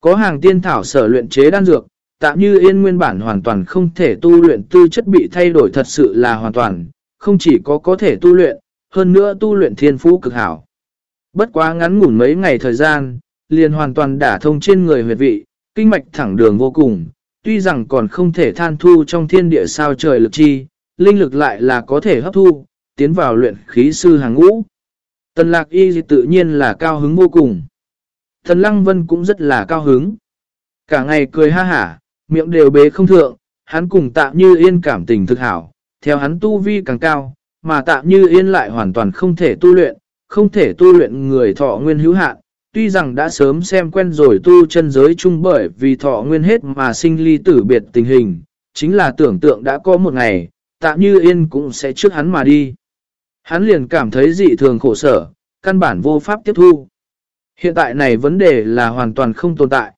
Có hàng tiên thảo sở luyện chế đan dược, tạm như yên nguyên bản hoàn toàn không thể tu luyện tư chất bị thay đổi thật sự là hoàn toàn, không chỉ có có thể tu luyện, hơn nữa tu luyện thiên phú cực hảo. Bất quá ngắn ngủn mấy ngày thời gian, liền hoàn toàn đả thông trên người huyệt vị, kinh mạch thẳng đường vô cùng, tuy rằng còn không thể than thu trong thiên địa sao trời lực chi, linh lực lại là có thể hấp thu, tiến vào luyện khí sư hàng ngũ. Tần lạc y tự nhiên là cao hứng vô cùng. Thần Lăng Vân cũng rất là cao hứng. Cả ngày cười ha hả, miệng đều bế không thượng, hắn cùng tạm như yên cảm tình thực hảo, theo hắn tu vi càng cao, mà tạm như yên lại hoàn toàn không thể tu luyện, không thể tu luyện người thọ nguyên hữu hạn. Tuy rằng đã sớm xem quen rồi tu chân giới chung bởi vì thọ nguyên hết mà sinh ly tử biệt tình hình, chính là tưởng tượng đã có một ngày, tạm như yên cũng sẽ trước hắn mà đi. Hắn liền cảm thấy dị thường khổ sở, căn bản vô pháp tiếp thu. Hiện tại này vấn đề là hoàn toàn không tồn tại.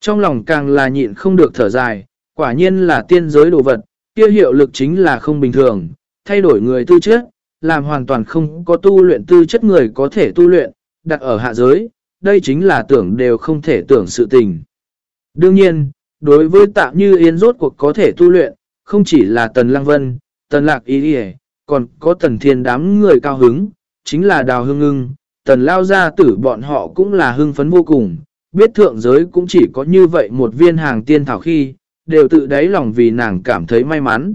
Trong lòng càng là nhịn không được thở dài, quả nhiên là tiên giới đồ vật, kia hiệu lực chính là không bình thường, thay đổi người tư chất, làm hoàn toàn không có tu luyện tư chất người có thể tu luyện, đặt ở hạ giới, đây chính là tưởng đều không thể tưởng sự tình. Đương nhiên, đối với tạm như yên rốt cuộc có thể tu luyện, không chỉ là Tần Lăng Vân, Tần Lạc Ý Điề, còn có Tần Thiên đám người cao hứng, chính là Đào Hương Ngưng, Tần Lao Gia Tử bọn họ cũng là hưng phấn vô cùng, biết thượng giới cũng chỉ có như vậy một viên hàng tiên thảo khi, đều tự đáy lòng vì nàng cảm thấy may mắn.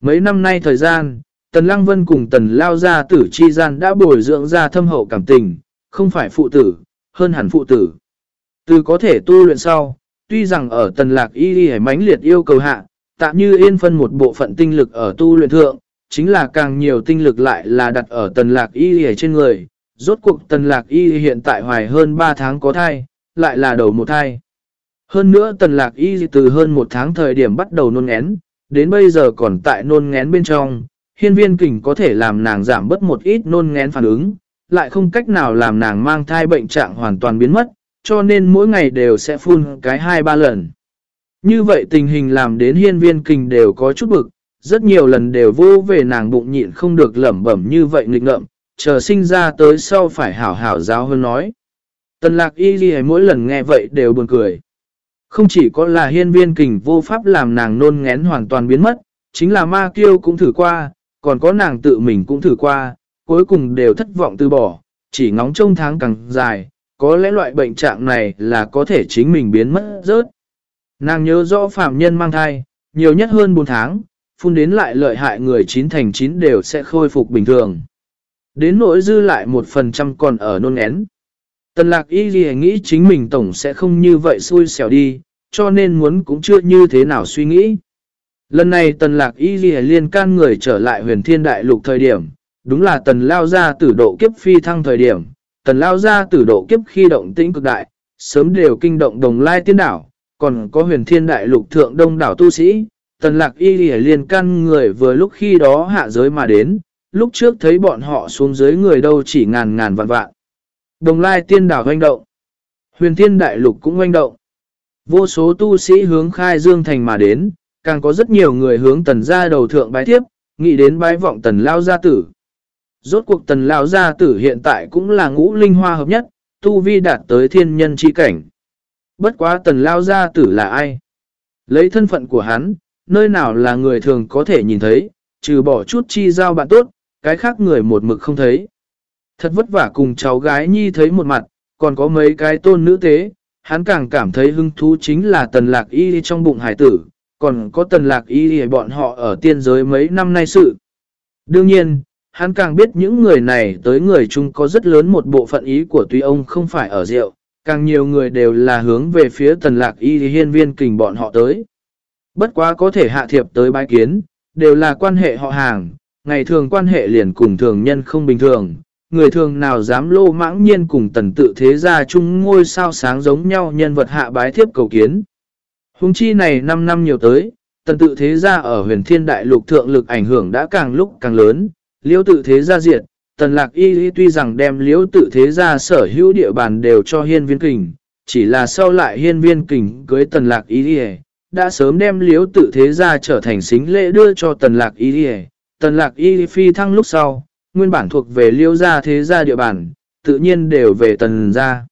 Mấy năm nay thời gian, Tần Lăng Vân cùng Tần Lao Gia Tử chi gian đã bồi dưỡng ra thâm hậu cảm tình, không phải phụ tử, hơn hẳn phụ tử. Từ có thể tu luyện sau, tuy rằng ở Tần Lạc Y Y mãnh liệt yêu cầu hạ, tạm như yên phân một bộ phận tinh lực ở tu luyện thượng, chính là càng nhiều tinh lực lại là đặt ở Tần Lạc Y Y trên người. Rốt cuộc Tần Lạc Y hiện tại hoài hơn 3 tháng có thai, lại là đầu một thai. Hơn nữa Tần Lạc Y từ hơn một tháng thời điểm bắt đầu nôn ngén, đến bây giờ còn tại nôn ngén bên trong, hiên viên kình có thể làm nàng giảm bớt một ít nôn ngén phản ứng, lại không cách nào làm nàng mang thai bệnh trạng hoàn toàn biến mất, cho nên mỗi ngày đều sẽ phun cái hai ba lần. Như vậy tình hình làm đến hiên viên kình đều có chút bực, rất nhiều lần đều vô về nàng bụng nhịn không được lẩm bẩm như vậy nghịch ngợm, chờ sinh ra tới sau phải hảo hảo giáo hơn nói. Tần lạc y ghi mỗi lần nghe vậy đều buồn cười. Không chỉ có là hiên viên kình vô pháp làm nàng nôn ngén hoàn toàn biến mất, chính là ma kiêu cũng thử qua, còn có nàng tự mình cũng thử qua, cuối cùng đều thất vọng từ bỏ, chỉ ngóng trông tháng càng dài, có lẽ loại bệnh trạng này là có thể chính mình biến mất rớt. Nàng nhớ rõ phạm nhân mang thai, nhiều nhất hơn 4 tháng, phun đến lại lợi hại người chín thành 9 đều sẽ khôi phục bình thường. Đến nỗi dư lại một phần trăm còn ở nôn én. Tần lạc y ghi nghĩ chính mình tổng sẽ không như vậy xui xẻo đi, cho nên muốn cũng chưa như thế nào suy nghĩ. Lần này tần lạc y ghi liên can người trở lại huyền thiên đại lục thời điểm, đúng là tần lao ra tử độ kiếp phi thăng thời điểm, tần lao ra tử độ kiếp khi động tĩnh cực đại, sớm đều kinh động đồng lai tiên đảo, còn có huyền thiên đại lục thượng đông đảo tu sĩ, tần lạc y ghi liên can người vừa lúc khi đó hạ giới mà đến, lúc trước thấy bọn họ xuống dưới người đâu chỉ ngàn ngàn vạn vạn. Đồng lai tiên đảo hoanh động. Huyền thiên đại lục cũng hoanh động. Vô số tu sĩ hướng khai dương thành mà đến, càng có rất nhiều người hướng tần gia đầu thượng bái tiếp, nghĩ đến bái vọng tần lao gia tử. Rốt cuộc tần lao gia tử hiện tại cũng là ngũ linh hoa hợp nhất, tu vi đạt tới thiên nhân chi cảnh. Bất quá tần lao gia tử là ai? Lấy thân phận của hắn, nơi nào là người thường có thể nhìn thấy, trừ bỏ chút chi giao bạn tốt, cái khác người một mực không thấy. Thật vất vả cùng cháu gái nhi thấy một mặt, còn có mấy cái tôn nữ tế, hắn càng cảm thấy hứng thú chính là tần lạc y trong bụng hải tử, còn có tần lạc y bọn họ ở tiên giới mấy năm nay sự. Đương nhiên, hắn càng biết những người này tới người chung có rất lớn một bộ phận ý của tuy ông không phải ở rượu, càng nhiều người đều là hướng về phía tần lạc y hiên viên kình bọn họ tới. Bất quá có thể hạ thiệp tới bái kiến, đều là quan hệ họ hàng, ngày thường quan hệ liền cùng thường nhân không bình thường, người thường nào dám lô mãng nhiên cùng tần tự thế gia chung ngôi sao sáng giống nhau nhân vật hạ bái thiếp cầu kiến. Hùng chi này 5 năm nhiều tới, tần tự thế gia ở huyền thiên đại lục thượng lực ảnh hưởng đã càng lúc càng lớn, liễu tự thế gia diệt, tần lạc y y tuy rằng đem liễu tự thế gia sở hữu địa bàn đều cho hiên viên kình, chỉ là sau lại hiên viên kình cưới tần lạc y y, đã sớm đem liễu tự thế gia trở thành xính lễ đưa cho tần lạc y y, tần lạc y phi thăng lúc sau nguyên bản thuộc về liêu gia thế gia địa bản, tự nhiên đều về tần gia.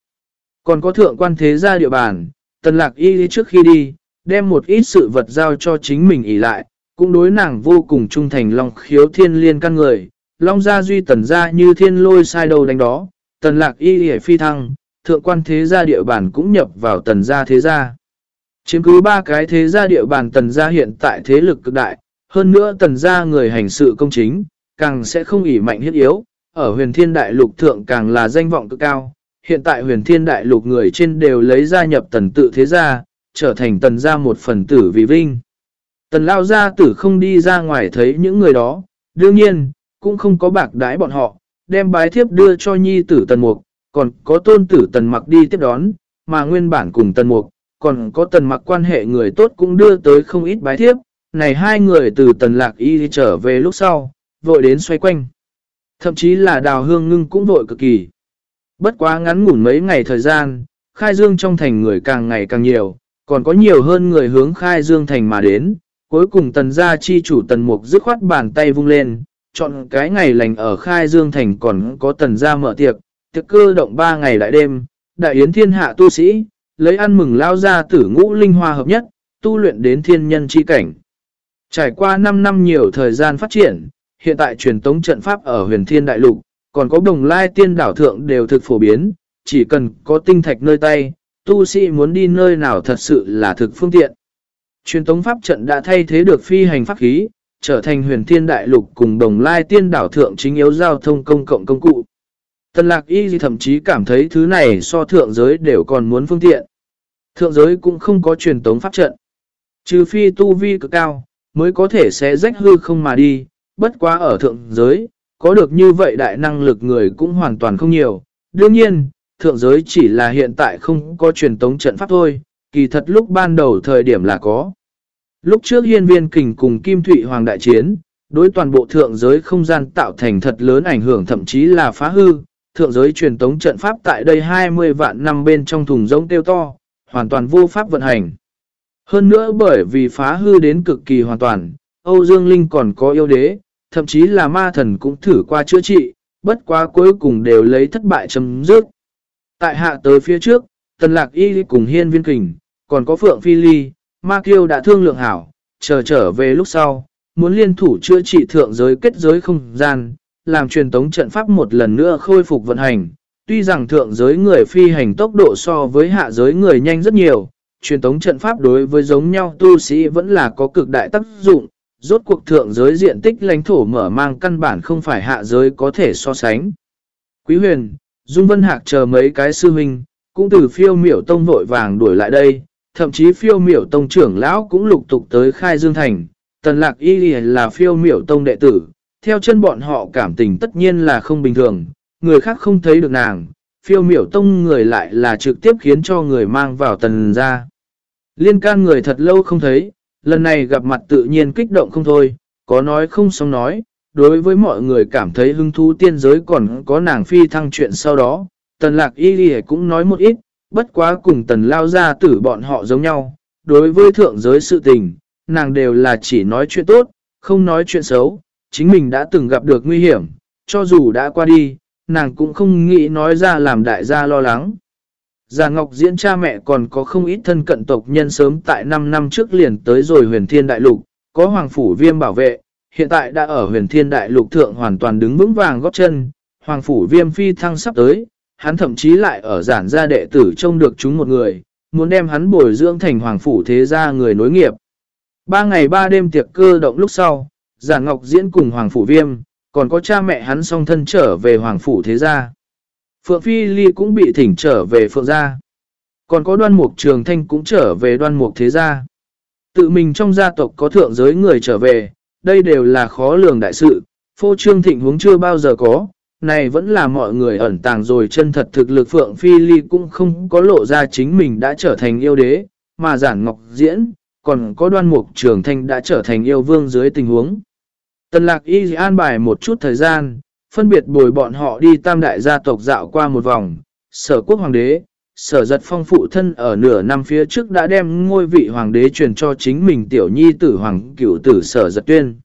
Còn có thượng quan thế gia địa bản. tần lạc y trước khi đi, đem một ít sự vật giao cho chính mình ỉ lại, cũng đối nàng vô cùng trung thành lòng khiếu thiên liên căn người. Long gia duy tần gia như thiên lôi sai đầu đánh đó, tần lạc y phi thăng, thượng quan thế gia địa bản cũng nhập vào tần gia thế gia. Chiếm cứ ba cái thế gia địa bàn tần gia hiện tại thế lực cực đại, hơn nữa tần gia người hành sự công chính, càng sẽ không ỉ mạnh hiết yếu, ở huyền thiên đại lục thượng càng là danh vọng cực cao. Hiện tại huyền thiên đại lục người trên đều lấy gia nhập tần tự thế gia, trở thành tần gia một phần tử vì vinh. Tần lao gia tử không đi ra ngoài thấy những người đó, đương nhiên, cũng không có bạc đái bọn họ, đem bái thiếp đưa cho nhi tử tần mục, còn có tôn tử tần mặc đi tiếp đón, mà nguyên bản cùng tần mục, còn có tần mặc quan hệ người tốt cũng đưa tới không ít bái thiếp, này hai người từ tần lạc y trở về lúc sau, vội đến xoay quanh. Thậm chí là đào hương ngưng cũng vội cực kỳ. Bất quá ngắn ngủn mấy ngày thời gian, khai dương trong thành người càng ngày càng nhiều, còn có nhiều hơn người hướng khai dương thành mà đến. Cuối cùng tần gia chi chủ tần mục dứt khoát bàn tay vung lên, chọn cái ngày lành ở khai dương thành còn có tần gia mở tiệc, tiệc cơ động 3 ngày đại đêm, đại yến thiên hạ tu sĩ, lấy ăn mừng lao ra tử ngũ linh hoa hợp nhất, tu luyện đến thiên nhân chi cảnh. Trải qua 5 năm nhiều thời gian phát triển, hiện tại truyền tống trận pháp ở huyền thiên đại lục, còn có đồng lai tiên đảo thượng đều thực phổ biến, chỉ cần có tinh thạch nơi tay, tu sĩ muốn đi nơi nào thật sự là thực phương tiện. Truyền tống pháp trận đã thay thế được phi hành pháp khí, trở thành huyền thiên đại lục cùng đồng lai tiên đảo thượng chính yếu giao thông công cộng công cụ. Tần lạc y thậm chí cảm thấy thứ này so thượng giới đều còn muốn phương tiện. Thượng giới cũng không có truyền tống pháp trận. Trừ phi tu vi cực cao, mới có thể sẽ rách hư không mà đi, bất quá ở thượng giới, có được như vậy đại năng lực người cũng hoàn toàn không nhiều. Đương nhiên, thượng giới chỉ là hiện tại không có truyền tống trận pháp thôi, kỳ thật lúc ban đầu thời điểm là có. Lúc trước hiên viên kình cùng Kim Thụy Hoàng đại chiến, đối toàn bộ thượng giới không gian tạo thành thật lớn ảnh hưởng thậm chí là phá hư, thượng giới truyền tống trận pháp tại đây 20 vạn năm bên trong thùng rỗng tiêu to, hoàn toàn vô pháp vận hành. Hơn nữa bởi vì phá hư đến cực kỳ hoàn toàn, Âu Dương Linh còn có yêu đế, thậm chí là ma thần cũng thử qua chữa trị, bất quá cuối cùng đều lấy thất bại chấm dứt. Tại hạ tới phía trước, Tần Lạc Y cùng Hiên Viên Kình, còn có Phượng Phi Ly, Ma Kiêu đã thương lượng hảo, chờ trở về lúc sau, muốn liên thủ chữa trị thượng giới kết giới không gian, làm truyền tống trận pháp một lần nữa khôi phục vận hành. Tuy rằng thượng giới người phi hành tốc độ so với hạ giới người nhanh rất nhiều, truyền tống trận pháp đối với giống nhau tu sĩ vẫn là có cực đại tác dụng, rốt cuộc thượng giới diện tích lãnh thổ mở mang căn bản không phải hạ giới có thể so sánh. Quý huyền, Dung Vân Hạc chờ mấy cái sư huynh, cũng từ phiêu miểu tông vội vàng đuổi lại đây, thậm chí phiêu miểu tông trưởng lão cũng lục tục tới khai dương thành, tần lạc y là phiêu miểu tông đệ tử, theo chân bọn họ cảm tình tất nhiên là không bình thường, người khác không thấy được nàng, phiêu miểu tông người lại là trực tiếp khiến cho người mang vào tần ra. Liên can người thật lâu không thấy, lần này gặp mặt tự nhiên kích động không thôi, có nói không xong nói, đối với mọi người cảm thấy hứng thú tiên giới còn có nàng phi thăng chuyện sau đó, tần lạc y đi cũng nói một ít, bất quá cùng tần lao ra tử bọn họ giống nhau, đối với thượng giới sự tình, nàng đều là chỉ nói chuyện tốt, không nói chuyện xấu, chính mình đã từng gặp được nguy hiểm, cho dù đã qua đi, nàng cũng không nghĩ nói ra làm đại gia lo lắng. Già Ngọc Diễn cha mẹ còn có không ít thân cận tộc nhân sớm tại 5 năm trước liền tới rồi huyền thiên đại lục, có hoàng phủ viêm bảo vệ, hiện tại đã ở huyền thiên đại lục thượng hoàn toàn đứng vững vàng góp chân, hoàng phủ viêm phi thăng sắp tới, hắn thậm chí lại ở giản gia đệ tử trông được chúng một người, muốn đem hắn bồi dưỡng thành hoàng phủ thế gia người nối nghiệp. Ba ngày ba đêm tiệc cơ động lúc sau, giản ngọc diễn cùng hoàng phủ viêm, còn có cha mẹ hắn song thân trở về hoàng phủ thế gia. Phượng Phi Ly cũng bị thỉnh trở về Phượng gia. Còn có đoan mục trường thanh cũng trở về đoan mục thế gia. Tự mình trong gia tộc có thượng giới người trở về, đây đều là khó lường đại sự, phô trương thịnh huống chưa bao giờ có, này vẫn là mọi người ẩn tàng rồi chân thật thực lực Phượng Phi Ly cũng không có lộ ra chính mình đã trở thành yêu đế, mà giản ngọc diễn, còn có đoan mục trường thanh đã trở thành yêu vương dưới tình huống. Tần lạc y an bài một chút thời gian, phân biệt bồi bọn họ đi tam đại gia tộc dạo qua một vòng, sở quốc hoàng đế, sở giật phong phụ thân ở nửa năm phía trước đã đem ngôi vị hoàng đế truyền cho chính mình tiểu nhi tử hoàng cửu tử sở giật tuyên.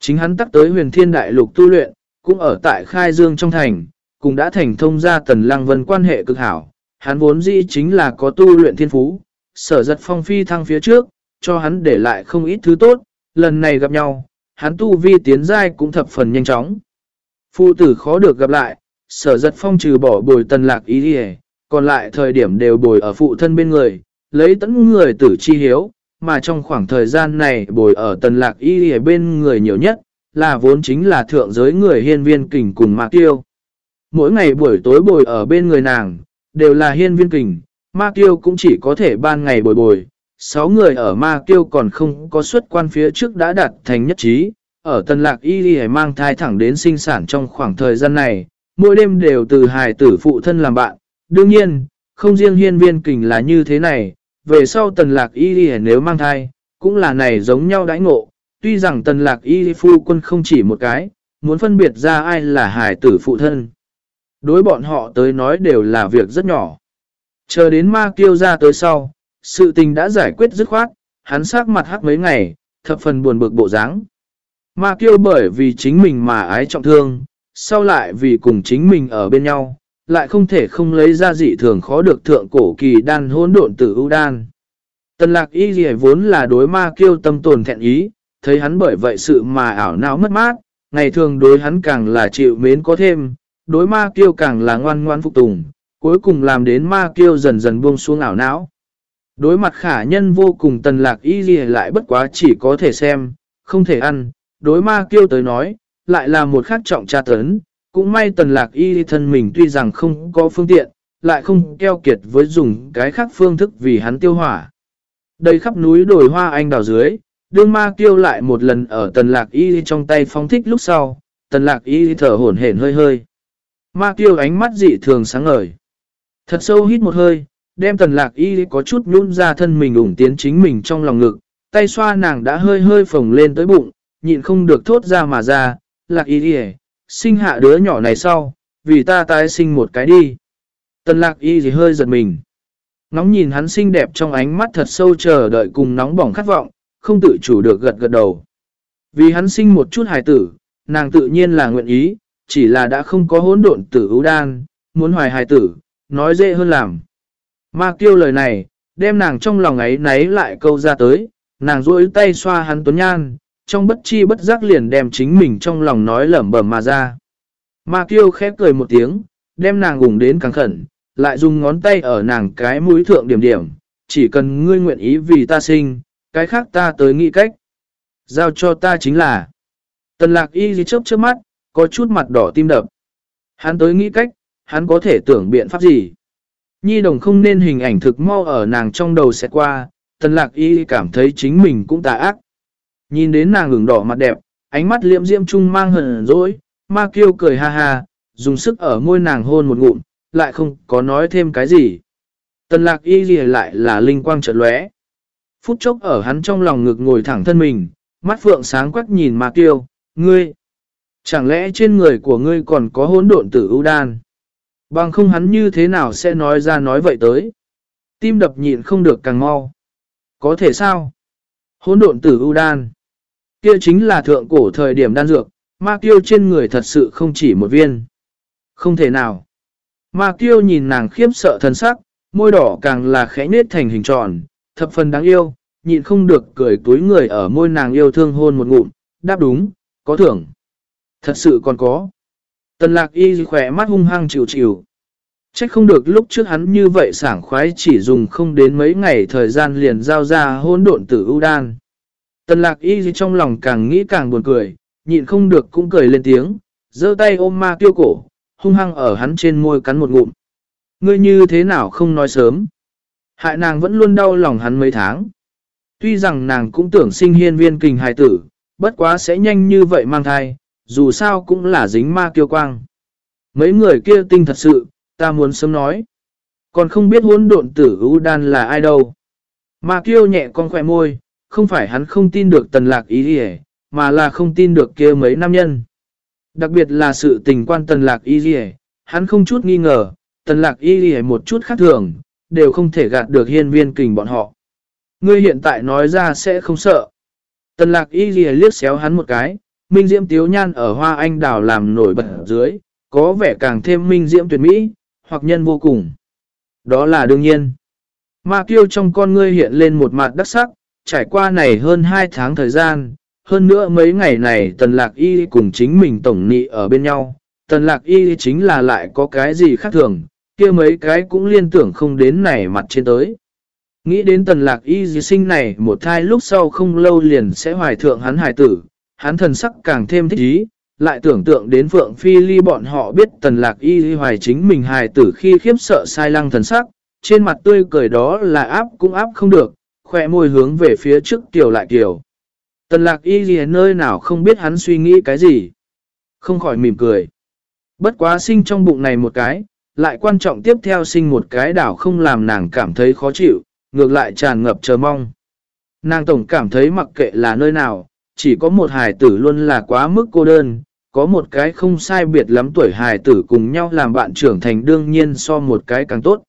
Chính hắn tắc tới huyền thiên đại lục tu luyện, cũng ở tại khai dương trong thành, cũng đã thành thông gia tần lăng vân quan hệ cực hảo, hắn vốn dĩ chính là có tu luyện thiên phú, sở giật phong phi thăng phía trước, cho hắn để lại không ít thứ tốt, lần này gặp nhau, hắn tu vi tiến giai cũng thập phần nhanh chóng. Phụ tử khó được gặp lại, sở giật phong trừ bỏ bồi tần lạc ý đi còn lại thời điểm đều bồi ở phụ thân bên người, lấy tấn người tử chi hiếu, mà trong khoảng thời gian này bồi ở tần lạc y bên người nhiều nhất, là vốn chính là thượng giới người hiên viên kình cùng mạc tiêu. Mỗi ngày buổi tối bồi ở bên người nàng, đều là hiên viên kình, ma tiêu cũng chỉ có thể ban ngày bồi bồi. Sáu người ở ma tiêu còn không có xuất quan phía trước đã đạt thành nhất trí, ở tần lạc y đi mang thai thẳng đến sinh sản trong khoảng thời gian này, mỗi đêm đều từ hài tử phụ thân làm bạn. Đương nhiên, không riêng hiên viên kình là như thế này, về sau tần lạc y đi nếu mang thai, cũng là này giống nhau đãi ngộ. Tuy rằng tần lạc y phu quân không chỉ một cái, muốn phân biệt ra ai là hài tử phụ thân. Đối bọn họ tới nói đều là việc rất nhỏ. Chờ đến ma kiêu ra tới sau, sự tình đã giải quyết dứt khoát, hắn sắc mặt hắc mấy ngày, thập phần buồn bực bộ dáng. Ma kiêu bởi vì chính mình mà ái trọng thương, sau lại vì cùng chính mình ở bên nhau, lại không thể không lấy ra dị thường khó được thượng cổ kỳ đan hỗn độn tử ưu đan. Tần lạc y gì vốn là đối ma kiêu tâm tồn thẹn ý, thấy hắn bởi vậy sự mà ảo não mất mát, ngày thường đối hắn càng là chịu mến có thêm, đối ma kiêu càng là ngoan ngoan phục tùng, cuối cùng làm đến ma kiêu dần dần buông xuống ảo não. Đối mặt khả nhân vô cùng tần lạc y gì lại bất quá chỉ có thể xem, không thể ăn, đối ma kiêu tới nói, lại là một khắc trọng tra tấn, cũng may tần lạc y thân mình tuy rằng không có phương tiện, lại không keo kiệt với dùng cái khác phương thức vì hắn tiêu hỏa. Đây khắp núi đồi hoa anh đào dưới, đương ma kiêu lại một lần ở tần lạc y trong tay phong thích lúc sau, tần lạc y thở hổn hển hơi hơi. Ma kiêu ánh mắt dị thường sáng ngời. Thật sâu hít một hơi, đem tần lạc y có chút nhún ra thân mình ủng tiến chính mình trong lòng ngực, tay xoa nàng đã hơi hơi phồng lên tới bụng, nhịn không được thốt ra mà ra, lạc y đi sinh hạ đứa nhỏ này sau, vì ta tái sinh một cái đi. Tần lạc y gì hơi giật mình. Nóng nhìn hắn xinh đẹp trong ánh mắt thật sâu chờ đợi cùng nóng bỏng khát vọng, không tự chủ được gật gật đầu. Vì hắn sinh một chút hài tử, nàng tự nhiên là nguyện ý, chỉ là đã không có hỗn độn tử ưu đan, muốn hoài hài tử, nói dễ hơn làm. Ma kêu lời này, đem nàng trong lòng ấy náy lại câu ra tới, nàng duỗi tay xoa hắn tuấn nhan, trong bất chi bất giác liền đem chính mình trong lòng nói lẩm bẩm mà ra. Ma kiêu khép cười một tiếng, đem nàng gùng đến càng khẩn, lại dùng ngón tay ở nàng cái mũi thượng điểm điểm, chỉ cần ngươi nguyện ý vì ta sinh, cái khác ta tới nghĩ cách. Giao cho ta chính là. Tần lạc y gì chớp chớp mắt, có chút mặt đỏ tim đập. Hắn tới nghĩ cách, hắn có thể tưởng biện pháp gì. Nhi đồng không nên hình ảnh thực mau ở nàng trong đầu sẽ qua, tần lạc y cảm thấy chính mình cũng tà ác. Nhìn đến nàng ửng đỏ mặt đẹp, ánh mắt liễm diễm trung mang hờn dỗi, ma kiêu cười ha ha, dùng sức ở môi nàng hôn một ngụm, lại không có nói thêm cái gì. Tần lạc y gì lại là linh quang chợt lóe. Phút chốc ở hắn trong lòng ngực ngồi thẳng thân mình, mắt phượng sáng quắc nhìn ma kiêu, ngươi. Chẳng lẽ trên người của ngươi còn có hỗn độn tử ưu đan? Bằng không hắn như thế nào sẽ nói ra nói vậy tới? Tim đập nhịn không được càng mau. Có thể sao? Hỗn độn tử ưu đan. Kia chính là thượng cổ thời điểm đan dược, ma kiêu trên người thật sự không chỉ một viên. Không thể nào. Ma kiêu nhìn nàng khiếp sợ thân sắc, môi đỏ càng là khẽ nết thành hình tròn, thập phần đáng yêu, nhịn không được cười túi người ở môi nàng yêu thương hôn một ngụm, đáp đúng, có thưởng. Thật sự còn có. Tần lạc y khỏe mắt hung hăng chịu chịu. Trách không được lúc trước hắn như vậy sảng khoái chỉ dùng không đến mấy ngày thời gian liền giao ra hôn độn tử ưu đan. Tần lạc y trong lòng càng nghĩ càng buồn cười, nhịn không được cũng cười lên tiếng, giơ tay ôm ma tiêu cổ, hung hăng ở hắn trên môi cắn một ngụm. Ngươi như thế nào không nói sớm. Hại nàng vẫn luôn đau lòng hắn mấy tháng. Tuy rằng nàng cũng tưởng sinh hiên viên kình hài tử, bất quá sẽ nhanh như vậy mang thai, dù sao cũng là dính ma kiêu quang. Mấy người kia tinh thật sự, ta muốn sớm nói. Còn không biết hỗn độn tử ưu đan là ai đâu. Ma kiêu nhẹ con khỏe môi, không phải hắn không tin được tần lạc ý gì mà là không tin được kia mấy nam nhân. Đặc biệt là sự tình quan tần lạc ý gì hắn không chút nghi ngờ, tần lạc ý gì một chút khác thường, đều không thể gạt được hiên viên kình bọn họ. Ngươi hiện tại nói ra sẽ không sợ. Tần lạc ý gì liếc xéo hắn một cái, minh diễm tiếu nhan ở hoa anh đào làm nổi bật dưới, có vẻ càng thêm minh diễm tuyệt mỹ, hoặc nhân vô cùng. Đó là đương nhiên. Ma kiêu trong con ngươi hiện lên một mặt đắc sắc, trải qua này hơn 2 tháng thời gian, hơn nữa mấy ngày này tần lạc y cùng chính mình tổng nị ở bên nhau, tần lạc y chính là lại có cái gì khác thường, kia mấy cái cũng liên tưởng không đến này mặt trên tới. Nghĩ đến tần lạc y di sinh này một thai lúc sau không lâu liền sẽ hoài thượng hắn hài tử, hắn thần sắc càng thêm thích ý, lại tưởng tượng đến Phượng Phi Ly bọn họ biết tần lạc y hoài chính mình hài tử khi khiếp sợ sai lăng thần sắc, trên mặt tươi cười đó là áp cũng áp không được, khỏe môi hướng về phía trước tiểu lại tiểu. Tần lạc y gì nơi nào không biết hắn suy nghĩ cái gì. Không khỏi mỉm cười. Bất quá sinh trong bụng này một cái, lại quan trọng tiếp theo sinh một cái đảo không làm nàng cảm thấy khó chịu, ngược lại tràn ngập chờ mong. Nàng tổng cảm thấy mặc kệ là nơi nào, chỉ có một hài tử luôn là quá mức cô đơn, có một cái không sai biệt lắm tuổi hài tử cùng nhau làm bạn trưởng thành đương nhiên so một cái càng tốt.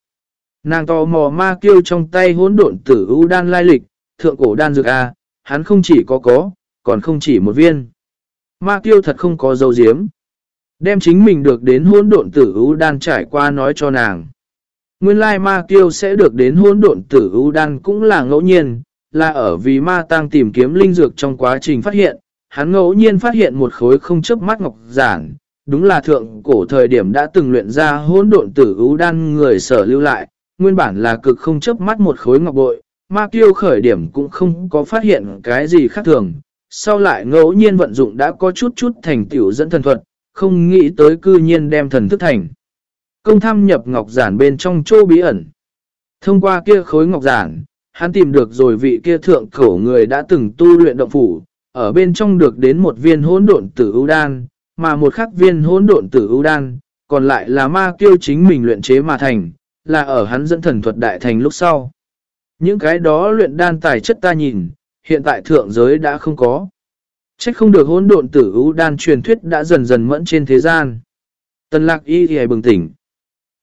Nàng tò mò ma kêu trong tay hỗn độn tử ưu đan lai lịch, thượng cổ đan dược A, hắn không chỉ có có, còn không chỉ một viên. Ma kêu thật không có dấu diếm. Đem chính mình được đến hôn độn tử ưu đan trải qua nói cho nàng. Nguyên lai ma kêu sẽ được đến hôn độn tử ưu đan cũng là ngẫu nhiên, là ở vì ma tăng tìm kiếm linh dược trong quá trình phát hiện. Hắn ngẫu nhiên phát hiện một khối không chấp mắt ngọc giản, đúng là thượng cổ thời điểm đã từng luyện ra hôn độn tử ưu đan người sở lưu lại, nguyên bản là cực không chấp mắt một khối ngọc bội, ma kiêu khởi điểm cũng không có phát hiện cái gì khác thường, sau lại ngẫu nhiên vận dụng đã có chút chút thành tiểu dẫn thần thuật, không nghĩ tới cư nhiên đem thần thức thành. Công thăm nhập ngọc giản bên trong chỗ bí ẩn. Thông qua kia khối ngọc giản, hắn tìm được rồi vị kia thượng cổ người đã từng tu luyện động phủ, ở bên trong được đến một viên hỗn độn tử ưu đan, mà một khắc viên hỗn độn tử ưu đan, còn lại là ma kiêu chính mình luyện chế mà thành, là ở hắn dẫn thần thuật đại thành lúc sau. Những cái đó luyện đan tài chất ta nhìn, hiện tại thượng giới đã không có. Trách không được hỗn độn tử ưu đan truyền thuyết đã dần dần mẫn trên thế gian. Tần lạc y thì bừng tỉnh.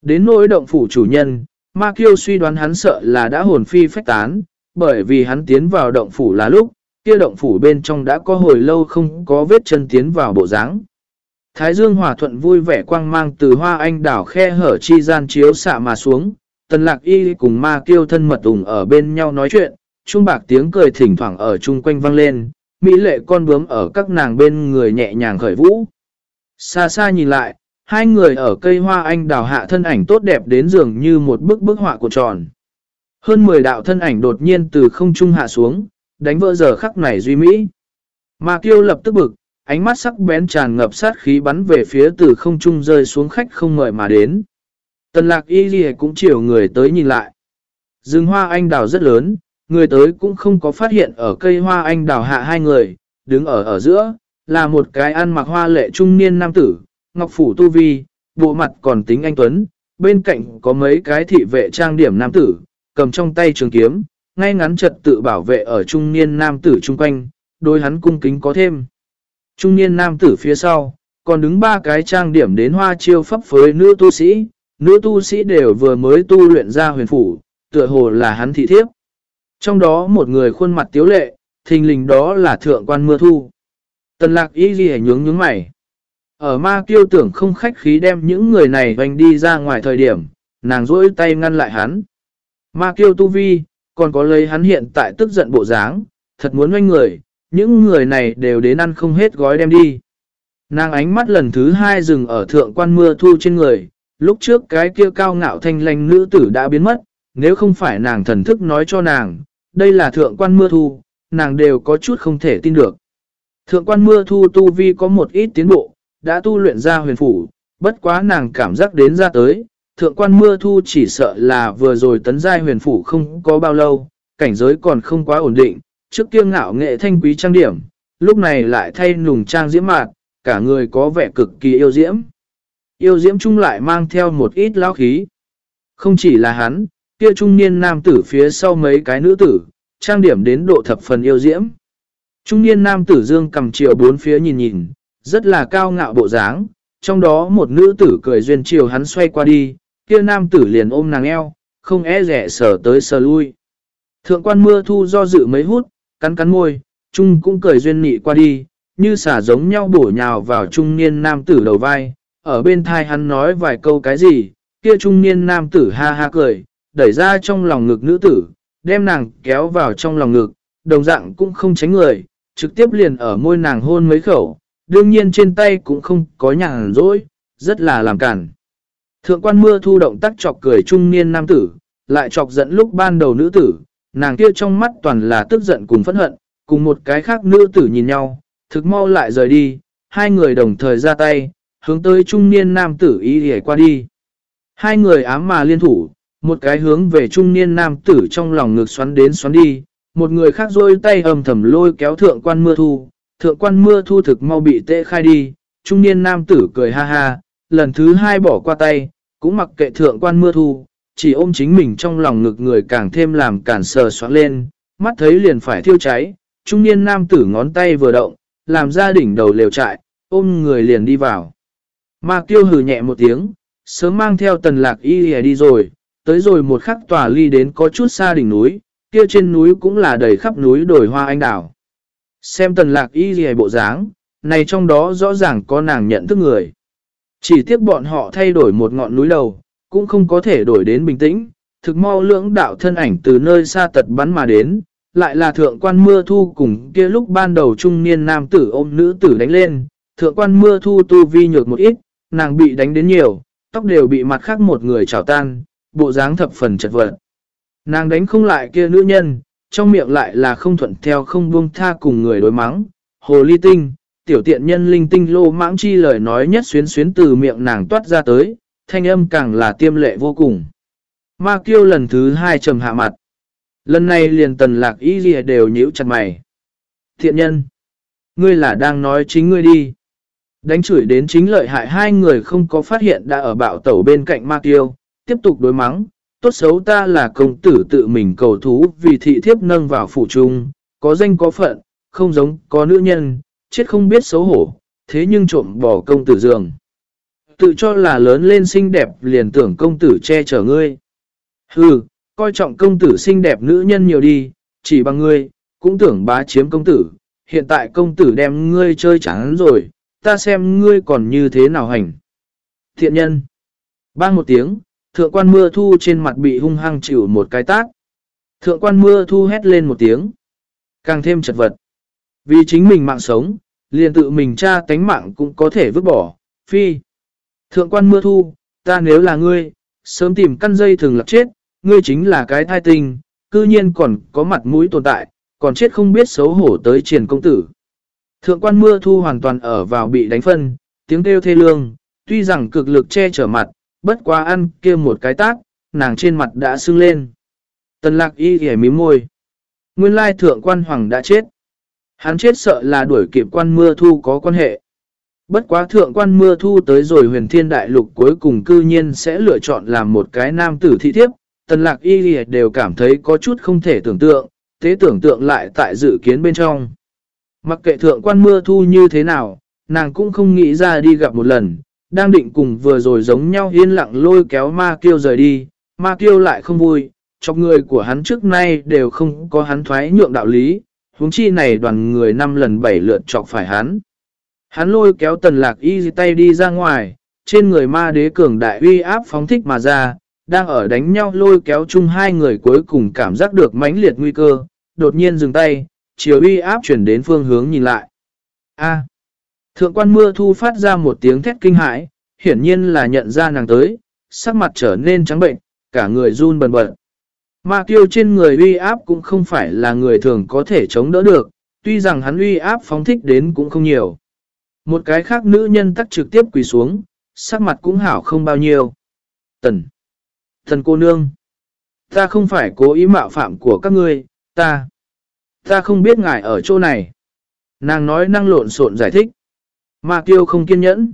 Đến nỗi động phủ chủ nhân, Ma Kiêu suy đoán hắn sợ là đã hồn phi phách tán, bởi vì hắn tiến vào động phủ là lúc, kia động phủ bên trong đã có hồi lâu không có vết chân tiến vào bộ dáng. Thái dương hòa thuận vui vẻ quang mang từ hoa anh đảo khe hở chi gian chiếu xạ mà xuống, tần lạc y cùng ma kiêu thân mật ủng ở bên nhau nói chuyện, trung bạc tiếng cười thỉnh thoảng ở chung quanh vang lên, mỹ lệ con bướm ở các nàng bên người nhẹ nhàng khởi vũ. Xa xa nhìn lại, hai người ở cây hoa anh đào hạ thân ảnh tốt đẹp đến dường như một bức bức họa của tròn. Hơn 10 đạo thân ảnh đột nhiên từ không trung hạ xuống, đánh vỡ giờ khắc này duy mỹ. Ma kiêu lập tức bực, ánh mắt sắc bén tràn ngập sát khí bắn về phía từ không trung rơi xuống khách không mời mà đến. Tần lạc y ghi cũng chiều người tới nhìn lại. Rừng hoa anh đào rất lớn, người tới cũng không có phát hiện ở cây hoa anh đào hạ hai người, đứng ở ở giữa, là một cái ăn mặc hoa lệ trung niên nam tử, ngọc phủ tu vi, bộ mặt còn tính anh Tuấn, bên cạnh có mấy cái thị vệ trang điểm nam tử, cầm trong tay trường kiếm, ngay ngắn trật tự bảo vệ ở trung niên nam tử chung quanh, đôi hắn cung kính có thêm. Trung niên nam tử phía sau, còn đứng ba cái trang điểm đến hoa chiêu pháp phới nữ tu sĩ, nữ tu sĩ đều vừa mới tu luyện ra huyền phủ, tựa hồ là hắn thị thiếp. Trong đó một người khuôn mặt tiếu lệ, thình lình đó là thượng quan mưa thu. Tần lạc y ghi nhướng nhướng mày. Ở ma kiêu tưởng không khách khí đem những người này vành đi ra ngoài thời điểm, nàng rỗi tay ngăn lại hắn. Ma kiêu tu vi, còn có lấy hắn hiện tại tức giận bộ dáng, thật muốn hoanh người, những người này đều đến ăn không hết gói đem đi. Nàng ánh mắt lần thứ hai dừng ở thượng quan mưa thu trên người, lúc trước cái kia cao ngạo thanh lành nữ tử đã biến mất, nếu không phải nàng thần thức nói cho nàng, đây là thượng quan mưa thu, nàng đều có chút không thể tin được. Thượng quan mưa thu tu vi có một ít tiến bộ, đã tu luyện ra huyền phủ, bất quá nàng cảm giác đến ra tới, thượng quan mưa thu chỉ sợ là vừa rồi tấn giai huyền phủ không có bao lâu, cảnh giới còn không quá ổn định, trước kia ngạo nghệ thanh quý trang điểm, lúc này lại thay nùng trang diễm mạt, cả người có vẻ cực kỳ yêu diễm. Yêu diễm chung lại mang theo một ít lao khí. Không chỉ là hắn, kia trung niên nam tử phía sau mấy cái nữ tử, trang điểm đến độ thập phần yêu diễm. Trung niên nam tử dương cầm chiều bốn phía nhìn nhìn, rất là cao ngạo bộ dáng, trong đó một nữ tử cười duyên chiều hắn xoay qua đi, kia nam tử liền ôm nàng eo, không e rẻ sở tới sờ lui. Thượng quan mưa thu do dự mấy hút, cắn cắn môi, Trung cũng cười duyên nị qua đi, như xả giống nhau bổ nhào vào trung niên nam tử đầu vai, ở bên thai hắn nói vài câu cái gì, kia trung niên nam tử ha ha cười, đẩy ra trong lòng ngực nữ tử, đem nàng kéo vào trong lòng ngực, đồng dạng cũng không tránh người, trực tiếp liền ở môi nàng hôn mấy khẩu, đương nhiên trên tay cũng không có nhàn rỗi, rất là làm cản. Thượng quan mưa thu động tác chọc cười trung niên nam tử, lại chọc giận lúc ban đầu nữ tử, nàng kia trong mắt toàn là tức giận cùng phẫn hận, cùng một cái khác nữ tử nhìn nhau, thực mau lại rời đi, hai người đồng thời ra tay, hướng tới trung niên nam tử ý hề qua đi. Hai người ám mà liên thủ, một cái hướng về trung niên nam tử trong lòng ngực xoắn đến xoắn đi, một người khác rôi tay ầm thầm lôi kéo thượng quan mưa thu, thượng quan mưa thu thực mau bị tệ khai đi, trung niên nam tử cười ha ha, lần thứ hai bỏ qua tay, cũng mặc kệ thượng quan mưa thu, chỉ ôm chính mình trong lòng ngực người càng thêm làm cản sờ xoắn lên, mắt thấy liền phải thiêu cháy, trung niên nam tử ngón tay vừa động, làm ra đỉnh đầu lều trại, ôm người liền đi vào. Ma kiêu hừ nhẹ một tiếng, sớm mang theo tần lạc y đi rồi, tới rồi một khắc tòa ly đến có chút xa đỉnh núi, kia trên núi cũng là đầy khắp núi đồi hoa anh đào. Xem tần lạc y gì bộ dáng, này trong đó rõ ràng có nàng nhận thức người. Chỉ tiếc bọn họ thay đổi một ngọn núi đầu, cũng không có thể đổi đến bình tĩnh, thực mau lưỡng đạo thân ảnh từ nơi xa tật bắn mà đến, lại là thượng quan mưa thu cùng kia lúc ban đầu trung niên nam tử ôm nữ tử đánh lên, thượng quan mưa thu tu vi nhược một ít, nàng bị đánh đến nhiều, tóc đều bị mặt khác một người trào tan, bộ dáng thập phần chật vật. Nàng đánh không lại kia nữ nhân, trong miệng lại là không thuận theo không buông tha cùng người đối mắng. Hồ ly tinh, tiểu tiện nhân linh tinh lô mãng chi lời nói nhất xuyến xuyến từ miệng nàng toát ra tới, thanh âm càng là tiêm lệ vô cùng. Ma kiêu lần thứ hai trầm hạ mặt. Lần này liền tần lạc y lìa đều nhíu chặt mày. Thiện nhân, ngươi là đang nói chính ngươi đi. Đánh chửi đến chính lợi hại hai người không có phát hiện đã ở bạo tẩu bên cạnh ma kiêu, tiếp tục đối mắng, tốt xấu ta là công tử tự mình cầu thú vì thị thiếp nâng vào phủ trung, có danh có phận, không giống có nữ nhân, chết không biết xấu hổ, thế nhưng trộm bỏ công tử giường. Tự cho là lớn lên xinh đẹp liền tưởng công tử che chở ngươi. Hừ, coi trọng công tử xinh đẹp nữ nhân nhiều đi, chỉ bằng ngươi, cũng tưởng bá chiếm công tử. Hiện tại công tử đem ngươi chơi chán rồi, ta xem ngươi còn như thế nào hành. Thiện nhân. Bang một tiếng, thượng quan mưa thu trên mặt bị hung hăng chịu một cái tát. Thượng quan mưa thu hét lên một tiếng. Càng thêm chật vật. Vì chính mình mạng sống, liền tự mình tra tánh mạng cũng có thể vứt bỏ. Phi. Thượng quan mưa thu, ta nếu là ngươi, sớm tìm căn dây thường lập chết, ngươi chính là cái thai tình, cư nhiên còn có mặt mũi tồn tại, còn chết không biết xấu hổ tới triển công tử. Thượng quan mưa thu hoàn toàn ở vào bị đánh phân, tiếng kêu thê lương, tuy rằng cực lực che chở mặt, bất quá ăn kia một cái tác, nàng trên mặt đã sưng lên. Tần lạc y ghẻ mím môi. Nguyên lai thượng quan hoàng đã chết. Hắn chết sợ là đuổi kịp quan mưa thu có quan hệ. Bất quá thượng quan mưa thu tới rồi huyền thiên đại lục cuối cùng cư nhiên sẽ lựa chọn làm một cái nam tử thị thiếp. Tần lạc y lìa đều cảm thấy có chút không thể tưởng tượng, thế tưởng tượng lại tại dự kiến bên trong. Mặc kệ thượng quan mưa thu như thế nào, nàng cũng không nghĩ ra đi gặp một lần, đang định cùng vừa rồi giống nhau yên lặng lôi kéo ma kiêu rời đi, ma kiêu lại không vui, chọc người của hắn trước nay đều không có hắn thoái nhượng đạo lý, huống chi này đoàn người năm lần bảy lượt chọc phải hắn. Hắn lôi kéo tần lạc y tay đi ra ngoài, trên người ma đế cường đại uy áp phóng thích mà ra, đang ở đánh nhau lôi kéo chung hai người cuối cùng cảm giác được mãnh liệt nguy cơ, đột nhiên dừng tay, chiều uy áp chuyển đến phương hướng nhìn lại. A. À, thượng quan mưa thu phát ra một tiếng thét kinh hãi, hiển nhiên là nhận ra nàng tới, sắc mặt trở nên trắng bệnh, cả người run bần bật. Ma kiêu trên người uy áp cũng không phải là người thường có thể chống đỡ được, tuy rằng hắn uy áp phóng thích đến cũng không nhiều. Một cái khác nữ nhân tắc trực tiếp quỳ xuống, sắc mặt cũng hảo không bao nhiêu. Tần. Thần cô nương. Ta không phải cố ý mạo phạm của các ngươi, ta. Ta không biết ngài ở chỗ này. Nàng nói năng lộn xộn giải thích. Ma tiêu không kiên nhẫn.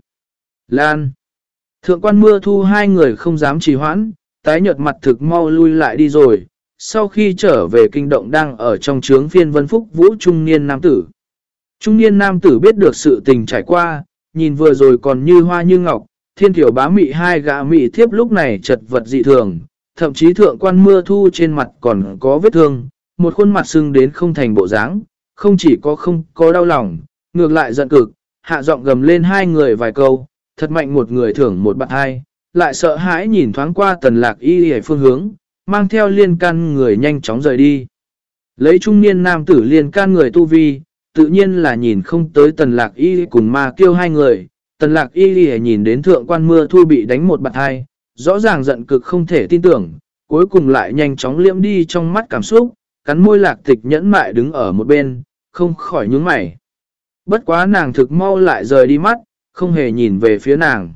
Lan. Thượng quan mưa thu hai người không dám trì hoãn, tái nhợt mặt thực mau lui lại đi rồi. Sau khi trở về kinh động đang ở trong trướng phiên vân phúc vũ trung niên nam tử. Trung niên nam tử biết được sự tình trải qua, nhìn vừa rồi còn như hoa như ngọc, thiên tiểu bá mị hai gã mị thiếp lúc này chật vật dị thường, thậm chí thượng quan mưa thu trên mặt còn có vết thương, một khuôn mặt sưng đến không thành bộ dáng, không chỉ có không có đau lòng, ngược lại giận cực, hạ giọng gầm lên hai người vài câu, thật mạnh một người thưởng một bạn hai, lại sợ hãi nhìn thoáng qua tần lạc y hề phương hướng, mang theo liên can người nhanh chóng rời đi. Lấy trung niên nam tử liên can người tu vi, tự nhiên là nhìn không tới tần lạc y cùng ma kêu hai người. Tần lạc y nhìn đến thượng quan mưa thu bị đánh một bạt hai, rõ ràng giận cực không thể tin tưởng, cuối cùng lại nhanh chóng liễm đi trong mắt cảm xúc, cắn môi lạc tịch nhẫn mại đứng ở một bên, không khỏi nhướng mày. Bất quá nàng thực mau lại rời đi mắt, không hề nhìn về phía nàng.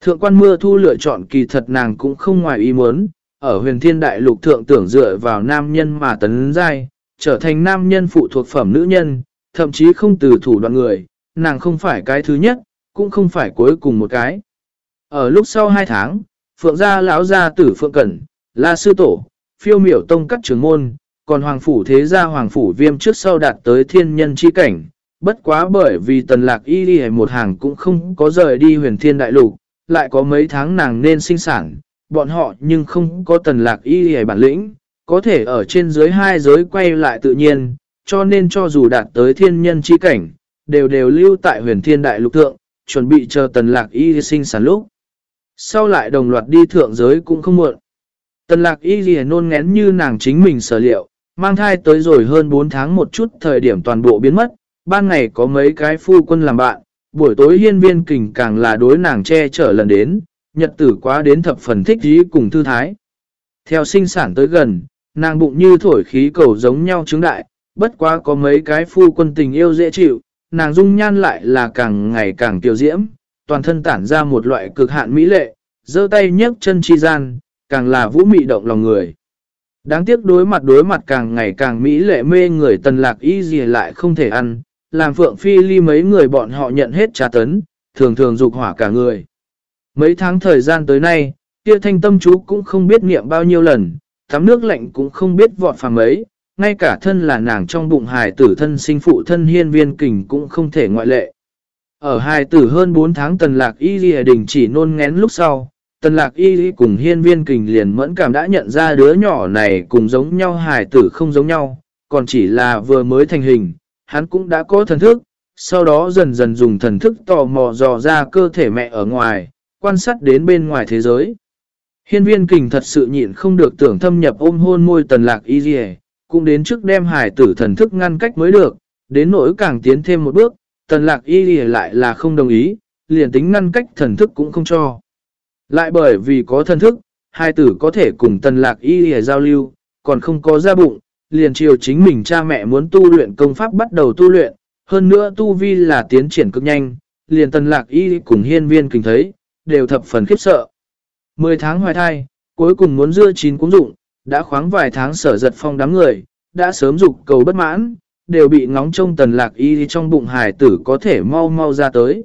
Thượng quan mưa thu lựa chọn kỳ thật nàng cũng không ngoài ý muốn, ở huyền thiên đại lục thượng tưởng dựa vào nam nhân mà tấn dai, trở thành nam nhân phụ thuộc phẩm nữ nhân, thậm chí không từ thủ đoạn người, nàng không phải cái thứ nhất, cũng không phải cuối cùng một cái. Ở lúc sau 2 tháng, Phượng gia lão gia tử Phượng Cẩn, La Sư Tổ, phiêu miểu tông các trường môn, còn Hoàng Phủ Thế gia Hoàng Phủ Viêm trước sau đạt tới thiên nhân chi cảnh. Bất quá bởi vì tần lạc y đi một hàng cũng không có rời đi huyền thiên đại lục, lại có mấy tháng nàng nên sinh sản, bọn họ nhưng không có tần lạc y đi bản lĩnh, có thể ở trên dưới hai giới quay lại tự nhiên, cho nên cho dù đạt tới thiên nhân chi cảnh, đều đều lưu tại huyền thiên đại lục thượng, chuẩn bị chờ tần lạc y sinh sản lúc. Sau lại đồng loạt đi thượng giới cũng không muộn. Tần lạc y ghi nôn ngén như nàng chính mình sở liệu, mang thai tới rồi hơn 4 tháng một chút thời điểm toàn bộ biến mất, ban ngày có mấy cái phu quân làm bạn, buổi tối hiên viên kình càng là đối nàng che chở lần đến, nhật tử quá đến thập phần thích ý cùng thư thái. Theo sinh sản tới gần, nàng bụng như thổi khí cầu giống nhau trứng đại, bất quá có mấy cái phu quân tình yêu dễ chịu, nàng dung nhan lại là càng ngày càng tiểu diễm, toàn thân tản ra một loại cực hạn mỹ lệ, giơ tay nhấc chân chi gian, càng là vũ mị động lòng người. Đáng tiếc đối mặt đối mặt càng ngày càng mỹ lệ mê người tần lạc y gì lại không thể ăn, làm phượng phi ly mấy người bọn họ nhận hết trà tấn, thường thường dục hỏa cả người. Mấy tháng thời gian tới nay, kia thanh tâm chú cũng không biết niệm bao nhiêu lần, tắm nước lạnh cũng không biết vọt phàm ấy, ngay cả thân là nàng trong bụng hài tử thân sinh phụ thân hiên viên kình cũng không thể ngoại lệ. Ở hài tử hơn 4 tháng tần lạc y ghi đình chỉ nôn ngén lúc sau, tần lạc y cùng hiên viên kình liền mẫn cảm đã nhận ra đứa nhỏ này cùng giống nhau hài tử không giống nhau, còn chỉ là vừa mới thành hình, hắn cũng đã có thần thức, sau đó dần dần dùng thần thức tò mò dò ra cơ thể mẹ ở ngoài, quan sát đến bên ngoài thế giới. Hiên viên kình thật sự nhịn không được tưởng thâm nhập ôm hôn môi tần lạc y ghi cũng đến trước đem hải tử thần thức ngăn cách mới được, đến nỗi càng tiến thêm một bước, tần lạc y lại là không đồng ý, liền tính ngăn cách thần thức cũng không cho. Lại bởi vì có thần thức, hai tử có thể cùng tần lạc y giao lưu, còn không có ra bụng, liền chiều chính mình cha mẹ muốn tu luyện công pháp bắt đầu tu luyện, hơn nữa tu vi là tiến triển cực nhanh, liền tần lạc y cùng hiên viên kinh thấy, đều thập phần khiếp sợ. 10 tháng hoài thai, cuối cùng muốn dưa chín cũng dụng, đã khoáng vài tháng sở giật phong đám người, đã sớm dục cầu bất mãn, đều bị ngóng trông tần lạc y trong bụng hải tử có thể mau mau ra tới.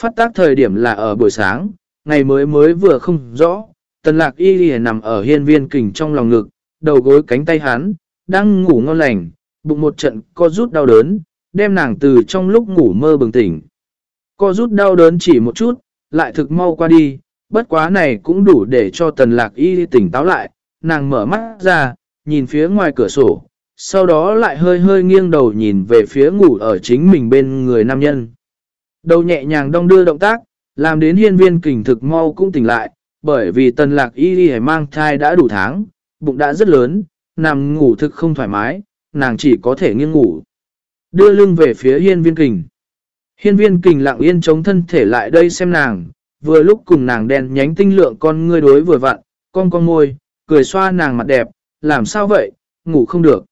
Phát tác thời điểm là ở buổi sáng, ngày mới mới vừa không rõ, tần lạc y nằm ở hiên viên kình trong lòng ngực, đầu gối cánh tay hắn, đang ngủ ngon lành, bụng một trận co rút đau đớn, đem nàng từ trong lúc ngủ mơ bừng tỉnh. Co rút đau đớn chỉ một chút, lại thực mau qua đi, bất quá này cũng đủ để cho tần lạc y tỉnh táo lại, nàng mở mắt ra, nhìn phía ngoài cửa sổ, sau đó lại hơi hơi nghiêng đầu nhìn về phía ngủ ở chính mình bên người nam nhân. Đầu nhẹ nhàng đong đưa động tác, làm đến hiên viên kình thực mau cũng tỉnh lại, bởi vì tần lạc y đi mang thai đã đủ tháng, bụng đã rất lớn, nằm ngủ thực không thoải mái, nàng chỉ có thể nghiêng ngủ. Đưa lưng về phía hiên viên kình. Hiên viên kình lặng yên chống thân thể lại đây xem nàng, vừa lúc cùng nàng đen nhánh tinh lượng con ngươi đối vừa vặn, con con môi, cười xoa nàng mặt đẹp, làm sao vậy, ngủ không được.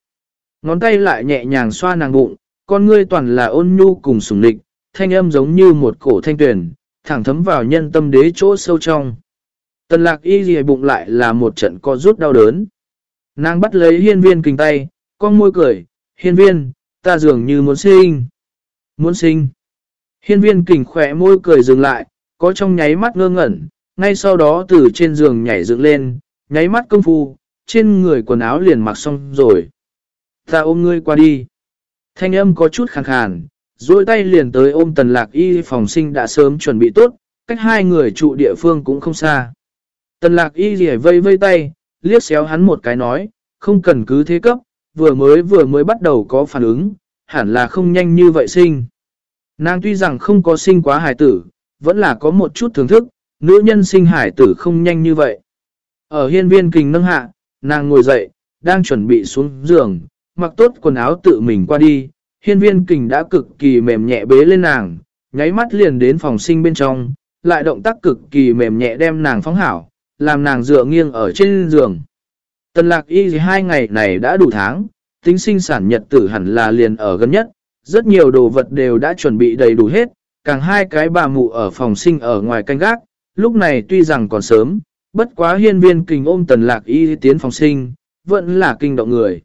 Ngón tay lại nhẹ nhàng xoa nàng bụng, con ngươi toàn là ôn nhu cùng sủng lịch, thanh âm giống như một cổ thanh tuyển, thẳng thấm vào nhân tâm đế chỗ sâu trong. Tần lạc y dì bụng lại là một trận co rút đau đớn. Nàng bắt lấy hiên viên kinh tay, con môi cười, hiên viên, ta dường như muốn sinh. Muốn sinh. Hiên viên kình khỏe môi cười dừng lại, có trong nháy mắt ngơ ngẩn, ngay sau đó từ trên giường nhảy dựng lên, nháy mắt công phu, trên người quần áo liền mặc xong rồi. Ta ôm ngươi qua đi. Thanh âm có chút khàn khàn, duỗi tay liền tới ôm tần lạc y phòng sinh đã sớm chuẩn bị tốt, cách hai người trụ địa phương cũng không xa. Tần lạc y rỉ vây vây tay, liếc xéo hắn một cái nói, không cần cứ thế cấp, vừa mới vừa mới bắt đầu có phản ứng, hẳn là không nhanh như vậy sinh. Nàng tuy rằng không có sinh quá hài tử, vẫn là có một chút thưởng thức, nữ nhân sinh hải tử không nhanh như vậy. Ở hiên viên kình nâng hạ, nàng ngồi dậy, đang chuẩn bị xuống giường, mặc tốt quần áo tự mình qua đi. Hiên viên kình đã cực kỳ mềm nhẹ bế lên nàng, nháy mắt liền đến phòng sinh bên trong, lại động tác cực kỳ mềm nhẹ đem nàng phóng hảo, làm nàng dựa nghiêng ở trên giường. Tần lạc y hai ngày này đã đủ tháng, tính sinh sản nhật tử hẳn là liền ở gần nhất, rất nhiều đồ vật đều đã chuẩn bị đầy đủ hết, càng hai cái bà mụ ở phòng sinh ở ngoài canh gác, lúc này tuy rằng còn sớm, bất quá hiên viên kình ôm tần lạc y tiến phòng sinh, vẫn là kinh động người.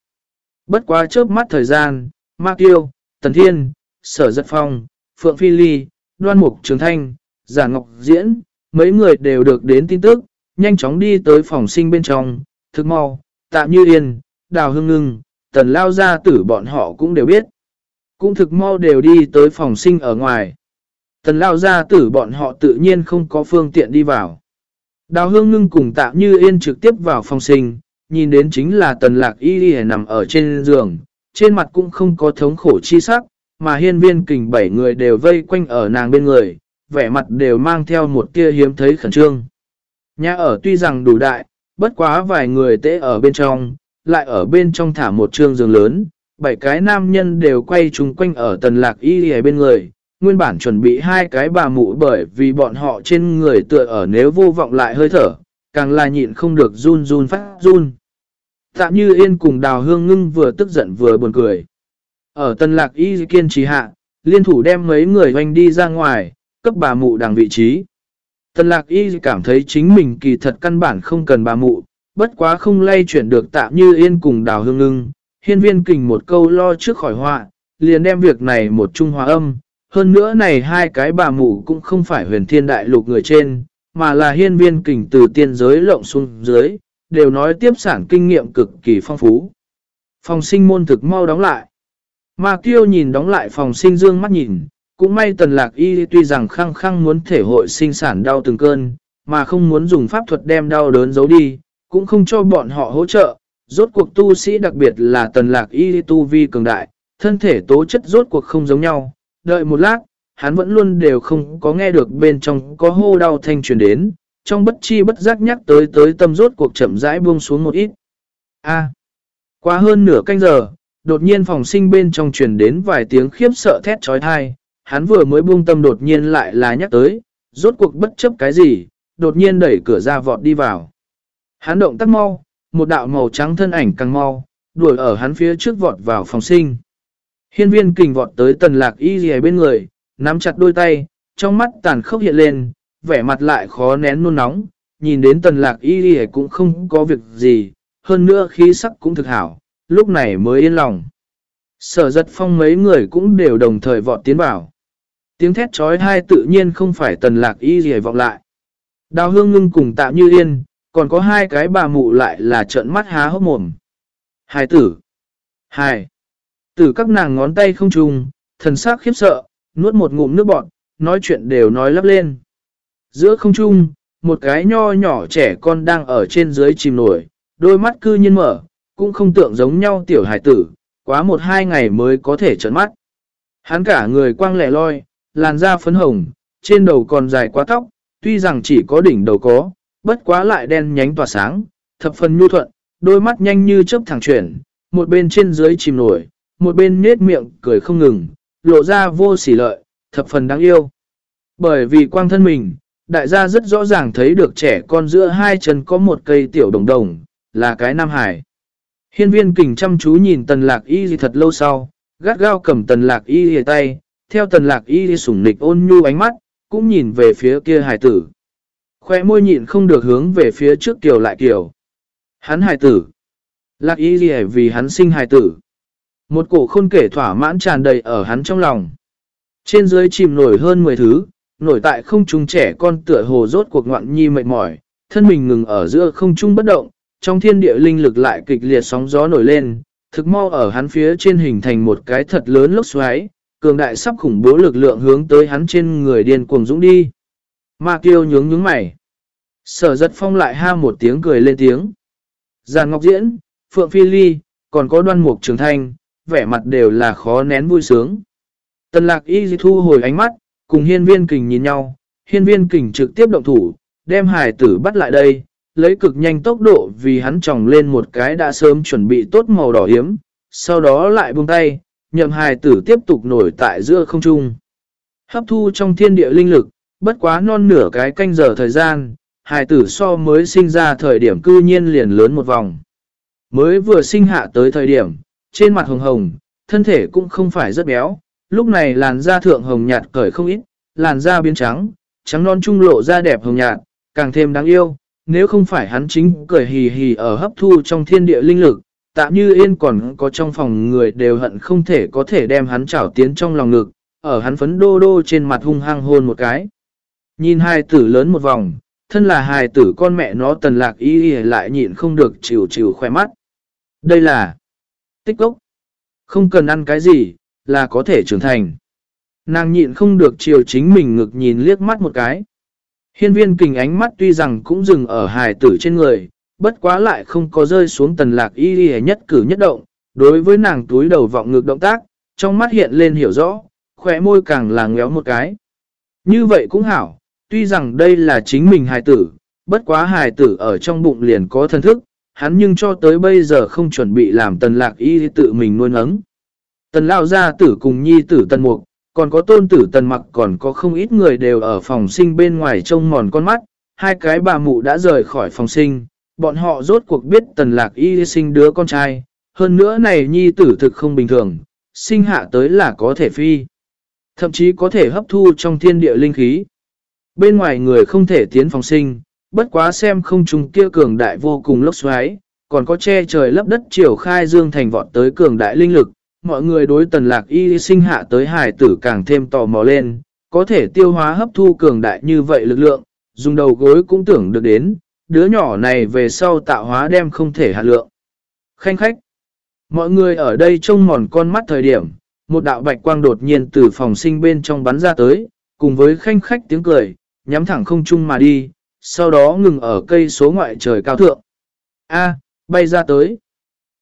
Bất quá chớp mắt thời gian, Mạc Tiêu, Tần Thiên, Sở Giật Phong, Phượng Phi Ly, Đoan Mục Trường Thanh, Giả Ngọc Diễn, mấy người đều được đến tin tức, nhanh chóng đi tới phòng sinh bên trong, thực mau, tạm như yên, đào hương ngưng, tần lao gia tử bọn họ cũng đều biết. Cũng thực mau đều đi tới phòng sinh ở ngoài. Tần lao gia tử bọn họ tự nhiên không có phương tiện đi vào. Đào hương ngưng cùng tạ như yên trực tiếp vào phòng sinh, nhìn đến chính là tần lạc y đi nằm ở trên giường, trên mặt cũng không có thống khổ chi sắc, mà hiên viên kình bảy người đều vây quanh ở nàng bên người, vẻ mặt đều mang theo một tia hiếm thấy khẩn trương. Nhà ở tuy rằng đủ đại, bất quá vài người tễ ở bên trong, lại ở bên trong thả một trương giường lớn, bảy cái nam nhân đều quay chung quanh ở tần lạc y ở bên người, nguyên bản chuẩn bị hai cái bà mụ bởi vì bọn họ trên người tựa ở nếu vô vọng lại hơi thở, càng là nhịn không được run run phát run. Tạm như yên cùng đào hương ngưng vừa tức giận vừa buồn cười. Ở tần lạc y kiên trì hạ, liên thủ đem mấy người hoành đi ra ngoài, cấp bà mụ đằng vị trí. Tần lạc y cảm thấy chính mình kỳ thật căn bản không cần bà mụ, bất quá không lay chuyển được tạm như yên cùng đào hương ngưng. Hiên viên kình một câu lo trước khỏi họa, liền đem việc này một trung hòa âm. Hơn nữa này hai cái bà mụ cũng không phải huyền thiên đại lục người trên, mà là hiên viên kình từ tiên giới lộng xuống dưới, đều nói tiếp sản kinh nghiệm cực kỳ phong phú. Phòng sinh môn thực mau đóng lại. Mà kiêu nhìn đóng lại phòng sinh dương mắt nhìn, cũng may tần lạc y tuy rằng khăng khăng muốn thể hội sinh sản đau từng cơn, mà không muốn dùng pháp thuật đem đau đớn giấu đi, cũng không cho bọn họ hỗ trợ. Rốt cuộc tu sĩ đặc biệt là tần lạc y tu vi cường đại, thân thể tố chất rốt cuộc không giống nhau. Đợi một lát, hắn vẫn luôn đều không có nghe được bên trong có hô đau thanh truyền đến, trong bất chi bất giác nhắc tới tới tâm rốt cuộc chậm rãi buông xuống một ít. A. qua hơn nửa canh giờ, đột nhiên phòng sinh bên trong truyền đến vài tiếng khiếp sợ thét trói thai, hắn vừa mới buông tâm đột nhiên lại là nhắc tới, rốt cuộc bất chấp cái gì, đột nhiên đẩy cửa ra vọt đi vào. Hắn động tác mau, một đạo màu trắng thân ảnh càng mau, đuổi ở hắn phía trước vọt vào phòng sinh. Hiên viên kình vọt tới tần lạc y gì bên người, nắm chặt đôi tay, trong mắt tàn khốc hiện lên, vẻ mặt lại khó nén nôn nóng, nhìn đến tần lạc y gì cũng không có việc gì, hơn nữa khí sắc cũng thực hảo, lúc này mới yên lòng. Sở giật phong mấy người cũng đều đồng thời vọt tiến vào. Tiếng thét trói hai tự nhiên không phải tần lạc y gì vọng lại. Đào hương ngưng cùng tạo như yên, còn có hai cái bà mụ lại là trợn mắt há hốc mồm. Hai tử. Hai. Từ các nàng ngón tay không trùng, thần sắc khiếp sợ, nuốt một ngụm nước bọt, nói chuyện đều nói lắp lên. Giữa không trung, một cái nho nhỏ trẻ con đang ở trên dưới chìm nổi, đôi mắt cư nhiên mở, cũng không tượng giống nhau tiểu hải tử, quá một hai ngày mới có thể trấn mắt. Hắn cả người quang lẻ loi, làn da phấn hồng, trên đầu còn dài quá tóc, tuy rằng chỉ có đỉnh đầu có, bất quá lại đen nhánh tỏa sáng, thập phần nhu thuận, đôi mắt nhanh như chớp thẳng chuyển, một bên trên dưới chìm nổi, một bên nết miệng cười không ngừng, lộ ra vô sỉ lợi, thập phần đáng yêu. Bởi vì quang thân mình, đại gia rất rõ ràng thấy được trẻ con giữa hai chân có một cây tiểu đồng đồng, là cái nam hải. Hiên viên kình chăm chú nhìn tần lạc y gì thật lâu sau, gắt gao cầm tần lạc y gì tay, theo tần lạc y gì sủng nịch ôn nhu ánh mắt, cũng nhìn về phía kia hải tử. Khoe môi nhịn không được hướng về phía trước kiều lại kiều. Hắn hải tử. Lạc y gì vì hắn sinh hải tử. Một cổ khôn kể thỏa mãn tràn đầy ở hắn trong lòng. Trên dưới chìm nổi hơn 10 thứ, nổi tại không trung trẻ con tựa hồ rốt cuộc ngoạn nhi mệt mỏi, thân mình ngừng ở giữa không trung bất động, trong thiên địa linh lực lại kịch liệt sóng gió nổi lên, thực mau ở hắn phía trên hình thành một cái thật lớn lốc xoáy, cường đại sắp khủng bố lực lượng hướng tới hắn trên người điên cuồng dũng đi. Ma kiêu nhướng nhướng mày. Sở giật phong lại ha một tiếng cười lên tiếng. Giàn Ngọc Diễn, Phượng Phi Ly, còn có đoan mục trường thanh, vẻ mặt đều là khó nén vui sướng. Tần lạc y thu hồi ánh mắt, cùng hiên viên kình nhìn nhau, hiên viên kình trực tiếp động thủ, đem Hải tử bắt lại đây, lấy cực nhanh tốc độ vì hắn tròng lên một cái đã sớm chuẩn bị tốt màu đỏ hiếm, sau đó lại buông tay, nhậm Hải tử tiếp tục nổi tại giữa không trung. Hấp thu trong thiên địa linh lực, bất quá non nửa cái canh giờ thời gian, Hải tử so mới sinh ra thời điểm cư nhiên liền lớn một vòng. Mới vừa sinh hạ tới thời điểm, trên mặt hồng hồng, thân thể cũng không phải rất béo, lúc này làn da thượng hồng nhạt cởi không ít, làn da biến trắng, trắng non trung lộ da đẹp hồng nhạt, càng thêm đáng yêu, nếu không phải hắn chính cười hì hì ở hấp thu trong thiên địa linh lực, tạm như yên còn có trong phòng người đều hận không thể có thể đem hắn trảo tiến trong lòng ngực, ở hắn phấn đô đô trên mặt hung hăng hôn một cái. Nhìn hai tử lớn một vòng, thân là hài tử con mẹ nó tần lạc y y lại nhịn không được chịu chịu khoe mắt. Đây là tích cốc. Không cần ăn cái gì, là có thể trưởng thành. Nàng nhịn không được chiều chính mình ngực nhìn liếc mắt một cái. Hiên viên kình ánh mắt tuy rằng cũng dừng ở hài tử trên người, bất quá lại không có rơi xuống tần lạc y y nhất cử nhất động. Đối với nàng túi đầu vọng ngực động tác, trong mắt hiện lên hiểu rõ, khỏe môi càng là ngéo một cái. Như vậy cũng hảo, tuy rằng đây là chính mình hài tử, bất quá hài tử ở trong bụng liền có thân thức, hắn nhưng cho tới bây giờ không chuẩn bị làm tần lạc y tự mình nuôi nấng. Tần lao gia tử cùng nhi tử tần mục, còn có tôn tử tần mặc còn có không ít người đều ở phòng sinh bên ngoài trông mòn con mắt, hai cái bà mụ đã rời khỏi phòng sinh, bọn họ rốt cuộc biết tần lạc y sinh đứa con trai, hơn nữa này nhi tử thực không bình thường, sinh hạ tới là có thể phi. Thậm chí có thể hấp thu trong thiên địa linh khí. Bên ngoài người không thể tiến phòng sinh, bất quá xem không trùng kia cường đại vô cùng lốc xoáy, còn có che trời lấp đất triều khai dương thành vọt tới cường đại linh lực, mọi người đối tần lạc y sinh hạ tới hải tử càng thêm tò mò lên, có thể tiêu hóa hấp thu cường đại như vậy lực lượng, dùng đầu gối cũng tưởng được đến, đứa nhỏ này về sau tạo hóa đem không thể hạ lượng. Khanh khách, mọi người ở đây trông mòn con mắt thời điểm, một đạo bạch quang đột nhiên từ phòng sinh bên trong bắn ra tới, cùng với khanh khách tiếng cười, nhắm thẳng không chung mà đi, sau đó ngừng ở cây số ngoại trời cao thượng. A, bay ra tới.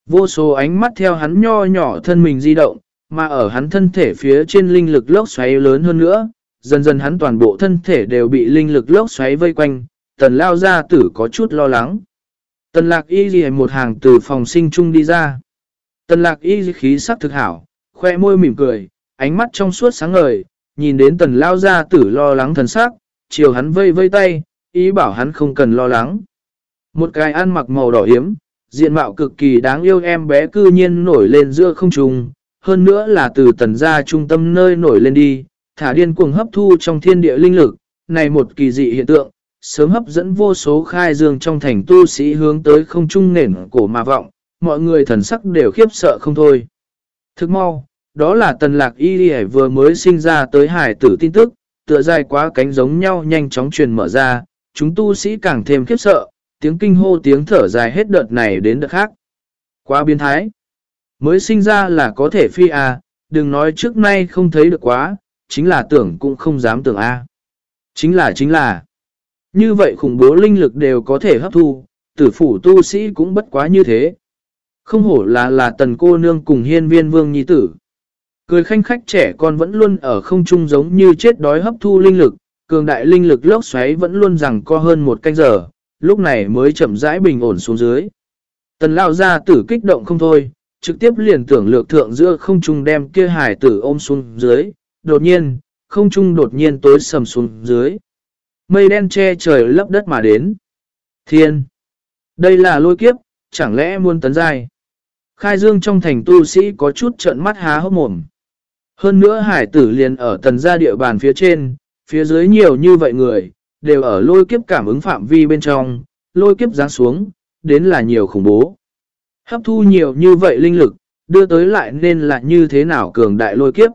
Vô số ánh mắt theo hắn nho nhỏ thân mình di động, mà ở hắn thân thể phía trên linh lực lốc xoáy lớn hơn nữa, dần dần hắn toàn bộ thân thể đều bị linh lực lốc xoáy vây quanh, tần lao ra tử có chút lo lắng. Tần lạc y ghi một hàng từ phòng sinh chung đi ra. Tần lạc y khí sắc thực hảo, khoe môi mỉm cười, ánh mắt trong suốt sáng ngời, nhìn đến tần lao ra tử lo lắng thần sắc, chiều hắn vây vây tay, ý bảo hắn không cần lo lắng. Một cái ăn mặc màu đỏ hiếm, diện mạo cực kỳ đáng yêu em bé cư nhiên nổi lên giữa không trùng, hơn nữa là từ tần gia trung tâm nơi nổi lên đi, thả điên cuồng hấp thu trong thiên địa linh lực, này một kỳ dị hiện tượng, sớm hấp dẫn vô số khai dương trong thành tu sĩ hướng tới không trung nền cổ mà vọng, mọi người thần sắc đều khiếp sợ không thôi. Thức mau, đó là tần lạc y đi vừa mới sinh ra tới hải tử tin tức, tựa dài quá cánh giống nhau nhanh chóng truyền mở ra, chúng tu sĩ càng thêm khiếp sợ, tiếng kinh hô tiếng thở dài hết đợt này đến đợt khác. Quá biến thái. Mới sinh ra là có thể phi à, đừng nói trước nay không thấy được quá, chính là tưởng cũng không dám tưởng a Chính là chính là. Như vậy khủng bố linh lực đều có thể hấp thu, tử phủ tu sĩ cũng bất quá như thế. Không hổ là là tần cô nương cùng hiên viên vương nhi tử. Cười khanh khách trẻ con vẫn luôn ở không trung giống như chết đói hấp thu linh lực, cường đại linh lực lốc xoáy vẫn luôn rằng co hơn một canh giờ, lúc này mới chậm rãi bình ổn xuống dưới. Tần lao ra tử kích động không thôi, trực tiếp liền tưởng lược thượng giữa không trung đem kia hải tử ôm xuống dưới, đột nhiên, không trung đột nhiên tối sầm xuống dưới. Mây đen che trời lấp đất mà đến. Thiên! Đây là lôi kiếp, chẳng lẽ muôn tấn dài. Khai dương trong thành tu sĩ có chút trận mắt há hốc mồm. Hơn nữa hải tử liền ở tần gia địa bàn phía trên, phía dưới nhiều như vậy người, đều ở lôi kiếp cảm ứng phạm vi bên trong, lôi kiếp giáng xuống, đến là nhiều khủng bố. Hấp thu nhiều như vậy linh lực, đưa tới lại nên là như thế nào cường đại lôi kiếp.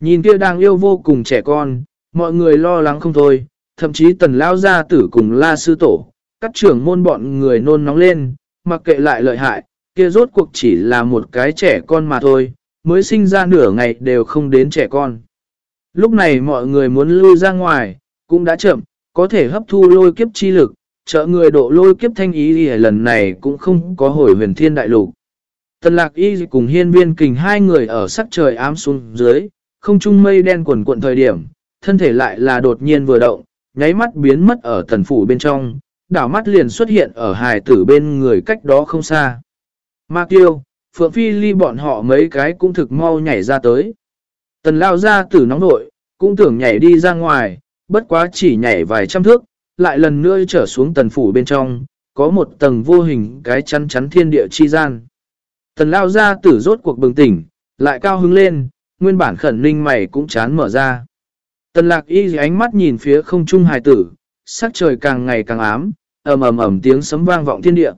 Nhìn kia đang yêu vô cùng trẻ con, mọi người lo lắng không thôi, thậm chí tần lao gia tử cùng la sư tổ, các trưởng môn bọn người nôn nóng lên, mặc kệ lại lợi hại, kia rốt cuộc chỉ là một cái trẻ con mà thôi, mới sinh ra nửa ngày đều không đến trẻ con. Lúc này mọi người muốn lui ra ngoài, cũng đã chậm, có thể hấp thu lôi kiếp chi lực, trợ người độ lôi kiếp thanh ý thì lần này cũng không có hồi huyền thiên đại lục. Tần lạc y cùng hiên viên kình hai người ở sắc trời ám xuống dưới, không trung mây đen quần cuộn thời điểm, thân thể lại là đột nhiên vừa động, nháy mắt biến mất ở tần phủ bên trong, đảo mắt liền xuất hiện ở hài tử bên người cách đó không xa. Ma Kiêu, Phượng Phi ly bọn họ mấy cái cũng thực mau nhảy ra tới. Tần lao ra tử nóng nội, cũng tưởng nhảy đi ra ngoài, bất quá chỉ nhảy vài trăm thước, lại lần nữa trở xuống tần phủ bên trong, có một tầng vô hình cái chắn chắn thiên địa chi gian. Tần lao ra tử rốt cuộc bừng tỉnh, lại cao hứng lên, nguyên bản khẩn ninh mày cũng chán mở ra. Tần lạc y ánh mắt nhìn phía không trung hài tử, sắc trời càng ngày càng ám, ầm ầm ầm tiếng sấm vang vọng thiên địa.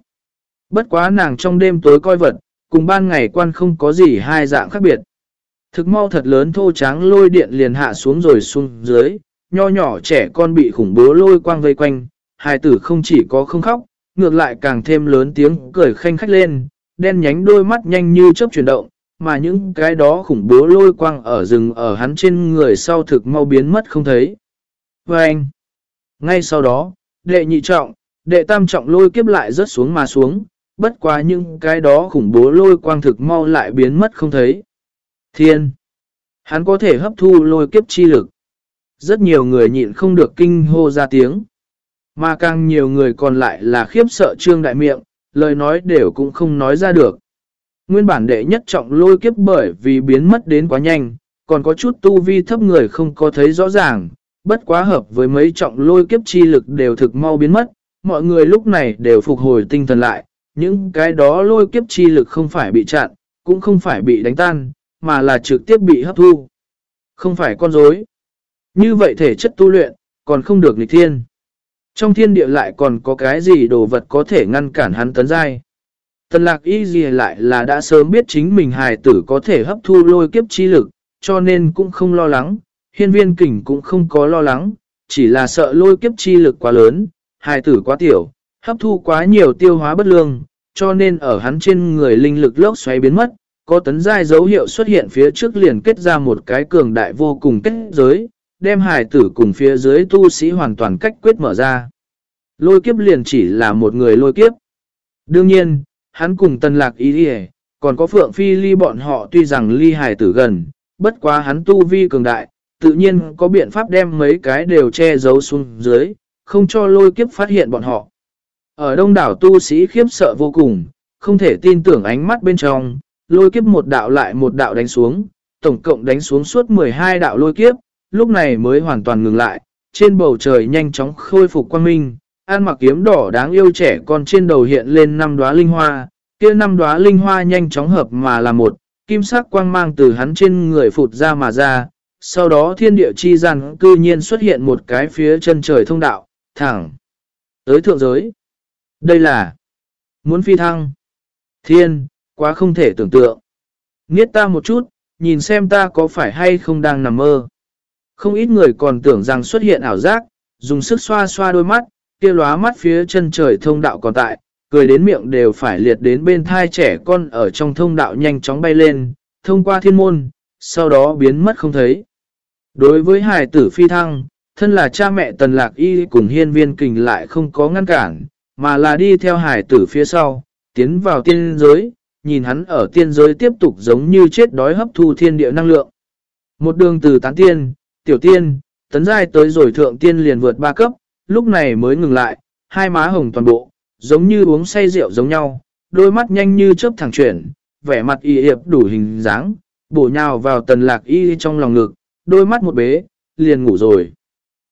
Bất quá nàng trong đêm tối coi vật, cùng ban ngày quan không có gì hai dạng khác biệt. Thực mau thật lớn thô tráng lôi điện liền hạ xuống rồi xuống dưới, nho nhỏ trẻ con bị khủng bố lôi quang vây quanh, hài tử không chỉ có không khóc, ngược lại càng thêm lớn tiếng cười khanh khách lên, đen nhánh đôi mắt nhanh như chớp chuyển động, mà những cái đó khủng bố lôi quang ở rừng ở hắn trên người sau thực mau biến mất không thấy. Và anh, ngay sau đó, đệ nhị trọng, đệ tam trọng lôi kiếp lại rớt xuống mà xuống, bất quá những cái đó khủng bố lôi quang thực mau lại biến mất không thấy. Thiên, hắn có thể hấp thu lôi kiếp chi lực. Rất nhiều người nhịn không được kinh hô ra tiếng. Mà càng nhiều người còn lại là khiếp sợ trương đại miệng, lời nói đều cũng không nói ra được. Nguyên bản đệ nhất trọng lôi kiếp bởi vì biến mất đến quá nhanh, còn có chút tu vi thấp người không có thấy rõ ràng, bất quá hợp với mấy trọng lôi kiếp chi lực đều thực mau biến mất, mọi người lúc này đều phục hồi tinh thần lại, những cái đó lôi kiếp chi lực không phải bị chặn, cũng không phải bị đánh tan, mà là trực tiếp bị hấp thu. Không phải con rối. Như vậy thể chất tu luyện, còn không được nghịch thiên. Trong thiên địa lại còn có cái gì đồ vật có thể ngăn cản hắn tấn giai. Tần lạc y gì lại là đã sớm biết chính mình hài tử có thể hấp thu lôi kiếp chi lực, cho nên cũng không lo lắng, hiên viên kình cũng không có lo lắng, chỉ là sợ lôi kiếp chi lực quá lớn, hài tử quá tiểu, hấp thu quá nhiều tiêu hóa bất lương, cho nên ở hắn trên người linh lực lốc xoáy biến mất, có tấn giai dấu hiệu xuất hiện phía trước liền kết ra một cái cường đại vô cùng kết giới, đem hài tử cùng phía dưới tu sĩ hoàn toàn cách quyết mở ra. Lôi kiếp liền chỉ là một người lôi kiếp. Đương nhiên, hắn cùng tân lạc ý đi còn có phượng phi ly bọn họ tuy rằng ly hài tử gần, bất quá hắn tu vi cường đại, tự nhiên có biện pháp đem mấy cái đều che giấu xuống dưới, không cho lôi kiếp phát hiện bọn họ. Ở đông đảo tu sĩ khiếp sợ vô cùng, không thể tin tưởng ánh mắt bên trong, lôi kiếp một đạo lại một đạo đánh xuống, tổng cộng đánh xuống suốt 12 đạo lôi kiếp, lúc này mới hoàn toàn ngừng lại, trên bầu trời nhanh chóng khôi phục quang minh, an mặc kiếm đỏ đáng yêu trẻ con trên đầu hiện lên năm đóa linh hoa, kia năm đóa linh hoa nhanh chóng hợp mà là một, kim sắc quang mang từ hắn trên người phụt ra mà ra, sau đó thiên địa chi gian cư nhiên xuất hiện một cái phía chân trời thông đạo, thẳng tới thượng giới. Đây là muốn phi thăng. Thiên, quá không thể tưởng tượng. Nghiết ta một chút, nhìn xem ta có phải hay không đang nằm mơ. Không ít người còn tưởng rằng xuất hiện ảo giác, dùng sức xoa xoa đôi mắt, kia lóa mắt phía chân trời thông đạo còn tại, cười đến miệng đều phải liệt đến bên thai trẻ con ở trong thông đạo nhanh chóng bay lên, thông qua thiên môn, sau đó biến mất không thấy. Đối với hài tử phi thăng, thân là cha mẹ tần lạc y cùng hiên viên kình lại không có ngăn cản, mà là đi theo hài tử phía sau, tiến vào tiên giới, nhìn hắn ở tiên giới tiếp tục giống như chết đói hấp thu thiên địa năng lượng. Một đường từ tán tiên, tiểu tiên, tấn giai tới rồi thượng tiên liền vượt ba cấp, lúc này mới ngừng lại, hai má hồng toàn bộ, giống như uống say rượu giống nhau, đôi mắt nhanh như chớp thẳng chuyển, vẻ mặt y hiệp đủ hình dáng, bổ nhào vào tần lạc y trong lòng ngực, đôi mắt một bế, liền ngủ rồi.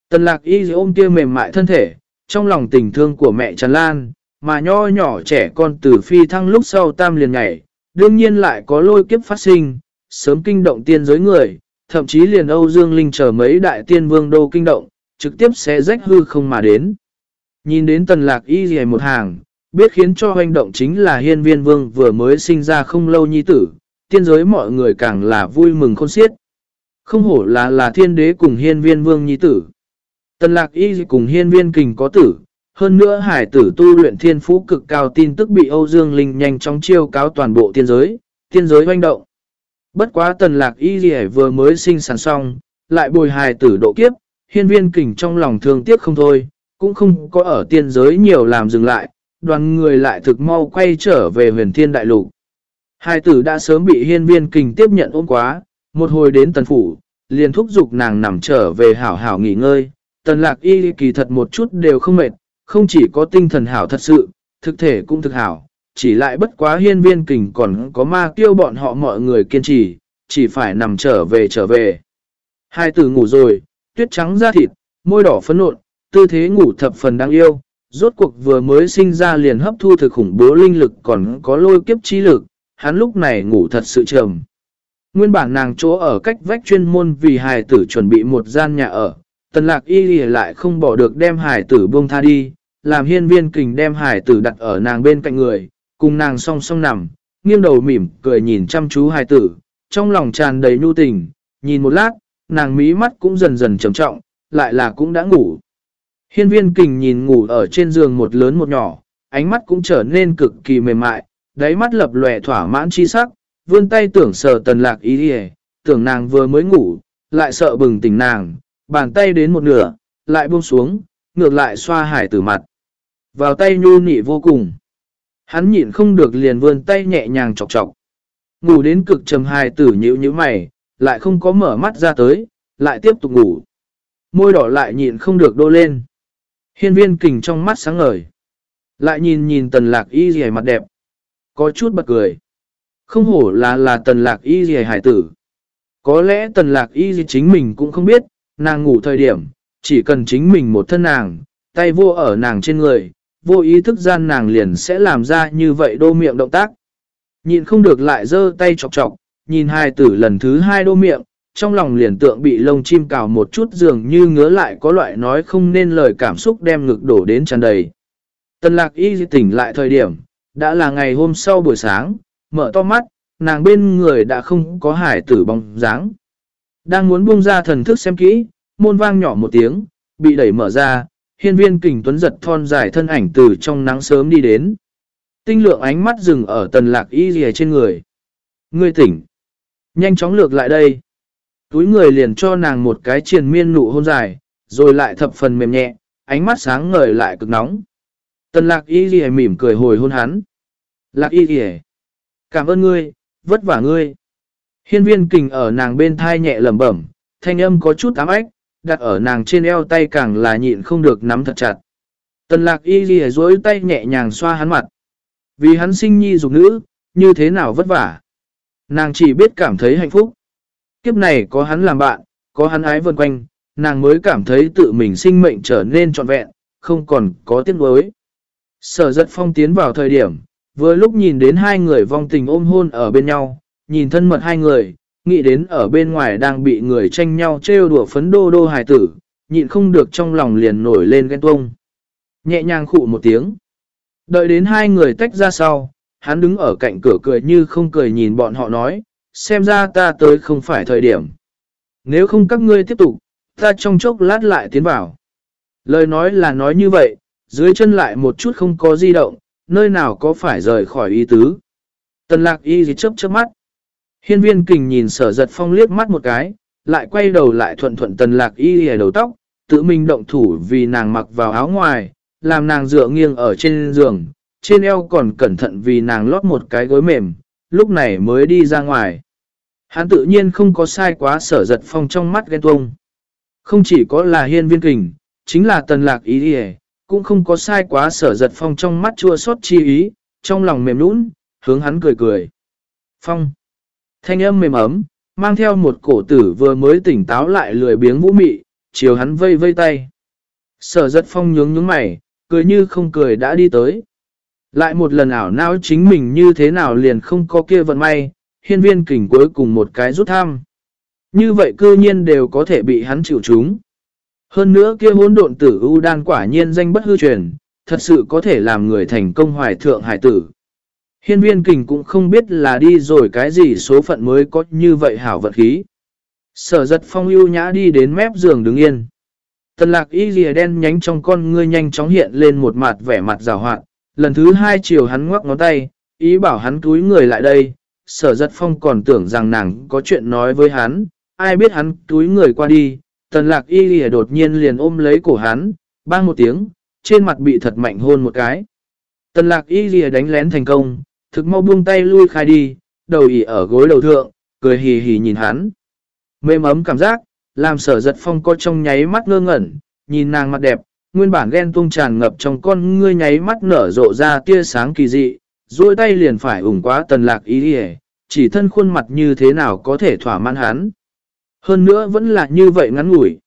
Tần lạc y ôm kia mềm mại thân thể, trong lòng tình thương của mẹ tràn lan, mà nho nhỏ trẻ con từ phi thăng lúc sau tam liền nhảy, đương nhiên lại có lôi kiếp phát sinh, sớm kinh động tiên giới người, thậm chí liền Âu Dương Linh chờ mấy đại tiên vương đô kinh động, trực tiếp sẽ rách hư không mà đến. Nhìn đến tần lạc y dì một hàng, biết khiến cho hoành động chính là hiên viên vương vừa mới sinh ra không lâu nhi tử, tiên giới mọi người càng là vui mừng khôn xiết. Không hổ là là thiên đế cùng hiên viên vương nhi tử. Tần lạc y cùng hiên viên kình có tử, hơn nữa hải tử tu luyện thiên phú cực cao tin tức bị Âu Dương Linh nhanh chóng chiêu cáo toàn bộ tiên giới, tiên giới hoành động. Bất quá tần lạc y gì vừa mới sinh sản xong, lại bồi hài tử độ kiếp, hiên viên kình trong lòng thương tiếc không thôi, cũng không có ở tiên giới nhiều làm dừng lại, đoàn người lại thực mau quay trở về huyền thiên đại lục. Hai tử đã sớm bị hiên viên kình tiếp nhận ôm quá, một hồi đến tần phủ, liền thúc giục nàng nằm trở về hảo hảo nghỉ ngơi, tần lạc y kỳ thật một chút đều không mệt, không chỉ có tinh thần hảo thật sự, thực thể cũng thực hảo, chỉ lại bất quá hiên viên kình còn có ma kêu bọn họ mọi người kiên trì, chỉ phải nằm trở về trở về. Hai tử ngủ rồi, tuyết trắng da thịt, môi đỏ phấn nộn, tư thế ngủ thập phần đáng yêu, rốt cuộc vừa mới sinh ra liền hấp thu thực khủng bố linh lực còn có lôi kiếp trí lực, hắn lúc này ngủ thật sự trầm. Nguyên bản nàng chỗ ở cách vách chuyên môn vì hài tử chuẩn bị một gian nhà ở, tần lạc y lại không bỏ được đem hài tử buông tha đi, làm hiên viên kình đem hải tử đặt ở nàng bên cạnh người, cùng nàng song song nằm, nghiêng đầu mỉm cười nhìn chăm chú hải tử, trong lòng tràn đầy nhu tình, nhìn một lát, nàng mí mắt cũng dần dần trầm trọng, lại là cũng đã ngủ. Hiên viên kình nhìn ngủ ở trên giường một lớn một nhỏ, ánh mắt cũng trở nên cực kỳ mềm mại, đáy mắt lập lòe thỏa mãn chi sắc, vươn tay tưởng sờ tần lạc ý đi tưởng nàng vừa mới ngủ, lại sợ bừng tỉnh nàng, bàn tay đến một nửa, lại buông xuống, ngược lại xoa hải tử mặt. Vào tay nhu nị vô cùng. Hắn nhịn không được liền vươn tay nhẹ nhàng chọc chọc. Ngủ đến cực trầm hài tử nhữ như mày, lại không có mở mắt ra tới, lại tiếp tục ngủ. Môi đỏ lại nhịn không được đô lên. Hiên viên kình trong mắt sáng ngời. Lại nhìn nhìn tần lạc y dì mặt đẹp. Có chút bật cười. Không hổ là là tần lạc y dì hải tử. Có lẽ tần lạc y dì chính mình cũng không biết, nàng ngủ thời điểm, chỉ cần chính mình một thân nàng, tay vô ở nàng trên người, vô ý thức gian nàng liền sẽ làm ra như vậy đô miệng động tác. Nhìn không được lại dơ tay chọc chọc, nhìn hai tử lần thứ hai đô miệng, trong lòng liền tượng bị lông chim cào một chút dường như ngứa lại có loại nói không nên lời cảm xúc đem ngực đổ đến tràn đầy. Tần lạc y tỉnh lại thời điểm, đã là ngày hôm sau buổi sáng, mở to mắt, nàng bên người đã không có hải tử bóng dáng. Đang muốn buông ra thần thức xem kỹ, môn vang nhỏ một tiếng, bị đẩy mở ra, hiên viên kình tuấn giật thon dài thân ảnh từ trong nắng sớm đi đến. Tinh lượng ánh mắt dừng ở tần lạc y rìa trên người. Ngươi tỉnh. Nhanh chóng lược lại đây. Túi người liền cho nàng một cái triền miên nụ hôn dài, rồi lại thập phần mềm nhẹ, ánh mắt sáng ngời lại cực nóng. Tần lạc y rìa mỉm cười hồi hôn hắn. Lạc y rìa. Cảm ơn ngươi, vất vả ngươi. Hiên viên kình ở nàng bên thai nhẹ lẩm bẩm, thanh âm có chút ám ách, đặt ở nàng trên eo tay càng là nhịn không được nắm thật chặt. Tần lạc y ghi dối tay nhẹ nhàng xoa hắn mặt. Vì hắn sinh nhi dục nữ, như thế nào vất vả. Nàng chỉ biết cảm thấy hạnh phúc. Kiếp này có hắn làm bạn, có hắn ái vần quanh, nàng mới cảm thấy tự mình sinh mệnh trở nên trọn vẹn, không còn có tiếc nuối. Sở giật phong tiến vào thời điểm, vừa lúc nhìn đến hai người vong tình ôm hôn ở bên nhau, nhìn thân mật hai người, nghĩ đến ở bên ngoài đang bị người tranh nhau trêu đùa phấn đô đô hài tử, nhịn không được trong lòng liền nổi lên ghen tuông. Nhẹ nhàng khụ một tiếng. Đợi đến hai người tách ra sau, hắn đứng ở cạnh cửa cười như không cười nhìn bọn họ nói, xem ra ta tới không phải thời điểm. Nếu không các ngươi tiếp tục, ta trong chốc lát lại tiến vào. Lời nói là nói như vậy, dưới chân lại một chút không có di động, nơi nào có phải rời khỏi ý tứ. Tần lạc y gì chớp chớp mắt. Hiên viên kình nhìn sở giật phong liếc mắt một cái, lại quay đầu lại thuận thuận tần lạc y hề đầu tóc, tự mình động thủ vì nàng mặc vào áo ngoài, làm nàng dựa nghiêng ở trên giường, trên eo còn cẩn thận vì nàng lót một cái gối mềm, lúc này mới đi ra ngoài. Hắn tự nhiên không có sai quá sở giật phong trong mắt ghen tuông. Không chỉ có là hiên viên kình, chính là tần lạc ý hề, cũng không có sai quá sở giật phong trong mắt chua xót chi ý, trong lòng mềm nũng, hướng hắn cười cười. Phong. Thanh âm mềm ấm, mang theo một cổ tử vừa mới tỉnh táo lại lười biếng vũ mị, chiều hắn vây vây tay. Sở giật phong nhướng nhướng mày, cười như không cười đã đi tới. Lại một lần ảo não chính mình như thế nào liền không có kia vận may, hiên viên kình cuối cùng một cái rút tham. Như vậy cư nhiên đều có thể bị hắn chịu chúng. Hơn nữa kia hỗn độn tử U đan quả nhiên danh bất hư truyền, thật sự có thể làm người thành công hoài thượng hải tử. Hiên viên kình cũng không biết là đi rồi cái gì số phận mới có như vậy hảo vật khí. Sở giật phong ưu nhã đi đến mép giường đứng yên. Tần lạc y lìa đen nhánh trong con ngươi nhanh chóng hiện lên một mặt vẻ mặt rào hoạn. Lần thứ hai chiều hắn ngoắc ngón tay, ý bảo hắn túi người lại đây. Sở giật phong còn tưởng rằng nàng có chuyện nói với hắn, ai biết hắn túi người qua đi. Tần lạc y lìa đột nhiên liền ôm lấy cổ hắn, bang một tiếng, trên mặt bị thật mạnh hôn một cái. Tần lạc y lìa đánh lén thành công, thực mau buông tay lui khai đi, đầu ỉ ở gối đầu thượng, cười hì hì nhìn hắn. Mềm ấm cảm giác, làm sở giật phong có trong nháy mắt ngơ ngẩn, nhìn nàng mặt đẹp, nguyên bản ghen tung tràn ngập trong con ngươi nháy mắt nở rộ ra tia sáng kỳ dị, duỗi tay liền phải ủng quá tần lạc ý đi chỉ thân khuôn mặt như thế nào có thể thỏa mãn hắn. Hơn nữa vẫn là như vậy ngắn ngủi.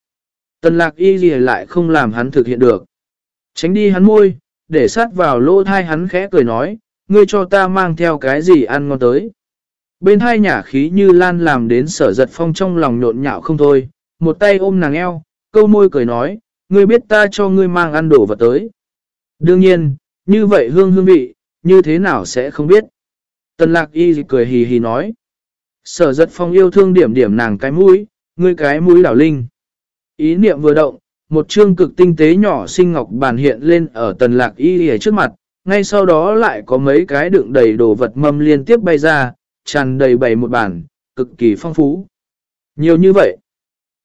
Tần lạc y gì lại không làm hắn thực hiện được. Tránh đi hắn môi, để sát vào lỗ thai hắn khẽ cười nói, ngươi cho ta mang theo cái gì ăn ngon tới. Bên hai nhả khí như lan làm đến sở giật phong trong lòng nhộn nhạo không thôi, một tay ôm nàng eo, câu môi cười nói, ngươi biết ta cho ngươi mang ăn đồ vật tới. Đương nhiên, như vậy hương hương vị, như thế nào sẽ không biết. Tần lạc y cười hì hì nói. Sở giật phong yêu thương điểm điểm nàng cái mũi, ngươi cái mũi đảo linh. Ý niệm vừa động, một chương cực tinh tế nhỏ xinh ngọc bàn hiện lên ở tần lạc y trước mặt, ngay sau đó lại có mấy cái đựng đầy đồ vật mâm liên tiếp bay ra, tràn đầy bày một bàn, cực kỳ phong phú. Nhiều như vậy,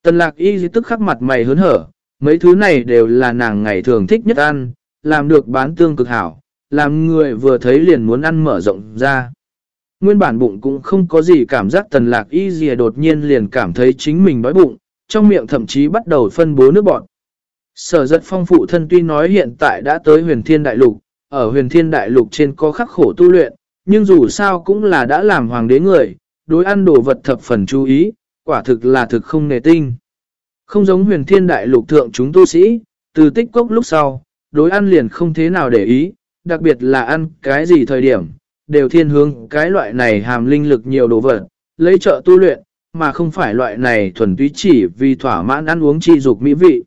tần lạc y tức khắc mặt mày hớn hở, mấy thứ này đều là nàng ngày thường thích nhất ăn, làm được bán tương cực hảo, làm người vừa thấy liền muốn ăn mở rộng ra. Nguyên bản bụng cũng không có gì cảm giác tần lạc y gì đột nhiên liền cảm thấy chính mình đói bụng, trong miệng thậm chí bắt đầu phân bố nước bọt. Sở giật phong phụ thân tuy nói hiện tại đã tới huyền thiên đại lục, ở huyền thiên đại lục trên có khắc khổ tu luyện, nhưng dù sao cũng là đã làm hoàng đế người, đối ăn đồ vật thập phần chú ý, quả thực là thực không nề tinh. Không giống huyền thiên đại lục thượng chúng tu sĩ, từ tích cốc lúc sau, đối ăn liền không thế nào để ý, đặc biệt là ăn cái gì thời điểm, đều thiên hướng cái loại này hàm linh lực nhiều đồ vật, lấy trợ tu luyện, mà không phải loại này thuần túy chỉ vì thỏa mãn ăn uống chi dục mỹ vị.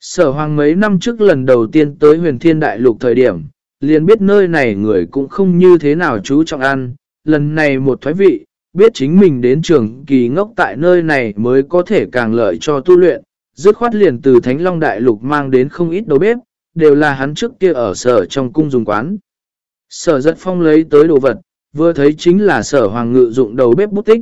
Sở hoàng mấy năm trước lần đầu tiên tới huyền thiên đại lục thời điểm, liền biết nơi này người cũng không như thế nào chú trọng ăn, lần này một thoái vị, biết chính mình đến trường kỳ ngốc tại nơi này mới có thể càng lợi cho tu luyện, dứt khoát liền từ Thánh Long Đại Lục mang đến không ít đồ bếp, đều là hắn trước kia ở sở trong cung dùng quán. Sở giật phong lấy tới đồ vật, vừa thấy chính là sở hoàng ngự dụng đầu bếp bút tích.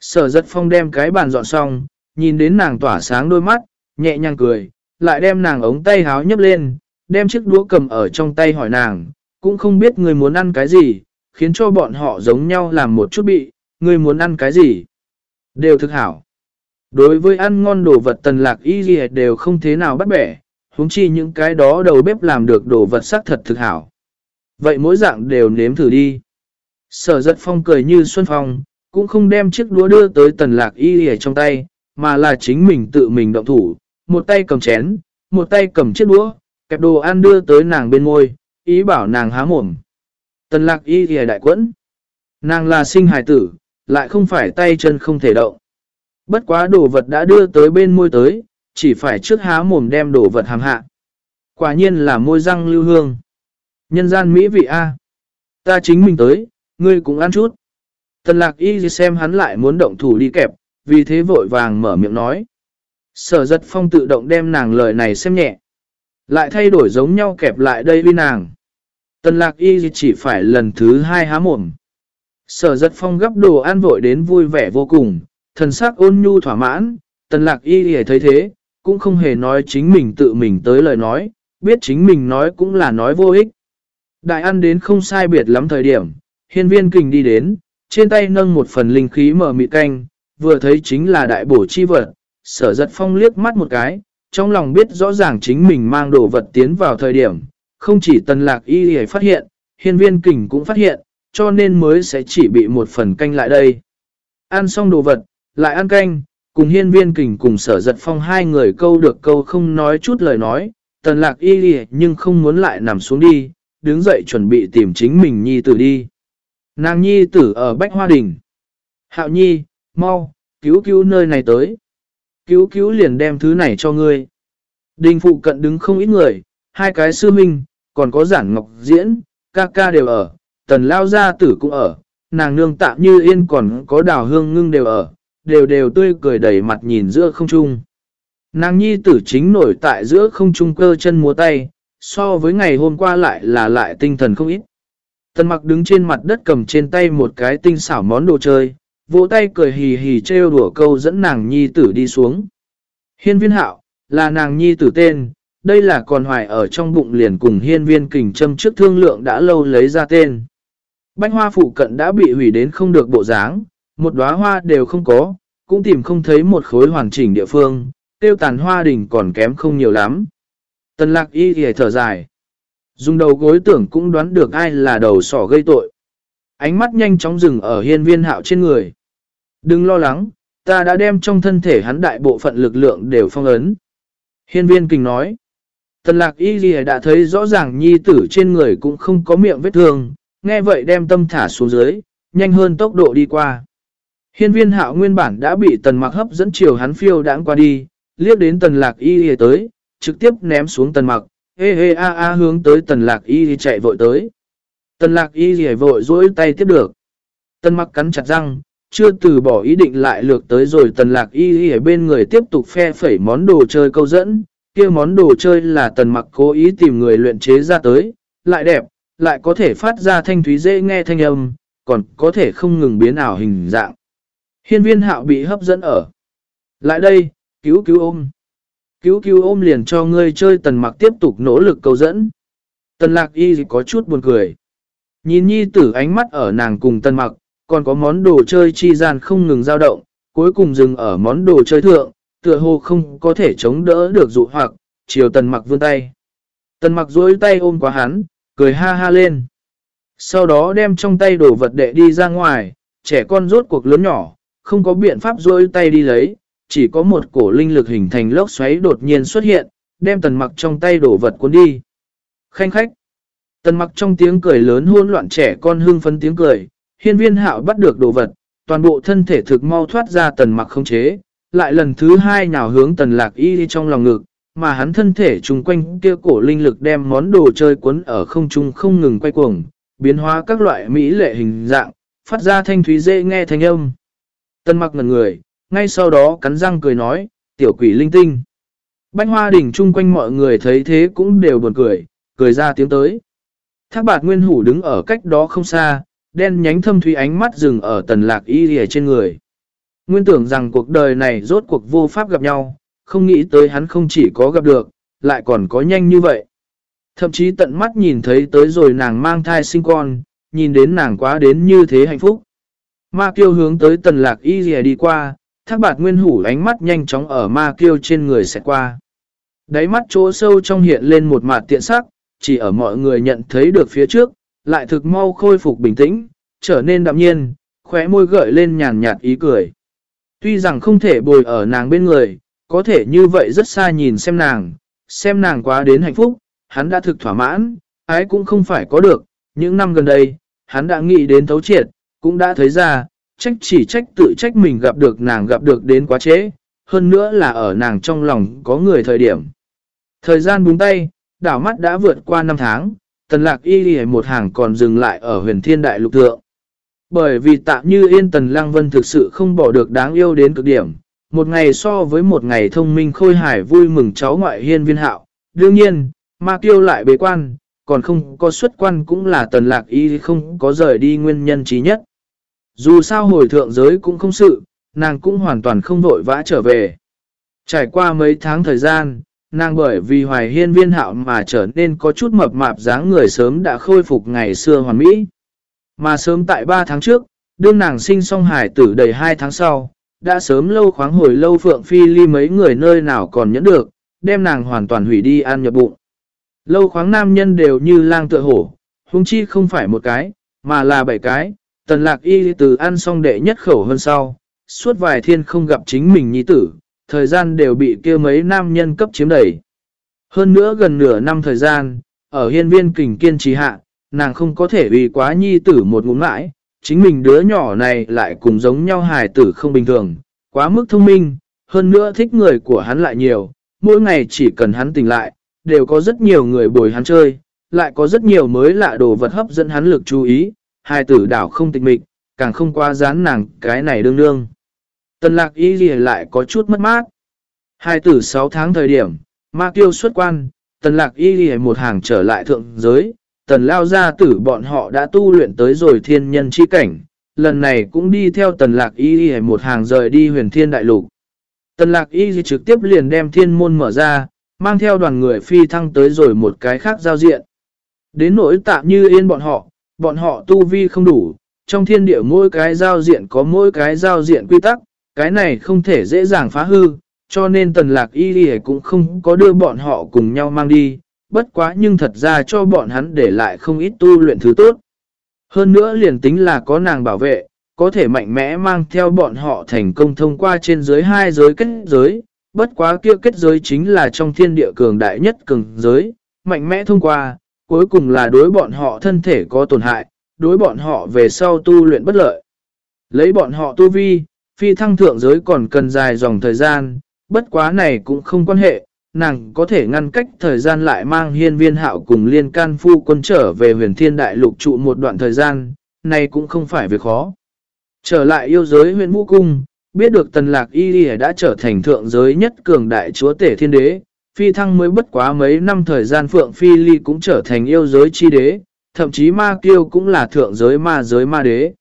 Sở giật phong đem cái bàn dọn xong, nhìn đến nàng tỏa sáng đôi mắt, nhẹ nhàng cười, lại đem nàng ống tay háo nhấp lên, đem chiếc đũa cầm ở trong tay hỏi nàng, cũng không biết người muốn ăn cái gì, khiến cho bọn họ giống nhau làm một chút bị, người muốn ăn cái gì. Đều thực hảo. Đối với ăn ngon đồ vật tần lạc y gì đều không thế nào bắt bẻ, huống chi những cái đó đầu bếp làm được đồ vật sắc thật thực hảo. Vậy mỗi dạng đều nếm thử đi. Sở giật phong cười như xuân phong, cũng không đem chiếc đũa đưa tới tần lạc y gì trong tay, mà là chính mình tự mình động thủ, một tay cầm chén, một tay cầm chiếc đũa, kẹp đồ ăn đưa tới nàng bên môi, ý bảo nàng há mồm. Tần lạc y thì đại quẫn. Nàng là sinh hài tử, lại không phải tay chân không thể động. Bất quá đồ vật đã đưa tới bên môi tới, chỉ phải trước há mồm đem đồ vật hàm hạ. Quả nhiên là môi răng lưu hương. Nhân gian Mỹ vị A. Ta chính mình tới, ngươi cũng ăn chút. Tần lạc y xem hắn lại muốn động thủ đi kẹp, vì thế vội vàng mở miệng nói. Sở giật phong tự động đem nàng lời này xem nhẹ. Lại thay đổi giống nhau kẹp lại đây với nàng. Tần lạc y chỉ phải lần thứ hai há mồm. Sở giật phong gấp đồ ăn vội đến vui vẻ vô cùng, thần sắc ôn nhu thỏa mãn, tần lạc y thấy thế, cũng không hề nói chính mình tự mình tới lời nói, biết chính mình nói cũng là nói vô ích. Đại ăn đến không sai biệt lắm thời điểm, hiên viên kình đi đến, trên tay nâng một phần linh khí mở mị canh, vừa thấy chính là đại bổ chi vật, sở giật phong liếc mắt một cái, trong lòng biết rõ ràng chính mình mang đồ vật tiến vào thời điểm, không chỉ tần lạc y hề phát hiện, hiên viên kình cũng phát hiện, cho nên mới sẽ chỉ bị một phần canh lại đây. Ăn xong đồ vật, lại ăn canh, cùng hiên viên kình cùng sở giật phong hai người câu được câu không nói chút lời nói, tần lạc y hề nhưng không muốn lại nằm xuống đi, đứng dậy chuẩn bị tìm chính mình nhi tử đi. Nàng nhi tử ở Bách Hoa Đình. Hạo nhi, mau, cứu cứu nơi này tới. Cứu cứu liền đem thứ này cho ngươi. Đình phụ cận đứng không ít người, hai cái sư minh, còn có giản ngọc diễn, ca ca đều ở, tần lao gia tử cũng ở, nàng nương tạm như yên còn có đào hương ngưng đều ở, đều đều tươi cười đầy mặt nhìn giữa không trung. Nàng nhi tử chính nổi tại giữa không trung cơ chân múa tay, so với ngày hôm qua lại là lại tinh thần không ít. Tần mặc đứng trên mặt đất cầm trên tay một cái tinh xảo món đồ chơi, vỗ tay cười hì hì trêu đùa câu dẫn nàng nhi tử đi xuống. Hiên viên hạo, là nàng nhi tử tên, đây là còn hoài ở trong bụng liền cùng hiên viên kình châm trước thương lượng đã lâu lấy ra tên. Bánh hoa phụ cận đã bị hủy đến không được bộ dáng, một đóa hoa đều không có, cũng tìm không thấy một khối hoàn chỉnh địa phương, tiêu tàn hoa đình còn kém không nhiều lắm. Tần lạc y thì thở dài. Dùng đầu gối tưởng cũng đoán được ai là đầu sỏ gây tội. Ánh mắt nhanh chóng dừng ở hiên viên hạo trên người. Đừng lo lắng, ta đã đem trong thân thể hắn đại bộ phận lực lượng đều phong ấn. Hiên viên kình nói. Tần lạc y gì đã thấy rõ ràng nhi tử trên người cũng không có miệng vết thương, nghe vậy đem tâm thả xuống dưới, nhanh hơn tốc độ đi qua. Hiên viên hạo nguyên bản đã bị tần mặc hấp dẫn chiều hắn phiêu đãng qua đi, liếc đến tần lạc y gì tới, trực tiếp ném xuống tần mặc, hê hê a a hướng tới tần lạc y gì chạy vội tới. Tần lạc y rỉa vội dối tay tiếp được. Tần mặc cắn chặt răng, chưa từ bỏ ý định lại lược tới rồi tần lạc y rỉa bên người tiếp tục phe phẩy món đồ chơi câu dẫn, kia món đồ chơi là tần mặc cố ý tìm người luyện chế ra tới, lại đẹp, lại có thể phát ra thanh thúy dễ nghe thanh âm, còn có thể không ngừng biến ảo hình dạng. Hiên viên hạo bị hấp dẫn ở. Lại đây, cứu cứu ôm. Cứu cứu ôm liền cho ngươi chơi tần mặc tiếp tục nỗ lực cầu dẫn. Tần lạc y có chút buồn cười. Nhìn nhi tử ánh mắt ở nàng cùng tần mặc, còn có món đồ chơi chi gian không ngừng dao động, cuối cùng dừng ở món đồ chơi thượng, tựa hồ không có thể chống đỡ được dụ hoặc, chiều tần mặc vươn tay. Tần mặc dối tay ôm qua hắn, cười ha ha lên. Sau đó đem trong tay đồ vật đệ đi ra ngoài, trẻ con rốt cuộc lớn nhỏ, không có biện pháp dối tay đi lấy, chỉ có một cổ linh lực hình thành lốc xoáy đột nhiên xuất hiện, đem tần mặc trong tay đồ vật cuốn đi. Khanh khách. Tần mặc trong tiếng cười lớn hôn loạn trẻ con hưng phấn tiếng cười, hiên viên hạo bắt được đồ vật, toàn bộ thân thể thực mau thoát ra tần mặc không chế, lại lần thứ hai nhào hướng tần lạc y đi trong lòng ngực, mà hắn thân thể chung quanh kia cổ linh lực đem món đồ chơi cuốn ở không trung không ngừng quay cuồng, biến hóa các loại mỹ lệ hình dạng, phát ra thanh thúy dễ nghe thanh âm. Tần mặc ngần người, ngay sau đó cắn răng cười nói, tiểu quỷ linh tinh. Bánh hoa đỉnh chung quanh mọi người thấy thế cũng đều buồn cười, cười ra tiếng tới. Thác bạt nguyên hủ đứng ở cách đó không xa, đen nhánh thâm thúy ánh mắt dừng ở tần lạc y rìa trên người. Nguyên tưởng rằng cuộc đời này rốt cuộc vô pháp gặp nhau, không nghĩ tới hắn không chỉ có gặp được, lại còn có nhanh như vậy. Thậm chí tận mắt nhìn thấy tới rồi nàng mang thai sinh con, nhìn đến nàng quá đến như thế hạnh phúc. Ma kiêu hướng tới tần lạc y rìa đi qua, thác bạt nguyên hủ ánh mắt nhanh chóng ở ma kiêu trên người sẽ qua. Đáy mắt chỗ sâu trong hiện lên một mặt tiện sắc, chỉ ở mọi người nhận thấy được phía trước, lại thực mau khôi phục bình tĩnh, trở nên đạm nhiên, khóe môi gợi lên nhàn nhạt ý cười. Tuy rằng không thể bồi ở nàng bên người, có thể như vậy rất xa nhìn xem nàng, xem nàng quá đến hạnh phúc, hắn đã thực thỏa mãn, ái cũng không phải có được. Những năm gần đây, hắn đã nghĩ đến thấu triệt, cũng đã thấy ra, trách chỉ trách tự trách mình gặp được nàng gặp được đến quá trễ, hơn nữa là ở nàng trong lòng có người thời điểm. Thời gian búng tay, đảo mắt đã vượt qua năm tháng, tần lạc y lì một hàng còn dừng lại ở huyền thiên đại lục thượng. Bởi vì tạm như yên tần lăng vân thực sự không bỏ được đáng yêu đến cực điểm, một ngày so với một ngày thông minh khôi hải vui mừng cháu ngoại hiên viên hạo. Đương nhiên, ma kiêu lại bế quan, còn không có xuất quan cũng là tần lạc y không có rời đi nguyên nhân trí nhất. Dù sao hồi thượng giới cũng không sự, nàng cũng hoàn toàn không vội vã trở về. Trải qua mấy tháng thời gian, nàng bởi vì hoài hiên viên hạo mà trở nên có chút mập mạp dáng người sớm đã khôi phục ngày xưa hoàn mỹ. Mà sớm tại 3 tháng trước, đương nàng sinh xong hải tử đầy 2 tháng sau, đã sớm lâu khoáng hồi lâu Phượng Phi ly mấy người nơi nào còn nhẫn được, đem nàng hoàn toàn hủy đi ăn nhập bụng. Lâu khoáng nam nhân đều như lang tựa hổ, hung chi không phải một cái, mà là bảy cái, tần lạc y từ ăn xong đệ nhất khẩu hơn sau, suốt vài thiên không gặp chính mình nhi tử, thời gian đều bị kia mấy nam nhân cấp chiếm đẩy. Hơn nữa gần nửa năm thời gian, ở hiên viên kình kiên trì hạ, nàng không có thể vì quá nhi tử một ngụm mãi, chính mình đứa nhỏ này lại cùng giống nhau hài tử không bình thường, quá mức thông minh, hơn nữa thích người của hắn lại nhiều, mỗi ngày chỉ cần hắn tỉnh lại, đều có rất nhiều người bồi hắn chơi, lại có rất nhiều mới lạ đồ vật hấp dẫn hắn lực chú ý, hài tử đảo không tịch mịch, càng không qua dán nàng cái này đương đương. Tần lạc y gì lại có chút mất mát. Hai tử 6 tháng thời điểm, ma kiêu xuất quan, tần lạc y gì một hàng trở lại thượng giới, tần lao gia tử bọn họ đã tu luyện tới rồi thiên nhân chi cảnh, lần này cũng đi theo tần lạc y một hàng rời đi huyền thiên đại lục. Tần lạc y trực tiếp liền đem thiên môn mở ra, mang theo đoàn người phi thăng tới rồi một cái khác giao diện. Đến nỗi tạm như yên bọn họ, bọn họ tu vi không đủ, trong thiên địa mỗi cái giao diện có mỗi cái giao diện quy tắc, cái này không thể dễ dàng phá hư, cho nên tần lạc y đi cũng không có đưa bọn họ cùng nhau mang đi, bất quá nhưng thật ra cho bọn hắn để lại không ít tu luyện thứ tốt. Hơn nữa liền tính là có nàng bảo vệ, có thể mạnh mẽ mang theo bọn họ thành công thông qua trên giới hai giới kết giới, bất quá kia kết giới chính là trong thiên địa cường đại nhất cường giới, mạnh mẽ thông qua, cuối cùng là đối bọn họ thân thể có tổn hại, đối bọn họ về sau tu luyện bất lợi. Lấy bọn họ tu vi, phi thăng thượng giới còn cần dài dòng thời gian, bất quá này cũng không quan hệ, nàng có thể ngăn cách thời gian lại mang hiên viên hạo cùng liên can phu quân trở về huyền thiên đại lục trụ một đoạn thời gian, này cũng không phải việc khó. Trở lại yêu giới huyền vũ cung, biết được tần lạc y y đã trở thành thượng giới nhất cường đại chúa tể thiên đế, phi thăng mới bất quá mấy năm thời gian phượng phi ly cũng trở thành yêu giới chi đế, thậm chí ma kiêu cũng là thượng giới ma giới ma đế.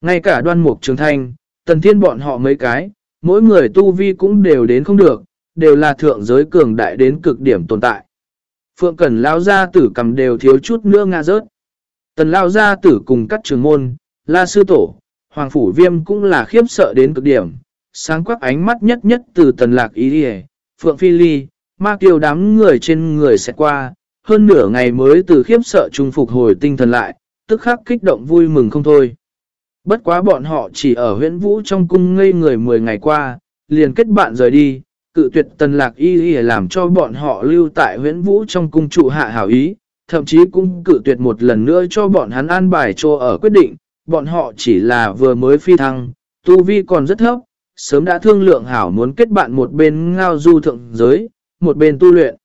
Ngay cả đoan mục trường thanh, tần thiên bọn họ mấy cái, mỗi người tu vi cũng đều đến không được, đều là thượng giới cường đại đến cực điểm tồn tại. Phượng Cẩn lao gia tử cầm đều thiếu chút nữa ngã rớt. Tần lao gia tử cùng các trường môn, la sư tổ, hoàng phủ viêm cũng là khiếp sợ đến cực điểm. Sáng quắc ánh mắt nhất nhất từ tần lạc ý đi Phượng Phi Ly, ma kiều đám người trên người sẽ qua, hơn nửa ngày mới từ khiếp sợ trung phục hồi tinh thần lại, tức khắc kích động vui mừng không thôi. Bất quá bọn họ chỉ ở huyện vũ trong cung ngây người 10 ngày qua, liền kết bạn rời đi, cự tuyệt tần lạc y y làm cho bọn họ lưu tại huyện vũ trong cung trụ hạ hảo ý, thậm chí cũng cự tuyệt một lần nữa cho bọn hắn an bài cho ở quyết định, bọn họ chỉ là vừa mới phi thăng, tu vi còn rất thấp, sớm đã thương lượng hảo muốn kết bạn một bên ngao du thượng giới, một bên tu luyện.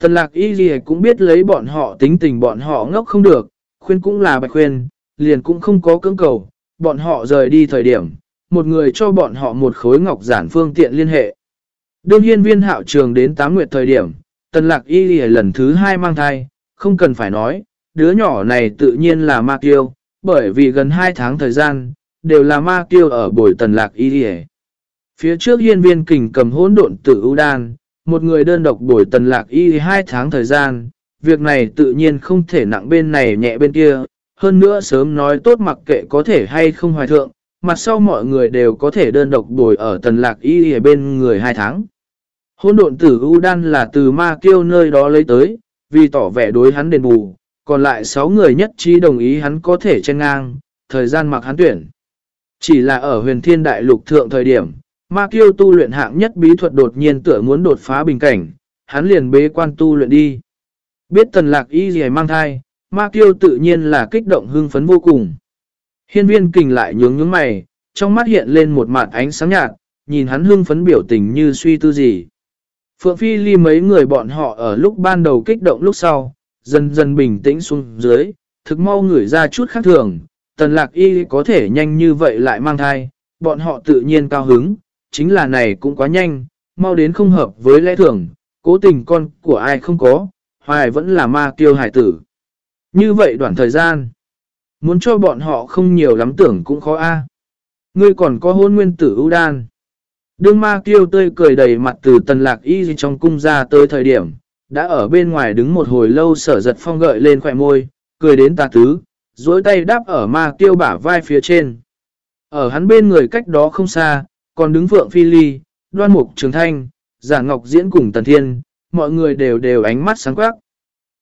Tần lạc y gì cũng biết lấy bọn họ tính tình bọn họ ngốc không được, khuyên cũng là bạch khuyên, liền cũng không có cưỡng cầu, bọn họ rời đi thời điểm, một người cho bọn họ một khối ngọc giản phương tiện liên hệ. Đương nhiên viên hạo trường đến 8 nguyệt thời điểm, tần lạc y lì lần thứ hai mang thai, không cần phải nói, đứa nhỏ này tự nhiên là ma kiêu, bởi vì gần 2 tháng thời gian, đều là ma kiêu ở buổi tần lạc y lì Phía trước hiên viên kình cầm hỗn độn tử ưu đan, một người đơn độc buổi tần lạc y 2 tháng thời gian, việc này tự nhiên không thể nặng bên này nhẹ bên kia, hơn nữa sớm nói tốt mặc kệ có thể hay không hoài thượng, mặt sau mọi người đều có thể đơn độc đổi ở tần lạc y ở bên người hai tháng. Hôn độn tử U Đan là từ ma kiêu nơi đó lấy tới, vì tỏ vẻ đối hắn đền bù, còn lại 6 người nhất trí đồng ý hắn có thể chen ngang, thời gian mặc hắn tuyển. Chỉ là ở huyền thiên đại lục thượng thời điểm, ma kiêu tu luyện hạng nhất bí thuật đột nhiên tựa muốn đột phá bình cảnh, hắn liền bế quan tu luyện đi. Biết tần lạc y gì mang thai, Ma Kiêu tự nhiên là kích động hưng phấn vô cùng. Hiên viên kình lại nhướng nhướng mày, trong mắt hiện lên một mặt ánh sáng nhạt, nhìn hắn hưng phấn biểu tình như suy tư gì. Phượng Phi Ly mấy người bọn họ ở lúc ban đầu kích động lúc sau, dần dần bình tĩnh xuống dưới, thực mau ngửi ra chút khác thường, tần lạc y có thể nhanh như vậy lại mang thai, bọn họ tự nhiên cao hứng, chính là này cũng quá nhanh, mau đến không hợp với lẽ thường, cố tình con của ai không có, hoài vẫn là ma kiêu hải tử. Như vậy đoạn thời gian, muốn cho bọn họ không nhiều lắm tưởng cũng khó a. Ngươi còn có hôn nguyên tử ưu đan. Đương ma kiêu tươi cười đầy mặt từ tần lạc y trong cung ra tới thời điểm, đã ở bên ngoài đứng một hồi lâu sở giật phong gợi lên khỏe môi, cười đến tà tứ, dối tay đáp ở ma kiêu bả vai phía trên. Ở hắn bên người cách đó không xa, còn đứng vượng phi ly, đoan mục trường thanh, giả ngọc diễn cùng tần thiên, mọi người đều đều ánh mắt sáng quắc.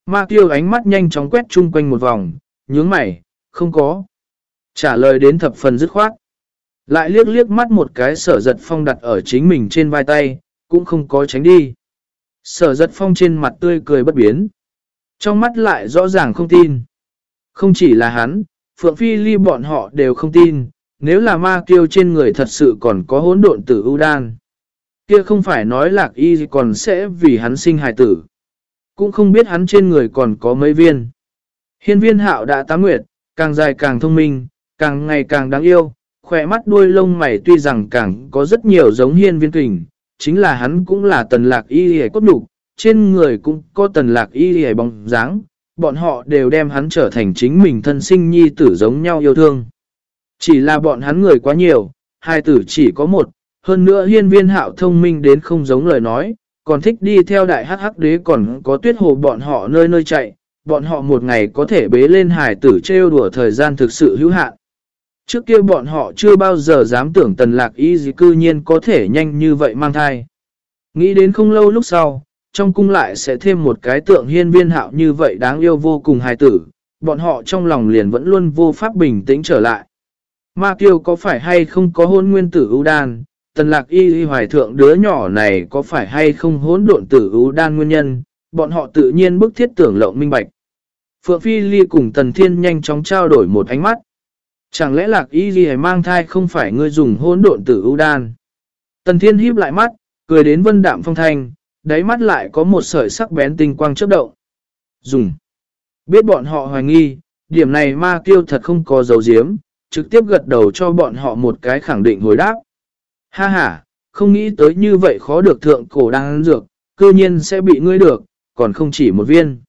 Ma tiêu ánh mắt nhanh chóng quét chung quanh một vòng, nhướng mày, không có. Trả lời đến thập phần dứt khoát. Lại liếc liếc mắt một cái sở giật phong đặt ở chính mình trên vai tay, cũng không có tránh đi. Sở giật phong trên mặt tươi cười bất biến. Trong mắt lại rõ ràng không tin. Không chỉ là hắn, Phượng Phi Ly bọn họ đều không tin, nếu là ma kiêu trên người thật sự còn có hỗn độn tử ưu đan. Kia không phải nói lạc y còn sẽ vì hắn sinh hài tử. Cũng không biết hắn trên người còn có mấy viên. Hiên viên hạo đã tá nguyệt, càng dài càng thông minh, càng ngày càng đáng yêu, khỏe mắt đuôi lông mày tuy rằng càng có rất nhiều giống hiên viên kình, chính là hắn cũng là tần lạc y hề cốt đục, trên người cũng có tần lạc y hề bóng dáng, bọn họ đều đem hắn trở thành chính mình thân sinh nhi tử giống nhau yêu thương. Chỉ là bọn hắn người quá nhiều, hai tử chỉ có một, hơn nữa hiên viên hạo thông minh đến không giống lời nói, còn thích đi theo đại hắc hắc đế còn có tuyết hồ bọn họ nơi nơi chạy, bọn họ một ngày có thể bế lên hải tử trêu đùa thời gian thực sự hữu hạn. Trước kia bọn họ chưa bao giờ dám tưởng tần lạc y gì cư nhiên có thể nhanh như vậy mang thai. Nghĩ đến không lâu lúc sau, trong cung lại sẽ thêm một cái tượng hiên viên hạo như vậy đáng yêu vô cùng hài tử, bọn họ trong lòng liền vẫn luôn vô pháp bình tĩnh trở lại. Ma kiêu có phải hay không có hôn nguyên tử ưu đan, tần lạc y y hoài thượng đứa nhỏ này có phải hay không hỗn độn tử ưu đan nguyên nhân, bọn họ tự nhiên bức thiết tưởng lộng minh bạch. Phượng Phi Ly cùng Tần Thiên nhanh chóng trao đổi một ánh mắt. Chẳng lẽ lạc y y mang thai không phải ngươi dùng hỗn độn tử ưu đan? Tần Thiên híp lại mắt, cười đến vân đạm phong thanh, đáy mắt lại có một sợi sắc bén tinh quang chớp động. Dùng. Biết bọn họ hoài nghi, điểm này ma kiêu thật không có dấu diếm, trực tiếp gật đầu cho bọn họ một cái khẳng định hồi đáp. Ha ha, không nghĩ tới như vậy khó được thượng cổ đang dược, cư nhiên sẽ bị ngươi được, còn không chỉ một viên.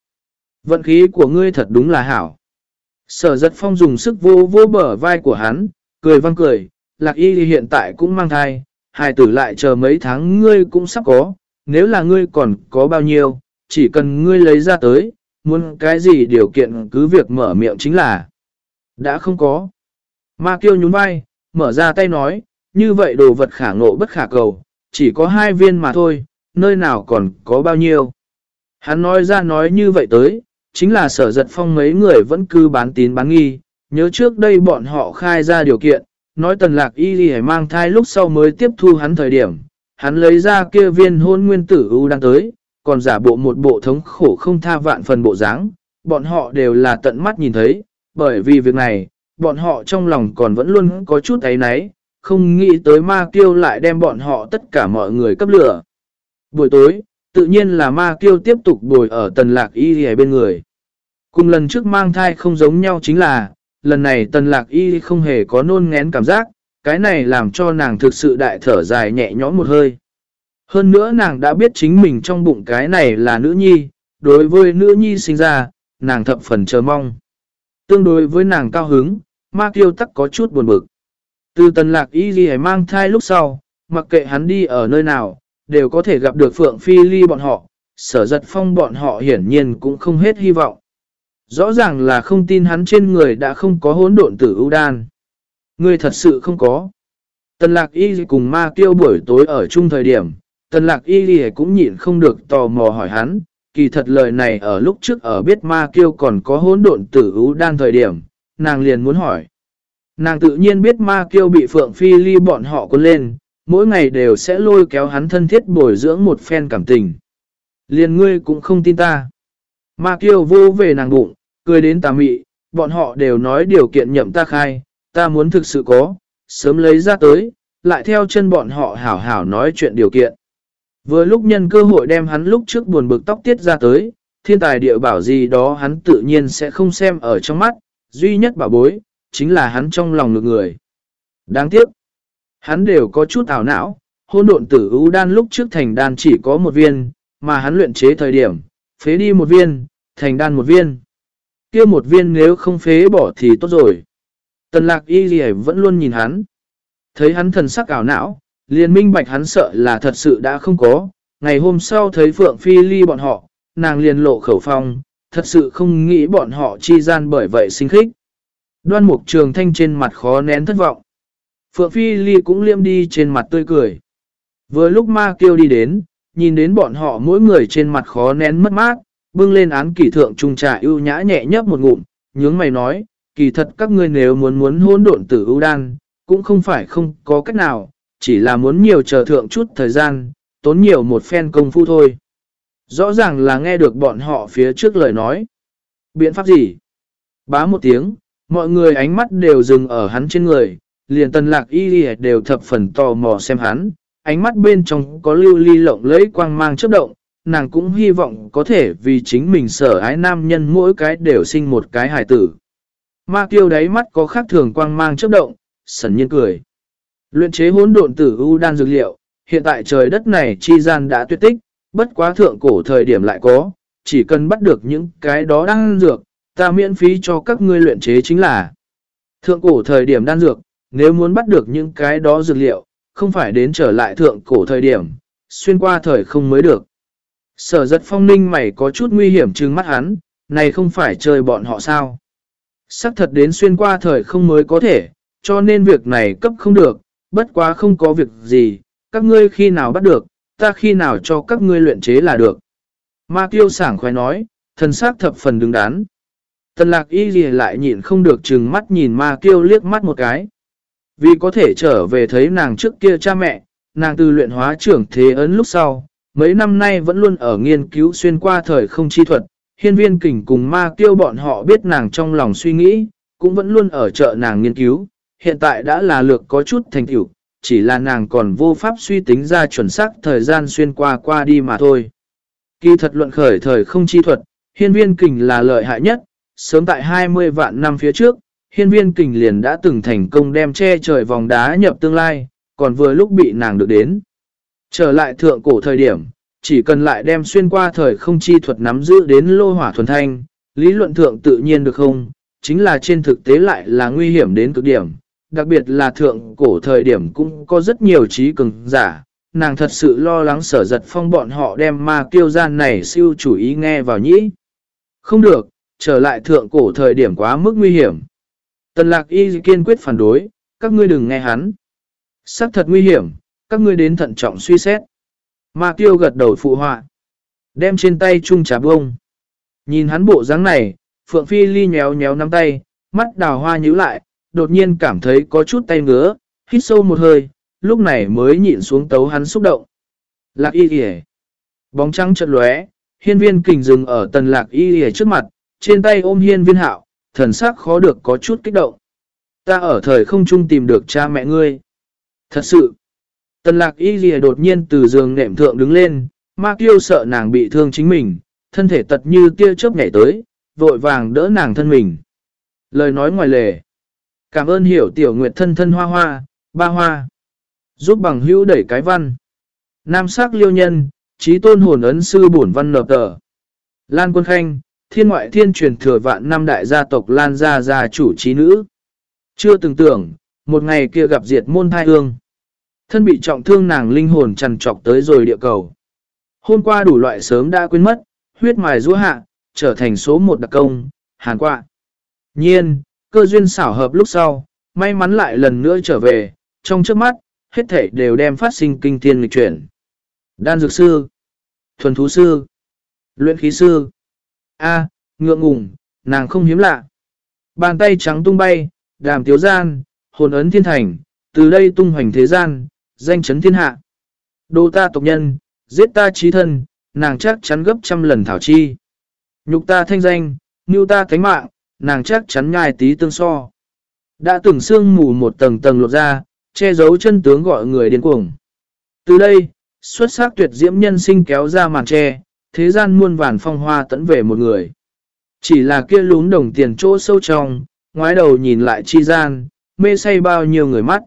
Vận khí của ngươi thật đúng là hảo. Sở giật phong dùng sức vô vô bờ vai của hắn, cười văng cười, lạc y hiện tại cũng mang thai, hài tử lại chờ mấy tháng ngươi cũng sắp có, nếu là ngươi còn có bao nhiêu, chỉ cần ngươi lấy ra tới, muốn cái gì điều kiện cứ việc mở miệng chính là đã không có. Ma kiêu nhún vai, mở ra tay nói, như vậy đồ vật khả ngộ bất khả cầu, chỉ có hai viên mà thôi, nơi nào còn có bao nhiêu. Hắn nói ra nói như vậy tới, chính là sở giật phong mấy người vẫn cứ bán tín bán nghi, nhớ trước đây bọn họ khai ra điều kiện, nói tần lạc y đi mang thai lúc sau mới tiếp thu hắn thời điểm, hắn lấy ra kia viên hôn nguyên tử ưu đang tới, còn giả bộ một bộ thống khổ không tha vạn phần bộ dáng bọn họ đều là tận mắt nhìn thấy, bởi vì việc này, bọn họ trong lòng còn vẫn luôn có chút ấy náy, không nghĩ tới ma kiêu lại đem bọn họ tất cả mọi người cấp lửa. Buổi tối, tự nhiên là ma kiêu tiếp tục bồi ở tần lạc y hề bên người. Cùng lần trước mang thai không giống nhau chính là, lần này tần lạc y không hề có nôn ngén cảm giác, cái này làm cho nàng thực sự đại thở dài nhẹ nhõm một hơi. Hơn nữa nàng đã biết chính mình trong bụng cái này là nữ nhi, đối với nữ nhi sinh ra, nàng thập phần chờ mong. Tương đối với nàng cao hứng, ma kiêu tắc có chút buồn bực. Từ tần lạc y ghi mang thai lúc sau, mặc kệ hắn đi ở nơi nào, đều có thể gặp được Phượng Phi Ly bọn họ, sở giật phong bọn họ hiển nhiên cũng không hết hy vọng. Rõ ràng là không tin hắn trên người đã không có hỗn độn tử ưu đan. Người thật sự không có. Tần lạc y cùng ma Tiêu buổi tối ở chung thời điểm, tần lạc y cũng nhịn không được tò mò hỏi hắn, kỳ thật lời này ở lúc trước ở biết ma kiêu còn có hỗn độn tử ưu đan thời điểm, nàng liền muốn hỏi. Nàng tự nhiên biết ma kiêu bị Phượng Phi Ly bọn họ cuốn lên, mỗi ngày đều sẽ lôi kéo hắn thân thiết bồi dưỡng một phen cảm tình. Liền ngươi cũng không tin ta. Ma kiêu vô về nàng bụng, cười đến tà mị, bọn họ đều nói điều kiện nhậm ta khai, ta muốn thực sự có, sớm lấy ra tới, lại theo chân bọn họ hảo hảo nói chuyện điều kiện. Vừa lúc nhân cơ hội đem hắn lúc trước buồn bực tóc tiết ra tới, thiên tài địa bảo gì đó hắn tự nhiên sẽ không xem ở trong mắt, duy nhất bảo bối, chính là hắn trong lòng ngược người. Đáng tiếc, hắn đều có chút ảo não, hôn độn tử ưu đan lúc trước thành đan chỉ có một viên, mà hắn luyện chế thời điểm, phế đi một viên, thành đan một viên. kia một viên nếu không phế bỏ thì tốt rồi. Tần lạc y gì vẫn luôn nhìn hắn. Thấy hắn thần sắc ảo não, liền minh bạch hắn sợ là thật sự đã không có. Ngày hôm sau thấy Phượng Phi Ly bọn họ, nàng liền lộ khẩu phong, thật sự không nghĩ bọn họ chi gian bởi vậy sinh khích. Đoan mục trường thanh trên mặt khó nén thất vọng. Phượng Phi Ly cũng liêm đi trên mặt tươi cười. Vừa lúc ma kêu đi đến, nhìn đến bọn họ mỗi người trên mặt khó nén mất mát, bưng lên án kỷ thượng trung trà ưu nhã nhẹ nhấp một ngụm, nhướng mày nói, kỳ thật các ngươi nếu muốn muốn hôn độn tử ưu đan, cũng không phải không có cách nào, chỉ là muốn nhiều chờ thượng chút thời gian, tốn nhiều một phen công phu thôi. Rõ ràng là nghe được bọn họ phía trước lời nói. Biện pháp gì? Bá một tiếng, mọi người ánh mắt đều dừng ở hắn trên người, liền tần lạc y đều thập phần tò mò xem hắn, ánh mắt bên trong có lưu ly lộng lấy quang mang chớp động, nàng cũng hy vọng có thể vì chính mình sở ái nam nhân mỗi cái đều sinh một cái hài tử. Ma kiêu đáy mắt có khác thường quang mang chớp động, sần nhiên cười. Luyện chế hỗn độn tử u đan dược liệu, hiện tại trời đất này chi gian đã tuyệt tích, bất quá thượng cổ thời điểm lại có, chỉ cần bắt được những cái đó đang dược, ta miễn phí cho các ngươi luyện chế chính là thượng cổ thời điểm đan dược, nếu muốn bắt được những cái đó dược liệu, không phải đến trở lại thượng cổ thời điểm, xuyên qua thời không mới được. Sở giật phong ninh mày có chút nguy hiểm trừng mắt hắn, này không phải chơi bọn họ sao. Sắc thật đến xuyên qua thời không mới có thể, cho nên việc này cấp không được, bất quá không có việc gì, các ngươi khi nào bắt được, ta khi nào cho các ngươi luyện chế là được. Ma tiêu sảng khoái nói, thần sắc thập phần đứng đắn. Tần lạc y gì lại nhịn không được chừng mắt nhìn ma kiêu liếc mắt một cái. Vì có thể trở về thấy nàng trước kia cha mẹ, nàng từ luyện hóa trưởng thế ấn lúc sau, mấy năm nay vẫn luôn ở nghiên cứu xuyên qua thời không chi thuật. Hiên viên kình cùng ma kiêu bọn họ biết nàng trong lòng suy nghĩ, cũng vẫn luôn ở chợ nàng nghiên cứu. Hiện tại đã là lược có chút thành tựu chỉ là nàng còn vô pháp suy tính ra chuẩn xác thời gian xuyên qua qua đi mà thôi. Kỳ thật luận khởi thời không chi thuật, hiên viên kình là lợi hại nhất, sớm tại 20 vạn năm phía trước, hiên viên kình liền đã từng thành công đem che trời vòng đá nhập tương lai, còn vừa lúc bị nàng được đến. Trở lại thượng cổ thời điểm, chỉ cần lại đem xuyên qua thời không chi thuật nắm giữ đến lô hỏa thuần thanh, lý luận thượng tự nhiên được không, chính là trên thực tế lại là nguy hiểm đến cực điểm. Đặc biệt là thượng cổ thời điểm cũng có rất nhiều trí cường giả, nàng thật sự lo lắng sở giật phong bọn họ đem ma kiêu gian này siêu chủ ý nghe vào nhĩ. Không được, trở lại thượng cổ thời điểm quá mức nguy hiểm. Tần lạc y kiên quyết phản đối, các ngươi đừng nghe hắn. Sắc thật nguy hiểm, các ngươi đến thận trọng suy xét. Ma tiêu gật đầu phụ họa. Đem trên tay chung trà bông. Nhìn hắn bộ dáng này, Phượng Phi Ly nhéo nhéo nắm tay, mắt đào hoa nhíu lại, đột nhiên cảm thấy có chút tay ngứa, hít sâu một hơi, lúc này mới nhịn xuống tấu hắn xúc động. Lạc y kìa. Bóng trắng chợt lóe, hiên viên kình dừng ở tần lạc y kìa trước mặt, trên tay ôm hiên viên hạo, thần sắc khó được có chút kích động. Ta ở thời không chung tìm được cha mẹ ngươi. Thật sự. Tần lạc y lìa đột nhiên từ giường nệm thượng đứng lên, ma kiêu sợ nàng bị thương chính mình, thân thể tật như tia chớp nhảy tới, vội vàng đỡ nàng thân mình. Lời nói ngoài lề. Cảm ơn hiểu tiểu nguyệt thân thân hoa hoa, ba hoa. Giúp bằng hữu đẩy cái văn. Nam sắc liêu nhân, trí tôn hồn ấn sư bổn văn nợp tờ. Lan quân khanh, thiên ngoại thiên truyền thừa vạn năm đại gia tộc Lan gia gia chủ trí nữ. Chưa từng tưởng, một ngày kia gặp diệt môn thai hương. Thân bị trọng thương nàng linh hồn trằn trọc tới rồi địa cầu. Hôm qua đủ loại sớm đã quên mất, huyết mài rũa hạ, trở thành số một đặc công, hàn quạ. Nhiên, cơ duyên xảo hợp lúc sau, may mắn lại lần nữa trở về, trong trước mắt, hết thể đều đem phát sinh kinh thiên lịch chuyển. Đan dược sư, thuần thú sư, luyện khí sư. A, ngượng ngùng, nàng không hiếm lạ. Bàn tay trắng tung bay, đàm tiếu gian, hồn ấn thiên thành, từ đây tung hoành thế gian, danh chấn thiên hạ. Đô ta tộc nhân, giết ta trí thân, nàng chắc chắn gấp trăm lần thảo chi. Nhục ta thanh danh, mưu ta cánh mạng, nàng chắc chắn ngài tí tương so. Đã từng xương mù một tầng tầng lột ra, che giấu chân tướng gọi người điên cuồng. Từ đây, xuất sắc tuyệt diễm nhân sinh kéo ra màn che, thế gian muôn vàn phong hoa tẫn về một người. Chỉ là kia lún đồng tiền chỗ sâu trong, ngoái đầu nhìn lại chi gian, mê say bao nhiêu người mắt.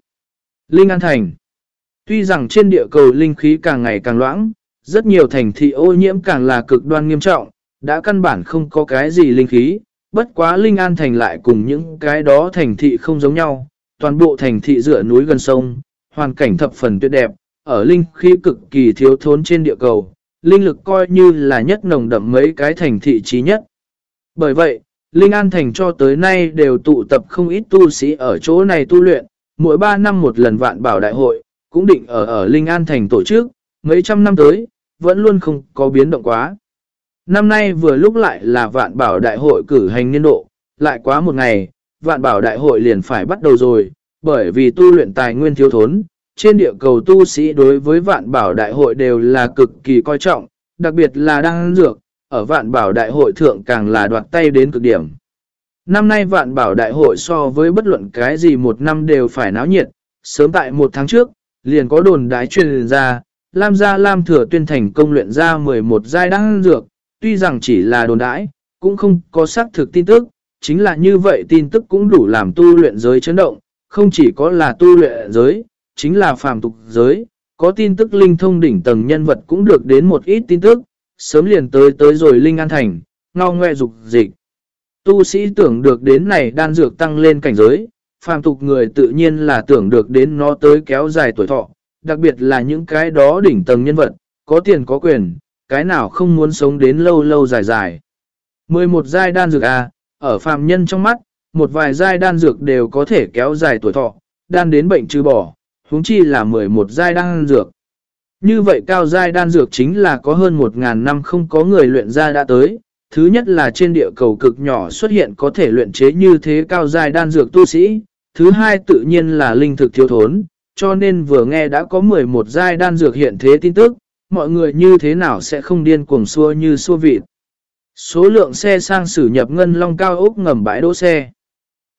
Linh An Thành Tuy rằng trên địa cầu linh khí càng ngày càng loãng, rất nhiều thành thị ô nhiễm càng là cực đoan nghiêm trọng, đã căn bản không có cái gì linh khí, bất quá Linh An Thành lại cùng những cái đó thành thị không giống nhau, toàn bộ thành thị dựa núi gần sông, hoàn cảnh thập phần tuyệt đẹp, ở linh khí cực kỳ thiếu thốn trên địa cầu, linh lực coi như là nhất nồng đậm mấy cái thành thị trí nhất. Bởi vậy, Linh An Thành cho tới nay đều tụ tập không ít tu sĩ ở chỗ này tu luyện, mỗi 3 năm một lần vạn bảo đại hội, cũng định ở ở Linh An Thành tổ chức, mấy trăm năm tới, vẫn luôn không có biến động quá. Năm nay vừa lúc lại là vạn bảo đại hội cử hành niên độ, lại quá một ngày, vạn bảo đại hội liền phải bắt đầu rồi, bởi vì tu luyện tài nguyên thiếu thốn, trên địa cầu tu sĩ đối với vạn bảo đại hội đều là cực kỳ coi trọng, đặc biệt là đang dược, ở vạn bảo đại hội thượng càng là đoạt tay đến cực điểm. Năm nay vạn bảo đại hội so với bất luận cái gì một năm đều phải náo nhiệt, sớm tại một tháng trước, liền có đồn đái truyền ra, Lam gia Lam thừa tuyên thành công luyện ra 11 giai đăng dược, tuy rằng chỉ là đồn đãi, cũng không có xác thực tin tức, chính là như vậy tin tức cũng đủ làm tu luyện giới chấn động, không chỉ có là tu luyện giới, chính là phàm tục giới, có tin tức linh thông đỉnh tầng nhân vật cũng được đến một ít tin tức, sớm liền tới tới rồi linh an thành, ngao ngoe dục dịch. Tu sĩ tưởng được đến này đan dược tăng lên cảnh giới, phàm tục người tự nhiên là tưởng được đến nó tới kéo dài tuổi thọ, đặc biệt là những cái đó đỉnh tầng nhân vật, có tiền có quyền, cái nào không muốn sống đến lâu lâu dài dài. 11 giai đan dược A, ở phàm nhân trong mắt, một vài giai đan dược đều có thể kéo dài tuổi thọ, đan đến bệnh trừ bỏ, huống chi là 11 giai đan dược. Như vậy cao giai đan dược chính là có hơn 1.000 năm không có người luyện ra đã tới. Thứ nhất là trên địa cầu cực nhỏ xuất hiện có thể luyện chế như thế cao giai đan dược tu sĩ. Thứ hai tự nhiên là linh thực thiếu thốn, cho nên vừa nghe đã có 11 giai đan dược hiện thế tin tức, mọi người như thế nào sẽ không điên cuồng xua như xua vịt. Số lượng xe sang sử nhập ngân long cao ốc ngầm bãi đỗ xe.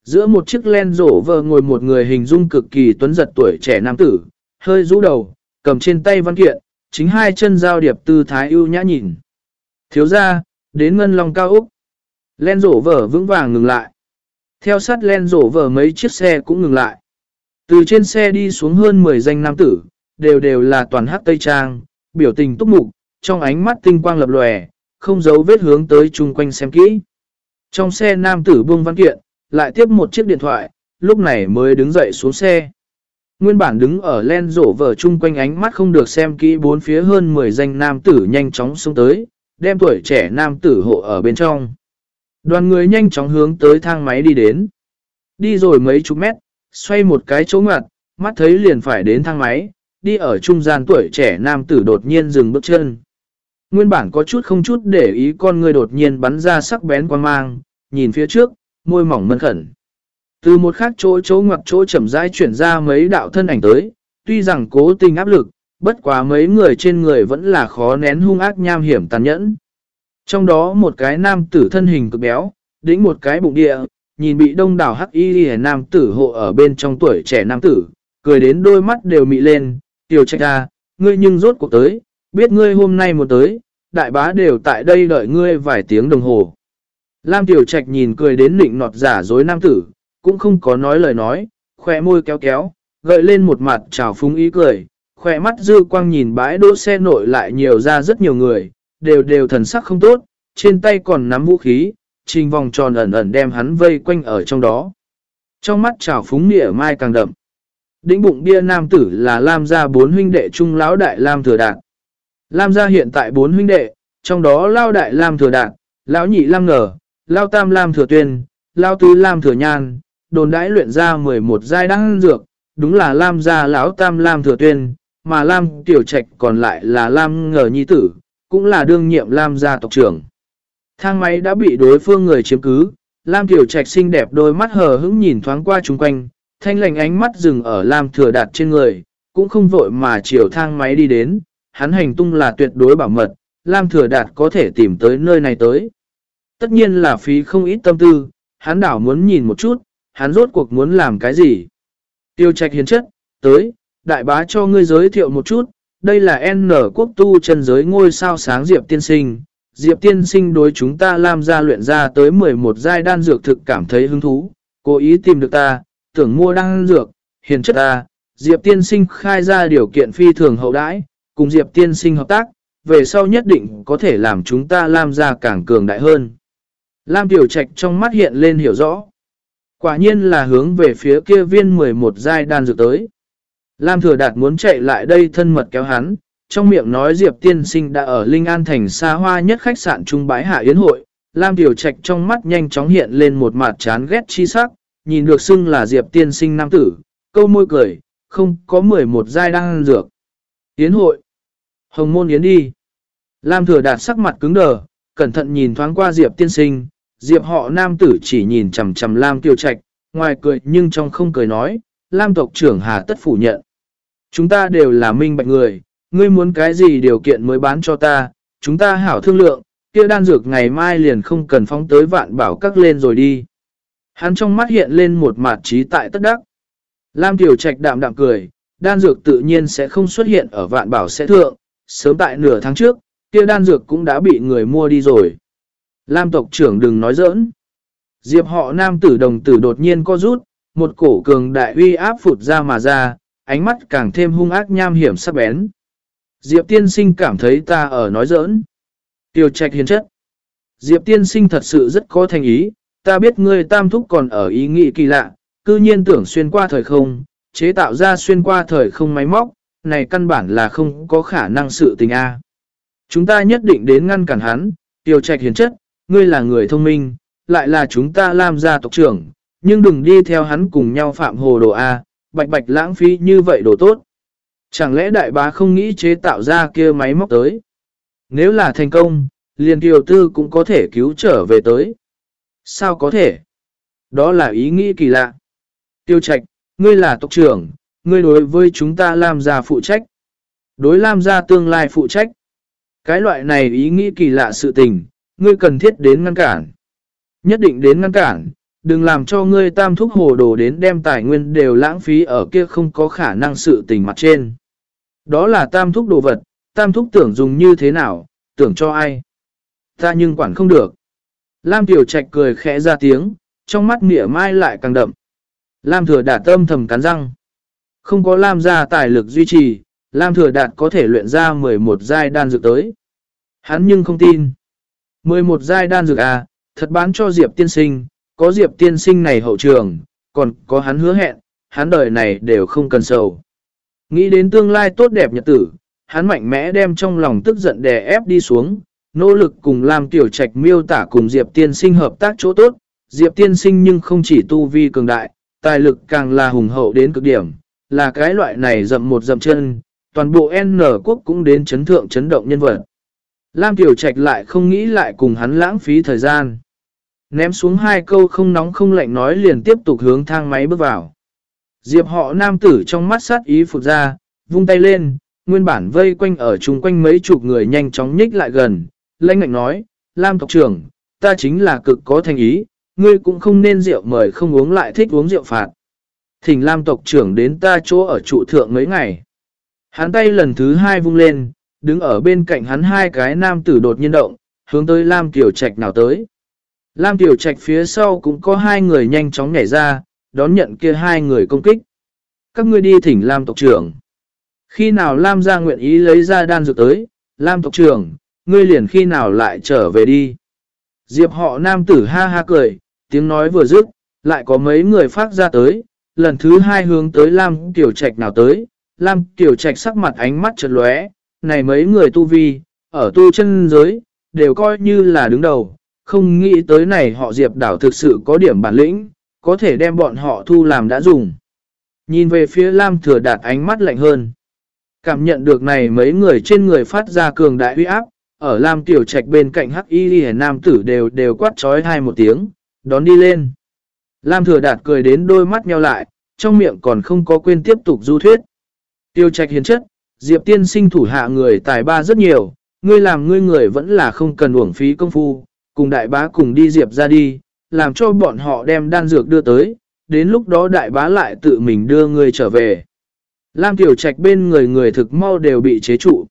Giữa một chiếc len rổ vờ ngồi một người hình dung cực kỳ tuấn giật tuổi trẻ nam tử, hơi rũ đầu, cầm trên tay văn kiện, chính hai chân giao điệp tư thái ưu nhã nhìn. Thiếu ra, đến ngân long cao úc Len rổ vở vững vàng ngừng lại. Theo sát len rổ vở mấy chiếc xe cũng ngừng lại. Từ trên xe đi xuống hơn 10 danh nam tử, đều đều là toàn hắc tây trang, biểu tình túc mục, trong ánh mắt tinh quang lập lòe, không giấu vết hướng tới chung quanh xem kỹ. Trong xe nam tử buông văn kiện, lại tiếp một chiếc điện thoại, lúc này mới đứng dậy xuống xe. Nguyên bản đứng ở len rổ vở chung quanh ánh mắt không được xem kỹ bốn phía hơn 10 danh nam tử nhanh chóng xuống tới, đem tuổi trẻ nam tử hộ ở bên trong. Đoàn người nhanh chóng hướng tới thang máy đi đến. Đi rồi mấy chục mét, xoay một cái chỗ ngoặt, mắt thấy liền phải đến thang máy, đi ở trung gian tuổi trẻ nam tử đột nhiên dừng bước chân. Nguyên bản có chút không chút để ý con người đột nhiên bắn ra sắc bén quan mang, nhìn phía trước, môi mỏng mân khẩn. Từ một khác chỗ chỗ ngoặc chỗ chậm rãi chuyển ra mấy đạo thân ảnh tới, tuy rằng cố tình áp lực, bất quá mấy người trên người vẫn là khó nén hung ác nham hiểm tàn nhẫn. Trong đó một cái nam tử thân hình cực béo, đĩnh một cái bụng địa, nhìn bị đông đảo hắc y nam tử hộ ở bên trong tuổi trẻ nam tử, cười đến đôi mắt đều mị lên, tiểu trạch ra, ngươi nhưng rốt cuộc tới, biết ngươi hôm nay một tới, đại bá đều tại đây đợi ngươi vài tiếng đồng hồ. Lam tiểu trạch nhìn cười đến nịnh nọt giả dối nam tử, cũng không có nói lời nói, khỏe môi kéo kéo, gợi lên một mặt trào phúng ý cười, khỏe mắt dư quang nhìn bãi đỗ xe nội lại nhiều ra rất nhiều người, đều đều thần sắc không tốt, trên tay còn nắm vũ khí, trình vòng tròn ẩn ẩn đem hắn vây quanh ở trong đó. Trong mắt trào phúng nịa mai càng đậm. Đĩnh bụng bia nam tử là Lam gia bốn huynh đệ trung lão đại Lam thừa đạt. Lam gia hiện tại bốn huynh đệ, trong đó lao đại Lam thừa đạt, lão nhị Lam ngờ, lao tam Lam thừa tuyên, lao tứ Lam thừa nhan, đồn đãi luyện ra 11 giai đăng dược, đúng là Lam gia lão tam Lam thừa tuyên, mà Lam tiểu trạch còn lại là Lam ngờ nhi tử, cũng là đương nhiệm Lam gia tộc trưởng. Thang máy đã bị đối phương người chiếm cứ, Lam tiểu trạch xinh đẹp đôi mắt hờ hững nhìn thoáng qua chung quanh, thanh lành ánh mắt dừng ở Lam thừa đạt trên người, cũng không vội mà chiều thang máy đi đến, hắn hành tung là tuyệt đối bảo mật, Lam thừa đạt có thể tìm tới nơi này tới. Tất nhiên là phí không ít tâm tư, hắn đảo muốn nhìn một chút, hắn rốt cuộc muốn làm cái gì. Tiêu trạch hiến chất, tới, đại bá cho ngươi giới thiệu một chút, đây là N quốc tu chân giới ngôi sao sáng Diệp Tiên Sinh. Diệp Tiên Sinh đối chúng ta làm ra luyện ra tới 11 giai đan dược thực cảm thấy hứng thú, cố ý tìm được ta, tưởng mua đan dược, hiền chất ta. Diệp Tiên Sinh khai ra điều kiện phi thường hậu đãi, cùng Diệp Tiên Sinh hợp tác, về sau nhất định có thể làm chúng ta làm ra càng cường đại hơn. Lam Tiểu Trạch trong mắt hiện lên hiểu rõ. Quả nhiên là hướng về phía kia viên 11 giai đan dược tới. Lam Thừa Đạt muốn chạy lại đây thân mật kéo hắn, trong miệng nói Diệp Tiên Sinh đã ở Linh An Thành xa hoa nhất khách sạn Trung Bái Hạ Yến Hội. Lam Tiểu Trạch trong mắt nhanh chóng hiện lên một mặt chán ghét chi sắc, nhìn được xưng là Diệp Tiên Sinh nam tử, câu môi cười, không có 11 giai đan dược. Yến Hội. Hồng môn Yến đi. Lam Thừa Đạt sắc mặt cứng đờ, cẩn thận nhìn thoáng qua Diệp Tiên Sinh, Diệp họ nam tử chỉ nhìn chầm chầm Lam Tiêu Trạch, ngoài cười nhưng trong không cười nói, Lam tộc trưởng hà tất phủ nhận. Chúng ta đều là minh bạch người, ngươi muốn cái gì điều kiện mới bán cho ta, chúng ta hảo thương lượng, kia đan dược ngày mai liền không cần phóng tới vạn bảo các lên rồi đi. Hắn trong mắt hiện lên một mặt trí tại tất đắc. Lam Tiểu Trạch đạm đạm cười, đan dược tự nhiên sẽ không xuất hiện ở vạn bảo sẽ thượng, sớm tại nửa tháng trước, kia đan dược cũng đã bị người mua đi rồi. Lam tộc trưởng đừng nói giỡn. Diệp họ nam tử đồng tử đột nhiên co rút, một cổ cường đại uy áp phụt ra mà ra, ánh mắt càng thêm hung ác nham hiểm sắc bén. Diệp tiên sinh cảm thấy ta ở nói giỡn. Tiêu trạch hiền chất. Diệp tiên sinh thật sự rất có thành ý, ta biết ngươi tam thúc còn ở ý nghĩ kỳ lạ, cư nhiên tưởng xuyên qua thời không, chế tạo ra xuyên qua thời không máy móc, này căn bản là không có khả năng sự tình A. Chúng ta nhất định đến ngăn cản hắn, tiêu trạch hiền chất, ngươi là người thông minh, lại là chúng ta làm gia tộc trưởng, nhưng đừng đi theo hắn cùng nhau phạm hồ đồ A, bạch bạch lãng phí như vậy đồ tốt. Chẳng lẽ đại bá không nghĩ chế tạo ra kia máy móc tới? Nếu là thành công, liền kiều tư cũng có thể cứu trở về tới. Sao có thể? Đó là ý nghĩ kỳ lạ. Tiêu trạch, ngươi là tộc trưởng, ngươi đối với chúng ta làm gia phụ trách. Đối làm gia tương lai phụ trách. Cái loại này ý nghĩ kỳ lạ sự tình, ngươi cần thiết đến ngăn cản. Nhất định đến ngăn cản, đừng làm cho ngươi tam thúc hồ đồ đến đem tài nguyên đều lãng phí ở kia không có khả năng sự tình mặt trên. Đó là tam thúc đồ vật, tam thúc tưởng dùng như thế nào, tưởng cho ai. Ta nhưng quản không được. Lam Tiểu Trạch cười khẽ ra tiếng, trong mắt mỉa mai lại càng đậm. Lam Thừa Đạt tâm thầm cắn răng. Không có Lam ra tài lực duy trì, Lam Thừa Đạt có thể luyện ra 11 giai đan dược tới. Hắn nhưng không tin. 11 giai đan dược à, thật bán cho Diệp tiên sinh, có Diệp tiên sinh này hậu trường, còn có hắn hứa hẹn, hắn đời này đều không cần sầu. Nghĩ đến tương lai tốt đẹp nhật tử, hắn mạnh mẽ đem trong lòng tức giận đè ép đi xuống, nỗ lực cùng làm tiểu trạch miêu tả cùng Diệp tiên sinh hợp tác chỗ tốt. Diệp tiên sinh nhưng không chỉ tu vi cường đại, tài lực càng là hùng hậu đến cực điểm, là cái loại này dậm một dậm chân, toàn bộ N quốc cũng đến chấn thượng chấn động nhân vật. Lam Tiểu Trạch lại không nghĩ lại cùng hắn lãng phí thời gian. Ném xuống hai câu không nóng không lạnh nói liền tiếp tục hướng thang máy bước vào. Diệp họ nam tử trong mắt sát ý phục ra, vung tay lên, nguyên bản vây quanh ở chung quanh mấy chục người nhanh chóng nhích lại gần, Lênh ngạnh nói, Lam tộc trưởng, ta chính là cực có thành ý, ngươi cũng không nên rượu mời không uống lại thích uống rượu phạt. Thỉnh Lam tộc trưởng đến ta chỗ ở trụ thượng mấy ngày. Hắn tay lần thứ hai vung lên, đứng ở bên cạnh hắn hai cái nam tử đột nhiên động, hướng tới Lam Tiểu Trạch nào tới. Lam Tiểu Trạch phía sau cũng có hai người nhanh chóng nhảy ra, đón nhận kia hai người công kích. Các ngươi đi thỉnh Lam tộc trưởng. Khi nào Lam ra nguyện ý lấy ra đan dược tới, Lam tộc trưởng, ngươi liền khi nào lại trở về đi. Diệp họ nam tử ha ha cười, tiếng nói vừa dứt, lại có mấy người phát ra tới, lần thứ hai hướng tới Lam Tiểu Trạch nào tới, Lam Tiểu Trạch sắc mặt ánh mắt chợt lóe, này mấy người tu vi, ở tu chân giới, đều coi như là đứng đầu, không nghĩ tới này họ Diệp đảo thực sự có điểm bản lĩnh, có thể đem bọn họ thu làm đã dùng. Nhìn về phía Lam Thừa Đạt ánh mắt lạnh hơn. Cảm nhận được này mấy người trên người phát ra cường đại uy áp, ở Lam Tiểu Trạch bên cạnh Hắc Y Liễu nam tử đều đều quát trói hai một tiếng, đón đi lên. Lam Thừa Đạt cười đến đôi mắt nheo lại, trong miệng còn không có quên tiếp tục du thuyết. Tiêu Trạch hiền chất, Diệp tiên sinh thủ hạ người tài ba rất nhiều, ngươi làm ngươi người vẫn là không cần uổng phí công phu, cùng đại bá cùng đi Diệp ra đi, làm cho bọn họ đem đan dược đưa tới, đến lúc đó đại bá lại tự mình đưa ngươi trở về. Lam Tiểu Trạch bên người người thực mau đều bị chế trụ.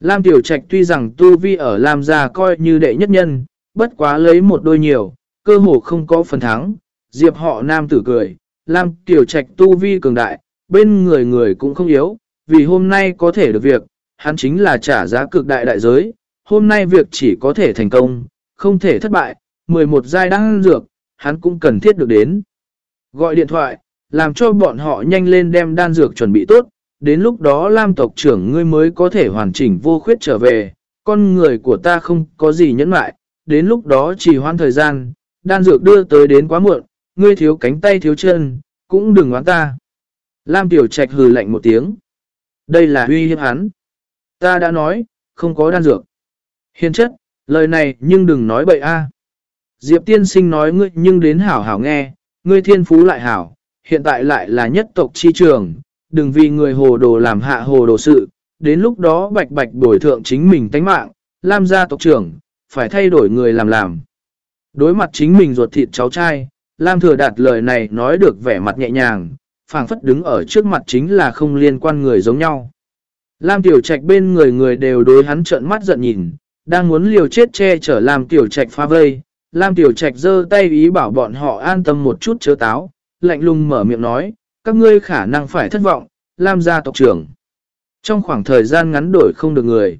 Lam Tiểu Trạch tuy rằng tu vi ở Lam gia coi như đệ nhất nhân, bất quá lấy một đôi nhiều, cơ hồ không có phần thắng. Diệp họ Nam tử cười, Lam Tiểu Trạch tu vi cường đại, bên người người cũng không yếu, vì hôm nay có thể được việc, hắn chính là trả giá cực đại đại giới, hôm nay việc chỉ có thể thành công, không thể thất bại, 11 giai đang dược, hắn cũng cần thiết được đến. Gọi điện thoại, làm cho bọn họ nhanh lên đem đan dược chuẩn bị tốt, đến lúc đó Lam tộc trưởng ngươi mới có thể hoàn chỉnh vô khuyết trở về, con người của ta không có gì nhẫn lại, đến lúc đó chỉ hoãn thời gian, đan dược đưa tới đến quá muộn, ngươi thiếu cánh tay thiếu chân, cũng đừng oán ta. Lam Tiểu Trạch hừ lạnh một tiếng. Đây là huy hiếp hắn. Ta đã nói, không có đan dược. Hiền chất, lời này nhưng đừng nói bậy a. Diệp tiên sinh nói ngươi nhưng đến hảo hảo nghe, ngươi thiên phú lại hảo, hiện tại lại là nhất tộc chi trường, đừng vì người hồ đồ làm hạ hồ đồ sự, đến lúc đó bạch bạch đổi thượng chính mình tánh mạng, làm gia tộc trưởng, phải thay đổi người làm làm. Đối mặt chính mình ruột thịt cháu trai, Lam thừa đạt lời này nói được vẻ mặt nhẹ nhàng, phảng phất đứng ở trước mặt chính là không liên quan người giống nhau. Lam Tiểu Trạch bên người người đều đối hắn trợn mắt giận nhìn, đang muốn liều chết che chở Lam Tiểu Trạch pha vây. Lam Tiểu Trạch giơ tay ý bảo bọn họ an tâm một chút chớ táo, lạnh lùng mở miệng nói, các ngươi khả năng phải thất vọng, Lam gia tộc trưởng. Trong khoảng thời gian ngắn đổi không được người.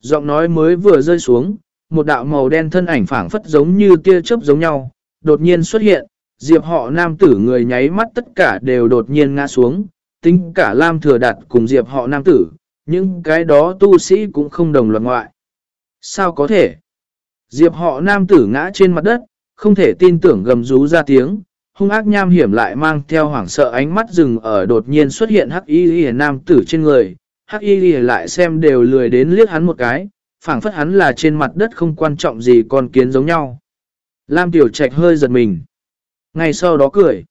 Giọng nói mới vừa rơi xuống, một đạo màu đen thân ảnh phảng phất giống như tia chớp giống nhau, đột nhiên xuất hiện, diệp họ nam tử người nháy mắt tất cả đều đột nhiên ngã xuống, tính cả Lam thừa đạt cùng diệp họ nam tử, những cái đó tu sĩ cũng không đồng loạt ngoại. Sao có thể? Diệp họ nam tử ngã trên mặt đất, không thể tin tưởng gầm rú ra tiếng, hung ác nham hiểm lại mang theo hoảng sợ ánh mắt rừng ở đột nhiên xuất hiện hắc y y nam tử trên người. Hắc y y lại xem đều lười đến liếc hắn một cái, phảng phất hắn là trên mặt đất không quan trọng gì con kiến giống nhau. Lam Tiểu Trạch hơi giật mình. Ngay sau đó cười.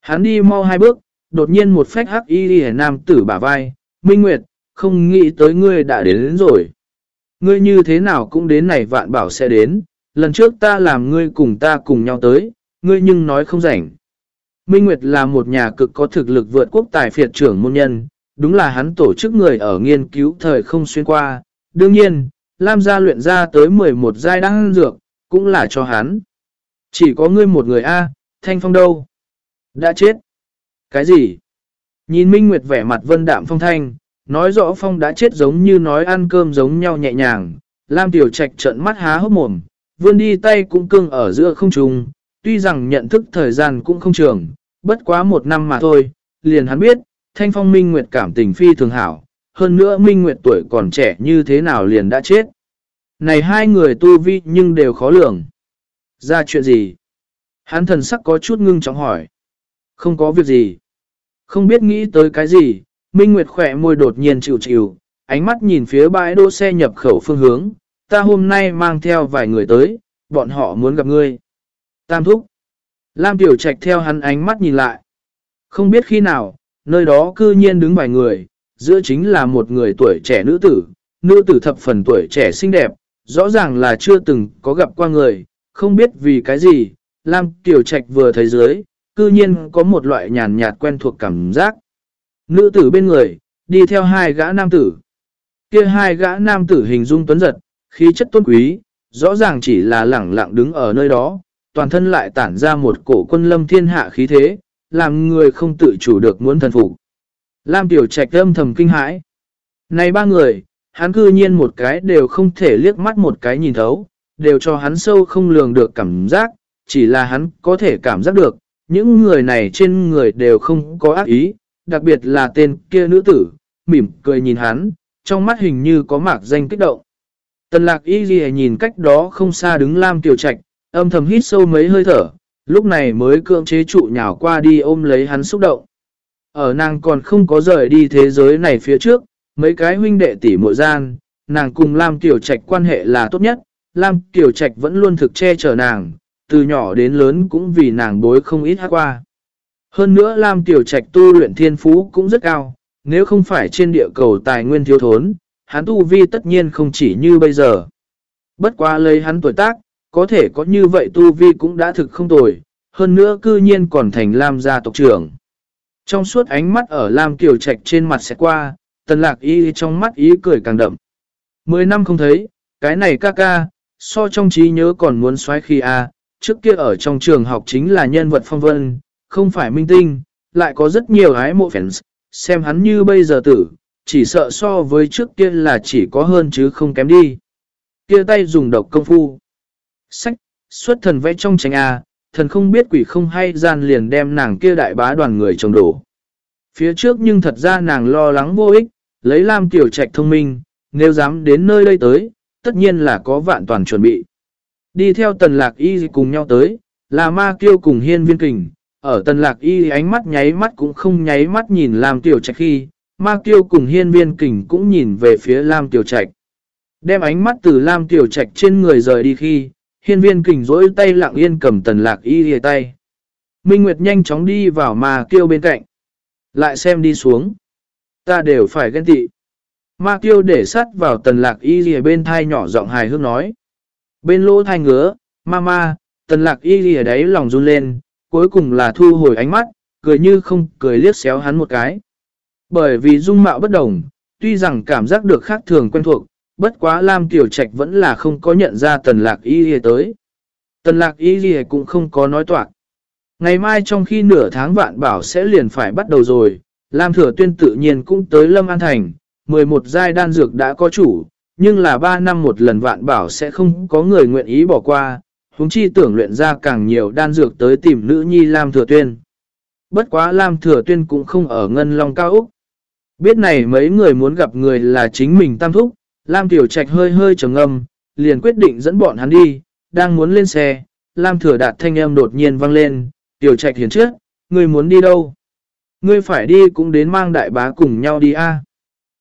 Hắn đi mau hai bước, đột nhiên một phách hắc y đi nam tử bả vai. Minh Nguyệt, không nghĩ tới ngươi đã đến, đến rồi. Ngươi như thế nào cũng đến này vạn bảo sẽ đến. Lần trước ta làm ngươi cùng ta cùng nhau tới, ngươi nhưng nói không rảnh. Minh Nguyệt là một nhà cực có thực lực vượt quốc tài phiệt trưởng môn nhân, đúng là hắn tổ chức người ở nghiên cứu thời không xuyên qua. Đương nhiên, Lam gia luyện ra tới 11 giai đăng dược, cũng là cho hắn. Chỉ có ngươi một người A, Thanh Phong đâu? Đã chết. Cái gì? Nhìn Minh Nguyệt vẻ mặt vân đạm phong thanh, nói rõ Phong đã chết giống như nói ăn cơm giống nhau nhẹ nhàng. Lam Tiểu Trạch trận mắt há hốc mồm, vươn đi tay cũng cưng ở giữa không trùng, tuy rằng nhận thức thời gian cũng không trường, bất quá một năm mà thôi, liền hắn biết, Thanh Phong Minh Nguyệt cảm tình phi thường hảo, hơn nữa Minh Nguyệt tuổi còn trẻ như thế nào liền đã chết. Này hai người tu vi nhưng đều khó lường. Ra chuyện gì? Hắn thần sắc có chút ngưng trọng hỏi. Không có việc gì. Không biết nghĩ tới cái gì, Minh Nguyệt khỏe môi đột nhiên chịu chịu, ánh mắt nhìn phía bãi đỗ xe nhập khẩu phương hướng. Ta hôm nay mang theo vài người tới, bọn họ muốn gặp ngươi. Tam thúc. Lam Tiểu Trạch theo hắn ánh mắt nhìn lại. Không biết khi nào, nơi đó cư nhiên đứng vài người, giữa chính là một người tuổi trẻ nữ tử, nữ tử thập phần tuổi trẻ xinh đẹp, rõ ràng là chưa từng có gặp qua người, không biết vì cái gì, Lam Tiểu Trạch vừa thấy dưới, cư nhiên có một loại nhàn nhạt quen thuộc cảm giác. Nữ tử bên người, đi theo hai gã nam tử. kia hai gã nam tử hình dung tuấn giật, khí chất tôn quý, rõ ràng chỉ là lẳng lặng đứng ở nơi đó, toàn thân lại tản ra một cổ quân lâm thiên hạ khí thế, làm người không tự chủ được muốn thần phục. Lam Tiểu Trạch âm thầm kinh hãi. Này ba người, hắn cư nhiên một cái đều không thể liếc mắt một cái nhìn thấu, đều cho hắn sâu không lường được cảm giác, chỉ là hắn có thể cảm giác được, những người này trên người đều không có ác ý, đặc biệt là tên kia nữ tử, mỉm cười nhìn hắn, trong mắt hình như có mạc danh kích động. Tần lạc y ghi nhìn cách đó không xa đứng Lam Tiểu Trạch, âm thầm hít sâu mấy hơi thở, lúc này mới cưỡng chế trụ nhào qua đi ôm lấy hắn xúc động. Ở nàng còn không có rời đi thế giới này phía trước, mấy cái huynh đệ tỷ muội gian, nàng cùng Lam Tiểu Trạch quan hệ là tốt nhất, Lam Tiểu Trạch vẫn luôn thực che chở nàng, từ nhỏ đến lớn cũng vì nàng bối không ít hát qua. Hơn nữa Lam Tiểu Trạch tu luyện thiên phú cũng rất cao, nếu không phải trên địa cầu tài nguyên thiếu thốn, hắn tu vi tất nhiên không chỉ như bây giờ. Bất quá lấy hắn tuổi tác, có thể có như vậy tu vi cũng đã thực không tồi, hơn nữa cư nhiên còn thành Lam gia tộc trưởng. Trong suốt ánh mắt ở Lam Kiều Trạch trên mặt sẽ qua, tần lạc y trong mắt ý cười càng đậm. Mười năm không thấy, cái này ca ca, so trong trí nhớ còn muốn xoáy khi a trước kia ở trong trường học chính là nhân vật phong vân, không phải minh tinh, lại có rất nhiều ái mộ fans, xem hắn như bây giờ tử, chỉ sợ so với trước kia là chỉ có hơn chứ không kém đi. Kia tay dùng độc công phu. Sách, xuất thần vẽ trong tránh A, thần không biết quỷ không hay gian liền đem nàng kia đại bá đoàn người trồng đổ. Phía trước nhưng thật ra nàng lo lắng vô ích, lấy Lam Tiểu Trạch thông minh, nếu dám đến nơi đây tới, tất nhiên là có vạn toàn chuẩn bị. Đi theo tần lạc y cùng nhau tới, là ma kiêu cùng hiên viên kình, ở tần lạc y ánh mắt nháy mắt cũng không nháy mắt nhìn Lam Tiểu Trạch khi, ma kiêu cùng hiên viên kình cũng nhìn về phía Lam Tiểu Trạch. Đem ánh mắt từ Lam Tiểu Trạch trên người rời đi khi, hiên viên kình rỗi tay lặng yên cầm tần lạc y lìa tay. Minh Nguyệt nhanh chóng đi vào ma kiêu bên cạnh. Lại xem đi xuống. Ta đều phải ghen tị. Ma kiêu để sắt vào tần lạc y lìa bên thai nhỏ giọng hài hước nói. Bên lỗ thai ngứa, ma ma, tần lạc y lìa đấy lòng run lên, cuối cùng là thu hồi ánh mắt, cười như không cười liếc xéo hắn một cái. Bởi vì dung mạo bất đồng, tuy rằng cảm giác được khác thường quen thuộc, bất quá Lam Tiểu Trạch vẫn là không có nhận ra tần lạc y ghi tới. Tần lạc y ghi cũng không có nói toạc. Ngày mai trong khi nửa tháng vạn bảo sẽ liền phải bắt đầu rồi, Lam Thừa Tuyên tự nhiên cũng tới Lâm An Thành, 11 giai đan dược đã có chủ, nhưng là 3 năm một lần vạn bảo sẽ không có người nguyện ý bỏ qua, huống chi tưởng luyện ra càng nhiều đan dược tới tìm nữ nhi Lam Thừa Tuyên. Bất quá Lam Thừa Tuyên cũng không ở Ngân Long Cao Úc. Biết này mấy người muốn gặp người là chính mình tam thúc, Lam Tiểu Trạch hơi hơi trầm ngâm liền quyết định dẫn bọn hắn đi, đang muốn lên xe, Lam Thừa Đạt thanh âm đột nhiên vang lên, Tiểu trạch hiền trước, người muốn đi đâu? Ngươi phải đi cũng đến mang đại bá cùng nhau đi a.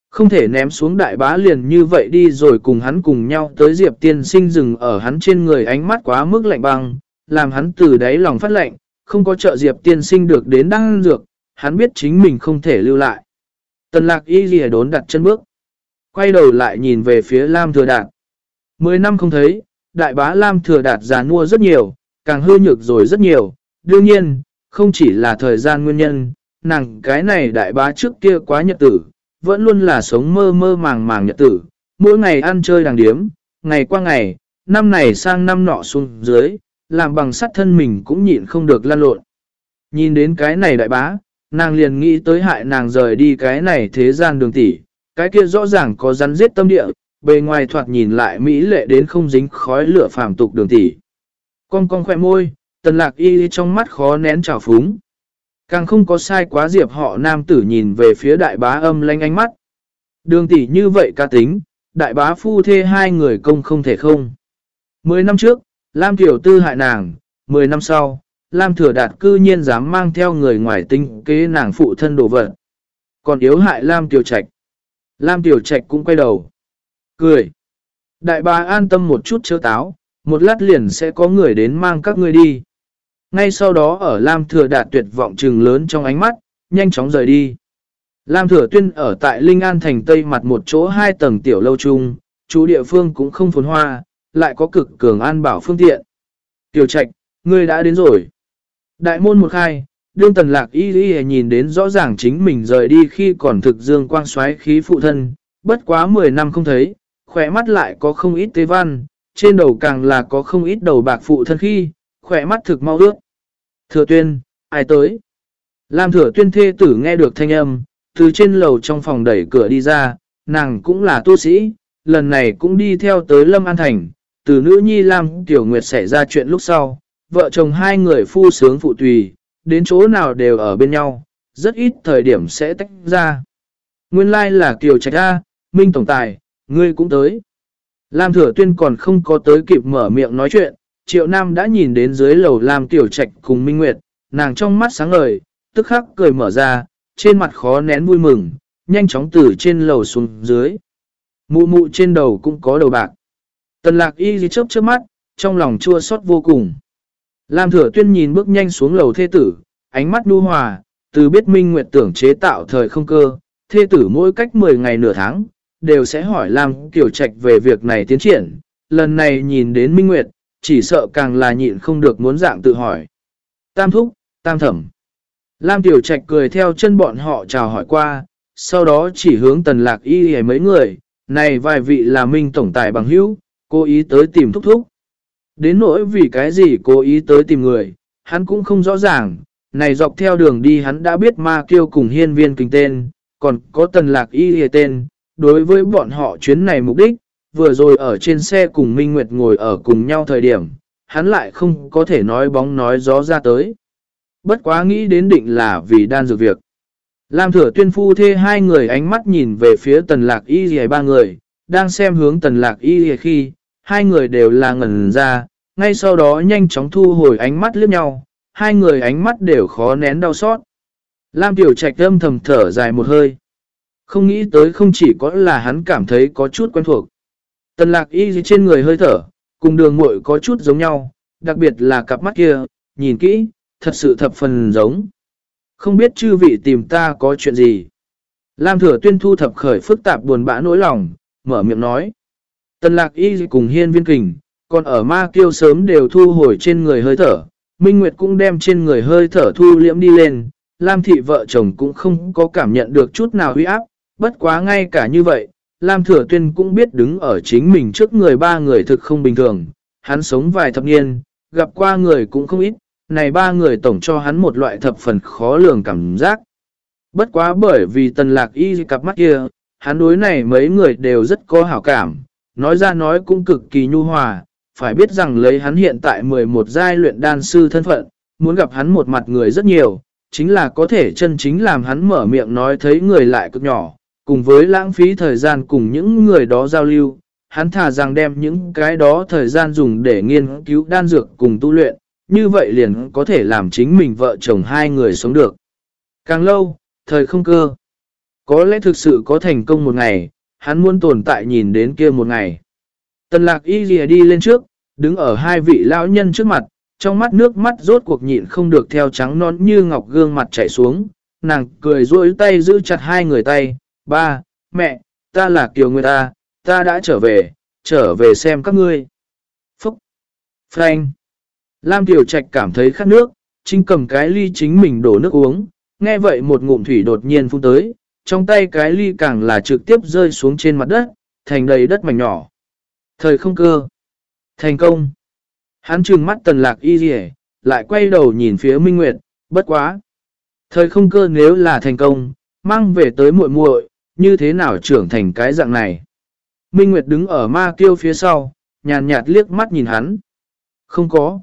Không thể ném xuống đại bá liền như vậy đi rồi cùng hắn cùng nhau tới Diệp tiên sinh dừng ở hắn trên người ánh mắt quá mức lạnh băng, làm hắn từ đáy lòng phát lạnh, không có trợ Diệp tiên sinh được đến đăng dược, hắn biết chính mình không thể lưu lại. Tần lạc y ghi đốn đặt chân bước, quay đầu lại nhìn về phía Lam Thừa Đạt. Mười năm không thấy, đại bá Lam Thừa Đạt già nua rất nhiều, càng hư nhược rồi rất nhiều, đương nhiên, không chỉ là thời gian nguyên nhân, nàng cái này đại bá trước kia quá nhật tử, vẫn luôn là sống mơ mơ màng màng nhật tử, mỗi ngày ăn chơi đàng điếm, ngày qua ngày, năm này sang năm nọ xuống dưới, làm bằng sắt thân mình cũng nhịn không được lan lộn. Nhìn đến cái này đại bá, nàng liền nghĩ tới hại nàng rời đi cái này thế gian đường tỷ, cái kia rõ ràng có rắn giết tâm địa, bề ngoài thoạt nhìn lại mỹ lệ đến không dính khói lửa phàm tục đường tỷ. Con con khỏe môi, tần lạc y trong mắt khó nén trào phúng. Càng không có sai quá diệp họ nam tử nhìn về phía đại bá âm lanh ánh mắt. Đường tỷ như vậy ca tính, đại bá phu thê hai người công không thể không. Mười năm trước, Lam Tiểu Tư hại nàng, mười năm sau, Lam Thừa Đạt cư nhiên dám mang theo người ngoài tinh kế nàng phụ thân đồ vật. Còn yếu hại Lam Tiểu Trạch. Lam Tiểu Trạch cũng quay đầu. Cười. Đại bá an tâm một chút chớ táo, một lát liền sẽ có người đến mang các ngươi đi. Ngay sau đó ở Lam Thừa Đạt tuyệt vọng trừng lớn trong ánh mắt, nhanh chóng rời đi. Lam Thừa Tuyên ở tại Linh An thành Tây mặt một chỗ hai tầng tiểu lâu trung chú địa phương cũng không phồn hoa, lại có cực cường an bảo phương tiện. Tiểu Trạch, ngươi đã đến rồi. Đại môn một khai, đương tần lạc y y nhìn đến rõ ràng chính mình rời đi khi còn thực dương quang xoáy khí phụ thân, bất quá 10 năm không thấy, khỏe mắt lại có không ít tế văn, trên đầu càng là có không ít đầu bạc phụ thân khi, khỏe mắt thực mau ước. Thừa tuyên, ai tới? Lam thừa tuyên thê tử nghe được thanh âm, từ trên lầu trong phòng đẩy cửa đi ra, nàng cũng là tu sĩ, lần này cũng đi theo tới Lâm An Thành, từ nữ nhi Lam Tiểu Nguyệt xảy ra chuyện lúc sau, vợ chồng hai người phu sướng phụ tùy, đến chỗ nào đều ở bên nhau, rất ít thời điểm sẽ tách ra. Nguyên lai like là Kiều Trạch A, Minh Tổng Tài, ngươi cũng tới. Lam Thừa Tuyên còn không có tới kịp mở miệng nói chuyện, Triệu Nam đã nhìn đến dưới lầu Lam Tiểu Trạch cùng Minh Nguyệt, nàng trong mắt sáng ngời, tức khắc cười mở ra, trên mặt khó nén vui mừng, nhanh chóng từ trên lầu xuống dưới. Mụ mụ trên đầu cũng có đầu bạc. Tần lạc y gì chớp chớp mắt, trong lòng chua xót vô cùng. Lam thừa tuyên nhìn bước nhanh xuống lầu thê tử, ánh mắt nu hòa, từ biết Minh Nguyệt tưởng chế tạo thời không cơ, thê tử mỗi cách 10 ngày nửa tháng, đều sẽ hỏi Lam Kiều Trạch về việc này tiến triển. Lần này nhìn đến Minh Nguyệt, chỉ sợ càng là nhịn không được muốn dạng tự hỏi. Tam thúc, tam thẩm. Lam Tiểu Trạch cười theo chân bọn họ chào hỏi qua, sau đó chỉ hướng tần lạc y hề mấy người, này vài vị là minh tổng tài bằng hữu, cố ý tới tìm thúc thúc. Đến nỗi vì cái gì cố ý tới tìm người, hắn cũng không rõ ràng, này dọc theo đường đi hắn đã biết ma kêu cùng hiên viên kinh tên, còn có tần lạc y hề tên, đối với bọn họ chuyến này mục đích, vừa rồi ở trên xe cùng Minh Nguyệt ngồi ở cùng nhau thời điểm, hắn lại không có thể nói bóng nói gió ra tới. Bất quá nghĩ đến định là vì đan dược việc. Lam thừa tuyên phu thê hai người ánh mắt nhìn về phía tần lạc y dì ba người, đang xem hướng tần lạc y dì khi, hai người đều là ngẩn ra, ngay sau đó nhanh chóng thu hồi ánh mắt liếc nhau, hai người ánh mắt đều khó nén đau xót. Lam tiểu trạch âm thầm thở dài một hơi. Không nghĩ tới không chỉ có là hắn cảm thấy có chút quen thuộc. Tần lạc y trên người hơi thở, cùng đường muội có chút giống nhau, đặc biệt là cặp mắt kia, nhìn kỹ, thật sự thập phần giống. Không biết chư vị tìm ta có chuyện gì. Lam thừa tuyên thu thập khởi phức tạp buồn bã nỗi lòng, mở miệng nói. Tần lạc y cùng hiên viên kình, còn ở ma kiêu sớm đều thu hồi trên người hơi thở. Minh Nguyệt cũng đem trên người hơi thở thu liễm đi lên. Lam thị vợ chồng cũng không có cảm nhận được chút nào huy áp. Bất quá ngay cả như vậy, Lam Thừa Tuyên cũng biết đứng ở chính mình trước người ba người thực không bình thường. Hắn sống vài thập niên, gặp qua người cũng không ít, này ba người tổng cho hắn một loại thập phần khó lường cảm giác. Bất quá bởi vì tần lạc y cặp mắt kia, hắn đối này mấy người đều rất có hảo cảm, nói ra nói cũng cực kỳ nhu hòa, phải biết rằng lấy hắn hiện tại 11 giai luyện đan sư thân phận, muốn gặp hắn một mặt người rất nhiều, chính là có thể chân chính làm hắn mở miệng nói thấy người lại cực nhỏ, cùng với lãng phí thời gian cùng những người đó giao lưu, hắn thà rằng đem những cái đó thời gian dùng để nghiên cứu đan dược cùng tu luyện, như vậy liền có thể làm chính mình vợ chồng hai người sống được. Càng lâu, thời không cơ. Có lẽ thực sự có thành công một ngày, hắn muốn tồn tại nhìn đến kia một ngày. Tần lạc y lìa đi lên trước, đứng ở hai vị lão nhân trước mặt, trong mắt nước mắt rốt cuộc nhịn không được theo trắng non như ngọc gương mặt chảy xuống. Nàng cười rôi tay giữ chặt hai người tay, ba, mẹ, ta là Kiều Nguyệt ta, ta đã trở về, trở về xem các ngươi. Phúc, Frank, Lam Tiểu Trạch cảm thấy khát nước, chính cầm cái ly chính mình đổ nước uống, nghe vậy một ngụm thủy đột nhiên phun tới, trong tay cái ly càng là trực tiếp rơi xuống trên mặt đất, thành đầy đất mảnh nhỏ. Thời không cơ. Thành công. Hắn trừng mắt tần lạc y rỉ, lại quay đầu nhìn phía Minh Nguyệt, bất quá. Thời không cơ nếu là thành công, mang về tới muội muội như thế nào trưởng thành cái dạng này. Minh Nguyệt đứng ở ma kiêu phía sau, nhàn nhạt liếc mắt nhìn hắn. Không có.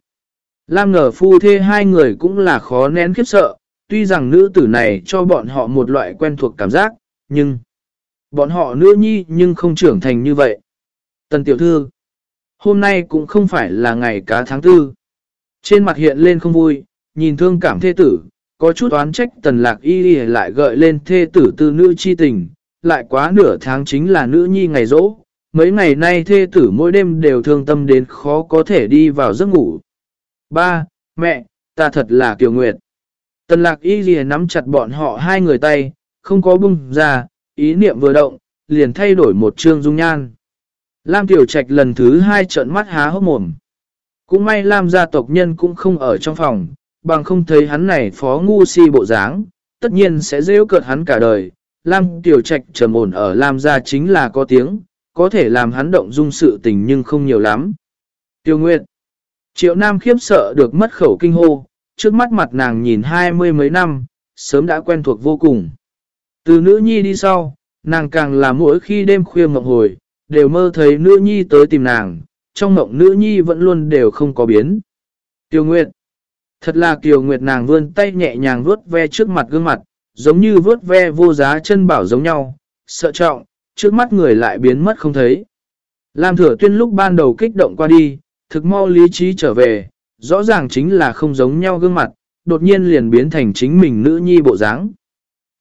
Lam ngờ phu thê hai người cũng là khó nén khiếp sợ, tuy rằng nữ tử này cho bọn họ một loại quen thuộc cảm giác, nhưng bọn họ nữ nhi nhưng không trưởng thành như vậy. Tần tiểu thư, hôm nay cũng không phải là ngày cá tháng tư. Trên mặt hiện lên không vui, nhìn thương cảm thê tử, có chút oán trách tần lạc y lại gợi lên thê tử tư nữ chi tình, lại quá nửa tháng chính là nữ nhi ngày rỗ. Mấy ngày nay thê tử mỗi đêm đều thương tâm đến khó có thể đi vào giấc ngủ. Ba, mẹ, ta thật là kiều nguyệt. Tần lạc y ghi nắm chặt bọn họ hai người tay, không có bung ra, ý niệm vừa động, liền thay đổi một trương dung nhan. Lam Tiểu Trạch lần thứ hai trợn mắt há hốc mồm. Cũng may Lam gia tộc nhân cũng không ở trong phòng, bằng không thấy hắn này phó ngu si bộ dáng, tất nhiên sẽ rêu cợt hắn cả đời. Lam Tiểu Trạch trầm ổn ở Lam gia chính là có tiếng, có thể làm hắn động dung sự tình nhưng không nhiều lắm. Tiêu Nguyệt Triệu Nam khiếp sợ được mất khẩu kinh hô, trước mắt mặt nàng nhìn hai mươi mấy năm, sớm đã quen thuộc vô cùng. Từ nữ nhi đi sau, nàng càng là mỗi khi đêm khuya mộng hồi, đều mơ thấy nữ nhi tới tìm nàng, trong mộng nữ nhi vẫn luôn đều không có biến. Tiêu Nguyệt Thật là Kiều Nguyệt nàng vươn tay nhẹ nhàng vuốt ve trước mặt gương mặt, giống như vớt ve vô giá chân bảo giống nhau, sợ trọng, trước mắt người lại biến mất không thấy. Lam thừa tuyên lúc ban đầu kích động qua đi, thực mau lý trí trở về, rõ ràng chính là không giống nhau gương mặt, đột nhiên liền biến thành chính mình nữ nhi bộ dáng.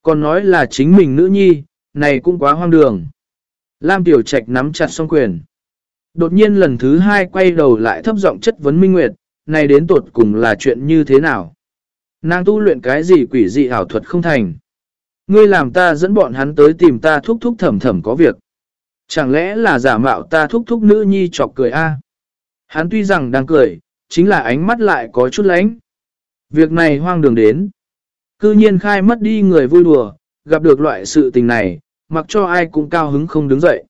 Còn nói là chính mình nữ nhi, này cũng quá hoang đường. Lam Tiểu Trạch nắm chặt song quyền. Đột nhiên lần thứ hai quay đầu lại thấp giọng chất vấn Minh Nguyệt, này đến tột cùng là chuyện như thế nào? Nàng tu luyện cái gì quỷ dị ảo thuật không thành? Ngươi làm ta dẫn bọn hắn tới tìm ta thúc thúc thầm thầm có việc. Chẳng lẽ là giả mạo ta thúc thúc nữ nhi chọc cười a? Hắn tuy rằng đang cười, chính là ánh mắt lại có chút lánh. Việc này hoang đường đến. Cư nhiên khai mất đi người vui đùa, gặp được loại sự tình này, mặc cho ai cũng cao hứng không đứng dậy.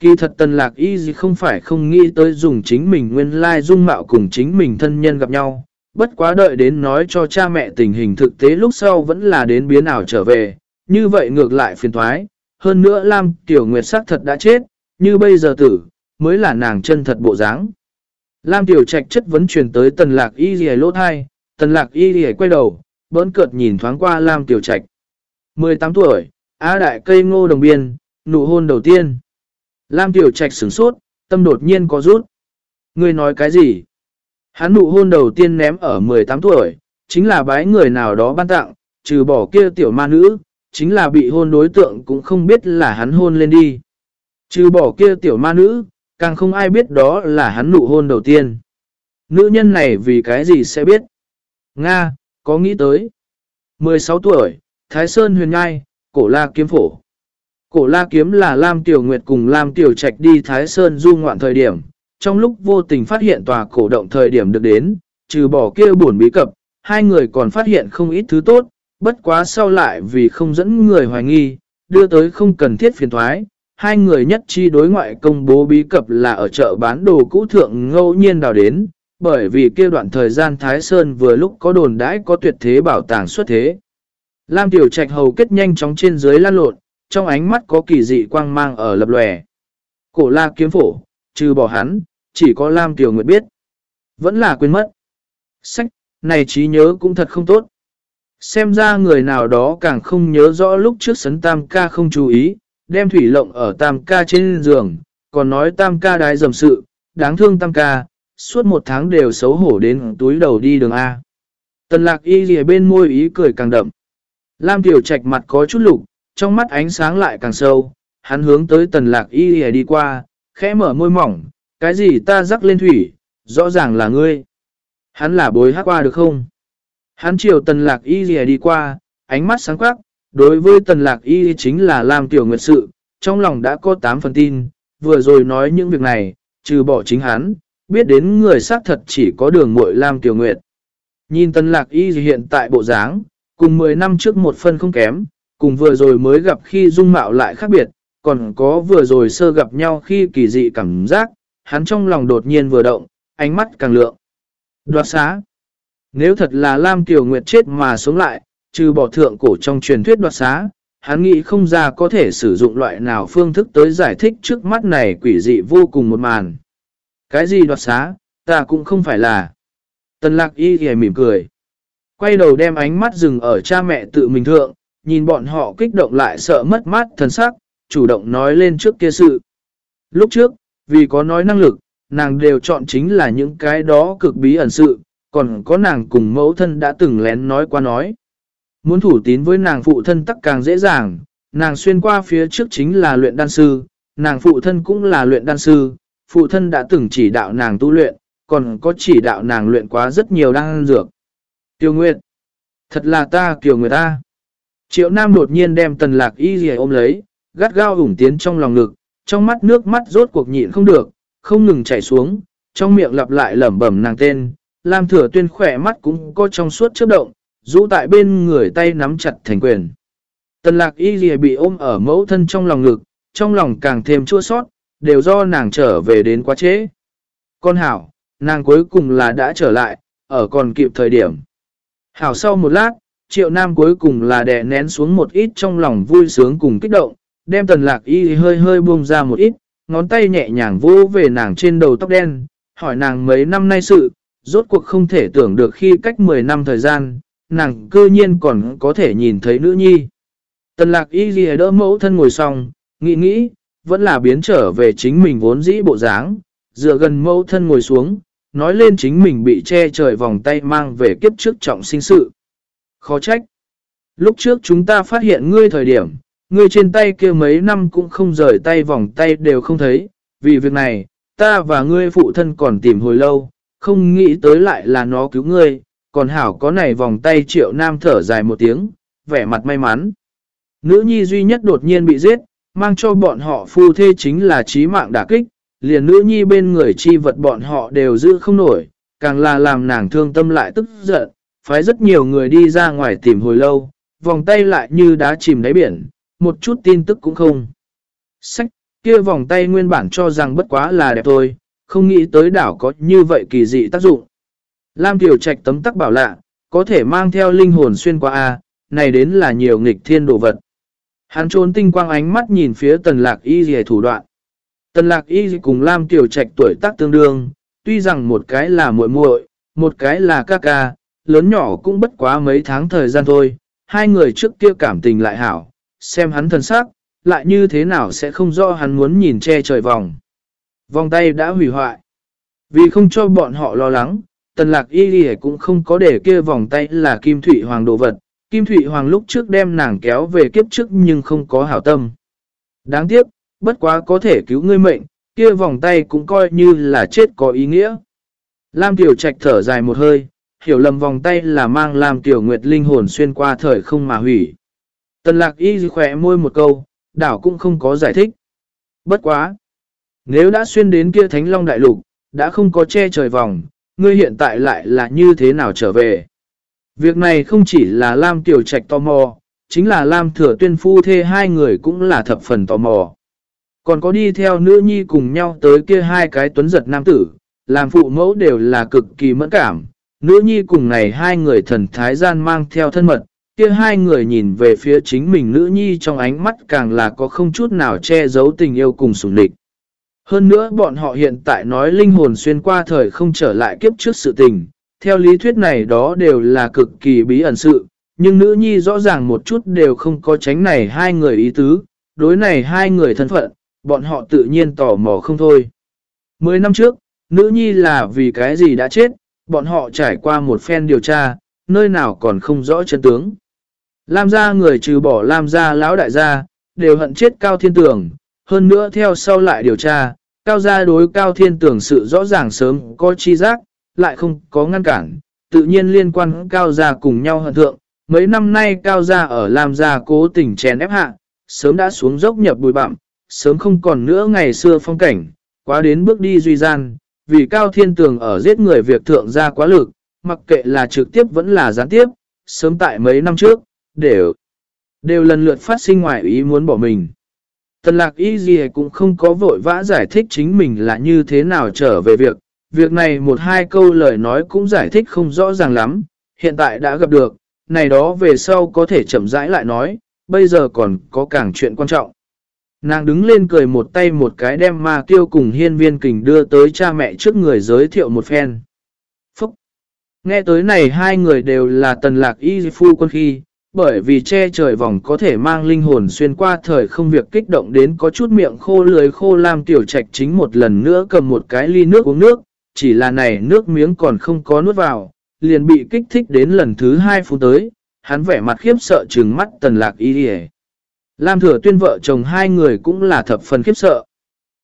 Kỳ thật tần lạc y gì không phải không nghĩ tới dùng chính mình nguyên lai dung mạo cùng chính mình thân nhân gặp nhau, bất quá đợi đến nói cho cha mẹ tình hình thực tế lúc sau vẫn là đến biến ảo trở về, như vậy ngược lại phiền thoái, hơn nữa Lam Tiểu Nguyệt sắc thật đã chết, như bây giờ tử, mới là nàng chân thật bộ dáng. Lam Tiểu Trạch chất vấn truyền tới tần lạc y lì lốt thai, tần lạc y lì quay đầu, bỡn cợt nhìn thoáng qua Lam Tiểu Trạch. 18 tuổi, Á đại cây ngô đồng biên, nụ hôn đầu tiên. Lam Tiểu Trạch sửng sốt, tâm đột nhiên có rút. người nói cái gì? Hắn nụ hôn đầu tiên ném ở 18 tuổi, chính là bái người nào đó ban tặng, trừ bỏ kia tiểu ma nữ, chính là bị hôn đối tượng cũng không biết là hắn hôn lên đi. Trừ bỏ kia tiểu ma nữ, càng không ai biết đó là hắn nụ hôn đầu tiên. Nữ nhân này vì cái gì sẽ biết? Nga, có nghĩ tới. 16 tuổi, Thái Sơn huyền ngai, cổ la kiếm phổ. Cổ la kiếm là Lam Tiểu Nguyệt cùng Lam Tiểu Trạch đi Thái Sơn du ngoạn thời điểm. Trong lúc vô tình phát hiện tòa cổ động thời điểm được đến, trừ bỏ kia buồn bí cập, hai người còn phát hiện không ít thứ tốt, bất quá sau lại vì không dẫn người hoài nghi, đưa tới không cần thiết phiền thoái. Hai người nhất chi đối ngoại công bố bí cập là ở chợ bán đồ cũ thượng ngẫu nhiên đào đến, bởi vì kia đoạn thời gian Thái Sơn vừa lúc có đồn đãi có tuyệt thế bảo tàng xuất thế. Lam Tiểu Trạch hầu kết nhanh chóng trên dưới lan lộn, trong ánh mắt có kỳ dị quang mang ở lập lòe. Cổ la kiếm phổ, trừ bỏ hắn, chỉ có Lam Tiểu Nguyệt biết. Vẫn là quên mất. Sách, này trí nhớ cũng thật không tốt. Xem ra người nào đó càng không nhớ rõ lúc trước sấn tam ca không chú ý, đem thủy lộng ở tam ca trên giường, còn nói tam ca đái dầm sự, đáng thương tam ca, suốt một tháng đều xấu hổ đến túi đầu đi đường A. Tần lạc y gì bên môi ý cười càng đậm. Lam Tiểu Trạch mặt có chút lục, trong mắt ánh sáng lại càng sâu, hắn hướng tới tần lạc y gì đi qua, khẽ mở môi mỏng, cái gì ta rắc lên thủy, rõ ràng là ngươi. Hắn là bối hát qua được không? Hắn chiều tần lạc y gì đi qua, ánh mắt sáng quắc, đối với tần lạc y chính là Lam Tiểu Nguyệt sự, trong lòng đã có 8 phần tin, vừa rồi nói những việc này, trừ bỏ chính hắn, biết đến người xác thật chỉ có đường muội Lam Tiểu Nguyệt. Nhìn tần lạc y hiện tại bộ dáng, cùng 10 năm trước một phân không kém, cùng vừa rồi mới gặp khi dung mạo lại khác biệt, còn có vừa rồi sơ gặp nhau khi kỳ dị cảm giác, hắn trong lòng đột nhiên vừa động, ánh mắt càng lượng. Đoạt xá Nếu thật là Lam kiều Nguyệt chết mà sống lại, trừ bỏ thượng cổ trong truyền thuyết đoạt xá, hắn nghĩ không ra có thể sử dụng loại nào phương thức tới giải thích trước mắt này quỷ dị vô cùng một màn. Cái gì đoạt xá, ta cũng không phải là. Tần lạc y thì mỉm cười. Quay đầu đem ánh mắt dừng ở cha mẹ tự mình thượng, nhìn bọn họ kích động lại sợ mất mát thần sắc, chủ động nói lên trước kia sự. Lúc trước, vì có nói năng lực, nàng đều chọn chính là những cái đó cực bí ẩn sự, còn có nàng cùng mẫu thân đã từng lén nói qua nói. Muốn thủ tín với nàng phụ thân tắc càng dễ dàng, nàng xuyên qua phía trước chính là luyện đan sư, nàng phụ thân cũng là luyện đan sư, phụ thân đã từng chỉ đạo nàng tu luyện, còn có chỉ đạo nàng luyện quá rất nhiều đan dược. Tiêu Nguyệt, thật là ta Kiều Nguyệt ta. Triệu Nam đột nhiên đem tần lạc y ôm lấy, gắt gao ủng tiến trong lòng ngực, trong mắt nước mắt rốt cuộc nhịn không được, không ngừng chảy xuống, trong miệng lặp lại lẩm bẩm nàng tên, Lam thừa tuyên khỏe mắt cũng có trong suốt chớp động, rũ tại bên người tay nắm chặt thành quyền. Tần lạc y gì bị ôm ở mẫu thân trong lòng ngực, trong lòng càng thêm chua sót, đều do nàng trở về đến quá trễ. Con Hảo, nàng cuối cùng là đã trở lại, ở còn kịp thời điểm. Hảo sau một lát, triệu nam cuối cùng là đè nén xuống một ít trong lòng vui sướng cùng kích động, đem tần lạc y hơi hơi buông ra một ít, ngón tay nhẹ nhàng vô về nàng trên đầu tóc đen, hỏi nàng mấy năm nay sự, rốt cuộc không thể tưởng được khi cách 10 năm thời gian, nàng cơ nhiên còn có thể nhìn thấy nữ nhi. Tần lạc y ghi đỡ mẫu thân ngồi xong, nghĩ nghĩ, vẫn là biến trở về chính mình vốn dĩ bộ dáng, dựa gần mẫu thân ngồi xuống, nói lên chính mình bị che trời vòng tay mang về kiếp trước trọng sinh sự. Khó trách. Lúc trước chúng ta phát hiện ngươi thời điểm, ngươi trên tay kia mấy năm cũng không rời tay vòng tay đều không thấy. Vì việc này, ta và ngươi phụ thân còn tìm hồi lâu, không nghĩ tới lại là nó cứu ngươi, còn hảo có này vòng tay triệu nam thở dài một tiếng, vẻ mặt may mắn. Nữ nhi duy nhất đột nhiên bị giết, mang cho bọn họ phu thê chính là trí mạng đả kích, liền nữ nhi bên người chi vật bọn họ đều giữ không nổi, càng là làm nàng thương tâm lại tức giận, phái rất nhiều người đi ra ngoài tìm hồi lâu, vòng tay lại như đá chìm đáy biển, một chút tin tức cũng không. Sách, kia vòng tay nguyên bản cho rằng bất quá là đẹp thôi, không nghĩ tới đảo có như vậy kỳ dị tác dụng. Lam Tiểu Trạch tấm tắc bảo lạ, có thể mang theo linh hồn xuyên qua A, này đến là nhiều nghịch thiên đồ vật. Hắn trốn tinh quang ánh mắt nhìn phía tần lạc y dì thủ đoạn. Tần lạc y cùng Lam Tiểu Trạch tuổi tác tương đương, tuy rằng một cái là muội muội, một cái là ca ca, lớn nhỏ cũng bất quá mấy tháng thời gian thôi. Hai người trước kia cảm tình lại hảo, xem hắn thân sắc, lại như thế nào sẽ không do hắn muốn nhìn che trời vòng. Vòng tay đã hủy hoại. Vì không cho bọn họ lo lắng, tần lạc y ghi cũng không có để kia vòng tay là kim thủy hoàng đồ vật. Kim thủy hoàng lúc trước đem nàng kéo về kiếp trước nhưng không có hảo tâm. Đáng tiếc, bất quá có thể cứu ngươi mệnh, kia vòng tay cũng coi như là chết có ý nghĩa. Lam Tiểu Trạch thở dài một hơi, hiểu lầm vòng tay là mang Lam Tiểu Nguyệt linh hồn xuyên qua thời không mà hủy. Tần lạc y khỏe môi một câu, đảo cũng không có giải thích. Bất quá! Nếu đã xuyên đến kia Thánh Long Đại Lục, đã không có che trời vòng, ngươi hiện tại lại là như thế nào trở về? Việc này không chỉ là Lam Tiểu Trạch tò mò, chính là Lam Thừa Tuyên Phu thê hai người cũng là thập phần tò mò. Còn có đi theo nữ nhi cùng nhau tới kia hai cái tuấn giật nam tử, làm phụ mẫu đều là cực kỳ mẫn cảm. Nữ nhi cùng này hai người thần thái gian mang theo thân mật, kia hai người nhìn về phía chính mình nữ nhi trong ánh mắt càng là có không chút nào che giấu tình yêu cùng sủng địch. Hơn nữa bọn họ hiện tại nói linh hồn xuyên qua thời không trở lại kiếp trước sự tình, theo lý thuyết này đó đều là cực kỳ bí ẩn sự, nhưng nữ nhi rõ ràng một chút đều không có tránh này hai người ý tứ, đối này hai người thân phận, bọn họ tự nhiên tò mò không thôi. Mười năm trước, nữ nhi là vì cái gì đã chết, bọn họ trải qua một phen điều tra, nơi nào còn không rõ chân tướng. Lam gia người trừ bỏ Lam gia lão đại gia, đều hận chết Cao Thiên Tường, hơn nữa theo sau lại điều tra, Cao gia đối Cao Thiên Tường sự rõ ràng sớm có chi giác, lại không có ngăn cản, tự nhiên liên quan Cao gia cùng nhau hận thượng. Mấy năm nay Cao gia ở Lam gia cố tình chèn ép hạ, sớm đã xuống dốc nhập bùi bặm, sớm không còn nữa ngày xưa phong cảnh, quá đến bước đi duy gian, vì Cao Thiên Tường ở giết người việc thượng gia quá lực, mặc kệ là trực tiếp vẫn là gián tiếp, sớm tại mấy năm trước, đều, đều lần lượt phát sinh ngoài ý muốn bỏ mình. Tần lạc y gì cũng không có vội vã giải thích chính mình là như thế nào trở về việc, việc này một hai câu lời nói cũng giải thích không rõ ràng lắm, hiện tại đã gặp được, này đó về sau có thể chậm rãi lại nói, bây giờ còn có càng chuyện quan trọng. Nàng đứng lên cười một tay một cái đem ma tiêu cùng hiên viên kình đưa tới cha mẹ trước người giới thiệu một phen. Phúc! Nghe tới này hai người đều là tần lạc y phu quân khi, bởi vì che trời vòng có thể mang linh hồn xuyên qua thời không việc kích động đến có chút miệng khô lưới khô lam tiểu trạch chính một lần nữa cầm một cái ly nước uống nước, chỉ là này nước miếng còn không có nuốt vào, liền bị kích thích đến lần thứ hai phút tới, hắn vẻ mặt khiếp sợ trừng mắt tần lạc y đi Lam thừa tuyên vợ chồng hai người cũng là thập phần khiếp sợ.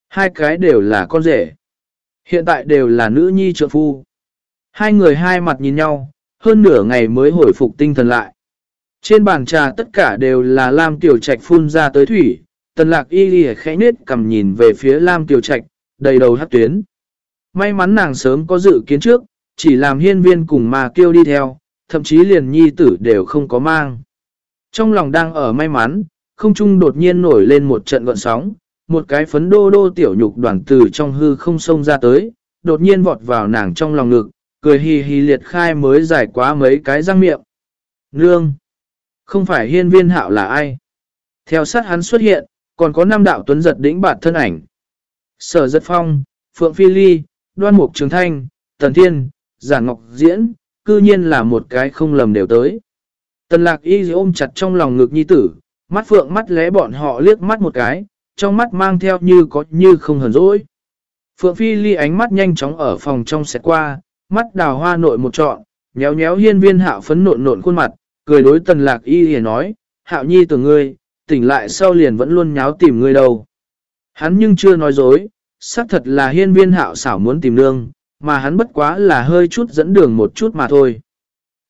Hai cái đều là con rể. Hiện tại đều là nữ nhi trợ phu. Hai người hai mặt nhìn nhau, hơn nửa ngày mới hồi phục tinh thần lại. Trên bàn trà tất cả đều là Lam Tiểu Trạch phun ra tới thủy, tần lạc y ghi khẽ nết cầm nhìn về phía Lam Tiểu Trạch, đầy đầu hát tuyến. May mắn nàng sớm có dự kiến trước, chỉ làm hiên viên cùng mà kêu đi theo, thậm chí liền nhi tử đều không có mang. Trong lòng đang ở may mắn, không trung đột nhiên nổi lên một trận gọn sóng, một cái phấn đô đô tiểu nhục đoàn từ trong hư không sông ra tới, đột nhiên vọt vào nàng trong lòng ngực, cười hì hì liệt khai mới giải quá mấy cái răng miệng. Nương! Không phải hiên viên hạo là ai? Theo sát hắn xuất hiện, còn có năm đạo tuấn giật đỉnh bạt thân ảnh. Sở giật phong, Phượng Phi Ly, Đoan Mục Trường Thanh, Tần Thiên, Giả Ngọc Diễn, cư nhiên là một cái không lầm đều tới. Tần lạc y ôm chặt trong lòng ngực nhi tử, mắt phượng mắt lé bọn họ liếc mắt một cái, trong mắt mang theo như có như không hờn dỗi. Phượng Phi Ly ánh mắt nhanh chóng ở phòng trong xẹt qua, mắt đào hoa nội một trọn, nhéo nhéo hiên viên hạo phấn nộn nộn khuôn mặt, cười đối tần lạc y hề nói, hạo nhi tưởng ngươi, tỉnh lại sau liền vẫn luôn nháo tìm ngươi đâu. Hắn nhưng chưa nói dối, xác thật là hiên viên hạo xảo muốn tìm nương, mà hắn bất quá là hơi chút dẫn đường một chút mà thôi.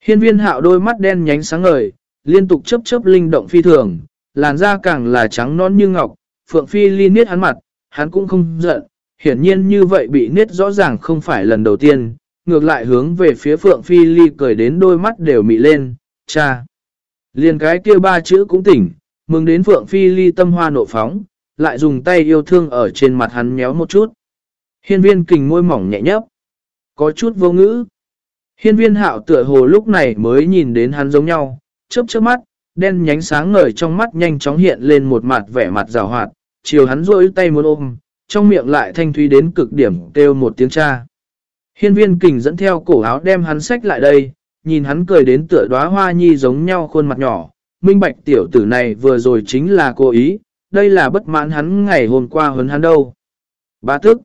Hiên viên hạo đôi mắt đen nhánh sáng ngời, liên tục chấp chấp linh động phi thường, làn da càng là trắng non như ngọc, phượng phi ly niết hắn mặt, hắn cũng không giận, hiển nhiên như vậy bị niết rõ ràng không phải lần đầu tiên, ngược lại hướng về phía phượng phi ly cười đến đôi mắt đều mị lên, cha. Liền cái kia ba chữ cũng tỉnh, mừng đến Phượng Phi ly tâm hoa nộ phóng, lại dùng tay yêu thương ở trên mặt hắn méo một chút. Hiên viên kình môi mỏng nhẹ nhấp, có chút vô ngữ. Hiên viên hạo tựa hồ lúc này mới nhìn đến hắn giống nhau, chớp chớp mắt, đen nhánh sáng ngời trong mắt nhanh chóng hiện lên một mặt vẻ mặt rào hoạt, chiều hắn rôi tay muốn ôm, trong miệng lại thanh thúy đến cực điểm kêu một tiếng cha. Hiên viên kình dẫn theo cổ áo đem hắn sách lại đây, nhìn hắn cười đến tựa đóa hoa nhi giống nhau khuôn mặt nhỏ, minh bạch tiểu tử này vừa rồi chính là cố ý, đây là bất mãn hắn ngày hôm qua hấn hắn đâu. bá tức,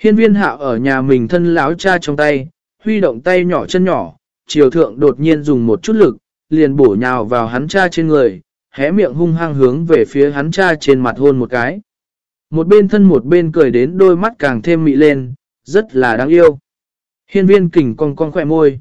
hiên viên hạo ở nhà mình thân láo cha trong tay, huy động tay nhỏ chân nhỏ, chiều thượng đột nhiên dùng một chút lực, liền bổ nhào vào hắn cha trên người, hé miệng hung hăng hướng về phía hắn cha trên mặt hôn một cái. Một bên thân một bên cười đến đôi mắt càng thêm mị lên, rất là đáng yêu. Hiên viên kình cong cong khỏe môi.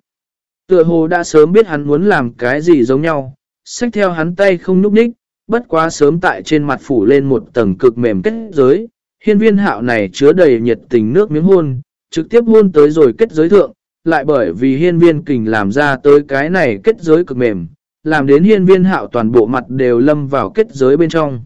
Tựa hồ đã sớm biết hắn muốn làm cái gì giống nhau, xách theo hắn tay không núp ních, bất quá sớm tại trên mặt phủ lên một tầng cực mềm kết giới. Hiên viên hạo này chứa đầy nhiệt tình nước miếng hôn, trực tiếp hôn tới rồi kết giới thượng, lại bởi vì hiên viên kình làm ra tới cái này kết giới cực mềm, làm đến hiên viên hạo toàn bộ mặt đều lâm vào kết giới bên trong.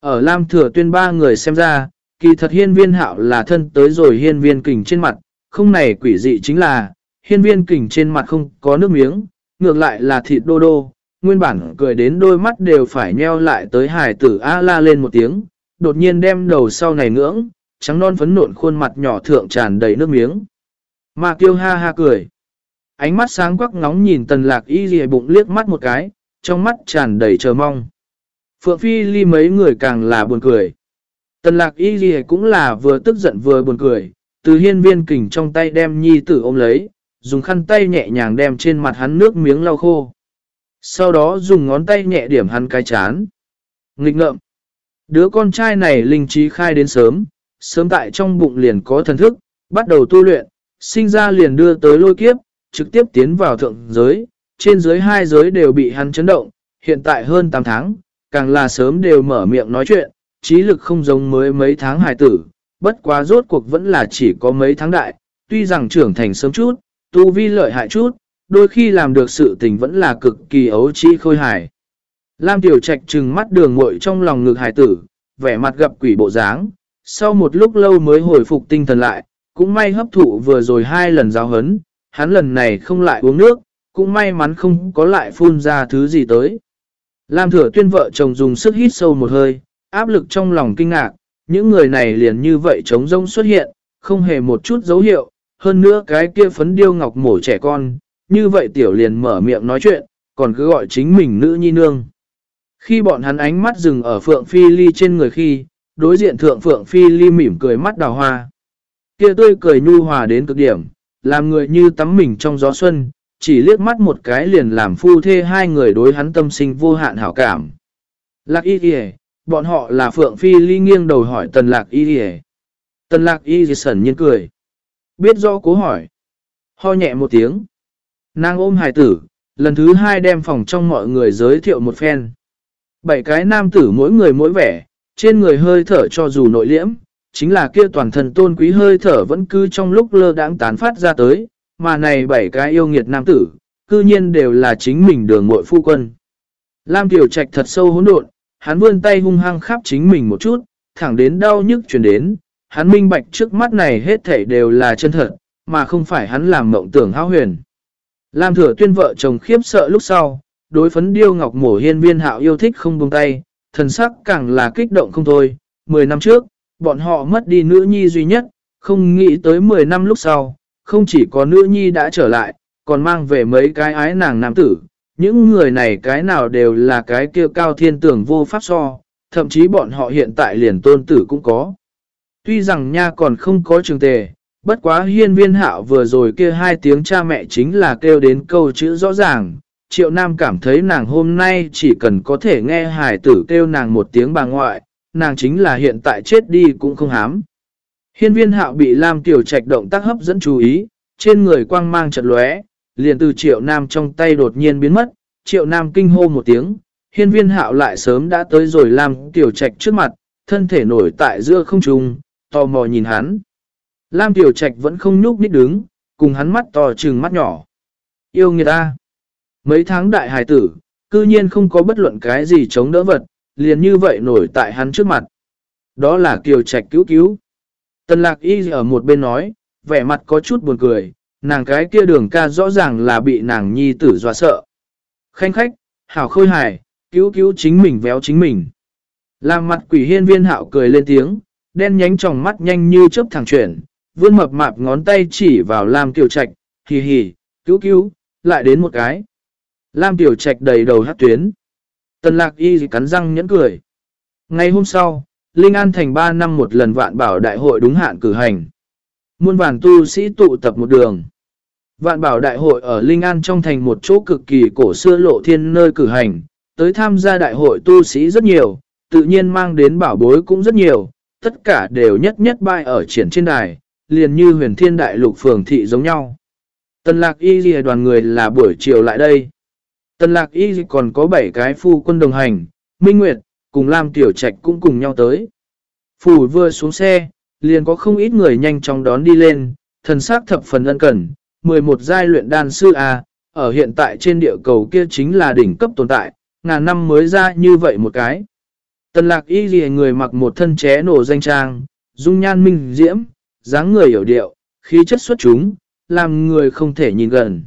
Ở Lam Thừa tuyên ba người xem ra, kỳ thật hiên viên hạo là thân tới rồi hiên viên kình trên mặt, không này quỷ dị chính là, hiên viên kình trên mặt không có nước miếng, ngược lại là thịt đô đô, nguyên bản cười đến đôi mắt đều phải nheo lại tới hải tử A la lên một tiếng, đột nhiên đem đầu sau này ngưỡng, trắng non phấn nộn khuôn mặt nhỏ thượng tràn đầy nước miếng. Mà kiêu ha ha cười. Ánh mắt sáng quắc ngóng nhìn tần lạc y dì bụng liếc mắt một cái, trong mắt tràn đầy chờ mong. Phượng Phi ly mấy người càng là buồn cười. Tần lạc y dì cũng là vừa tức giận vừa buồn cười, từ hiên viên kình trong tay đem nhi tử ôm lấy, dùng khăn tay nhẹ nhàng đem trên mặt hắn nước miếng lau khô. Sau đó dùng ngón tay nhẹ điểm hắn cái chán. Nghịch ngợm. Đứa con trai này linh trí khai đến sớm, sớm tại trong bụng liền có thần thức, bắt đầu tu luyện, sinh ra liền đưa tới lôi kiếp, trực tiếp tiến vào thượng giới, trên giới hai giới đều bị hắn chấn động, hiện tại hơn 8 tháng, càng là sớm đều mở miệng nói chuyện, trí lực không giống mới mấy tháng hài tử, bất quá rốt cuộc vẫn là chỉ có mấy tháng đại, tuy rằng trưởng thành sớm chút, tu vi lợi hại chút, đôi khi làm được sự tình vẫn là cực kỳ ấu trĩ khôi hài. Lam Tiểu Trạch trừng mắt đường muội trong lòng ngực hài tử, vẻ mặt gặp quỷ bộ dáng, sau một lúc lâu mới hồi phục tinh thần lại, cũng may hấp thụ vừa rồi hai lần giáo hấn, hắn lần này không lại uống nước, cũng may mắn không có lại phun ra thứ gì tới. Lam thừa tuyên vợ chồng dùng sức hít sâu một hơi, áp lực trong lòng kinh ngạc, những người này liền như vậy trống rông xuất hiện, không hề một chút dấu hiệu, hơn nữa cái kia phấn điêu ngọc mổ trẻ con, như vậy tiểu liền mở miệng nói chuyện, còn cứ gọi chính mình nữ nhi nương. Khi bọn hắn ánh mắt dừng ở Phượng Phi Ly trên người khi, đối diện thượng Phượng Phi Ly mỉm cười mắt đào hoa. Kia tươi cười nhu hòa đến cực điểm, làm người như tắm mình trong gió xuân, chỉ liếc mắt một cái liền làm phu thê hai người đối hắn tâm sinh vô hạn hảo cảm. Lạc y kìa, bọn họ là Phượng Phi Ly nghiêng đầu hỏi tần lạc y kìa. Tần lạc y kìa sẩn nhiên cười. Biết do cố hỏi. Ho nhẹ một tiếng. Nàng ôm hài tử, lần thứ hai đem phòng trong mọi người giới thiệu một phen. Bảy cái nam tử mỗi người mỗi vẻ, trên người hơi thở cho dù nội liễm, chính là kia toàn thân tôn quý hơi thở vẫn cứ trong lúc lơ đãng tán phát ra tới, mà này bảy cái yêu nghiệt nam tử, cư nhiên đều là chính mình đường muội phu quân. Lam Tiểu Trạch thật sâu hỗn độn, hắn vươn tay hung hăng khắp chính mình một chút, thẳng đến đau nhức chuyển đến, hắn minh bạch trước mắt này hết thảy đều là chân thật, mà không phải hắn làm mộng tưởng hao huyền. Lam Thừa Tuyên vợ chồng khiếp sợ lúc sau, đối phấn điêu ngọc mổ hiên viên hạo yêu thích không buông tay, thần sắc càng là kích động không thôi. Mười năm trước, bọn họ mất đi nữ nhi duy nhất, không nghĩ tới 10 năm lúc sau, không chỉ có nữ nhi đã trở lại, còn mang về mấy cái ái nàng nam tử. Những người này cái nào đều là cái kia cao thiên tưởng vô pháp so, thậm chí bọn họ hiện tại liền tôn tử cũng có. Tuy rằng nha còn không có trường tề, bất quá hiên viên hạo vừa rồi kia hai tiếng cha mẹ chính là kêu đến câu chữ rõ ràng. Triệu Nam cảm thấy nàng hôm nay chỉ cần có thể nghe hải tử kêu nàng một tiếng bà ngoại, nàng chính là hiện tại chết đi cũng không hám. Hiên viên hạo bị Lam Tiểu Trạch động tác hấp dẫn chú ý, trên người quang mang chật lóe, liền từ triệu nam trong tay đột nhiên biến mất, triệu nam kinh hô một tiếng, hiên viên hạo lại sớm đã tới rồi Lam Tiểu Trạch trước mặt, thân thể nổi tại giữa không trung, tò mò nhìn hắn. Lam Tiểu Trạch vẫn không nhúc nít đứng, cùng hắn mắt to trừng mắt nhỏ. Yêu người ta. Mấy tháng đại hài tử, cư nhiên không có bất luận cái gì chống đỡ vật, liền như vậy nổi tại hắn trước mặt. Đó là Kiều Trạch cứu cứu. Tần lạc y ở một bên nói, vẻ mặt có chút buồn cười, nàng cái kia đường ca rõ ràng là bị nàng nhi tử dọa sợ. Khanh khách, hảo khôi hài, cứu cứu chính mình véo chính mình. Làm mặt quỷ hiên viên hạo cười lên tiếng, đen nhánh tròng mắt nhanh như chớp thẳng chuyển, vươn mập mạp ngón tay chỉ vào Lam Tiểu Trạch, hì hì, cứu cứu, lại đến một cái. Lam Tiểu Trạch đầy đầu hát tuyến. Tần lạc y cắn răng nhẫn cười. Ngày hôm sau, Linh An thành 3 năm một lần vạn bảo đại hội đúng hạn cử hành. Muôn vàn tu sĩ tụ tập một đường. Vạn bảo đại hội ở Linh An trong thành một chỗ cực kỳ cổ xưa lộ thiên nơi cử hành. Tới tham gia đại hội tu sĩ rất nhiều, tự nhiên mang đến bảo bối cũng rất nhiều. Tất cả đều nhất nhất bay ở triển trên đài, liền như huyền thiên đại lục phường thị giống nhau. Tần lạc y ghi đoàn người là buổi chiều lại đây. Tần lạc y còn có 7 cái phu quân đồng hành, Minh Nguyệt, cùng Lam Tiểu Trạch cũng cùng nhau tới. Phủ vừa xuống xe, liền có không ít người nhanh chóng đón đi lên, thần sắc thập phần ân cần, 11 giai luyện đan sư A, ở hiện tại trên địa cầu kia chính là đỉnh cấp tồn tại, ngàn năm mới ra như vậy một cái. Tần lạc y ghi người mặc một thân ché nổ danh trang, dung nhan minh diễm, dáng người hiểu điệu, khí chất xuất chúng, làm người không thể nhìn gần.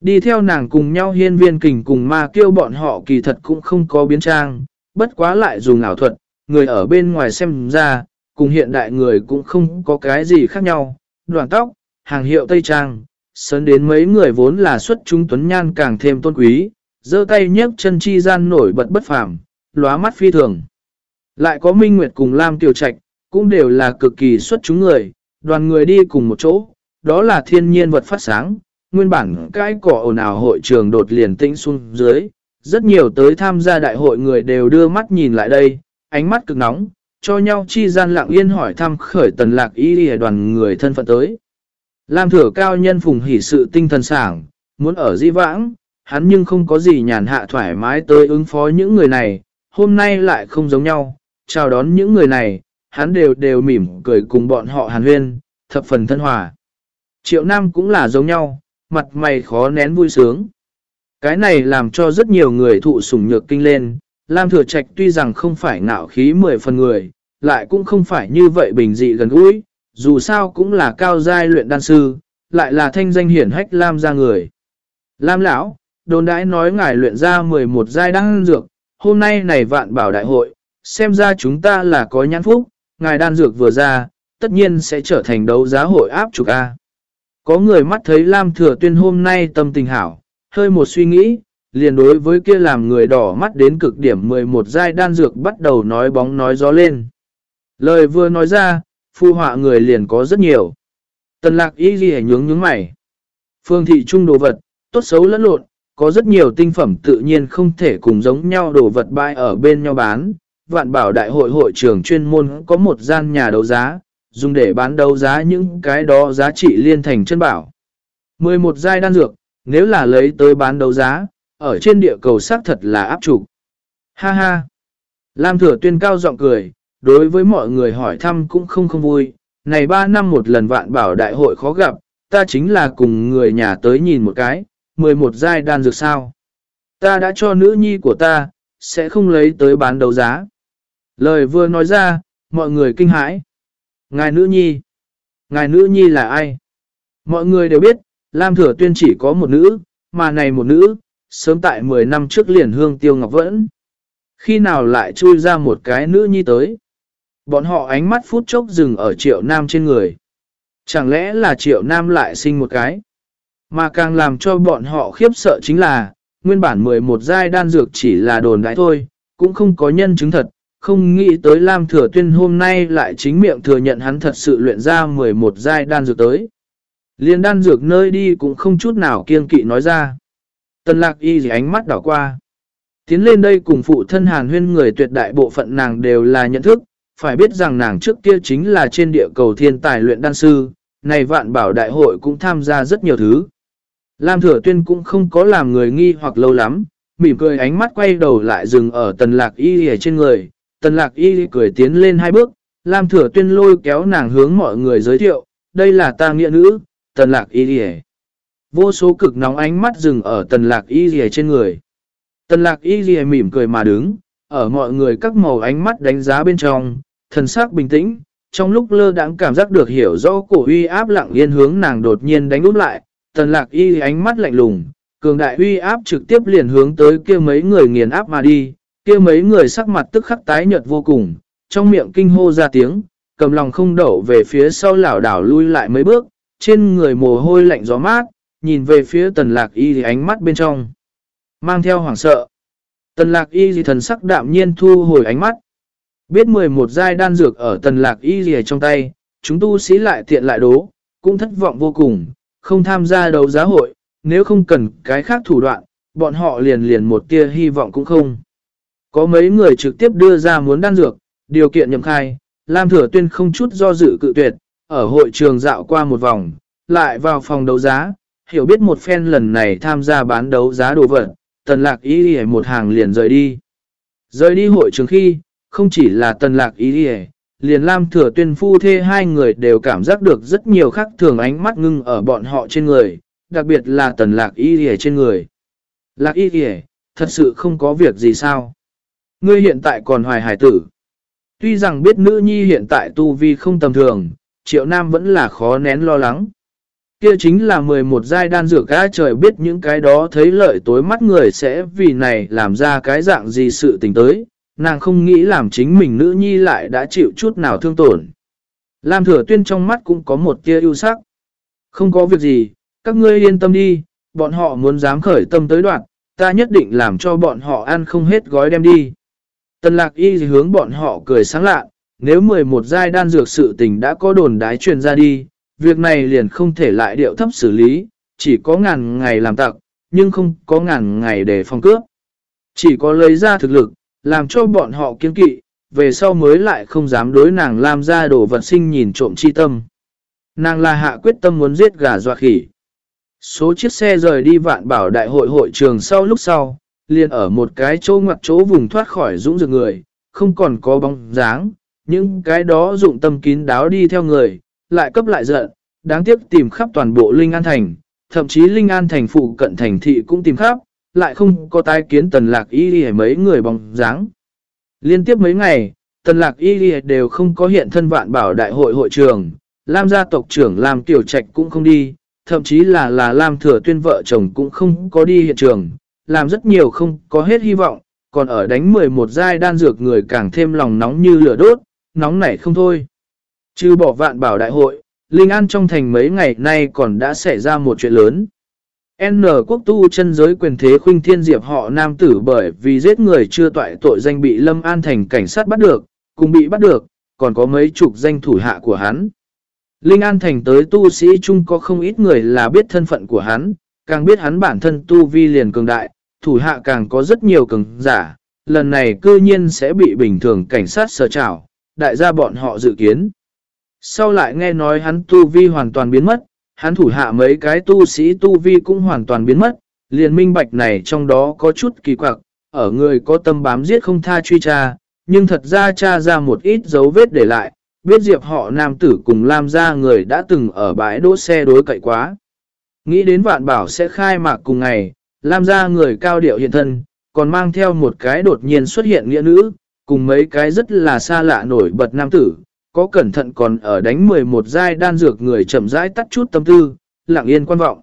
Đi theo nàng cùng nhau hiên viên kình cùng ma kêu bọn họ kỳ thật cũng không có biến trang, bất quá lại dùng ảo thuật, người ở bên ngoài xem ra, cùng hiện đại người cũng không có cái gì khác nhau. Đoàn tóc, hàng hiệu Tây Trang, sớn đến mấy người vốn là xuất chúng tuấn nhan càng thêm tôn quý, giơ tay nhấc chân chi gian nổi bật bất phàm, lóa mắt phi thường. Lại có Minh Nguyệt cùng Lam Tiểu Trạch, cũng đều là cực kỳ xuất chúng người, đoàn người đi cùng một chỗ, đó là thiên nhiên vật phát sáng, nguyên bản cái cỏ ồn ào hội trường đột liền tĩnh xuống dưới, rất nhiều tới tham gia đại hội người đều đưa mắt nhìn lại đây, ánh mắt cực nóng, cho nhau chi gian lặng yên hỏi thăm khởi tần lạc y đi đoàn người thân phận tới. Lam thừa cao nhân phùng hỉ sự tinh thần sảng, muốn ở di vãng, hắn nhưng không có gì nhàn hạ thoải mái tới ứng phó những người này, hôm nay lại không giống nhau, chào đón những người này, hắn đều đều mỉm cười cùng bọn họ hàn huyên, thập phần thân hòa. Triệu Nam cũng là giống nhau, mặt mày khó nén vui sướng. Cái này làm cho rất nhiều người thụ sủng nhược kinh lên, Lam Thừa Trạch tuy rằng không phải ngạo khí mười phần người, lại cũng không phải như vậy bình dị gần gũi, dù sao cũng là cao giai luyện đan sư, lại là thanh danh hiển hách Lam ra người. Lam lão, đồn đãi nói ngài luyện ra 11 giai đan dược, hôm nay này vạn bảo đại hội, xem ra chúng ta là có nhãn phúc, ngài đan dược vừa ra, tất nhiên sẽ trở thành đấu giá hội áp trục A. Có người mắt thấy Lam Thừa Tuyên hôm nay tâm tình hảo, hơi một suy nghĩ, liền đối với kia làm người đỏ mắt đến cực điểm 11 giai đan dược bắt đầu nói bóng nói gió lên. Lời vừa nói ra, phu họa người liền có rất nhiều. Tần lạc y ghi nhướng nhướng mày. Phương thị trung đồ vật, tốt xấu lẫn lộn, có rất nhiều tinh phẩm tự nhiên không thể cùng giống nhau đồ vật bãi ở bên nhau bán. Vạn bảo đại hội hội trưởng chuyên môn có một gian nhà đấu giá, dùng để bán đấu giá những cái đó giá trị liên thành chân bảo. 11 giai đan dược, nếu là lấy tới bán đấu giá, ở trên địa cầu xác thật là áp trục. Ha ha! Lam thừa tuyên cao giọng cười, đối với mọi người hỏi thăm cũng không không vui. Này 3 năm một lần vạn bảo đại hội khó gặp, ta chính là cùng người nhà tới nhìn một cái, 11 giai đan dược sao. Ta đã cho nữ nhi của ta, sẽ không lấy tới bán đấu giá. Lời vừa nói ra, mọi người kinh hãi. Ngài nữ nhi. Ngài nữ nhi là ai? Mọi người đều biết, Lam Thừa Tuyên chỉ có một nữ, mà này một nữ, sớm tại 10 năm trước liền hương tiêu ngọc vẫn. Khi nào lại chui ra một cái nữ nhi tới? Bọn họ ánh mắt phút chốc dừng ở triệu nam trên người. Chẳng lẽ là triệu nam lại sinh một cái? Mà càng làm cho bọn họ khiếp sợ chính là, nguyên bản 11 giai đan dược chỉ là đồn đại thôi, cũng không có nhân chứng thật, không nghĩ tới Lam Thừa Tuyên hôm nay lại chính miệng thừa nhận hắn thật sự luyện ra 11 giai đan dược tới. Liên đan dược nơi đi cũng không chút nào kiêng kỵ nói ra. Tần lạc y gì ánh mắt đảo qua. Tiến lên đây cùng phụ thân hàn huyên người tuyệt đại bộ phận nàng đều là nhận thức, phải biết rằng nàng trước kia chính là trên địa cầu thiên tài luyện đan sư, này vạn bảo đại hội cũng tham gia rất nhiều thứ. Lam Thừa Tuyên cũng không có làm người nghi hoặc lâu lắm, mỉm cười ánh mắt quay đầu lại dừng ở tần lạc y ở trên người. Tần lạc y cười tiến lên hai bước, Lam Thừa Tuyên lôi kéo nàng hướng mọi người giới thiệu, đây là ta nghĩa nữ, tần lạc y Vô số cực nóng ánh mắt dừng ở tần lạc y trên người. Tần lạc y mỉm cười mà đứng, ở mọi người các màu ánh mắt đánh giá bên trong, thần sắc bình tĩnh, trong lúc lơ đãng cảm giác được hiểu rõ cổ uy áp lặng yên hướng nàng đột nhiên đánh úp lại, tần lạc y ánh mắt lạnh lùng, cường đại uy áp trực tiếp liền hướng tới kia mấy người nghiền áp mà đi, kia mấy người sắc mặt tức khắc tái nhợt vô cùng, trong miệng kinh hô ra tiếng, cầm lòng không đậu về phía sau lảo đảo lui lại mấy bước, trên người mồ hôi lạnh gió mát, nhìn về phía tần lạc y thì ánh mắt bên trong. Mang theo hoảng sợ. Tần lạc y thì thần sắc đạm nhiên thu hồi ánh mắt. Biết 11 giai đan dược ở tần lạc y thì trong tay, chúng tu sĩ lại tiện lại đố, cũng thất vọng vô cùng, không tham gia đấu giá hội, nếu không cần cái khác thủ đoạn, bọn họ liền liền một tia hy vọng cũng không. Có mấy người trực tiếp đưa ra muốn đan dược, điều kiện nhậm khai, Lam Thừa Tuyên không chút do dự cự tuyệt, ở hội trường dạo qua một vòng, lại vào phòng đấu giá, hiểu biết một phen lần này tham gia bán đấu giá đồ vật, tần lạc ý đi một hàng liền rời đi. Rời đi hội trường khi, không chỉ là tần lạc ý đi liền Lam Thừa Tuyên phu thê hai người đều cảm giác được rất nhiều khác thường ánh mắt ngưng ở bọn họ trên người, đặc biệt là tần lạc ý đi trên người. Lạc ý đi thật sự không có việc gì sao. Ngươi hiện tại còn hoài hải tử. Tuy rằng biết nữ nhi hiện tại tu vi không tầm thường, triệu nam vẫn là khó nén lo lắng. Kia chính là 11 giai đan dược ca trời biết những cái đó thấy lợi tối mắt người sẽ vì này làm ra cái dạng gì sự tình tới, nàng không nghĩ làm chính mình nữ nhi lại đã chịu chút nào thương tổn. Lam thừa tuyên trong mắt cũng có một tia ưu sắc. Không có việc gì, các ngươi yên tâm đi, bọn họ muốn dám khởi tâm tới đoạn, ta nhất định làm cho bọn họ ăn không hết gói đem đi. Tần lạc y hướng bọn họ cười sáng lạ, nếu 11 giai đan dược sự tình đã có đồn đái truyền ra đi, việc này liền không thể lại điệu thấp xử lý, chỉ có ngàn ngày làm tặc, nhưng không có ngàn ngày để phòng cướp. Chỉ có lấy ra thực lực, làm cho bọn họ kiên kỵ, về sau mới lại không dám đối nàng làm ra đồ vật sinh nhìn trộm chi tâm. Nàng là hạ quyết tâm muốn giết gà dọa khỉ. Số chiếc xe rời đi vạn bảo đại hội hội trường sau lúc sau, liền ở một cái chỗ ngoặt chỗ vùng thoát khỏi dũng dược người, không còn có bóng dáng, những cái đó dụng tâm kín đáo đi theo người, lại cấp lại giận, đáng tiếc tìm khắp toàn bộ Linh An Thành, thậm chí Linh An Thành phụ cận thành thị cũng tìm khắp, lại không có tai kiến tần lạc y đi mấy người bóng dáng. Liên tiếp mấy ngày, tần lạc y đi đều không có hiện thân vạn bảo đại hội hội trường, Lam gia tộc trưởng Lam Tiểu Trạch cũng không đi, thậm chí là là Lam Thừa Tuyên vợ chồng cũng không có đi hiện trường, làm rất nhiều không có hết hy vọng, còn ở đánh 11 giai đan dược người càng thêm lòng nóng như lửa đốt, nóng nảy không thôi. Chứ bỏ vạn bảo đại hội, Linh An trong thành mấy ngày nay còn đã xảy ra một chuyện lớn. N quốc tu chân giới quyền thế khuynh thiên diệp họ nam tử bởi vì giết người chưa toại tội danh bị Lâm An thành cảnh sát bắt được, cùng bị bắt được, còn có mấy chục danh thủ hạ của hắn. Linh An thành tới tu sĩ chung có không ít người là biết thân phận của hắn, càng biết hắn bản thân tu vi liền cường đại, thủ hạ càng có rất nhiều cường giả, lần này cư nhiên sẽ bị bình thường cảnh sát sờ trảo, đại gia bọn họ dự kiến. Sau lại nghe nói hắn tu vi hoàn toàn biến mất, hắn thủ hạ mấy cái tu sĩ tu vi cũng hoàn toàn biến mất, liền minh bạch này trong đó có chút kỳ quặc, ở người có tâm bám giết không tha truy tra, nhưng thật ra tra ra một ít dấu vết để lại, biết diệp họ nam tử cùng Lam ra người đã từng ở bãi đỗ xe đối cậy quá. Nghĩ đến vạn bảo sẽ khai mạc cùng ngày, Lam gia người cao điệu hiện thân, còn mang theo một cái đột nhiên xuất hiện nghĩa nữ, cùng mấy cái rất là xa lạ nổi bật nam tử, có cẩn thận còn ở đánh 11 giai đan dược người chậm rãi tắt chút tâm tư, lặng yên quan vọng.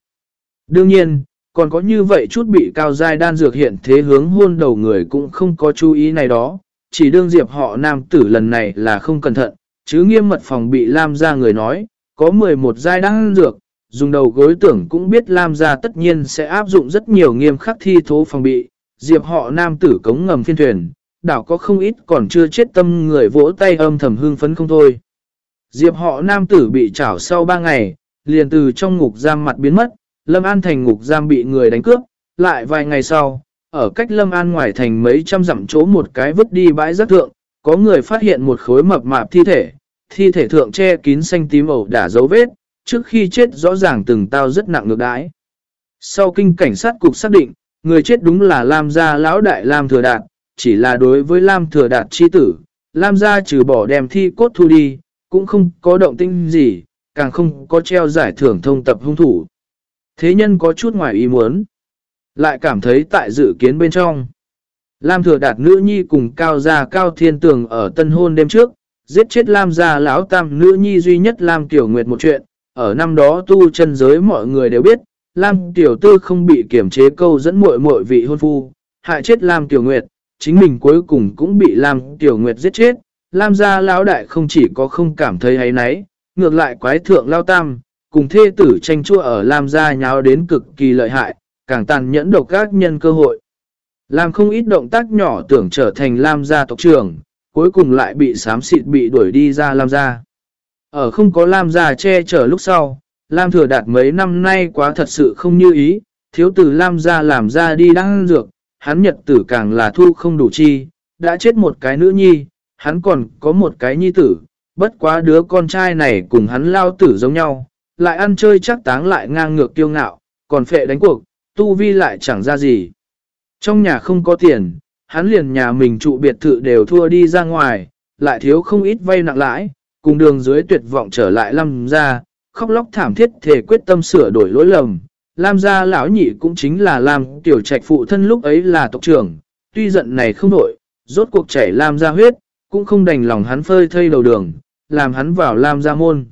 Đương nhiên, còn có như vậy chút bị cao giai đan dược hiện thế hướng hôn đầu người cũng không có chú ý này đó, chỉ đương diệp họ nam tử lần này là không cẩn thận, chứ nghiêm mật phòng bị Lam gia người nói, có 11 giai đan dược, dùng đầu gối tưởng cũng biết Lam ra tất nhiên sẽ áp dụng rất nhiều nghiêm khắc thi thố phòng bị, diệp họ nam tử cống ngầm phiên thuyền, đảo có không ít còn chưa chết tâm người vỗ tay âm thầm hương phấn không thôi. Diệp họ nam tử bị trảo sau 3 ngày, liền từ trong ngục giam mặt biến mất, Lâm An thành ngục giam bị người đánh cướp, lại vài ngày sau, ở cách Lâm An ngoài thành mấy trăm dặm chỗ một cái vứt đi bãi rác thượng, có người phát hiện một khối mập mạp thi thể, thi thể thượng che kín xanh tím ẩu đả dấu vết, trước khi chết rõ ràng từng tao rất nặng ngược đãi. Sau kinh cảnh sát cục xác định, người chết đúng là Lam gia lão đại Lam Thừa Đạt, chỉ là đối với Lam Thừa Đạt chi tử, Lam gia trừ bỏ đem thi cốt thu đi, cũng không có động tinh gì, càng không có treo giải thưởng thông tập hung thủ. Thế nhân có chút ngoài ý muốn, lại cảm thấy tại dự kiến bên trong. Lam Thừa Đạt nữ nhi cùng cao gia cao thiên tường ở tân hôn đêm trước, giết chết Lam gia lão tam nữ nhi duy nhất Lam Tiểu Nguyệt một chuyện, ở năm đó tu chân giới mọi người đều biết, Lam Tiểu Tư không bị kiểm chế câu dẫn muội muội vị hôn phu, hại chết Lam Tiểu Nguyệt, chính mình cuối cùng cũng bị Lam Tiểu Nguyệt giết chết. Lam gia lão đại không chỉ có không cảm thấy hay nấy, ngược lại quái thượng lao tam, cùng thê tử tranh chua ở Lam gia nháo đến cực kỳ lợi hại, càng tàn nhẫn độc các nhân cơ hội. Làm không ít động tác nhỏ tưởng trở thành Lam gia tộc trưởng, cuối cùng lại bị xám xịt bị đuổi đi ra Lam gia. Ở không có Lam gia che chở lúc sau, Lam thừa đạt mấy năm nay quá thật sự không như ý, thiếu tử Lam gia làm ra đi đang dược, hắn nhật tử càng là thu không đủ chi, đã chết một cái nữ nhi, hắn còn có một cái nhi tử, bất quá đứa con trai này cùng hắn lao tử giống nhau, lại ăn chơi chắc táng lại ngang ngược kiêu ngạo, còn phệ đánh cuộc, tu vi lại chẳng ra gì. Trong nhà không có tiền, hắn liền nhà mình trụ biệt thự đều thua đi ra ngoài, lại thiếu không ít vay nặng lãi, cùng đường dưới tuyệt vọng trở lại lam gia khóc lóc thảm thiết thể quyết tâm sửa đổi lỗi lầm. Lam gia lão nhị cũng chính là Lam tiểu trạch phụ thân lúc ấy là tộc trưởng, tuy giận này không đổi, rốt cuộc chảy Lam gia huyết, cũng không đành lòng hắn phơi thây đầu đường, làm hắn vào Lam gia môn.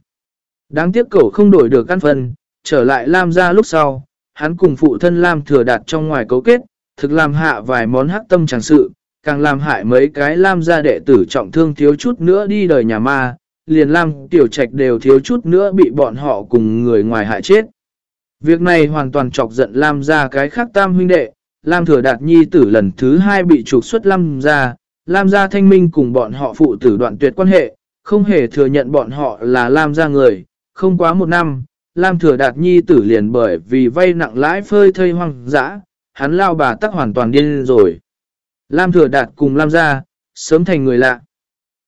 Đáng tiếc cậu không đổi được căn phần, trở lại Lam gia lúc sau, hắn cùng phụ thân Lam thừa đạt trong ngoài cấu kết, thực làm hạ vài món hắc tâm chẳng sự, càng làm hại mấy cái Lam gia đệ tử trọng thương thiếu chút nữa đi đời nhà ma, liền Lam tiểu trạch đều thiếu chút nữa bị bọn họ cùng người ngoài hại chết. Việc này hoàn toàn chọc giận Lam gia cái khác tam huynh đệ, Lam thừa đạt nhi tử lần thứ hai bị trục xuất Lam gia, Lam gia thanh minh cùng bọn họ phụ tử đoạn tuyệt quan hệ, không hề thừa nhận bọn họ là Lam gia người, không quá một năm, Lam thừa đạt nhi tử liền bởi vì vay nặng lãi phơi thây hoang dã, hắn lao bà tắc hoàn toàn điên rồi. Lam thừa đạt cùng Lam gia, sớm thành người lạ.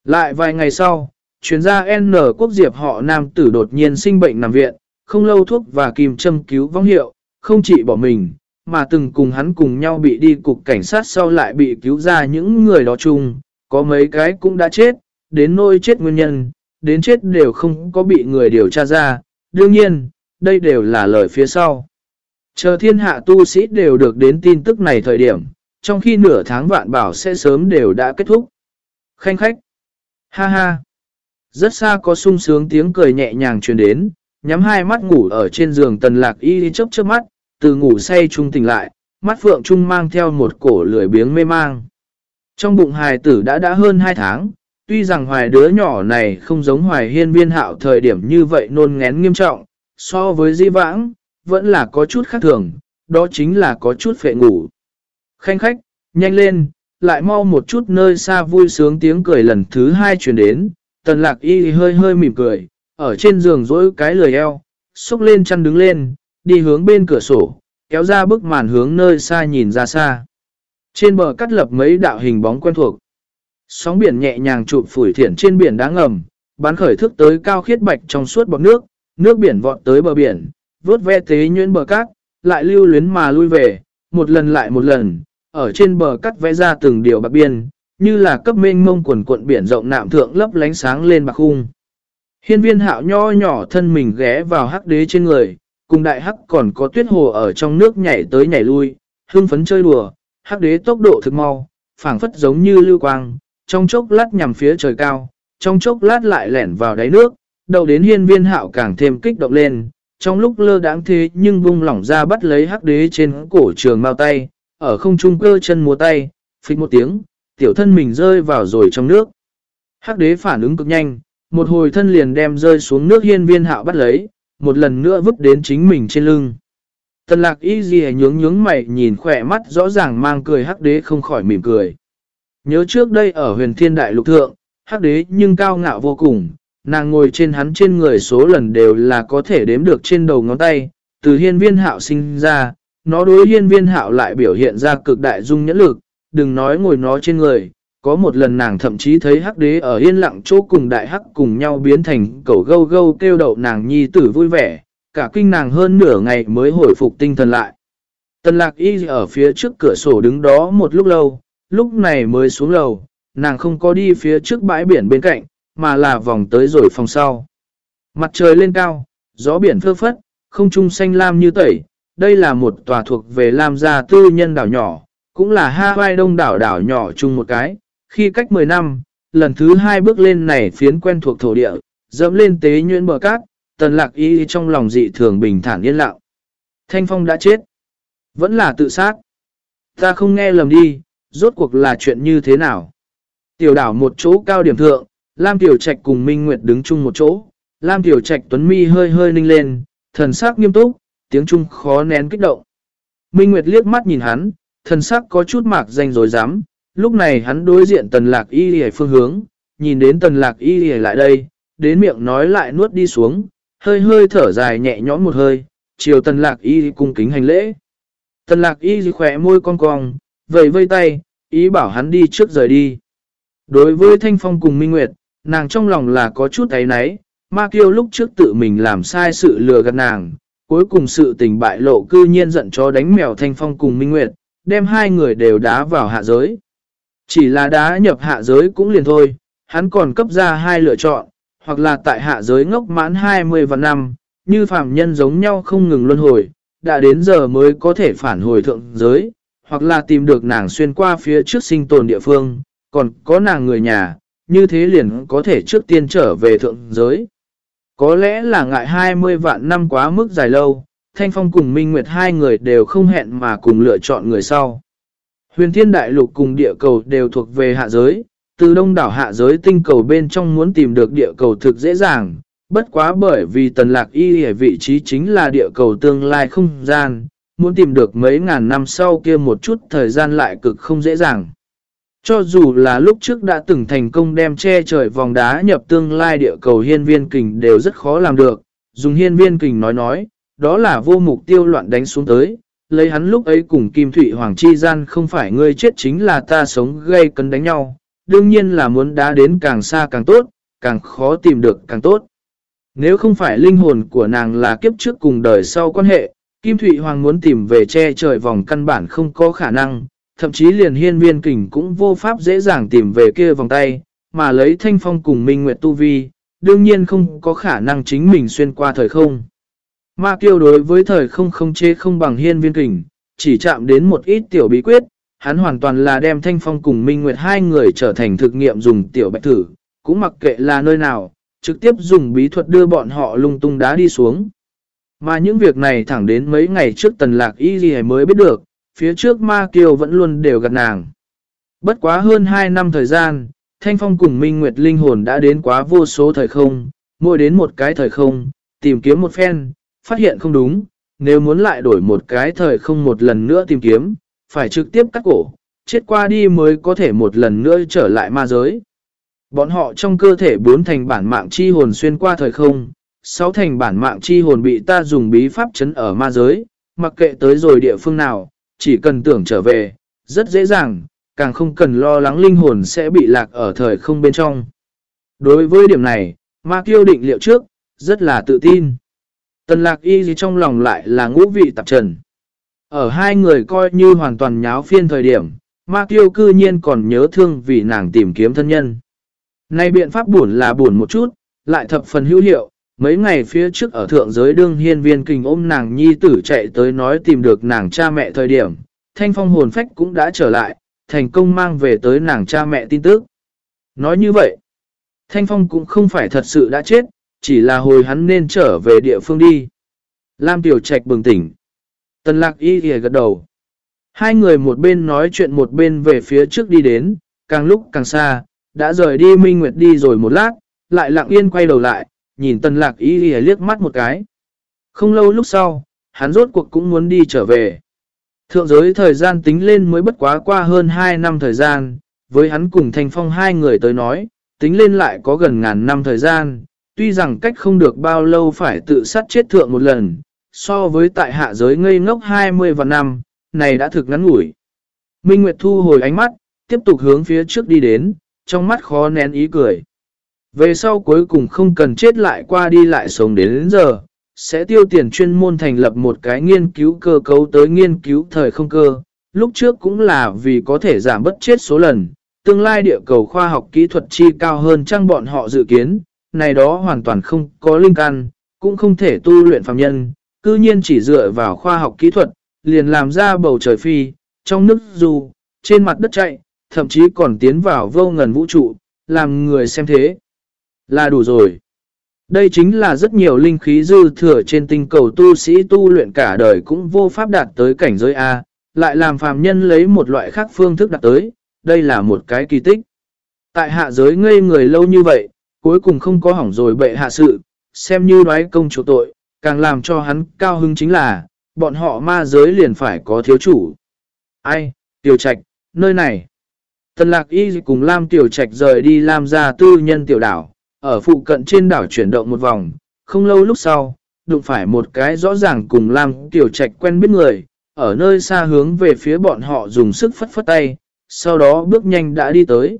Lại vài ngày sau, chuyên gia N quốc diệp họ nam tử đột nhiên sinh bệnh nằm viện, không lâu thuốc và kìm châm cứu vong hiệu, không chỉ bỏ mình, mà từng cùng hắn cùng nhau bị đi cục cảnh sát sau lại bị cứu ra những người đó chung, có mấy cái cũng đã chết, đến nôi chết nguyên nhân, đến chết đều không có bị người điều tra ra, đương nhiên, đây đều là lời phía sau. Chờ thiên hạ tu sĩ đều được đến tin tức này thời điểm, trong khi nửa tháng vạn bảo sẽ sớm đều đã kết thúc. Khanh khách, ha ha, rất xa có sung sướng tiếng cười nhẹ nhàng truyền đến, nhắm hai mắt ngủ ở trên giường tần lạc y chớp chớp mắt, từ ngủ say trung tỉnh lại, mắt phượng trung mang theo một cổ lười biếng mê mang. Trong bụng hài tử đã đã hơn 2 tháng, tuy rằng hoài đứa nhỏ này không giống hoài hiên viên hạo thời điểm như vậy nôn ngén nghiêm trọng, so với di vãng, vẫn là có chút khác thường, đó chính là có chút phệ ngủ. Khanh khách, nhanh lên, lại mau một chút nơi xa vui sướng tiếng cười lần thứ hai chuyển đến, tần lạc y hơi hơi mỉm cười, ở trên giường dỗi cái lười eo, xúc lên chăn đứng lên, đi hướng bên cửa sổ, kéo ra bức màn hướng nơi xa nhìn ra xa. Trên bờ cắt lập mấy đạo hình bóng quen thuộc. Sóng biển nhẹ nhàng chụp phủi thiển trên biển đá ngầm, bắn khởi thức tới cao khiết bạch trong suốt bọt nước, nước biển vọt tới bờ biển, vốt ve tế nhuyễn bờ cát, lại lưu luyến mà lui về, một lần lại một lần, ở trên bờ cắt vẽ ra từng điều bạc biên, như là cấp mênh mông quần cuộn biển rộng nạm thượng lấp lánh sáng lên bạc khung. Hiên viên hạo nho nhỏ thân mình ghé vào hắc đế trên người, cùng đại hắc còn có tuyết hồ ở trong nước nhảy tới nhảy lui, hương phấn chơi đùa, hắc đế tốc độ thực mau, phảng phất giống như lưu quang, trong chốc lát nhằm phía trời cao, trong chốc lát lại lẻn vào đáy nước, đầu đến hiên viên hạo càng thêm kích động lên, trong lúc lơ đáng thế nhưng bung lỏng ra bắt lấy hắc đế trên cổ trường mau tay, ở không trung cơ chân múa tay, phích một tiếng, tiểu thân mình rơi vào rồi trong nước. Hắc đế phản ứng cực nhanh, một hồi thân liền đem rơi xuống nước hiên viên hạo bắt lấy, một lần nữa vứt đến chính mình trên lưng. Tần lạc y gì nhướng nhướng mày nhìn khỏe mắt rõ ràng mang cười hắc đế không khỏi mỉm cười. Nhớ trước đây ở huyền thiên đại lục thượng, hắc đế nhưng cao ngạo vô cùng, nàng ngồi trên hắn trên người số lần đều là có thể đếm được trên đầu ngón tay, từ hiên viên hạo sinh ra, nó đối hiên viên hạo lại biểu hiện ra cực đại dung nhẫn lực, đừng nói ngồi nó trên người, có một lần nàng thậm chí thấy hắc đế ở yên lặng chỗ cùng đại hắc cùng nhau biến thành cẩu gâu gâu kêu đậu nàng nhi tử vui vẻ, cả kinh nàng hơn nửa ngày mới hồi phục tinh thần lại. Tần lạc y ở phía trước cửa sổ đứng đó một lúc lâu, lúc này mới xuống lầu, nàng không có đi phía trước bãi biển bên cạnh, mà là vòng tới rồi phòng sau. Mặt trời lên cao, gió biển phơ phất, không trung xanh lam như tẩy, đây là một tòa thuộc về Lam gia tư nhân đảo nhỏ, cũng là Hawaii đông đảo đảo nhỏ chung một cái, khi cách 10 năm, lần thứ hai bước lên này phiến quen thuộc thổ địa, dẫm lên tế nhuyễn bờ cát, tần lạc y trong lòng dị thường bình thản yên lặng. Thanh Phong đã chết. Vẫn là tự sát. Ta không nghe lầm đi, rốt cuộc là chuyện như thế nào. Tiểu đảo một chỗ cao điểm thượng, Lam Tiểu Trạch cùng Minh Nguyệt đứng chung một chỗ. Lam Tiểu Trạch tuấn mi hơi hơi ninh lên, thần sắc nghiêm túc, tiếng trung khó nén kích động. Minh Nguyệt liếc mắt nhìn hắn, thần sắc có chút mạc danh rồi dám, Lúc này hắn đối diện tần lạc y lì phương hướng, nhìn đến tần lạc y lì lại đây, đến miệng nói lại nuốt đi xuống, hơi hơi thở dài nhẹ nhõm một hơi, chiều tần lạc y cung kính hành lễ. Tần lạc y khỏe môi cong cong, vầy vây tay, ý bảo hắn đi trước rời đi. Đối với Thanh Phong cùng Minh Nguyệt, nàng trong lòng là có chút ấy náy, ma kiêu lúc trước tự mình làm sai sự lừa gạt nàng, cuối cùng sự tình bại lộ cư nhiên giận cho đánh mèo Thanh Phong cùng Minh Nguyệt, đem hai người đều đá vào hạ giới. Chỉ là đá nhập hạ giới cũng liền thôi, hắn còn cấp ra hai lựa chọn, hoặc là tại hạ giới ngốc mãn 20 và năm, như phàm nhân giống nhau không ngừng luân hồi, đã đến giờ mới có thể phản hồi thượng giới, hoặc là tìm được nàng xuyên qua phía trước sinh tồn địa phương, còn có nàng người nhà, như thế liền có thể trước tiên trở về thượng giới. Có lẽ là ngại 20 vạn năm quá mức dài lâu, Thanh Phong cùng Minh Nguyệt hai người đều không hẹn mà cùng lựa chọn người sau. Huyền thiên đại lục cùng địa cầu đều thuộc về hạ giới, từ đông đảo hạ giới tinh cầu bên trong muốn tìm được địa cầu thực dễ dàng, bất quá bởi vì tần lạc y ở vị trí chính là địa cầu tương lai không gian, muốn tìm được mấy ngàn năm sau kia một chút thời gian lại cực không dễ dàng. Cho dù là lúc trước đã từng thành công đem che trời vòng đá nhập tương lai địa cầu hiên viên kình đều rất khó làm được, dùng hiên viên kình nói nói, đó là vô mục tiêu loạn đánh xuống tới, lấy hắn lúc ấy cùng Kim Thụy Hoàng Chi Gian không phải ngươi chết chính là ta sống gây cấn đánh nhau, đương nhiên là muốn đá đến càng xa càng tốt, càng khó tìm được càng tốt. Nếu không phải linh hồn của nàng là kiếp trước cùng đời sau quan hệ, Kim Thụy Hoàng muốn tìm về che trời vòng căn bản không có khả năng, thậm chí liền hiên viên kình cũng vô pháp dễ dàng tìm về kia vòng tay, mà lấy thanh phong cùng Minh Nguyệt Tu Vi, đương nhiên không có khả năng chính mình xuyên qua thời không. Ma kiêu đối với thời không không chế không bằng hiên viên kình, chỉ chạm đến một ít tiểu bí quyết, hắn hoàn toàn là đem thanh phong cùng Minh Nguyệt hai người trở thành thực nghiệm dùng tiểu bạch thử, cũng mặc kệ là nơi nào, trực tiếp dùng bí thuật đưa bọn họ lung tung đá đi xuống. Mà những việc này thẳng đến mấy ngày trước tần lạc y gì mới biết được, phía trước ma kiều vẫn luôn đều gặt nàng. Bất quá hơn 2 năm thời gian, Thanh Phong cùng Minh Nguyệt linh hồn đã đến quá vô số thời không, mỗi đến một cái thời không, tìm kiếm một phen, phát hiện không đúng, nếu muốn lại đổi một cái thời không một lần nữa tìm kiếm, phải trực tiếp cắt cổ, chết qua đi mới có thể một lần nữa trở lại ma giới. Bọn họ trong cơ thể bốn thành bản mạng chi hồn xuyên qua thời không, sáu thành bản mạng chi hồn bị ta dùng bí pháp chấn ở ma giới, mặc kệ tới rồi địa phương nào, chỉ cần tưởng trở về, rất dễ dàng, càng không cần lo lắng linh hồn sẽ bị lạc ở thời không bên trong. Đối với điểm này, ma kiêu định liệu trước, rất là tự tin. Tần lạc y gì trong lòng lại là ngũ vị tạp trần. Ở hai người coi như hoàn toàn nháo phiên thời điểm, ma tiêu cư nhiên còn nhớ thương vì nàng tìm kiếm thân nhân. Này biện pháp buồn là buồn một chút, lại thập phần hữu hiệu, mấy ngày phía trước ở thượng giới đương hiên viên kình ôm nàng nhi tử chạy tới nói tìm được nàng cha mẹ thời điểm, thanh phong hồn phách cũng đã trở lại, thành công mang về tới nàng cha mẹ tin tức. Nói như vậy, thanh phong cũng không phải thật sự đã chết, chỉ là hồi hắn nên trở về địa phương đi. Lam Tiểu Trạch bừng tỉnh. Tần lạc y thì gật đầu. Hai người một bên nói chuyện một bên về phía trước đi đến, càng lúc càng xa, đã rời đi Minh Nguyệt đi rồi một lát, lại lặng yên quay đầu lại, nhìn tần lạc y thì liếc mắt một cái. Không lâu lúc sau, hắn rốt cuộc cũng muốn đi trở về. Thượng giới thời gian tính lên mới bất quá qua hơn 2 năm thời gian, với hắn cùng Thanh Phong hai người tới nói, tính lên lại có gần ngàn năm thời gian, tuy rằng cách không được bao lâu phải tự sát chết thượng một lần, so với tại hạ giới ngây ngốc 20 và năm, này đã thực ngắn ngủi. Minh Nguyệt thu hồi ánh mắt, tiếp tục hướng phía trước đi đến, trong mắt khó nén ý cười. Về sau cuối cùng không cần chết lại qua đi lại sống đến, đến giờ, sẽ tiêu tiền chuyên môn thành lập một cái nghiên cứu cơ cấu tới nghiên cứu thời không cơ. Lúc trước cũng là vì có thể giảm bất chết số lần, tương lai địa cầu khoa học kỹ thuật chi cao hơn trang bọn họ dự kiến, này đó hoàn toàn không có linh căn, cũng không thể tu luyện phàm nhân, cư nhiên chỉ dựa vào khoa học kỹ thuật, liền làm ra bầu trời phi, trong nước dù, trên mặt đất chạy, thậm chí còn tiến vào vô ngần vũ trụ, làm người xem thế. Là đủ rồi. Đây chính là rất nhiều linh khí dư thừa trên tinh cầu tu sĩ tu luyện cả đời cũng vô pháp đạt tới cảnh giới A, lại làm phàm nhân lấy một loại khác phương thức đạt tới, đây là một cái kỳ tích. Tại hạ giới ngây người lâu như vậy, cuối cùng không có hỏng rồi bệ hạ sự, xem như đoái công chủ tội, càng làm cho hắn cao hứng chính là, bọn họ ma giới liền phải có thiếu chủ. Ai, tiểu trạch, nơi này. Tần lạc y cùng Lam tiểu trạch rời đi làm ra tư nhân tiểu đảo, ở phụ cận trên đảo chuyển động một vòng, không lâu lúc sau, đụng phải một cái rõ ràng cùng Lam tiểu trạch quen biết người, ở nơi xa hướng về phía bọn họ dùng sức phất phất tay, sau đó bước nhanh đã đi tới.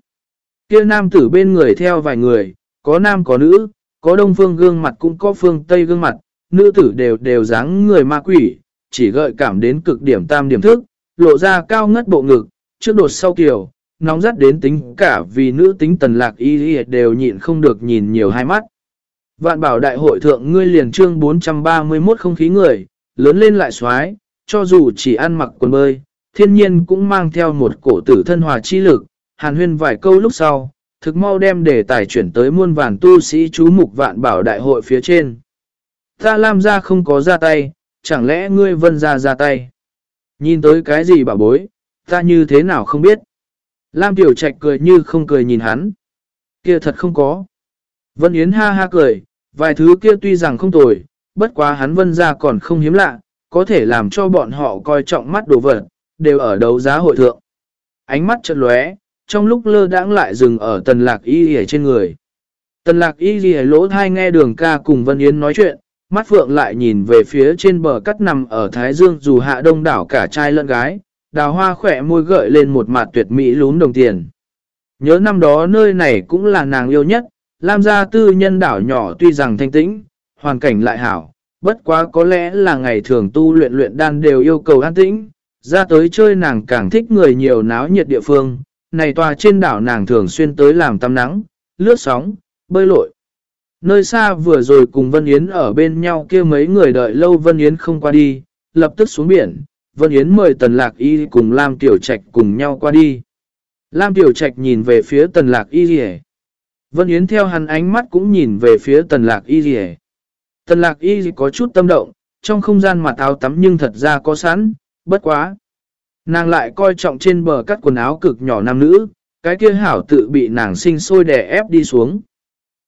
Kia nam tử bên người theo vài người, có nam có nữ, có đông phương gương mặt cũng có phương tây gương mặt, nữ tử đều đều dáng người ma quỷ, chỉ gợi cảm đến cực điểm tam điểm thức, lộ ra cao ngất bộ ngực, trước đột sau kiểu, nóng rắt đến tính cả vì nữ tính tần lạc y đều nhịn không được nhìn nhiều hai mắt. Vạn bảo đại hội thượng ngươi liền trương 431 không khí người, lớn lên lại xoái, cho dù chỉ ăn mặc quần bơi, thiên nhiên cũng mang theo một cổ tử thân hòa chi lực, hàn huyên vài câu lúc sau, thực mau đem đề tài chuyển tới muôn vàn tu sĩ chú mục vạn bảo đại hội phía trên. Ta Lam ra không có ra tay, chẳng lẽ ngươi vân ra ra tay? Nhìn tới cái gì bảo bối, ta như thế nào không biết? Lam Tiểu Trạch cười như không cười nhìn hắn. Kia thật không có. Vân Yến ha ha cười, vài thứ kia tuy rằng không tồi, bất quá hắn vân ra còn không hiếm lạ, có thể làm cho bọn họ coi trọng mắt đồ vật, đều ở đấu giá hội thượng. Ánh mắt chợt lóe, trong lúc lơ đãng lại dừng ở tần lạc y ở trên người. Tần lạc y ghi lỗ thai nghe đường ca cùng Vân Yến nói chuyện, mắt phượng lại nhìn về phía trên bờ cắt nằm ở Thái Dương dù hạ đông đảo cả trai lẫn gái, đào hoa khỏe môi gợi lên một mặt tuyệt mỹ lún đồng tiền. Nhớ năm đó nơi này cũng là nàng yêu nhất, Lam gia tư nhân đảo nhỏ tuy rằng thanh tĩnh, hoàn cảnh lại hảo, bất quá có lẽ là ngày thường tu luyện luyện đan đều yêu cầu an tĩnh, ra tới chơi nàng càng thích người nhiều náo nhiệt địa phương, này tòa trên đảo nàng thường xuyên tới làm tắm nắng, lướt sóng, bơi lội. Nơi xa vừa rồi cùng Vân Yến ở bên nhau kia mấy người đợi lâu Vân Yến không qua đi, lập tức xuống biển, Vân Yến mời Tần Lạc Y cùng Lam Tiểu Trạch cùng nhau qua đi. Lam Tiểu Trạch nhìn về phía Tần Lạc Y Dì Vân Yến theo hắn ánh mắt cũng nhìn về phía Tần Lạc Y Dì Tần Lạc Y Dì có chút tâm động, trong không gian mà áo tắm nhưng thật ra có sẵn, bất quá. Nàng lại coi trọng trên bờ cắt quần áo cực nhỏ nam nữ, cái kia hảo tự bị nàng sinh sôi đè ép đi xuống.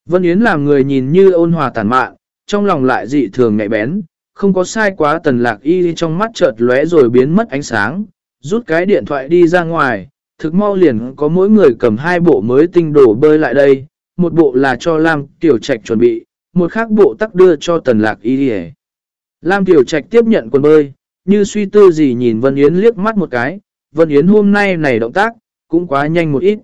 Vân Yến làm người nhìn như ôn hòa tàn mạn, trong lòng lại dị thường ngại bén, không có sai quá tần lạc y trong mắt chợt lóe rồi biến mất ánh sáng, rút cái điện thoại đi ra ngoài, thực mau liền có mỗi người cầm hai bộ mới tinh đổ bơi lại đây, một bộ là cho Lam Tiểu Trạch chuẩn bị, một khác bộ tắc đưa cho tần lạc y Lam Tiểu Trạch tiếp nhận quần bơi, như suy tư gì nhìn Vân Yến liếc mắt một cái, Vân Yến hôm nay này động tác, cũng quá nhanh một ít.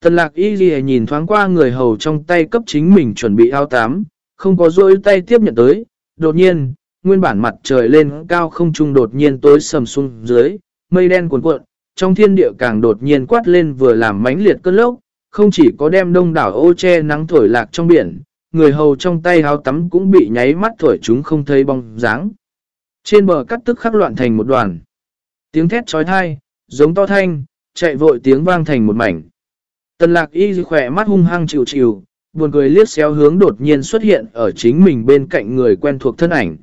Tần lạc y ghi nhìn thoáng qua người hầu trong tay cấp chính mình chuẩn bị áo tám, không có rôi tay tiếp nhận tới. Đột nhiên, nguyên bản mặt trời lên cao không trung đột nhiên tối sầm xuống dưới, mây đen cuộn cuộn, trong thiên địa càng đột nhiên quát lên vừa làm mãnh liệt cơn lốc, không chỉ có đem đông đảo ô che nắng thổi lạc trong biển, người hầu trong tay áo tắm cũng bị nháy mắt thổi chúng không thấy bóng dáng. Trên bờ cắt tức khắc loạn thành một đoàn. Tiếng thét trói thai, giống to thanh, chạy vội tiếng vang thành một mảnh. Tần lạc y khỏe mắt hung hăng chịu chịu, buồn cười liếc xéo hướng đột nhiên xuất hiện ở chính mình bên cạnh người quen thuộc thân ảnh.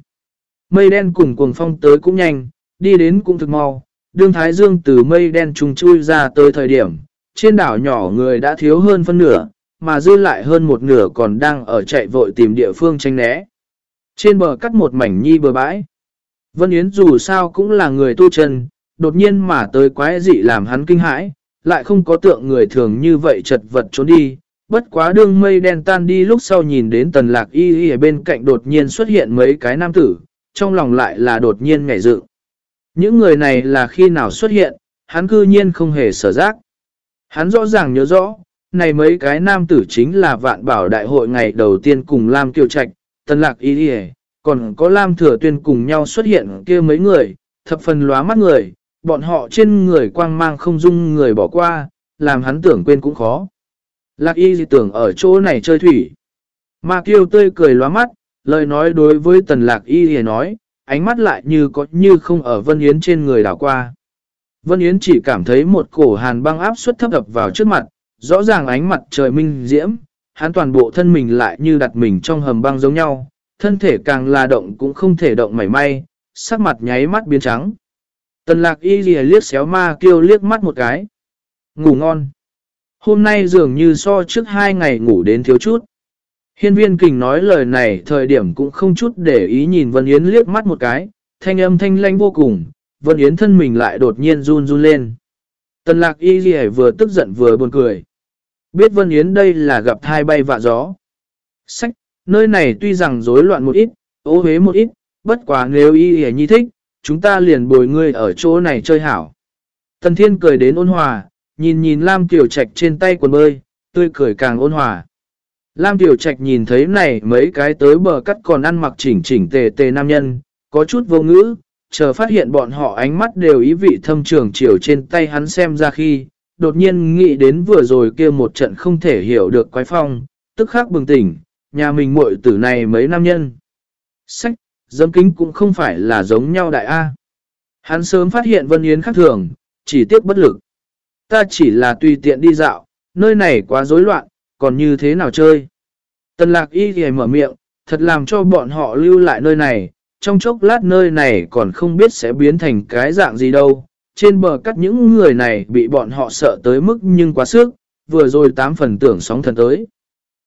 Mây đen cùng cuồng phong tới cũng nhanh, đi đến cũng thực mau, đương Thái Dương từ mây đen trùng chui ra tới thời điểm, trên đảo nhỏ người đã thiếu hơn phân nửa, mà dư lại hơn một nửa còn đang ở chạy vội tìm địa phương tranh né. Trên bờ cắt một mảnh nhi bờ bãi. Vân Yến dù sao cũng là người tu chân, đột nhiên mà tới quái dị làm hắn kinh hãi, lại không có tượng người thường như vậy chật vật trốn đi. Bất quá đương mây đen tan đi lúc sau nhìn đến tần lạc y y ở bên cạnh đột nhiên xuất hiện mấy cái nam tử, trong lòng lại là đột nhiên ngảy dự. Những người này là khi nào xuất hiện, hắn cư nhiên không hề sở giác. Hắn rõ ràng nhớ rõ, này mấy cái nam tử chính là vạn bảo đại hội ngày đầu tiên cùng Lam Kiều Trạch, tần lạc y y còn có Lam Thừa Tuyên cùng nhau xuất hiện kia mấy người, thập phần lóa mắt người, bọn họ trên người quang mang không dung người bỏ qua, làm hắn tưởng quên cũng khó. Lạc y gì tưởng ở chỗ này chơi thủy. Ma kiêu tươi cười lóa mắt, lời nói đối với tần lạc y thì nói, ánh mắt lại như có như không ở Vân Yến trên người đảo qua. Vân Yến chỉ cảm thấy một cổ hàn băng áp suất thấp đập vào trước mặt, rõ ràng ánh mặt trời minh diễm, hắn toàn bộ thân mình lại như đặt mình trong hầm băng giống nhau, thân thể càng là động cũng không thể động mảy may, sắc mặt nháy mắt biến trắng. Tần lạc y lìa liếc xéo ma kêu liếc mắt một cái. Ngủ ngon. Hôm nay dường như so trước hai ngày ngủ đến thiếu chút. Hiên viên kình nói lời này thời điểm cũng không chút để ý nhìn Vân Yến liếc mắt một cái, thanh âm thanh lanh vô cùng, Vân Yến thân mình lại đột nhiên run run lên. Tần lạc y ghi vừa tức giận vừa buồn cười. Biết Vân Yến đây là gặp thai bay vạ gió. Sách, nơi này tuy rằng rối loạn một ít, ố hế một ít, bất quá nếu y hề nhi thích, chúng ta liền bồi ngươi ở chỗ này chơi hảo. Tần Thiên cười đến ôn hòa, nhìn nhìn Lam Tiểu Trạch trên tay quần bơi, tươi cười càng ôn hòa. Lam Tiểu Trạch nhìn thấy này mấy cái tới bờ cắt còn ăn mặc chỉnh chỉnh tề tề nam nhân, có chút vô ngữ, chờ phát hiện bọn họ ánh mắt đều ý vị thâm trường chiều trên tay hắn xem ra khi, đột nhiên nghĩ đến vừa rồi kia một trận không thể hiểu được quái phong, tức khắc bừng tỉnh, nhà mình muội tử này mấy nam nhân. Sách, dâm kính cũng không phải là giống nhau đại A. Hắn sớm phát hiện Vân Yến khác thường, chỉ tiếc bất lực. Ta chỉ là tùy tiện đi dạo, nơi này quá rối loạn, còn như thế nào chơi. Tần lạc y thì mở miệng, thật làm cho bọn họ lưu lại nơi này, trong chốc lát nơi này còn không biết sẽ biến thành cái dạng gì đâu. Trên bờ cắt những người này bị bọn họ sợ tới mức nhưng quá sức, vừa rồi tám phần tưởng sóng thần tới.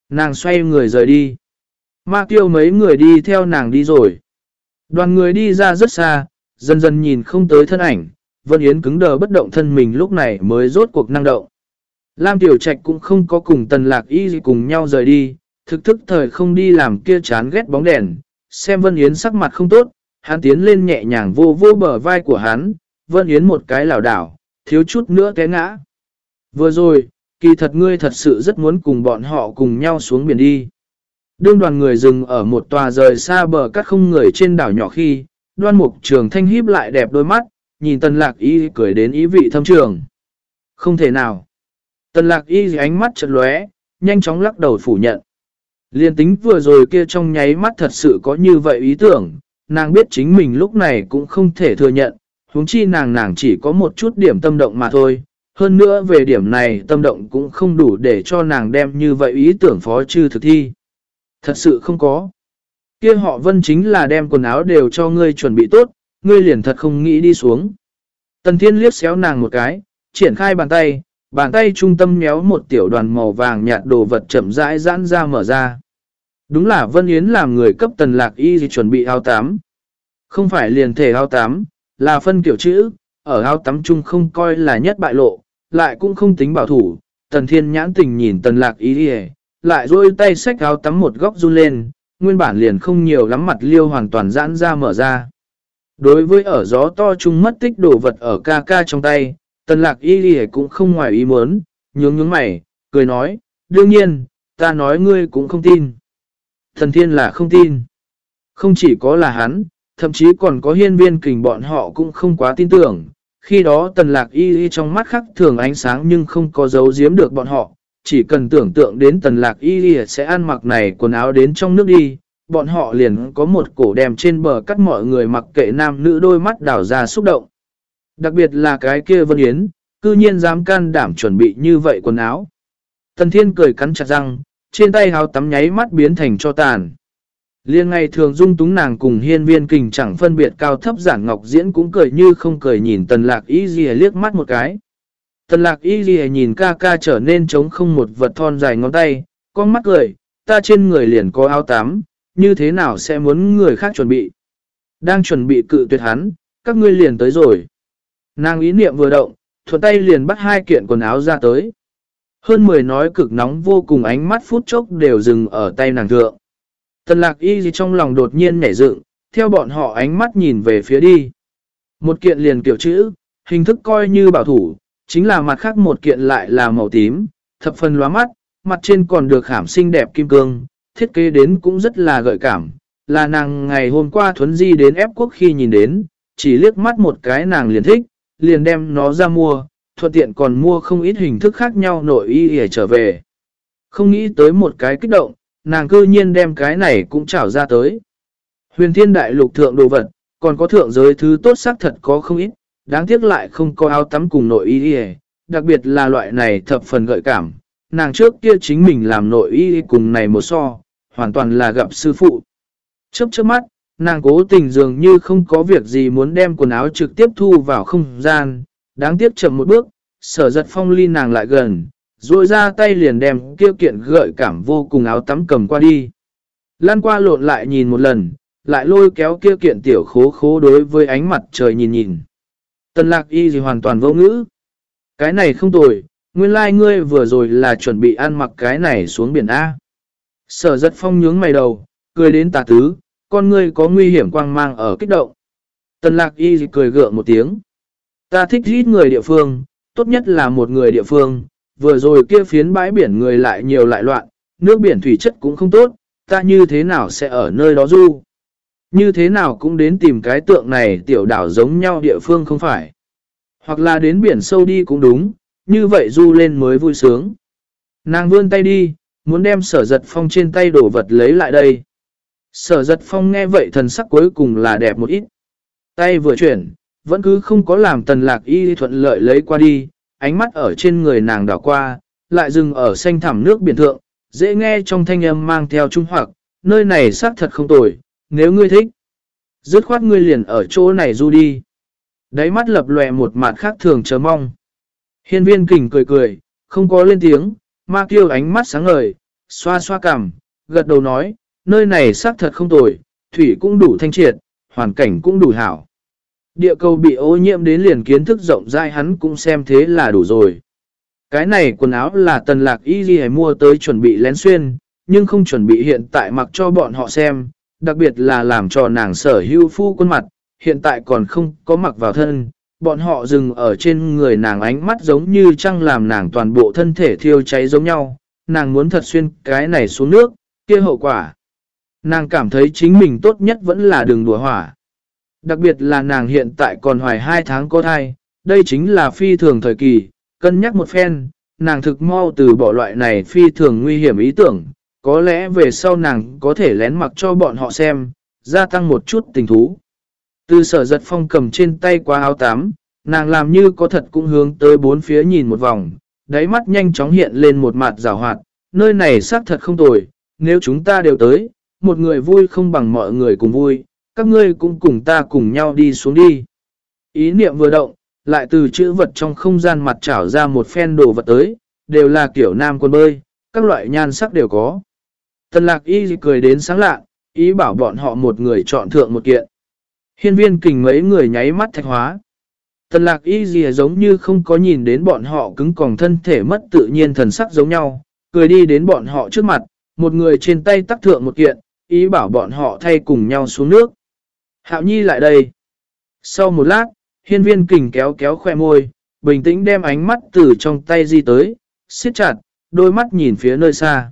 Nàng xoay người rời đi. Ma tiêu mấy người đi theo nàng đi rồi. Đoàn người đi ra rất xa, dần dần nhìn không tới thân ảnh, Vân Yến cứng đờ bất động thân mình lúc này mới rốt cuộc năng động. Lam Tiểu Trạch cũng không có cùng tần lạc y cùng nhau rời đi, thực thức thời không đi làm kia chán ghét bóng đèn, xem Vân Yến sắc mặt không tốt, hắn tiến lên nhẹ nhàng vô vô bờ vai của hắn, Vân Yến một cái lảo đảo, thiếu chút nữa té ngã. Vừa rồi, kỳ thật ngươi thật sự rất muốn cùng bọn họ cùng nhau xuống biển đi. Đương đoàn người dừng ở một tòa rời xa bờ cắt không người trên đảo nhỏ khi, đoan mục trường thanh híp lại đẹp đôi mắt, nhìn tần lạc y cười đến ý vị thâm trường. Không thể nào. Tần lạc y ánh mắt chật lóe, nhanh chóng lắc đầu phủ nhận. Liên tính vừa rồi kia trong nháy mắt thật sự có như vậy ý tưởng, nàng biết chính mình lúc này cũng không thể thừa nhận, huống chi nàng nàng chỉ có một chút điểm tâm động mà thôi. Hơn nữa về điểm này tâm động cũng không đủ để cho nàng đem như vậy ý tưởng phó chư thực thi. Thật sự không có. kia họ vân chính là đem quần áo đều cho ngươi chuẩn bị tốt, ngươi liền thật không nghĩ đi xuống. Tần thiên liếc xéo nàng một cái, triển khai bàn tay, bàn tay trung tâm méo một tiểu đoàn màu vàng nhạt đồ vật chậm rãi giãn ra mở ra. Đúng là Vân Yến làm người cấp tần lạc y gì chuẩn bị áo tắm. Không phải liền thể áo tắm, là phân kiểu chữ, ở áo tắm chung không coi là nhất bại lộ, lại cũng không tính bảo thủ. Tần thiên nhãn tình nhìn tần lạc y đi lại rôi tay xách áo tắm một góc run lên, nguyên bản liền không nhiều lắm mặt liêu hoàn toàn giãn ra mở ra. Đối với ở gió to chung mất tích đồ vật ở ca ca trong tay, tần lạc y đi cũng không ngoài ý muốn, nhướng nhướng mày, cười nói, đương nhiên, ta nói ngươi cũng không tin. Thần thiên là không tin. Không chỉ có là hắn, thậm chí còn có hiên viên kình bọn họ cũng không quá tin tưởng. Khi đó tần lạc y y trong mắt khắc thường ánh sáng nhưng không có dấu giếm được bọn họ. Chỉ cần tưởng tượng đến tần lạc y y sẽ ăn mặc này quần áo đến trong nước đi. Bọn họ liền có một cổ đèm trên bờ cắt mọi người mặc kệ nam nữ đôi mắt đảo ra xúc động. Đặc biệt là cái kia Vân Yến, cư nhiên dám can đảm chuẩn bị như vậy quần áo. Tần Thiên cười cắn chặt răng, trên tay háo tắm nháy mắt biến thành cho tàn. Liên ngày thường dung túng nàng cùng hiên viên kình chẳng phân biệt cao thấp giản ngọc diễn cũng cười như không cười nhìn tần lạc y dì liếc mắt một cái. Tần lạc y dì nhìn ca ca trở nên trống không một vật thon dài ngón tay, con mắt cười, ta trên người liền có áo tắm, như thế nào sẽ muốn người khác chuẩn bị. Đang chuẩn bị cự tuyệt hắn, các ngươi liền tới rồi. Nàng ý niệm vừa động, thuận tay liền bắt hai kiện quần áo ra tới. Hơn 10 nói cực nóng vô cùng ánh mắt phút chốc đều dừng ở tay nàng thượng. Tần lạc y gì trong lòng đột nhiên nhảy dựng, theo bọn họ ánh mắt nhìn về phía đi. Một kiện liền kiểu chữ, hình thức coi như bảo thủ, chính là mặt khác một kiện lại là màu tím, thập phần lóa mắt, mặt trên còn được khảm xinh đẹp kim cương, thiết kế đến cũng rất là gợi cảm. Là nàng ngày hôm qua thuấn di đến ép quốc khi nhìn đến, chỉ liếc mắt một cái nàng liền thích, liền đem nó ra mua, thuận tiện còn mua không ít hình thức khác nhau nội y để trở về. Không nghĩ tới một cái kích động, nàng cư nhiên đem cái này cũng trảo ra tới. Huyền thiên đại lục thượng đồ vật, còn có thượng giới thứ tốt xác thật có không ít, đáng tiếc lại không có áo tắm cùng nội y đi đặc biệt là loại này thập phần gợi cảm. Nàng trước kia chính mình làm nội y cùng này một so, hoàn toàn là gặp sư phụ. Chấp trước mắt, nàng cố tình dường như không có việc gì muốn đem quần áo trực tiếp thu vào không gian, đáng tiếc chậm một bước, sở giật phong ly nàng lại gần, rồi ra tay liền đem kêu kiện gợi cảm vô cùng áo tắm cầm qua đi. Lan qua lộn lại nhìn một lần, lại lôi kéo kia kiện tiểu khố khố đối với ánh mặt trời nhìn nhìn. Tần lạc y gì hoàn toàn vô ngữ. Cái này không tồi, nguyên lai like ngươi vừa rồi là chuẩn bị ăn mặc cái này xuống biển A. Sở giật phong nhướng mày đầu, cười đến tà tứ, con ngươi có nguy hiểm quang mang ở kích động. Tần lạc y gì cười gượng một tiếng. Ta thích ít người địa phương, tốt nhất là một người địa phương, vừa rồi kia phiến bãi biển người lại nhiều lại loạn, nước biển thủy chất cũng không tốt, ta như thế nào sẽ ở nơi đó du? Như thế nào cũng đến tìm cái tượng này tiểu đảo giống nhau địa phương không phải. Hoặc là đến biển sâu đi cũng đúng, như vậy du lên mới vui sướng. Nàng vươn tay đi, muốn đem sở giật phong trên tay đổ vật lấy lại đây. Sở giật phong nghe vậy thần sắc cuối cùng là đẹp một ít. Tay vừa chuyển, vẫn cứ không có làm tần lạc y thuận lợi lấy qua đi, ánh mắt ở trên người nàng đảo qua, lại dừng ở xanh thẳm nước biển thượng, dễ nghe trong thanh âm mang theo trung hoặc, nơi này xác thật không tồi, nếu ngươi thích. Dứt khoát ngươi liền ở chỗ này du đi. Đáy mắt lập lòe một mặt khác thường chờ mong. Hiên viên kình cười cười, không có lên tiếng, ma kiêu ánh mắt sáng ngời, xoa xoa cằm, gật đầu nói, nơi này xác thật không tồi, thủy cũng đủ thanh triệt, hoàn cảnh cũng đủ hảo. Địa cầu bị ô nhiễm đến liền kiến thức rộng rãi hắn cũng xem thế là đủ rồi. Cái này quần áo là tần lạc y gì mua tới chuẩn bị lén xuyên, nhưng không chuẩn bị hiện tại mặc cho bọn họ xem, đặc biệt là làm cho nàng sở hưu phu quân mặt, hiện tại còn không có mặc vào thân. Bọn họ dừng ở trên người nàng ánh mắt giống như trăng làm nàng toàn bộ thân thể thiêu cháy giống nhau, nàng muốn thật xuyên cái này xuống nước, kia hậu quả. Nàng cảm thấy chính mình tốt nhất vẫn là đường đùa hỏa. Đặc biệt là nàng hiện tại còn hoài 2 tháng có thai, đây chính là phi thường thời kỳ, cân nhắc một phen, nàng thực mau từ bỏ loại này phi thường nguy hiểm ý tưởng, có lẽ về sau nàng có thể lén mặc cho bọn họ xem, gia tăng một chút tình thú. Từ sở giật phong cầm trên tay qua áo tám, nàng làm như có thật cũng hướng tới bốn phía nhìn một vòng, đáy mắt nhanh chóng hiện lên một mặt rào hoạt, nơi này xác thật không tồi, nếu chúng ta đều tới, một người vui không bằng mọi người cùng vui, các ngươi cũng cùng ta cùng nhau đi xuống đi. Ý niệm vừa động, lại từ chữ vật trong không gian mặt trảo ra một phen đồ vật tới, đều là kiểu nam quân bơi, các loại nhan sắc đều có. Tần lạc y cười đến sáng lạ, ý bảo bọn họ một người chọn thượng một kiện. Hiên viên kình mấy người nháy mắt thạch hóa. Tần lạc y gì giống như không có nhìn đến bọn họ cứng còng thân thể mất tự nhiên thần sắc giống nhau, cười đi đến bọn họ trước mặt, một người trên tay tắc thượng một kiện, ý bảo bọn họ thay cùng nhau xuống nước. Hạo Nhi lại đây. Sau một lát, hiên viên kình kéo kéo khoe môi, bình tĩnh đem ánh mắt từ trong tay di tới, siết chặt, đôi mắt nhìn phía nơi xa.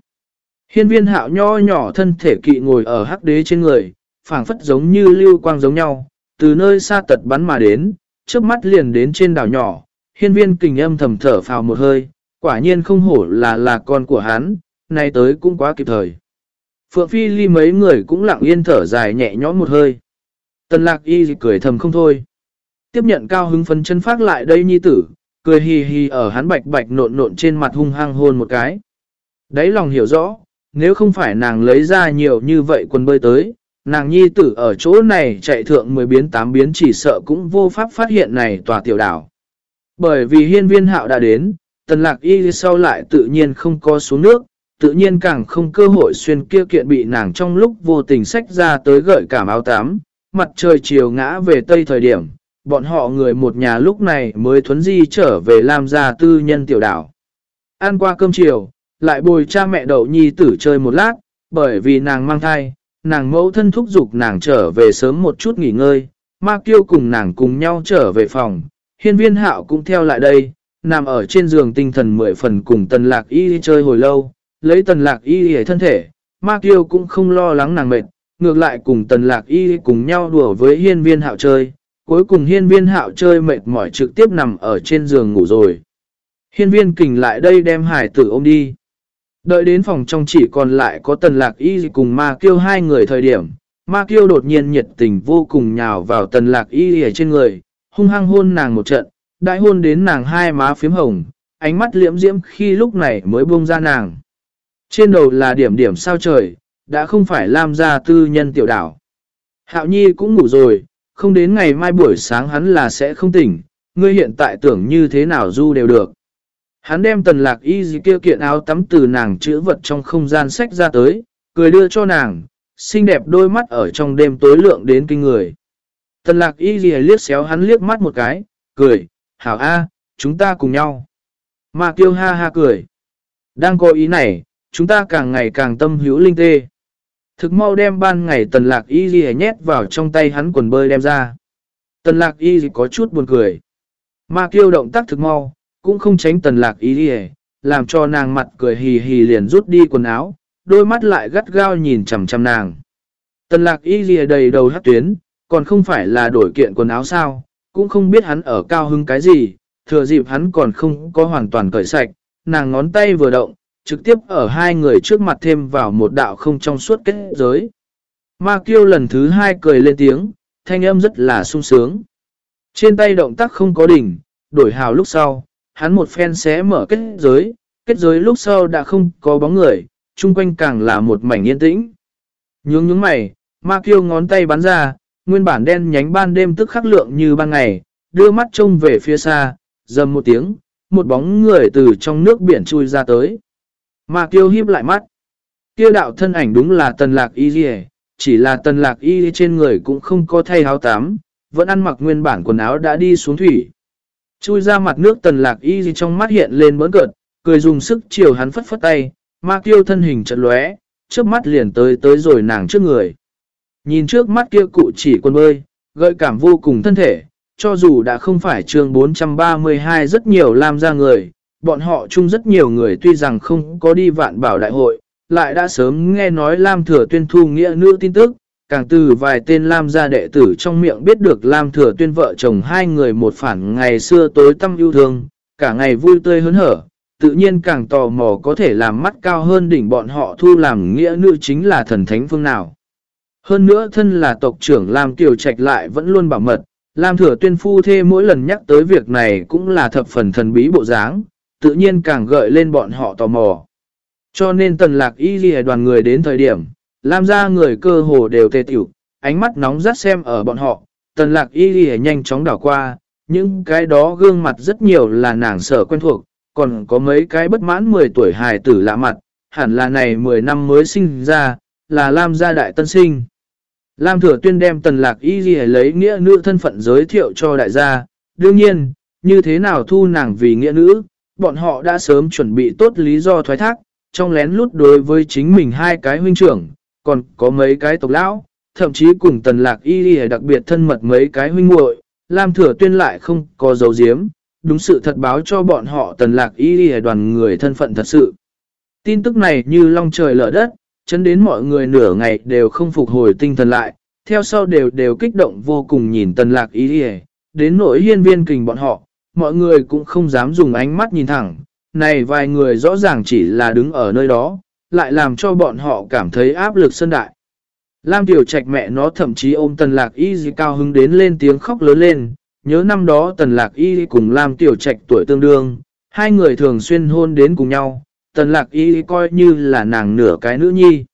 Hiên viên hạo nho nhỏ thân thể kỵ ngồi ở hắc đế trên người, phảng phất giống như lưu quang giống nhau, từ nơi xa tật bắn mà đến, trước mắt liền đến trên đảo nhỏ. Hiên viên kình âm thầm thở phào một hơi, quả nhiên không hổ là là con của hắn, nay tới cũng quá kịp thời. Phượng Phi ly mấy người cũng lặng yên thở dài nhẹ nhõm một hơi. Tần lạc y cười thầm không thôi. Tiếp nhận cao hứng phấn chân phát lại đây nhi tử, cười hì hì ở hắn bạch bạch nộn nộn trên mặt hung hăng hôn một cái. Đấy lòng hiểu rõ, nếu không phải nàng lấy ra nhiều như vậy quần bơi tới, nàng nhi tử ở chỗ này chạy thượng 10 biến 8 biến chỉ sợ cũng vô pháp phát hiện này tòa tiểu đảo. Bởi vì hiên viên hạo đã đến, tần lạc y sau lại tự nhiên không có xuống nước, tự nhiên càng không cơ hội xuyên kia kiện bị nàng trong lúc vô tình sách ra tới gợi cảm áo tám, mặt trời chiều ngã về tây thời điểm, bọn họ người một nhà lúc này mới thuấn di trở về làm gia tư nhân tiểu đảo. Ăn qua cơm chiều, lại bồi cha mẹ đậu nhi tử chơi một lát, bởi vì nàng mang thai, nàng mẫu thân thúc giục nàng trở về sớm một chút nghỉ ngơi, ma kiêu cùng nàng cùng nhau trở về phòng, hiên viên hạo cũng theo lại đây, nằm ở trên giường tinh thần mười phần cùng tần lạc y chơi hồi lâu, lấy tần lạc y hề thân thể, ma kiêu cũng không lo lắng nàng mệt, ngược lại cùng tần lạc y cùng nhau đùa với hiên viên hạo chơi, cuối cùng hiên viên hạo chơi mệt mỏi trực tiếp nằm ở trên giường ngủ rồi. Hiên viên kình lại đây đem hải tử ôm đi. Đợi đến phòng trong chỉ còn lại có tần lạc y cùng ma kiêu hai người thời điểm, ma kiêu đột nhiên nhiệt tình vô cùng nhào vào tần lạc y ở trên người, hung hăng hôn nàng một trận, đại hôn đến nàng hai má phím hồng, ánh mắt liễm diễm khi lúc này mới buông ra nàng. Trên đầu là điểm điểm sao trời, đã không phải lam ra tư nhân tiểu đảo. Hạo Nhi cũng ngủ rồi, không đến ngày mai buổi sáng hắn là sẽ không tỉnh, ngươi hiện tại tưởng như thế nào du đều được. Hắn đem tần lạc y gì kia kiện áo tắm từ nàng chữ vật trong không gian sách ra tới, cười đưa cho nàng, xinh đẹp đôi mắt ở trong đêm tối lượng đến kinh người. Tần lạc y gì liếc xéo hắn liếc mắt một cái, cười, hảo a, chúng ta cùng nhau. Mà kiêu ha ha cười. Đang có ý này, chúng ta càng ngày càng tâm hữu linh tê. Thực mau đem ban ngày tần lạc y gì nhét vào trong tay hắn quần bơi đem ra. Tần lạc y gì có chút buồn cười. Mà kiêu động tác thực mau, cũng không tránh tần lạc y gì làm cho nàng mặt cười hì hì liền rút đi quần áo, đôi mắt lại gắt gao nhìn chầm chầm nàng. Tần lạc y gì đầy đầu hát tuyến, còn không phải là đổi kiện quần áo sao, cũng không biết hắn ở cao hứng cái gì, thừa dịp hắn còn không có hoàn toàn cởi sạch, nàng ngón tay vừa động, trực tiếp ở hai người trước mặt thêm vào một đạo không trong suốt kết giới. Ma kiêu lần thứ hai cười lên tiếng, thanh âm rất là sung sướng. Trên tay động tác không có đỉnh, đổi hào lúc sau, hắn một phen xé mở kết giới, kết giới lúc sau đã không có bóng người, chung quanh càng là một mảnh yên tĩnh. Nhướng nhướng mày, ma kiêu ngón tay bắn ra, nguyên bản đen nhánh ban đêm tức khắc lượng như ban ngày, đưa mắt trông về phía xa, dầm một tiếng, một bóng người từ trong nước biển chui ra tới. Mà kiêu híp lại mắt. Kia đạo thân ảnh đúng là tần lạc y dì chỉ là tần lạc y trên người cũng không có thay áo tám, vẫn ăn mặc nguyên bản quần áo đã đi xuống thủy. Chui ra mặt nước tần lạc y trong mắt hiện lên bỡn cợt, cười dùng sức chiều hắn phất phất tay, ma kiêu thân hình trận lóe, trước mắt liền tới tới rồi nàng trước người. Nhìn trước mắt kia cụ chỉ quân bơi, gợi cảm vô cùng thân thể, cho dù đã không phải chương 432 rất nhiều làm ra người, bọn họ chung rất nhiều người tuy rằng không có đi vạn bảo đại hội, lại đã sớm nghe nói Lam Thừa Tuyên thu nghĩa nữ tin tức, càng từ vài tên Lam gia đệ tử trong miệng biết được Lam Thừa Tuyên vợ chồng hai người một phản ngày xưa tối tâm yêu thương, cả ngày vui tươi hớn hở, tự nhiên càng tò mò có thể làm mắt cao hơn đỉnh bọn họ thu làm nghĩa nữ chính là thần thánh phương nào. Hơn nữa thân là tộc trưởng Lam Kiều Trạch lại vẫn luôn bảo mật, Lam Thừa Tuyên phu thê mỗi lần nhắc tới việc này cũng là thập phần thần bí bộ dáng, tự nhiên càng gợi lên bọn họ tò mò. Cho nên tần lạc y ghi đoàn người đến thời điểm, Lam ra người cơ hồ đều tê tiểu, ánh mắt nóng rát xem ở bọn họ, tần lạc y ghi nhanh chóng đảo qua, những cái đó gương mặt rất nhiều là nàng sở quen thuộc, còn có mấy cái bất mãn 10 tuổi hài tử lạ mặt, hẳn là này 10 năm mới sinh ra, là Lam gia đại tân sinh. Lam thừa tuyên đem tần lạc y ghi lấy nghĩa nữ thân phận giới thiệu cho đại gia, đương nhiên, như thế nào thu nàng vì nghĩa nữ, bọn họ đã sớm chuẩn bị tốt lý do thoái thác, trong lén lút đối với chính mình hai cái huynh trưởng, còn có mấy cái tộc lão, thậm chí cùng tần lạc y ghi đặc biệt thân mật mấy cái huynh muội Lam thừa tuyên lại không có dấu diếm, đúng sự thật báo cho bọn họ tần lạc y ghi đoàn người thân phận thật sự. Tin tức này như long trời lở đất, chấn đến mọi người nửa ngày đều không phục hồi tinh thần lại, theo sau đều đều kích động vô cùng nhìn tần lạc y đi đến nỗi hiên viên kình bọn họ, mọi người cũng không dám dùng ánh mắt nhìn thẳng, này vài người rõ ràng chỉ là đứng ở nơi đó, lại làm cho bọn họ cảm thấy áp lực sân đại. Lam Tiểu Trạch mẹ nó thậm chí ôm Tần Lạc Y gì cao hứng đến lên tiếng khóc lớn lên, nhớ năm đó Tần Lạc Y cùng Lam Tiểu Trạch tuổi tương đương, hai người thường xuyên hôn đến cùng nhau, tần lạc y coi như là nàng nửa cái nữ nhi.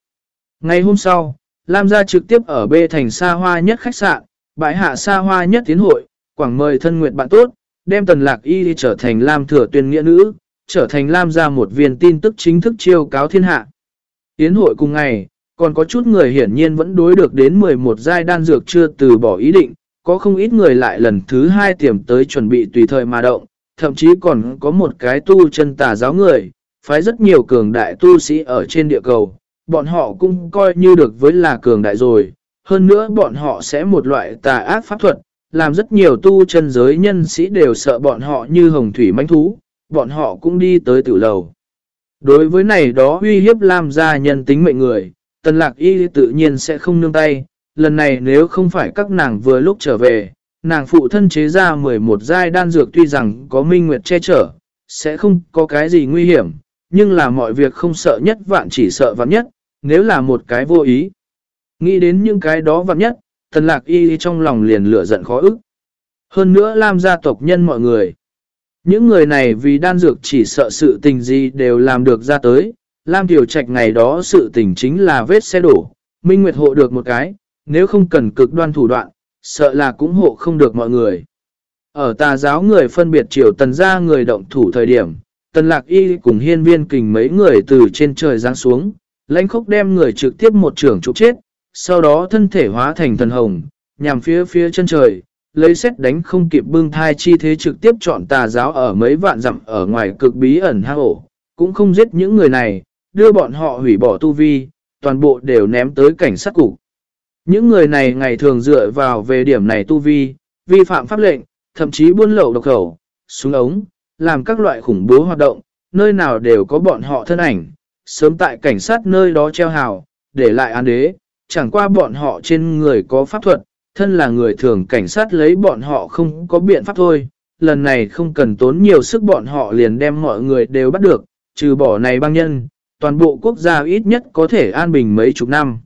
Ngày hôm sau, Lam gia trực tiếp ở bê thành xa hoa nhất khách sạn, bãi hạ xa hoa nhất tiến hội, quảng mời thân nguyện bạn tốt, đem tần lạc y trở thành Lam thừa tuyên nghĩa nữ, trở thành Lam ra một viên tin tức chính thức chiêu cáo thiên hạ. Yến hội cùng ngày, còn có chút người hiển nhiên vẫn đối được đến 11 giai đan dược chưa từ bỏ ý định, có không ít người lại lần thứ hai tiềm tới chuẩn bị tùy thời mà động, thậm chí còn có một cái tu chân tà giáo người, phái rất nhiều cường đại tu sĩ ở trên địa cầu, bọn họ cũng coi như được với là cường đại rồi. Hơn nữa bọn họ sẽ một loại tà ác pháp thuật, làm rất nhiều tu chân giới nhân sĩ đều sợ bọn họ như hồng thủy manh thú, bọn họ cũng đi tới tử lầu. Đối với này đó uy hiếp làm ra nhân tính mệnh người, tần lạc y tự nhiên sẽ không nương tay, lần này nếu không phải các nàng vừa lúc trở về, nàng phụ thân chế ra 11 giai đan dược tuy rằng có minh nguyệt che chở, sẽ không có cái gì nguy hiểm, nhưng là mọi việc không sợ nhất vạn chỉ sợ vạn nhất, nếu là một cái vô ý. Nghĩ đến những cái đó vạn nhất, tần lạc y trong lòng liền lửa giận khó ức. Hơn nữa lam gia tộc nhân mọi người. Những người này vì đan dược chỉ sợ sự tình gì đều làm được ra tới. Lam Tiểu Trạch ngày đó sự tình chính là vết xe đổ. Minh Nguyệt hộ được một cái, nếu không cần cực đoan thủ đoạn, sợ là cũng hộ không được mọi người. Ở tà giáo người phân biệt triều tần ra người động thủ thời điểm, tần lạc y cùng hiên viên kình mấy người từ trên trời giáng xuống, lãnh khốc đem người trực tiếp một trường trục chết, sau đó thân thể hóa thành thần hồng, nhằm phía phía chân trời, lấy xét đánh không kịp bưng thai chi thế trực tiếp chọn tà giáo ở mấy vạn dặm ở ngoài cực bí ẩn hang ổ, cũng không giết những người này, đưa bọn họ hủy bỏ tu vi, toàn bộ đều ném tới cảnh sát cục. Những người này ngày thường dựa vào về điểm này tu vi, vi phạm pháp lệnh, thậm chí buôn lậu độc khẩu, súng ống, làm các loại khủng bố hoạt động, nơi nào đều có bọn họ thân ảnh, sớm tại cảnh sát nơi đó treo hào, để lại án đế, chẳng qua bọn họ trên người có pháp thuật, thân là người thường cảnh sát lấy bọn họ không có biện pháp thôi, lần này không cần tốn nhiều sức bọn họ liền đem mọi người đều bắt được, trừ bỏ này băng nhân, toàn bộ quốc gia ít nhất có thể an bình mấy chục năm.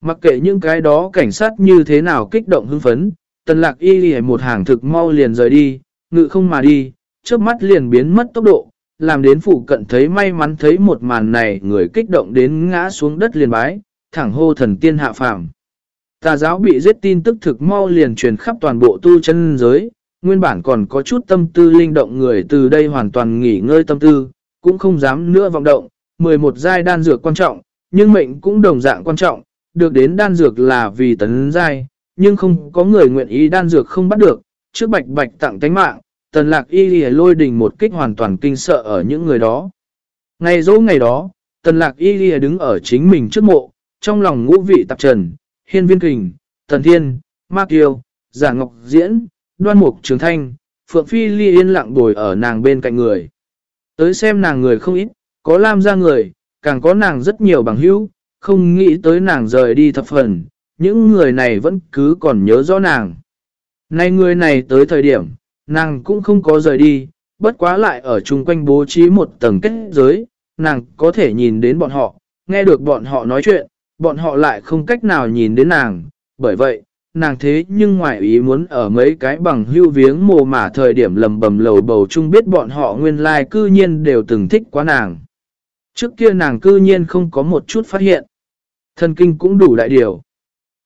Mặc kệ những cái đó cảnh sát như thế nào kích động hưng phấn, tần lạc y lì một hàng thực mau liền rời đi, ngự không mà đi, trước mắt liền biến mất tốc độ, làm đến phụ cận thấy may mắn thấy một màn này người kích động đến ngã xuống đất liền bái, thẳng hô thần tiên hạ phàm. Tà giáo bị giết tin tức thực mau liền truyền khắp toàn bộ tu chân giới, nguyên bản còn có chút tâm tư linh động người từ đây hoàn toàn nghỉ ngơi tâm tư, cũng không dám nữa vọng động, 11 giai đan dược quan trọng, nhưng mệnh cũng đồng dạng quan trọng, được đến đan dược là vì tấn giai, nhưng không có người nguyện ý đan dược không bắt được, trước bạch bạch tặng tánh mạng, tần lạc y lìa lôi đình một kích hoàn toàn kinh sợ ở những người đó. Ngày dỗ ngày đó, tần lạc y lìa đứng ở chính mình trước mộ, trong lòng ngũ vị tạp trần, hiên viên kình, thần thiên, ma kiêu, giả ngọc diễn, đoan mục trường thanh, phượng phi ly yên lặng bồi ở nàng bên cạnh người. Tới xem nàng người không ít, có lam ra người, càng có nàng rất nhiều bằng hữu, không nghĩ tới nàng rời đi thập phần, những người này vẫn cứ còn nhớ rõ nàng. Nay người này tới thời điểm, nàng cũng không có rời đi, bất quá lại ở chung quanh bố trí một tầng kết giới, nàng có thể nhìn đến bọn họ, nghe được bọn họ nói chuyện, bọn họ lại không cách nào nhìn đến nàng, bởi vậy, nàng thế nhưng ngoại ý muốn ở mấy cái bằng hưu viếng mồ mả thời điểm lầm bầm lầu bầu chung biết bọn họ nguyên lai cư nhiên đều từng thích quá nàng. Trước kia nàng cư nhiên không có một chút phát hiện. Thần kinh cũng đủ đại điều.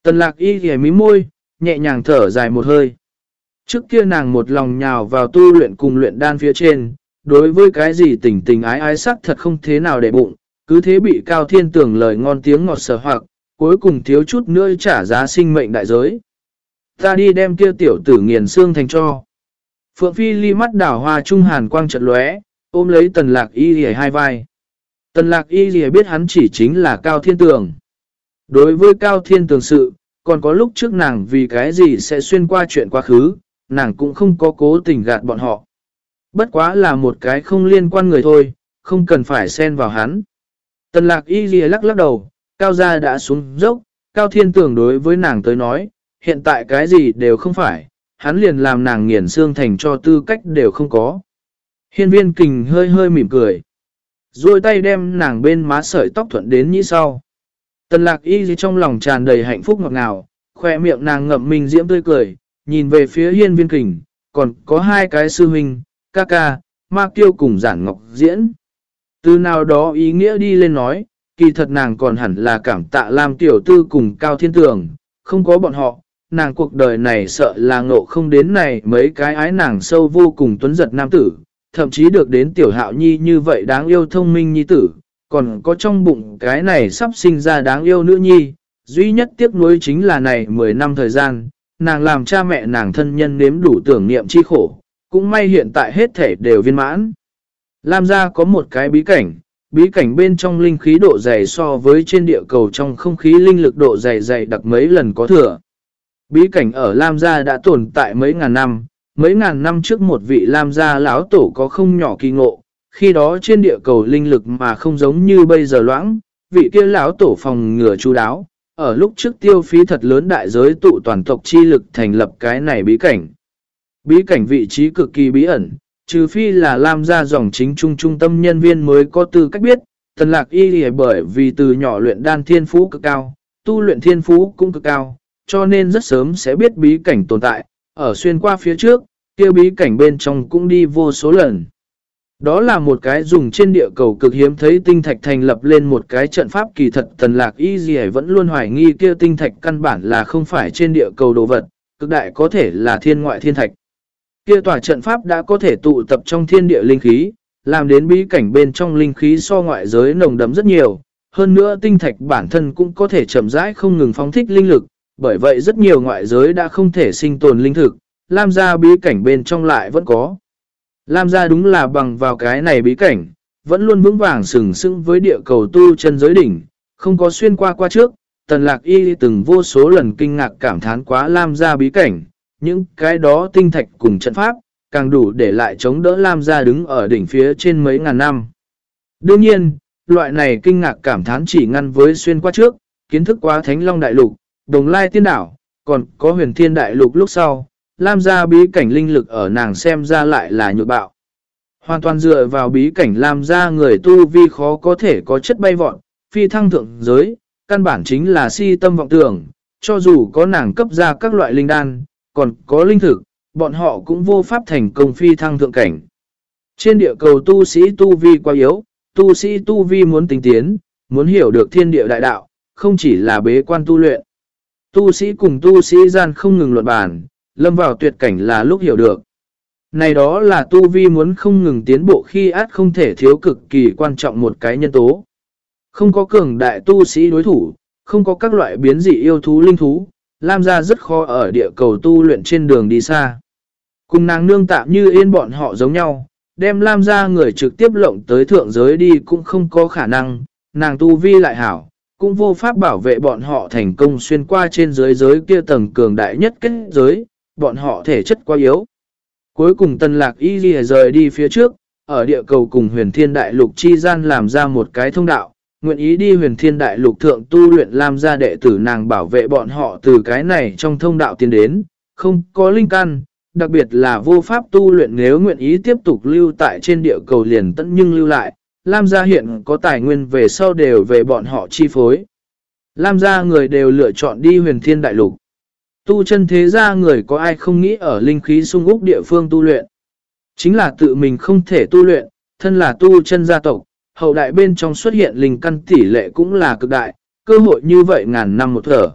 Tần lạc y ghề mí môi, nhẹ nhàng thở dài một hơi. Trước kia nàng một lòng nhào vào tu luyện cùng luyện đan phía trên, đối với cái gì tình tình ái ái sắc thật không thế nào để bụng, cứ thế bị cao thiên tưởng lời ngon tiếng ngọt sở hoặc, cuối cùng thiếu chút nữa trả giá sinh mệnh đại giới. Ta đi đem kia tiểu tử nghiền xương thành cho. Phượng Phi ly mắt đảo hoa trung hàn quang trận lóe, ôm lấy tần lạc y rìa hai vai. Tần lạc y rìa biết hắn chỉ chính là cao thiên tường. Đối với cao thiên tường sự, còn có lúc trước nàng vì cái gì sẽ xuyên qua chuyện quá khứ, nàng cũng không có cố tình gạt bọn họ. Bất quá là một cái không liên quan người thôi, không cần phải xen vào hắn. Tần lạc y ghi lắc lắc đầu, cao gia đã xuống dốc, cao thiên tưởng đối với nàng tới nói, hiện tại cái gì đều không phải, hắn liền làm nàng nghiền xương thành cho tư cách đều không có. Hiên viên kình hơi hơi mỉm cười. Rồi tay đem nàng bên má sợi tóc thuận đến như sau. Tần lạc y ghi trong lòng tràn đầy hạnh phúc ngọt ngào, khỏe miệng nàng ngậm mình diễm tươi cười, nhìn về phía hiên viên kình, còn có hai cái sư huynh, ca ca, ma tiêu cùng giản ngọc diễn. Từ nào đó ý nghĩa đi lên nói, kỳ thật nàng còn hẳn là cảm tạ Lam tiểu tư cùng cao thiên tường, không có bọn họ, nàng cuộc đời này sợ là ngộ không đến này mấy cái ái nàng sâu vô cùng tuấn giật nam tử, thậm chí được đến tiểu hạo nhi như vậy đáng yêu thông minh nhi tử, còn có trong bụng cái này sắp sinh ra đáng yêu nữ nhi, duy nhất tiếc nuối chính là này 10 năm thời gian, nàng làm cha mẹ nàng thân nhân nếm đủ tưởng niệm chi khổ, cũng may hiện tại hết thể đều viên mãn. Lam gia có một cái bí cảnh, bí cảnh bên trong linh khí độ dày so với trên địa cầu trong không khí linh lực độ dày dày đặc mấy lần có thừa. Bí cảnh ở Lam gia đã tồn tại mấy ngàn năm, mấy ngàn năm trước một vị Lam gia lão tổ có không nhỏ kỳ ngộ, khi đó trên địa cầu linh lực mà không giống như bây giờ loãng, vị kia lão tổ phòng ngừa chú đáo, ở lúc trước tiêu phí thật lớn đại giới tụ toàn tộc chi lực thành lập cái này bí cảnh. Bí cảnh vị trí cực kỳ bí ẩn, trừ phi là Lam gia dòng chính trung trung tâm nhân viên mới có tư cách biết, tần lạc y lì bởi vì từ nhỏ luyện đan thiên phú cực cao, tu luyện thiên phú cũng cực cao, cho nên rất sớm sẽ biết bí cảnh tồn tại, ở xuyên qua phía trước, kêu bí cảnh bên trong cũng đi vô số lần. Đó là một cái dùng trên địa cầu cực hiếm thấy tinh thạch thành lập lên một cái trận pháp kỳ thật tần lạc y gì vẫn luôn hoài nghi kia tinh thạch căn bản là không phải trên địa cầu đồ vật, cực đại có thể là thiên ngoại thiên thạch. Kia tòa trận pháp đã có thể tụ tập trong thiên địa linh khí, làm đến bí cảnh bên trong linh khí so ngoại giới nồng đấm rất nhiều. Hơn nữa tinh thạch bản thân cũng có thể chậm rãi không ngừng phóng thích linh lực, bởi vậy rất nhiều ngoại giới đã không thể sinh tồn linh thực, Lam gia bí cảnh bên trong lại vẫn có. Lam gia đúng là bằng vào cái này bí cảnh, vẫn luôn vững vàng sừng sững với địa cầu tu chân giới đỉnh, không có xuyên qua qua trước, tần lạc y từng vô số lần kinh ngạc cảm thán quá Lam gia bí cảnh, những cái đó tinh thạch cùng trận pháp, càng đủ để lại chống đỡ Lam gia đứng ở đỉnh phía trên mấy ngàn năm. Đương nhiên, loại này kinh ngạc cảm thán chỉ ngăn với xuyên qua trước, kiến thức quá Thánh Long Đại Lục, Đồng Lai Tiên Đảo, còn có huyền thiên đại lục lúc sau, Lam gia bí cảnh linh lực ở nàng xem ra lại là nhược bạo. Hoàn toàn dựa vào bí cảnh Lam gia người tu vi khó có thể có chất bay vọt, phi thăng thượng giới, căn bản chính là si tâm vọng tưởng, cho dù có nàng cấp ra các loại linh đan, còn có linh thực, bọn họ cũng vô pháp thành công phi thăng thượng cảnh. Trên địa cầu tu sĩ tu vi quá yếu, tu sĩ tu vi muốn tinh tiến, muốn hiểu được thiên địa đại đạo, không chỉ là bế quan tu luyện. Tu sĩ cùng tu sĩ gian không ngừng luận bàn, lâm vào tuyệt cảnh là lúc hiểu được. Này đó là tu vi muốn không ngừng tiến bộ khi át không thể thiếu cực kỳ quan trọng một cái nhân tố. Không có cường đại tu sĩ đối thủ, không có các loại biến dị yêu thú linh thú, Lam gia rất khó ở địa cầu tu luyện trên đường đi xa. Cùng nàng nương tạm như yên bọn họ giống nhau, đem Lam gia người trực tiếp lộng tới thượng giới đi cũng không có khả năng, nàng tu vi lại hảo, cũng vô pháp bảo vệ bọn họ thành công xuyên qua trên giới giới kia tầng cường đại nhất kết giới, bọn họ thể chất quá yếu. Cuối cùng tần lạc y rời đi phía trước, ở địa cầu cùng huyền thiên đại lục chi gian làm ra một cái thông đạo, nguyện ý đi huyền thiên đại lục thượng tu luyện làm ra đệ tử nàng bảo vệ bọn họ từ cái này trong thông đạo tiến đến, không có linh căn, đặc biệt là vô pháp tu luyện nếu nguyện ý tiếp tục lưu tại trên địa cầu liền tận nhưng lưu lại, Lam gia hiện có tài nguyên về sau đều về bọn họ chi phối. Lam gia người đều lựa chọn đi huyền thiên đại lục. Tu chân thế gia người có ai không nghĩ ở linh khí sung úc địa phương tu luyện. Chính là tự mình không thể tu luyện, thân là tu chân gia tộc, hậu đại bên trong xuất hiện linh căn tỷ lệ cũng là cực đại, cơ hội như vậy ngàn năm một thở.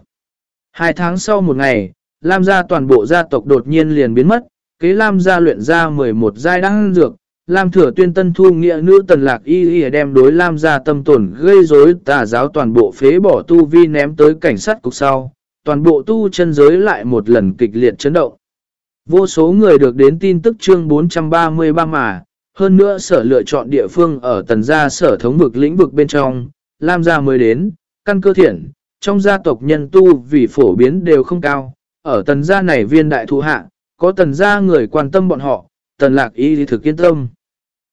Hai tháng sau một ngày, Lam gia toàn bộ gia tộc đột nhiên liền biến mất, kế Lam gia luyện ra 11 giai đăng dược, Lam thừa tuyên tân thu nghĩa nữ tần lạc y y đem đối Lam gia tâm tổn gây rối tà giáo toàn bộ phế bỏ tu vi ném tới cảnh sát cục sau, toàn bộ tu chân giới lại một lần kịch liệt chấn động. Vô số người được đến tin tức chương 433 mà, hơn nữa sở lựa chọn địa phương ở tần gia sở thống vực lĩnh vực bên trong, Lam gia mới đến, căn cơ thiện, trong gia tộc nhân tu vì phổ biến đều không cao, ở tần gia này viên đại thụ hạ, có tần gia người quan tâm bọn họ, tần lạc y thì thực yên tâm.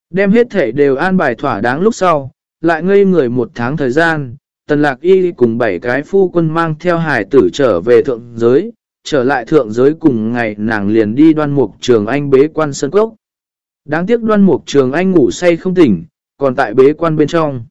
Đem hết thể đều an bài thỏa đáng lúc sau, lại ngây người một tháng thời gian, tần lạc y cùng bảy cái phu quân mang theo hải tử trở về thượng giới, trở lại thượng giới cùng ngày nàng liền đi đoan mục trường anh bế quan sân cốc. Đáng tiếc đoan mục trường anh ngủ say không tỉnh, còn tại bế quan bên trong.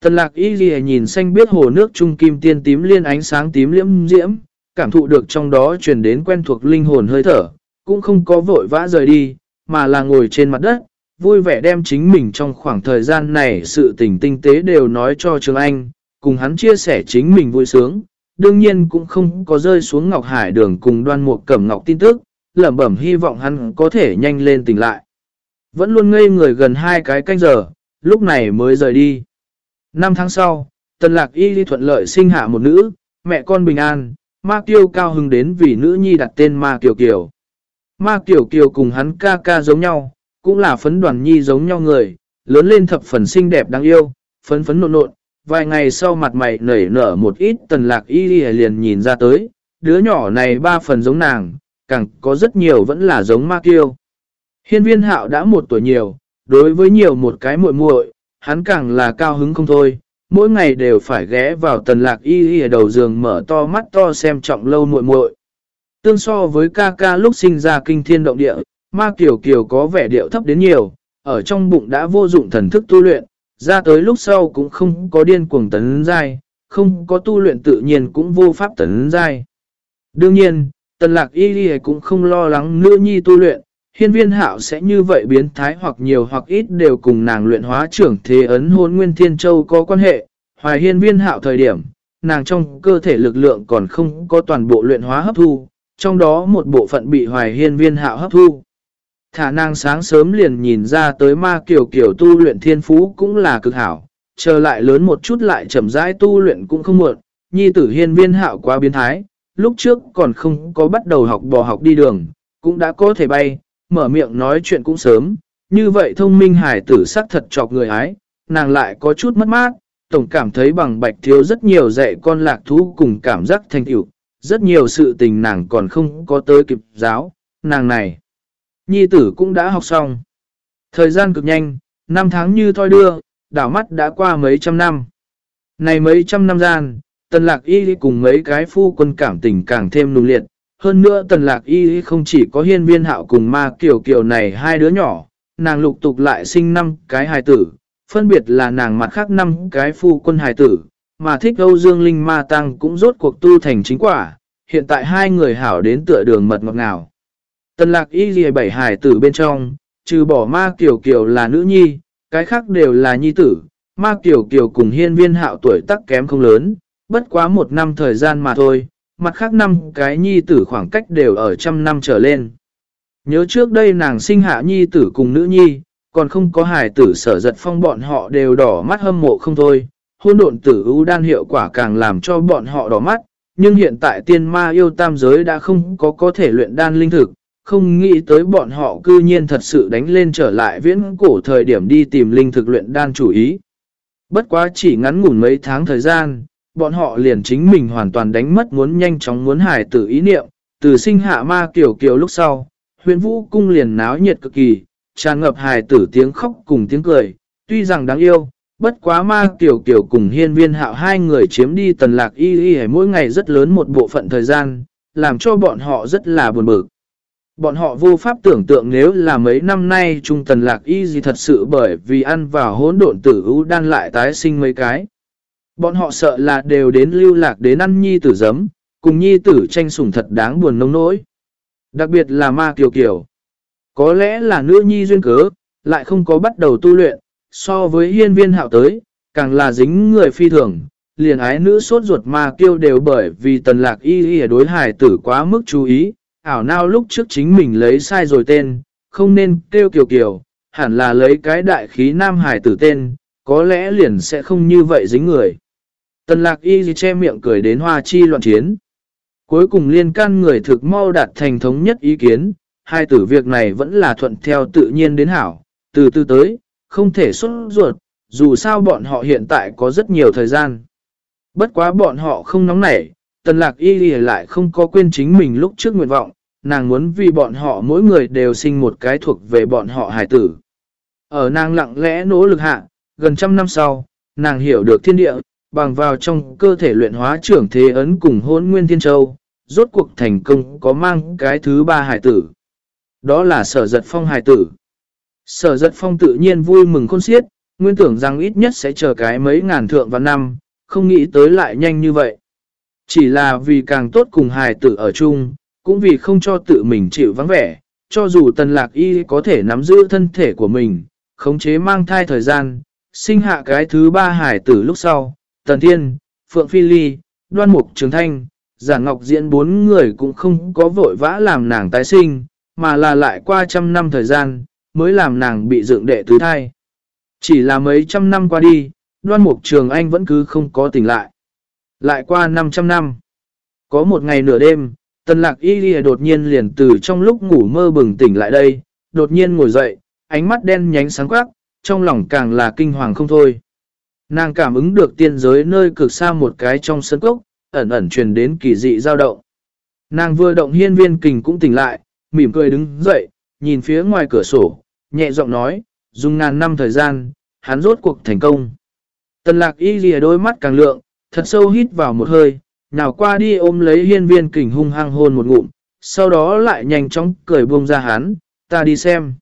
Tần lạc y ghi nhìn xanh biết hồ nước trung kim tiên tím liên ánh sáng tím liễm diễm, cảm thụ được trong đó truyền đến quen thuộc linh hồn hơi thở, cũng không có vội vã rời đi, mà là ngồi trên mặt đất, vui vẻ đem chính mình trong khoảng thời gian này sự tình tinh tế đều nói cho Trường Anh, cùng hắn chia sẻ chính mình vui sướng, đương nhiên cũng không có rơi xuống Ngọc Hải đường cùng đoan mục cẩm ngọc tin tức, lẩm bẩm hy vọng hắn có thể nhanh lên tỉnh lại. Vẫn luôn ngây người gần hai cái canh giờ, lúc này mới rời đi. Năm tháng sau, Tần Lạc Y đi thuận lợi sinh hạ một nữ, mẹ con bình an, Ma Kiều cao hứng đến vì nữ nhi đặt tên Ma Kiều Kiều. Ma Kiều Kiều cùng hắn ca ca giống nhau, cũng là phấn đoàn nhi giống nhau người, lớn lên thập phần xinh đẹp đáng yêu, phấn phấn nộn nộn, vài ngày sau mặt mày nảy nở một ít tần lạc y liền nhìn ra tới, đứa nhỏ này ba phần giống nàng, càng có rất nhiều vẫn là giống ma kiêu. Hiên viên hạo đã một tuổi nhiều, đối với nhiều một cái muội muội hắn càng là cao hứng không thôi, mỗi ngày đều phải ghé vào tần lạc y ở đầu giường mở to mắt to xem trọng lâu muội muội Tương so với ca ca lúc sinh ra kinh thiên động địa, ma kiều kiều có vẻ điệu thấp đến nhiều, ở trong bụng đã vô dụng thần thức tu luyện, ra tới lúc sau cũng không có điên cuồng tấn giai, không có tu luyện tự nhiên cũng vô pháp tấn giai. Đương nhiên, tần lạc y y cũng không lo lắng nữ nhi tu luyện, hiên viên hạo sẽ như vậy biến thái hoặc nhiều hoặc ít đều cùng nàng luyện hóa trưởng thế ấn hôn nguyên thiên châu có quan hệ, hoài hiên viên hạo thời điểm, nàng trong cơ thể lực lượng còn không có toàn bộ luyện hóa hấp thu, trong đó một bộ phận bị hoài hiên viên hạo hấp thu. Thả nàng sáng sớm liền nhìn ra tới ma kiểu kiểu tu luyện thiên phú cũng là cực hảo, chờ lại lớn một chút lại chậm rãi tu luyện cũng không muộn, nhi tử hiên viên hạo quá biến thái, lúc trước còn không có bắt đầu học bò học đi đường, cũng đã có thể bay, mở miệng nói chuyện cũng sớm, như vậy thông minh hải tử sắc thật chọc người ái, nàng lại có chút mất mát, tổng cảm thấy bằng bạch thiếu rất nhiều dạy con lạc thú cùng cảm giác thành tựu rất nhiều sự tình nàng còn không có tới kịp giáo, nàng này nhi tử cũng đã học xong. Thời gian cực nhanh, năm tháng như thoi đưa, đảo mắt đã qua mấy trăm năm. Này mấy trăm năm gian, tần lạc y cùng mấy cái phu quân cảm tình càng thêm nung liệt. Hơn nữa tần lạc y không chỉ có hiên viên hạo cùng ma kiểu kiểu này hai đứa nhỏ, nàng lục tục lại sinh năm cái hài tử, phân biệt là nàng mặt khác năm cái phu quân hài tử, mà thích Âu Dương Linh Ma Tăng cũng rốt cuộc tu thành chính quả, hiện tại hai người hảo đến tựa đường mật ngọt ngào. Tần lạc y ghi bảy hài tử bên trong, trừ bỏ ma kiều kiều là nữ nhi, cái khác đều là nhi tử. Ma kiều kiều cùng hiên viên hạo tuổi tắc kém không lớn, bất quá một năm thời gian mà thôi, mặt khác năm cái nhi tử khoảng cách đều ở trăm năm trở lên. Nhớ trước đây nàng sinh hạ nhi tử cùng nữ nhi, còn không có hải tử sở giật phong bọn họ đều đỏ mắt hâm mộ không thôi. Hôn độn tử ưu đan hiệu quả càng làm cho bọn họ đỏ mắt, nhưng hiện tại tiên ma yêu tam giới đã không có có thể luyện đan linh thực, không nghĩ tới bọn họ cư nhiên thật sự đánh lên trở lại viễn cổ thời điểm đi tìm linh thực luyện đan chủ ý. Bất quá chỉ ngắn ngủn mấy tháng thời gian, bọn họ liền chính mình hoàn toàn đánh mất muốn nhanh chóng muốn hải tử ý niệm, từ sinh hạ ma kiểu kiểu lúc sau, huyện vũ cung liền náo nhiệt cực kỳ, tràn ngập hài tử tiếng khóc cùng tiếng cười, tuy rằng đáng yêu, bất quá ma kiểu kiểu cùng hiên viên hạo hai người chiếm đi tần lạc y y mỗi ngày rất lớn một bộ phận thời gian, làm cho bọn họ rất là buồn bực. Bọn họ vô pháp tưởng tượng nếu là mấy năm nay trung tần lạc y gì thật sự bởi vì ăn vào hỗn độn tử ưu đan lại tái sinh mấy cái. Bọn họ sợ là đều đến lưu lạc đến ăn nhi tử giấm, cùng nhi tử tranh sủng thật đáng buồn nông nỗi. Đặc biệt là ma kiều kiều. Có lẽ là nữ nhi duyên cớ, lại không có bắt đầu tu luyện, so với hiên viên hạo tới, càng là dính người phi thường, liền ái nữ sốt ruột ma kiêu đều bởi vì tần lạc y y đối hài tử quá mức chú ý, ảo nào lúc trước chính mình lấy sai rồi tên, không nên kêu kiều kiều, hẳn là lấy cái đại khí nam hài tử tên, có lẽ liền sẽ không như vậy dính người. Tần lạc y che miệng cười đến hoa chi loạn chiến. Cuối cùng liên can người thực mau đạt thành thống nhất ý kiến, hai tử việc này vẫn là thuận theo tự nhiên đến hảo, từ từ tới, không thể xuất ruột, dù sao bọn họ hiện tại có rất nhiều thời gian. Bất quá bọn họ không nóng nảy, tần lạc y lại không có quên chính mình lúc trước nguyện vọng, nàng muốn vì bọn họ mỗi người đều sinh một cái thuộc về bọn họ hải tử. Ở nàng lặng lẽ nỗ lực hạ, gần trăm năm sau, nàng hiểu được thiên địa, bằng vào trong cơ thể luyện hóa trưởng thế ấn cùng hôn nguyên thiên châu, rốt cuộc thành công có mang cái thứ ba hải tử. Đó là sở giật phong hải tử. Sở giật phong tự nhiên vui mừng khôn xiết, nguyên tưởng rằng ít nhất sẽ chờ cái mấy ngàn thượng và năm, không nghĩ tới lại nhanh như vậy. Chỉ là vì càng tốt cùng hài tử ở chung, cũng vì không cho tự mình chịu vắng vẻ, cho dù tần lạc y có thể nắm giữ thân thể của mình, khống chế mang thai thời gian, sinh hạ cái thứ ba hài tử lúc sau, tần thiên, phượng phi ly, đoan mục trường thanh, giả ngọc diễn bốn người cũng không có vội vã làm nàng tái sinh, mà là lại qua trăm năm thời gian, mới làm nàng bị dựng đệ tứ thai. Chỉ là mấy trăm năm qua đi, đoan mục trường anh vẫn cứ không có tỉnh lại. Lại qua 500 năm. Có một ngày nửa đêm, tần lạc y ghi đột nhiên liền từ trong lúc ngủ mơ bừng tỉnh lại đây, đột nhiên ngồi dậy, ánh mắt đen nhánh sáng quắc, trong lòng càng là kinh hoàng không thôi. Nàng cảm ứng được tiên giới nơi cực xa một cái trong sân cốc, ẩn ẩn truyền đến kỳ dị dao động. Nàng vừa động hiên viên kình cũng tỉnh lại, mỉm cười đứng dậy, nhìn phía ngoài cửa sổ, nhẹ giọng nói, dùng ngàn năm thời gian, hắn rốt cuộc thành công. Tần lạc y lìa đôi mắt càng lượng, thật sâu hít vào một hơi, nào qua đi ôm lấy hiên viên kình hung hăng hôn một ngụm, sau đó lại nhanh chóng cười buông ra hắn, ta đi xem.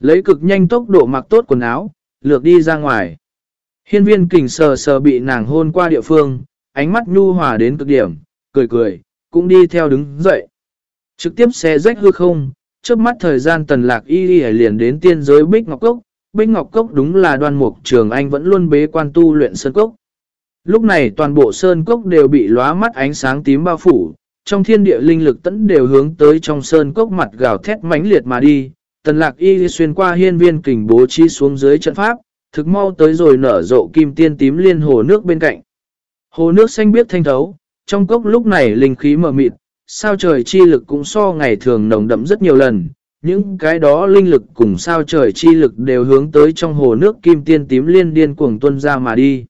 Lấy cực nhanh tốc độ mặc tốt quần áo, lược đi ra ngoài. Hiên viên kình sờ sờ bị nàng hôn qua địa phương, ánh mắt nhu hòa đến cực điểm, cười cười, cũng đi theo đứng dậy. Trực tiếp xe rách hư không, trước mắt thời gian tần lạc y y liền đến tiên giới Bích Ngọc Cốc. Bích Ngọc Cốc đúng là đoan mục trường anh vẫn luôn bế quan tu luyện sơn cốc. Lúc này toàn bộ sơn cốc đều bị lóa mắt ánh sáng tím bao phủ, trong thiên địa linh lực tẫn đều hướng tới trong sơn cốc mặt gào thét mãnh liệt mà đi. Tần lạc y xuyên qua hiên viên kình bố trí xuống dưới trận pháp, thực mau tới rồi nở rộ kim tiên tím liên hồ nước bên cạnh. Hồ nước xanh biếc thanh thấu, trong cốc lúc này linh khí mờ mịt, sao trời chi lực cũng so ngày thường nồng đậm rất nhiều lần. Những cái đó linh lực cùng sao trời chi lực đều hướng tới trong hồ nước kim tiên tím liên điên cuồng tuân ra mà đi.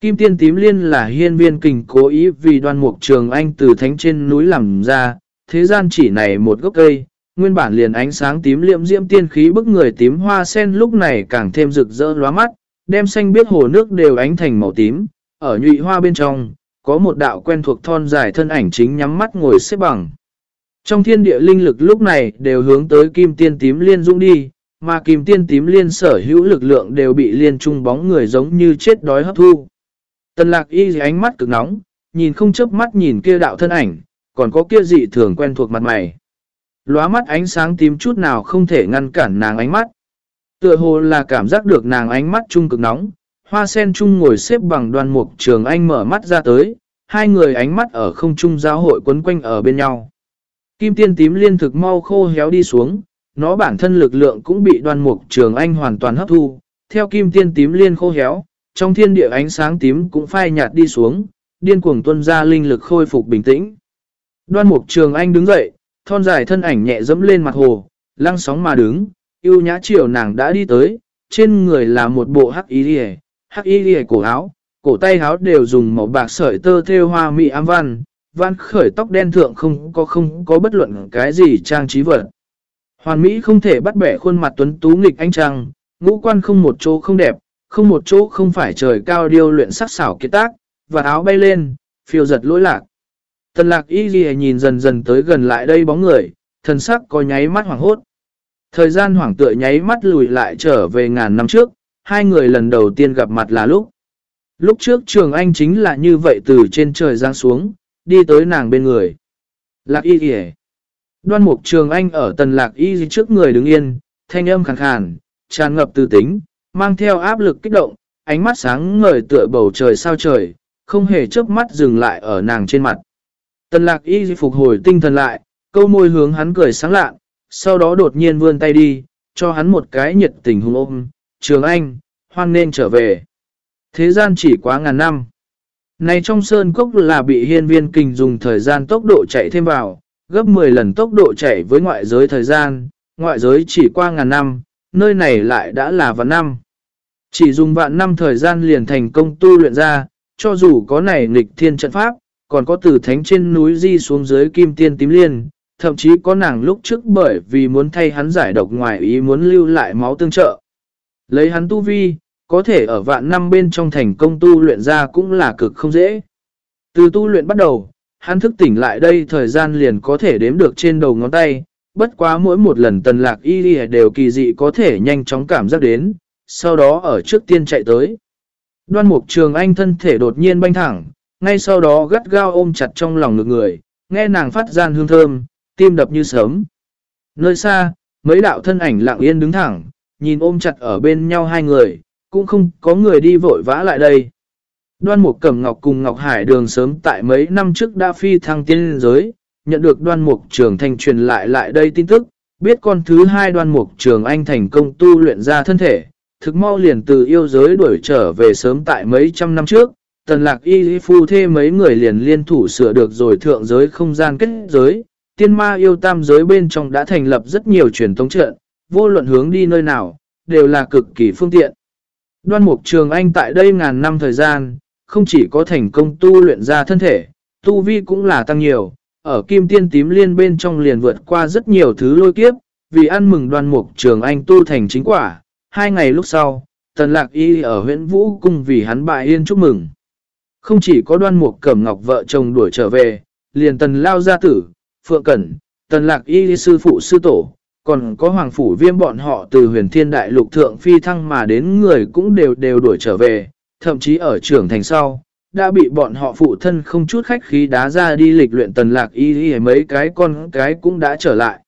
Kim tiên tím liên là hiên viên kình cố ý vì đoan mục trường anh từ thánh trên núi làm ra, thế gian chỉ này một gốc cây, nguyên bản liền ánh sáng tím liệm diễm tiên khí bức người tím hoa sen lúc này càng thêm rực rỡ lóa mắt, đem xanh biết hồ nước đều ánh thành màu tím, ở nhụy hoa bên trong, có một đạo quen thuộc thon dài thân ảnh chính nhắm mắt ngồi xếp bằng. Trong thiên địa linh lực lúc này đều hướng tới kim tiên tím liên dũng đi, mà kim tiên tím liên sở hữu lực lượng đều bị liên trung bóng người giống như chết đói hấp thu. Tần lạc y ánh mắt cực nóng, nhìn không chớp mắt nhìn kia đạo thân ảnh, còn có kia dị thường quen thuộc mặt mày. Lóa mắt ánh sáng tím chút nào không thể ngăn cản nàng ánh mắt. Tựa hồ là cảm giác được nàng ánh mắt trung cực nóng, hoa sen trung ngồi xếp bằng đoàn mục trường anh mở mắt ra tới, hai người ánh mắt ở không trung giao hội quấn quanh ở bên nhau. Kim tiên tím liên thực mau khô héo đi xuống, nó bản thân lực lượng cũng bị đoàn mục trường anh hoàn toàn hấp thu, theo kim tiên tím liên khô héo, trong thiên địa ánh sáng tím cũng phai nhạt đi xuống, điên cuồng tuân ra linh lực khôi phục bình tĩnh. Đoan mục trường anh đứng dậy, thon dài thân ảnh nhẹ dẫm lên mặt hồ, lăng sóng mà đứng, yêu nhã chiều nàng đã đi tới, trên người là một bộ hắc y lìa, hắc y lìa cổ áo, cổ tay áo đều dùng màu bạc sợi tơ thêu hoa mỹ ám văn, văn khởi tóc đen thượng không có không có bất luận cái gì trang trí vật. Hoàn Mỹ không thể bắt bẻ khuôn mặt tuấn tú nghịch anh trăng ngũ quan không một chỗ không đẹp, không một chỗ không phải trời cao điêu luyện sắc xảo kiệt tác, và áo bay lên, phiêu giật lỗi lạc. Tần lạc y ghi nhìn dần dần tới gần lại đây bóng người, thần sắc có nháy mắt hoảng hốt. Thời gian hoảng tựa nháy mắt lùi lại trở về ngàn năm trước, hai người lần đầu tiên gặp mặt là lúc. Lúc trước trường anh chính là như vậy từ trên trời giáng xuống, đi tới nàng bên người. Lạc y ghi Đoan mục trường anh ở tần lạc y trước người đứng yên, thanh âm khàn khàn, tràn ngập từ tính, mang theo áp lực kích động, ánh mắt sáng ngời tựa bầu trời sao trời, không hề chớp mắt dừng lại ở nàng trên mặt. Tần lạc y phục hồi tinh thần lại, câu môi hướng hắn cười sáng lạ, sau đó đột nhiên vươn tay đi, cho hắn một cái nhiệt tình hùng ôm, trường anh, hoan nên trở về. Thế gian chỉ quá ngàn năm. Này trong sơn cốc là bị hiên viên kình dùng thời gian tốc độ chạy thêm vào, gấp 10 lần tốc độ chạy với ngoại giới thời gian, ngoại giới chỉ qua ngàn năm, nơi này lại đã là vạn năm. Chỉ dùng vạn năm thời gian liền thành công tu luyện ra, cho dù có này nghịch thiên trận pháp, còn có từ thánh trên núi di xuống dưới kim tiên tím liên, thậm chí có nàng lúc trước bởi vì muốn thay hắn giải độc ngoài ý muốn lưu lại máu tương trợ. Lấy hắn tu vi, có thể ở vạn năm bên trong thành công tu luyện ra cũng là cực không dễ. Từ tu luyện bắt đầu, hắn thức tỉnh lại đây thời gian liền có thể đếm được trên đầu ngón tay, bất quá mỗi một lần tần lạc y đều kỳ dị có thể nhanh chóng cảm giác đến, sau đó ở trước tiên chạy tới. Đoan mục trường anh thân thể đột nhiên banh thẳng, ngay sau đó gắt gao ôm chặt trong lòng ngực người, nghe nàng phát gian hương thơm, tim đập như sớm. Nơi xa, mấy đạo thân ảnh lặng yên đứng thẳng, nhìn ôm chặt ở bên nhau hai người, cũng không có người đi vội vã lại đây. Đoan Mục Cẩm Ngọc cùng Ngọc Hải Đường sớm tại mấy năm trước đã phi thăng tiên giới, nhận được Đoan Mục Trường Thành truyền lại lại đây tin tức, biết con thứ hai Đoan Mục Trường Anh thành công tu luyện ra thân thể, thực mau liền từ yêu giới đuổi trở về sớm tại mấy trăm năm trước. Tần lạc y phu thê mấy người liền liên thủ sửa được rồi thượng giới không gian kết giới, tiên ma yêu tam giới bên trong đã thành lập rất nhiều truyền thống trận, vô luận hướng đi nơi nào, đều là cực kỳ phương tiện. Đoan mục trường anh tại đây ngàn năm thời gian, không chỉ có thành công tu luyện ra thân thể, tu vi cũng là tăng nhiều, ở kim tiên tím liên bên trong liền vượt qua rất nhiều thứ lôi kiếp, vì ăn mừng đoan mục trường anh tu thành chính quả. Hai ngày lúc sau, tần lạc y ở huyện vũ cung vì hắn bại yên chúc mừng. Không chỉ có đoan mục cẩm ngọc vợ chồng đuổi trở về, liền tần lao gia tử, phượng cẩn, tần lạc y sư phụ sư tổ, còn có hoàng phủ viêm bọn họ từ huyền thiên đại lục thượng phi thăng mà đến người cũng đều đều đuổi trở về, thậm chí ở trưởng thành sau, đã bị bọn họ phụ thân không chút khách khí đá ra đi lịch luyện tần lạc y y mấy cái con cái cũng đã trở lại.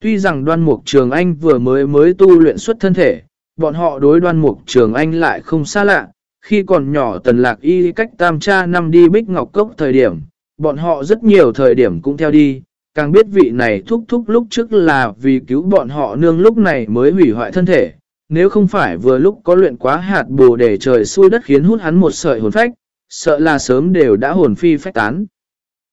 Tuy rằng đoan mục trường anh vừa mới mới tu luyện xuất thân thể, bọn họ đối đoan mục trường anh lại không xa lạ, khi còn nhỏ tần lạc y cách tam cha năm đi bích ngọc cốc thời điểm, bọn họ rất nhiều thời điểm cũng theo đi, càng biết vị này thúc thúc lúc trước là vì cứu bọn họ nương lúc này mới hủy hoại thân thể, nếu không phải vừa lúc có luyện quá hạt bồ để trời xuôi đất khiến hút hắn một sợi hồn phách, sợ là sớm đều đã hồn phi phách tán.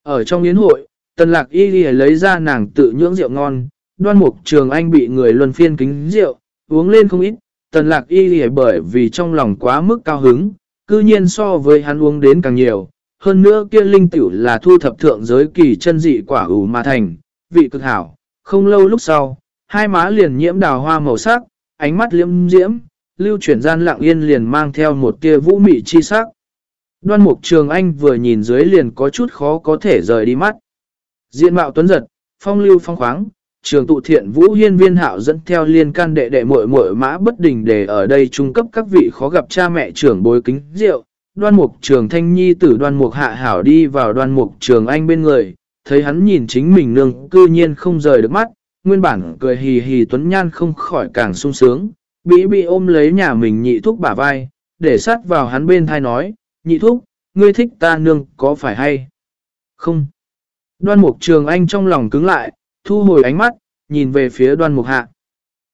Ở trong yến hội, tần lạc y lấy ra nàng tự nhưỡng rượu ngon, đoan mục trường anh bị người luân phiên kính rượu, uống lên không ít, tần lạc y lìa bởi vì trong lòng quá mức cao hứng, cư nhiên so với hắn uống đến càng nhiều. Hơn nữa kia linh tiểu là thu thập thượng giới kỳ chân dị quả ủ mà thành, vị cực hảo. Không lâu lúc sau, hai má liền nhiễm đào hoa màu sắc, ánh mắt liễm diễm, lưu chuyển gian lặng yên liền mang theo một tia vũ mị chi sắc. Đoan mục trường anh vừa nhìn dưới liền có chút khó có thể rời đi mắt. Diện mạo tuấn giật, phong lưu phong khoáng, trường tụ thiện vũ hiên viên hạo dẫn theo liên can đệ đệ muội muội mã bất đình để ở đây trung cấp các vị khó gặp cha mẹ trưởng bối kính rượu. Đoan mục trường thanh nhi tử đoan mục hạ hảo đi vào đoan mục trường anh bên người, thấy hắn nhìn chính mình nương cư nhiên không rời được mắt, nguyên bản cười hì hì tuấn nhan không khỏi càng sung sướng, bị bị ôm lấy nhà mình nhị thúc bả vai, để sát vào hắn bên thai nói, nhị thúc, ngươi thích ta nương có phải hay? Không. Đoan mục trường anh trong lòng cứng lại, thu hồi ánh mắt, nhìn về phía đoan mục hạ.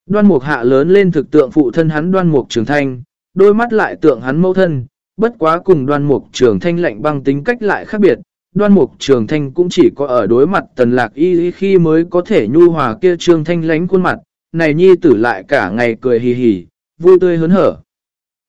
Đoan mục hạ lớn lên thực tượng phụ thân hắn đoan mục trường thanh, đôi mắt lại tượng hắn mẫu thân, bất quá cùng đoan mục trường thanh lạnh băng tính cách lại khác biệt. đoan mục trường thanh cũng chỉ có ở đối mặt tần lạc y khi mới có thể nhu hòa kia trương thanh lánh khuôn mặt, này nhi tử lại cả ngày cười hì hì, vui tươi hớn hở.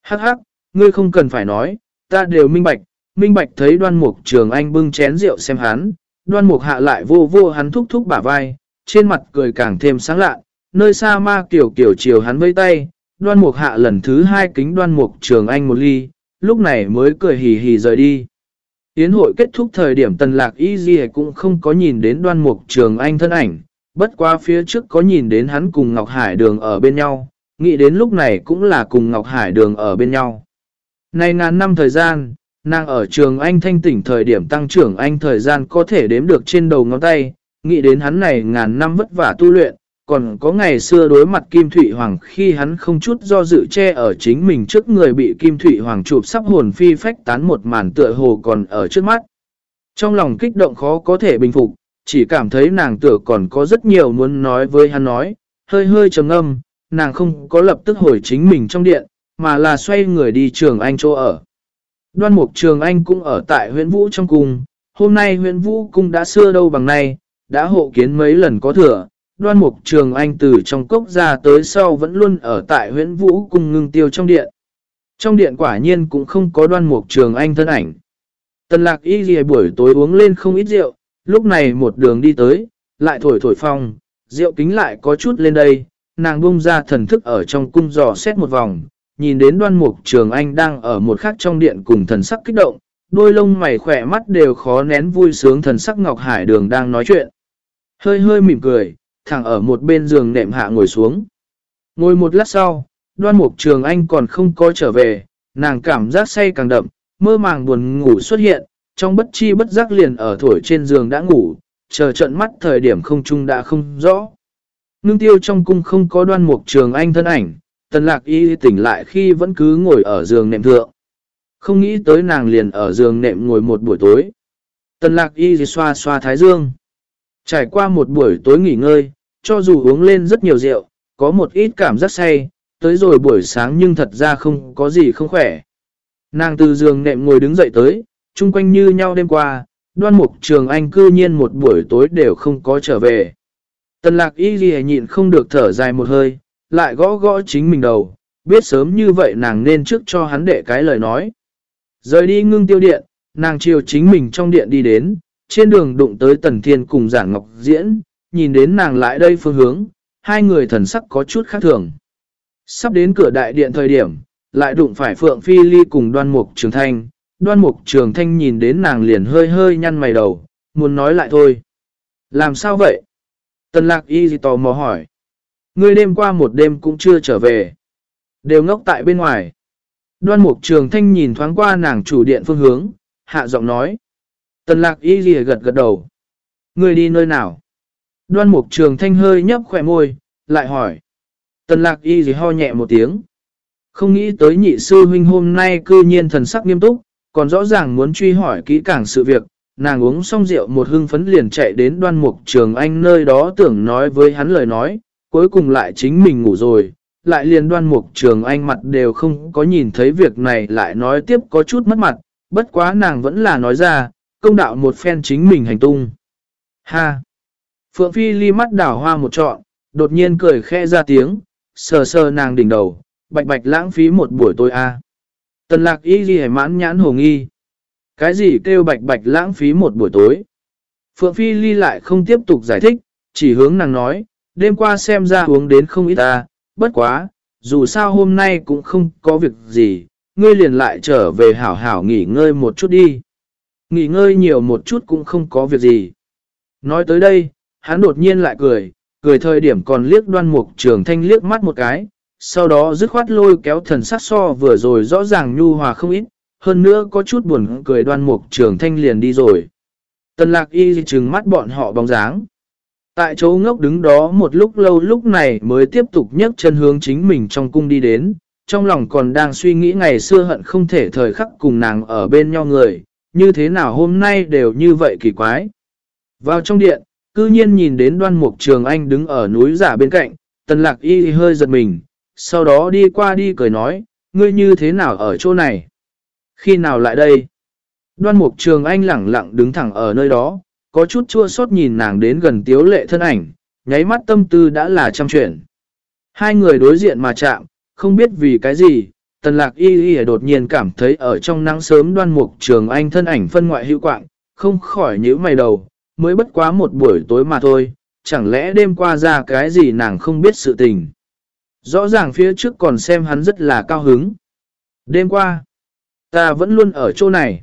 Hắc hắc, ngươi không cần phải nói, ta đều minh bạch, minh bạch thấy đoan mục trường anh bưng chén rượu xem hắn, đoan mục hạ lại vô vô hắn thúc thúc bả vai, trên mặt cười càng thêm sáng lạ, nơi xa ma kiểu kiểu chiều hắn vây tay, đoan mục hạ lần thứ hai kính đoan mục trường anh một ly, lúc này mới cười hì hì rời đi. Yến hội kết thúc thời điểm tần lạc y gì cũng không có nhìn đến đoan mục trường anh thân ảnh, bất qua phía trước có nhìn đến hắn cùng Ngọc Hải Đường ở bên nhau, nghĩ đến lúc này cũng là cùng Ngọc Hải Đường ở bên nhau. Này ngàn năm thời gian, nàng ở trường Anh thanh tỉnh thời điểm tăng trưởng Anh thời gian có thể đếm được trên đầu ngón tay, nghĩ đến hắn này ngàn năm vất vả tu luyện, còn có ngày xưa đối mặt Kim Thụy Hoàng khi hắn không chút do dự che ở chính mình trước người bị Kim Thụy Hoàng chụp sắp hồn phi phách tán một màn tựa hồ còn ở trước mắt. Trong lòng kích động khó có thể bình phục, chỉ cảm thấy nàng tựa còn có rất nhiều muốn nói với hắn nói, hơi hơi trầm âm, nàng không có lập tức hồi chính mình trong điện, mà là xoay người đi trường Anh chỗ ở. Đoan mục trường Anh cũng ở tại huyện Vũ trong cung, hôm nay huyện Vũ cung đã xưa đâu bằng nay, đã hộ kiến mấy lần có thừa, đoan mục trường anh từ trong cốc ra tới sau vẫn luôn ở tại huyện vũ cung ngưng tiêu trong điện. Trong điện quả nhiên cũng không có đoan mục trường anh thân ảnh. Tần lạc y ghi buổi tối uống lên không ít rượu, lúc này một đường đi tới, lại thổi thổi phong, rượu kính lại có chút lên đây, nàng bung ra thần thức ở trong cung dò xét một vòng, nhìn đến đoan mục trường anh đang ở một khắc trong điện cùng thần sắc kích động, đôi lông mày khỏe mắt đều khó nén vui sướng thần sắc Ngọc Hải Đường đang nói chuyện. Hơi hơi mỉm cười, thẳng ở một bên giường nệm hạ ngồi xuống. Ngồi một lát sau, đoan mục trường anh còn không có trở về, nàng cảm giác say càng đậm, mơ màng buồn ngủ xuất hiện, trong bất chi bất giác liền ở thổi trên giường đã ngủ, chờ trận mắt thời điểm không chung đã không rõ. Nương tiêu trong cung không có đoan mục trường anh thân ảnh, tần lạc y tỉnh lại khi vẫn cứ ngồi ở giường nệm thượng. Không nghĩ tới nàng liền ở giường nệm ngồi một buổi tối. Tần lạc y xoa xoa thái dương. Trải qua một buổi tối nghỉ ngơi, cho dù uống lên rất nhiều rượu, có một ít cảm giác say, tới rồi buổi sáng nhưng thật ra không có gì không khỏe. Nàng từ giường nệm ngồi đứng dậy tới, chung quanh như nhau đêm qua, đoan mục trường anh cư nhiên một buổi tối đều không có trở về. Tần lạc y ghi nhịn không được thở dài một hơi, lại gõ gõ chính mình đầu, biết sớm như vậy nàng nên trước cho hắn đệ cái lời nói. Rời đi ngưng tiêu điện, nàng chiều chính mình trong điện đi đến, trên đường đụng tới Tần Thiên cùng Giản Ngọc Diễn, nhìn đến nàng lại đây phương hướng, hai người thần sắc có chút khác thường. Sắp đến cửa đại điện thời điểm, lại đụng phải Phượng Phi Ly cùng đoan mục trường thanh. Đoan mục trường thanh nhìn đến nàng liền hơi hơi nhăn mày đầu, muốn nói lại thôi. Làm sao vậy? Tần lạc y gì tò mò hỏi. Ngươi đêm qua một đêm cũng chưa trở về. Đều ngốc tại bên ngoài. Đoan mục trường thanh nhìn thoáng qua nàng chủ điện phương hướng, hạ giọng nói. Tần lạc y gì gật gật đầu. Ngươi đi nơi nào? Đoan mục trường thanh hơi nhấp khỏe môi, lại hỏi. Tần lạc y gì ho nhẹ một tiếng. Không nghĩ tới nhị sư huynh hôm nay cư nhiên thần sắc nghiêm túc, còn rõ ràng muốn truy hỏi kỹ càng sự việc. Nàng uống xong rượu một hưng phấn liền chạy đến đoan mục trường anh nơi đó tưởng nói với hắn lời nói, cuối cùng lại chính mình ngủ rồi, lại liền đoan mục trường anh mặt đều không có nhìn thấy việc này lại nói tiếp có chút mất mặt, bất quá nàng vẫn là nói ra, công đạo một phen chính mình hành tung. Ha! Phượng Phi ly mắt đảo hoa một trọn, đột nhiên cười khẽ ra tiếng, sờ sờ nàng đỉnh đầu, bạch bạch lãng phí một buổi tối a. Tần lạc y ghi mãn nhãn hồ nghi. Cái gì kêu bạch bạch lãng phí một buổi tối? Phượng Phi ly lại không tiếp tục giải thích, chỉ hướng nàng nói, đêm qua xem ra uống đến không ít ta, bất quá, dù sao hôm nay cũng không có việc gì, ngươi liền lại trở về hảo hảo nghỉ ngơi một chút đi. Nghỉ ngơi nhiều một chút cũng không có việc gì. Nói tới đây, hắn đột nhiên lại cười, cười thời điểm còn liếc đoan mục trường thanh liếc mắt một cái, sau đó dứt khoát lôi kéo thần sát so vừa rồi rõ ràng nhu hòa không ít, hơn nữa có chút buồn cười đoan mục trường thanh liền đi rồi. Tần lạc y trừng mắt bọn họ bóng dáng. Tại chỗ ngốc đứng đó một lúc lâu lúc này mới tiếp tục nhấc chân hướng chính mình trong cung đi đến, trong lòng còn đang suy nghĩ ngày xưa hận không thể thời khắc cùng nàng ở bên nhau người, như thế nào hôm nay đều như vậy kỳ quái. Vào trong điện, cư nhiên nhìn đến đoan mục trường anh đứng ở núi giả bên cạnh, tần lạc y hơi giật mình, sau đó đi qua đi cười nói, ngươi như thế nào ở chỗ này? Khi nào lại đây? Đoan mục trường anh lẳng lặng đứng thẳng ở nơi đó, có chút chua xót nhìn nàng đến gần tiếu lệ thân ảnh, nháy mắt tâm tư đã là trăm chuyện. Hai người đối diện mà chạm, không biết vì cái gì, tần lạc y y đột nhiên cảm thấy ở trong nắng sớm đoan mục trường anh thân ảnh phân ngoại hữu quạng, không khỏi nhíu mày đầu, mới bất quá một buổi tối mà thôi, chẳng lẽ đêm qua ra cái gì nàng không biết sự tình. Rõ ràng phía trước còn xem hắn rất là cao hứng. Đêm qua, ta vẫn luôn ở chỗ này.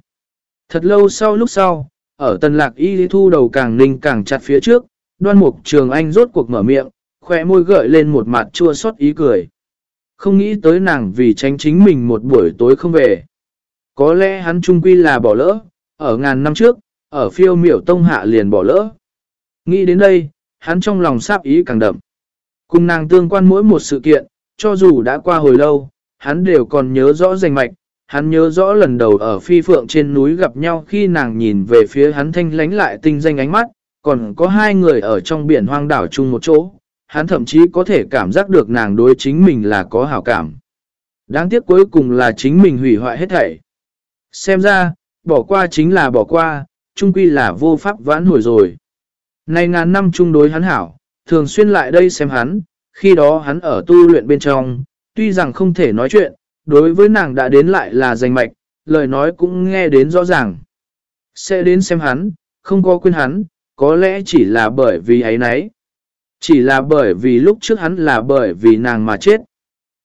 Thật lâu sau lúc sau, ở tần lạc y thu đầu càng ninh càng chặt phía trước, đoan mục trường anh rốt cuộc mở miệng, khỏe môi gợi lên một mặt chua xót ý cười. Không nghĩ tới nàng vì tránh chính mình một buổi tối không về. Có lẽ hắn trung quy là bỏ lỡ, ở ngàn năm trước, ở phiêu miểu tông hạ liền bỏ lỡ. Nghĩ đến đây, hắn trong lòng sáp ý càng đậm. Cùng nàng tương quan mỗi một sự kiện, cho dù đã qua hồi lâu, hắn đều còn nhớ rõ rành mạch. Hắn nhớ rõ lần đầu ở phi phượng trên núi gặp nhau khi nàng nhìn về phía hắn thanh lánh lại tinh danh ánh mắt, còn có hai người ở trong biển hoang đảo chung một chỗ, hắn thậm chí có thể cảm giác được nàng đối chính mình là có hảo cảm. Đáng tiếc cuối cùng là chính mình hủy hoại hết thảy. Xem ra, bỏ qua chính là bỏ qua, chung quy là vô pháp vãn hồi rồi. Nay ngàn năm chung đối hắn hảo, thường xuyên lại đây xem hắn, khi đó hắn ở tu luyện bên trong, tuy rằng không thể nói chuyện, đối với nàng đã đến lại là danh mạch, lời nói cũng nghe đến rõ ràng. Sẽ đến xem hắn, không có quên hắn, có lẽ chỉ là bởi vì ấy nấy. Chỉ là bởi vì lúc trước hắn là bởi vì nàng mà chết.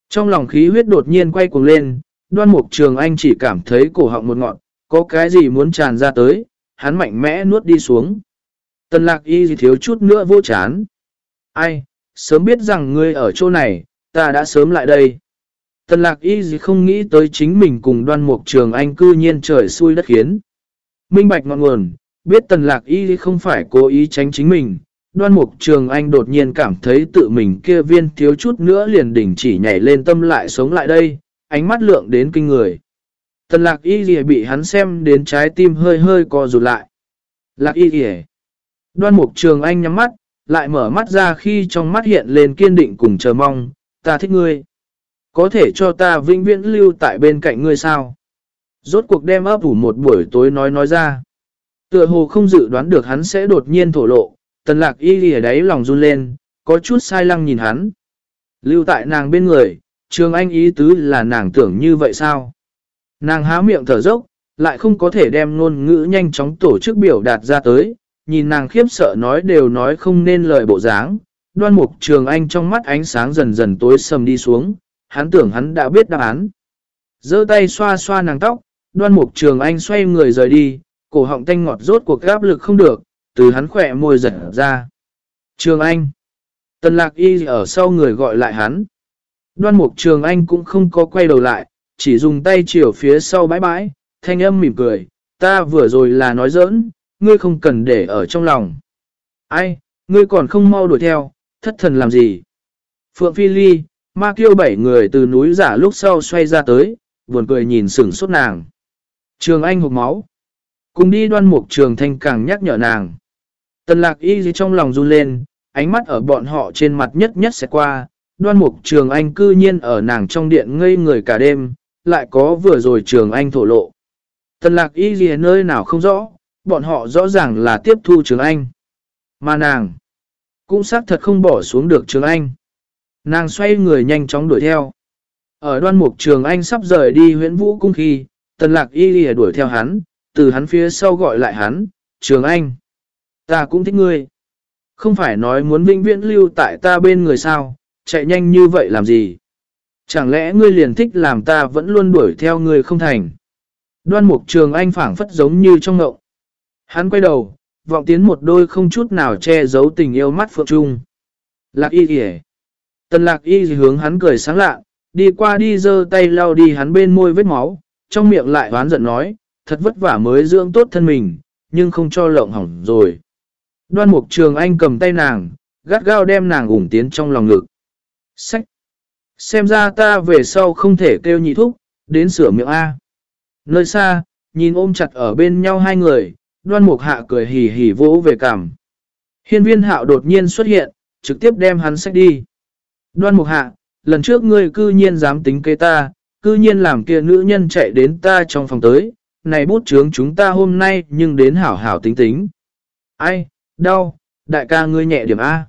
Trong lòng khí huyết đột nhiên quay cuồng lên, đoan mục trường anh chỉ cảm thấy cổ họng một ngọn, có cái gì muốn tràn ra tới, hắn mạnh mẽ nuốt đi xuống. Tần lạc y gì thiếu chút nữa vô chán. Ai, sớm biết rằng ngươi ở chỗ này, ta đã sớm lại đây. Tần lạc y gì không nghĩ tới chính mình cùng đoan mục trường anh cư nhiên trời xui đất khiến. Minh bạch ngọn nguồn, biết tần lạc y không phải cố ý tránh chính mình. Đoan mục trường anh đột nhiên cảm thấy tự mình kia viên thiếu chút nữa liền đỉnh chỉ nhảy lên tâm lại sống lại đây, ánh mắt lượng đến kinh người. Tần lạc y gì bị hắn xem đến trái tim hơi hơi co rụt lại. Lạc y gì Đoan mục trường anh nhắm mắt, lại mở mắt ra khi trong mắt hiện lên kiên định cùng chờ mong, ta thích ngươi. Có thể cho ta vĩnh viễn lưu tại bên cạnh ngươi sao? Rốt cuộc đem ấp ủ một buổi tối nói nói ra. Tựa hồ không dự đoán được hắn sẽ đột nhiên thổ lộ, tần lạc y ở đáy lòng run lên, có chút sai lăng nhìn hắn. Lưu tại nàng bên người, trường anh ý tứ là nàng tưởng như vậy sao? Nàng há miệng thở dốc, lại không có thể đem ngôn ngữ nhanh chóng tổ chức biểu đạt ra tới, nhìn nàng khiếp sợ nói đều nói không nên lời bộ dáng. Đoan mục trường anh trong mắt ánh sáng dần dần tối sầm đi xuống, hắn tưởng hắn đã biết đáp án. giơ tay xoa xoa nàng tóc, đoan mục trường anh xoay người rời đi, cổ họng tanh ngọt rốt cuộc gáp lực không được, từ hắn khỏe môi giật ra. Trường anh. Tần lạc y ở sau người gọi lại hắn. Đoan mục trường anh cũng không có quay đầu lại, chỉ dùng tay chiều phía sau bãi bãi, thanh âm mỉm cười, ta vừa rồi là nói giỡn, ngươi không cần để ở trong lòng. Ai, ngươi còn không mau đuổi theo, thất thần làm gì? Phượng Phi Ly, ma kiêu bảy người từ núi giả lúc sau xoay ra tới, buồn cười nhìn sửng sốt nàng. Trường Anh hụt máu. Cùng đi đoan mục trường thanh càng nhắc nhở nàng. Tần lạc y gì trong lòng run lên, ánh mắt ở bọn họ trên mặt nhất nhất sẽ qua. Đoan mục trường anh cư nhiên ở nàng trong điện ngây người cả đêm, lại có vừa rồi trường anh thổ lộ. Tần lạc y gì nơi nào không rõ, bọn họ rõ ràng là tiếp thu Trường Anh. Mà nàng, cũng xác thật không bỏ xuống được Trường Anh. Nàng xoay người nhanh chóng đuổi theo. Ở đoan mục Trường Anh sắp rời đi huyện vũ cung khi, tần lạc y lìa đuổi theo hắn, từ hắn phía sau gọi lại hắn, Trường Anh. Ta cũng thích ngươi. Không phải nói muốn vĩnh viễn lưu tại ta bên người sao, chạy nhanh như vậy làm gì? Chẳng lẽ ngươi liền thích làm ta vẫn luôn đuổi theo ngươi không thành? Đoan mục trường anh phảng phất giống như trong ngậu. Hắn quay đầu, vọng tiến một đôi không chút nào che giấu tình yêu mắt phượng trung. Lạc y kìa. Tần lạc y hướng hắn cười sáng lạ, đi qua đi dơ tay lau đi hắn bên môi vết máu, trong miệng lại hoán giận nói, thật vất vả mới dưỡng tốt thân mình, nhưng không cho lộng hỏng rồi. Đoan mục trường anh cầm tay nàng, gắt gao đem nàng ủng tiến trong lòng ngực. Sách! Xem ra ta về sau không thể kêu nhị thúc, đến sửa miệng A. Nơi xa, nhìn ôm chặt ở bên nhau hai người, đoan mục hạ cười hì hì vỗ về cằm. Hiên viên hạo đột nhiên xuất hiện, trực tiếp đem hắn sách đi. Đoan mục hạ, lần trước ngươi cư nhiên dám tính kế ta, cư nhiên làm kia nữ nhân chạy đến ta trong phòng tới, này bút chướng chúng ta hôm nay nhưng đến hảo hảo tính tính. Ai, đau, đại ca ngươi nhẹ điểm A.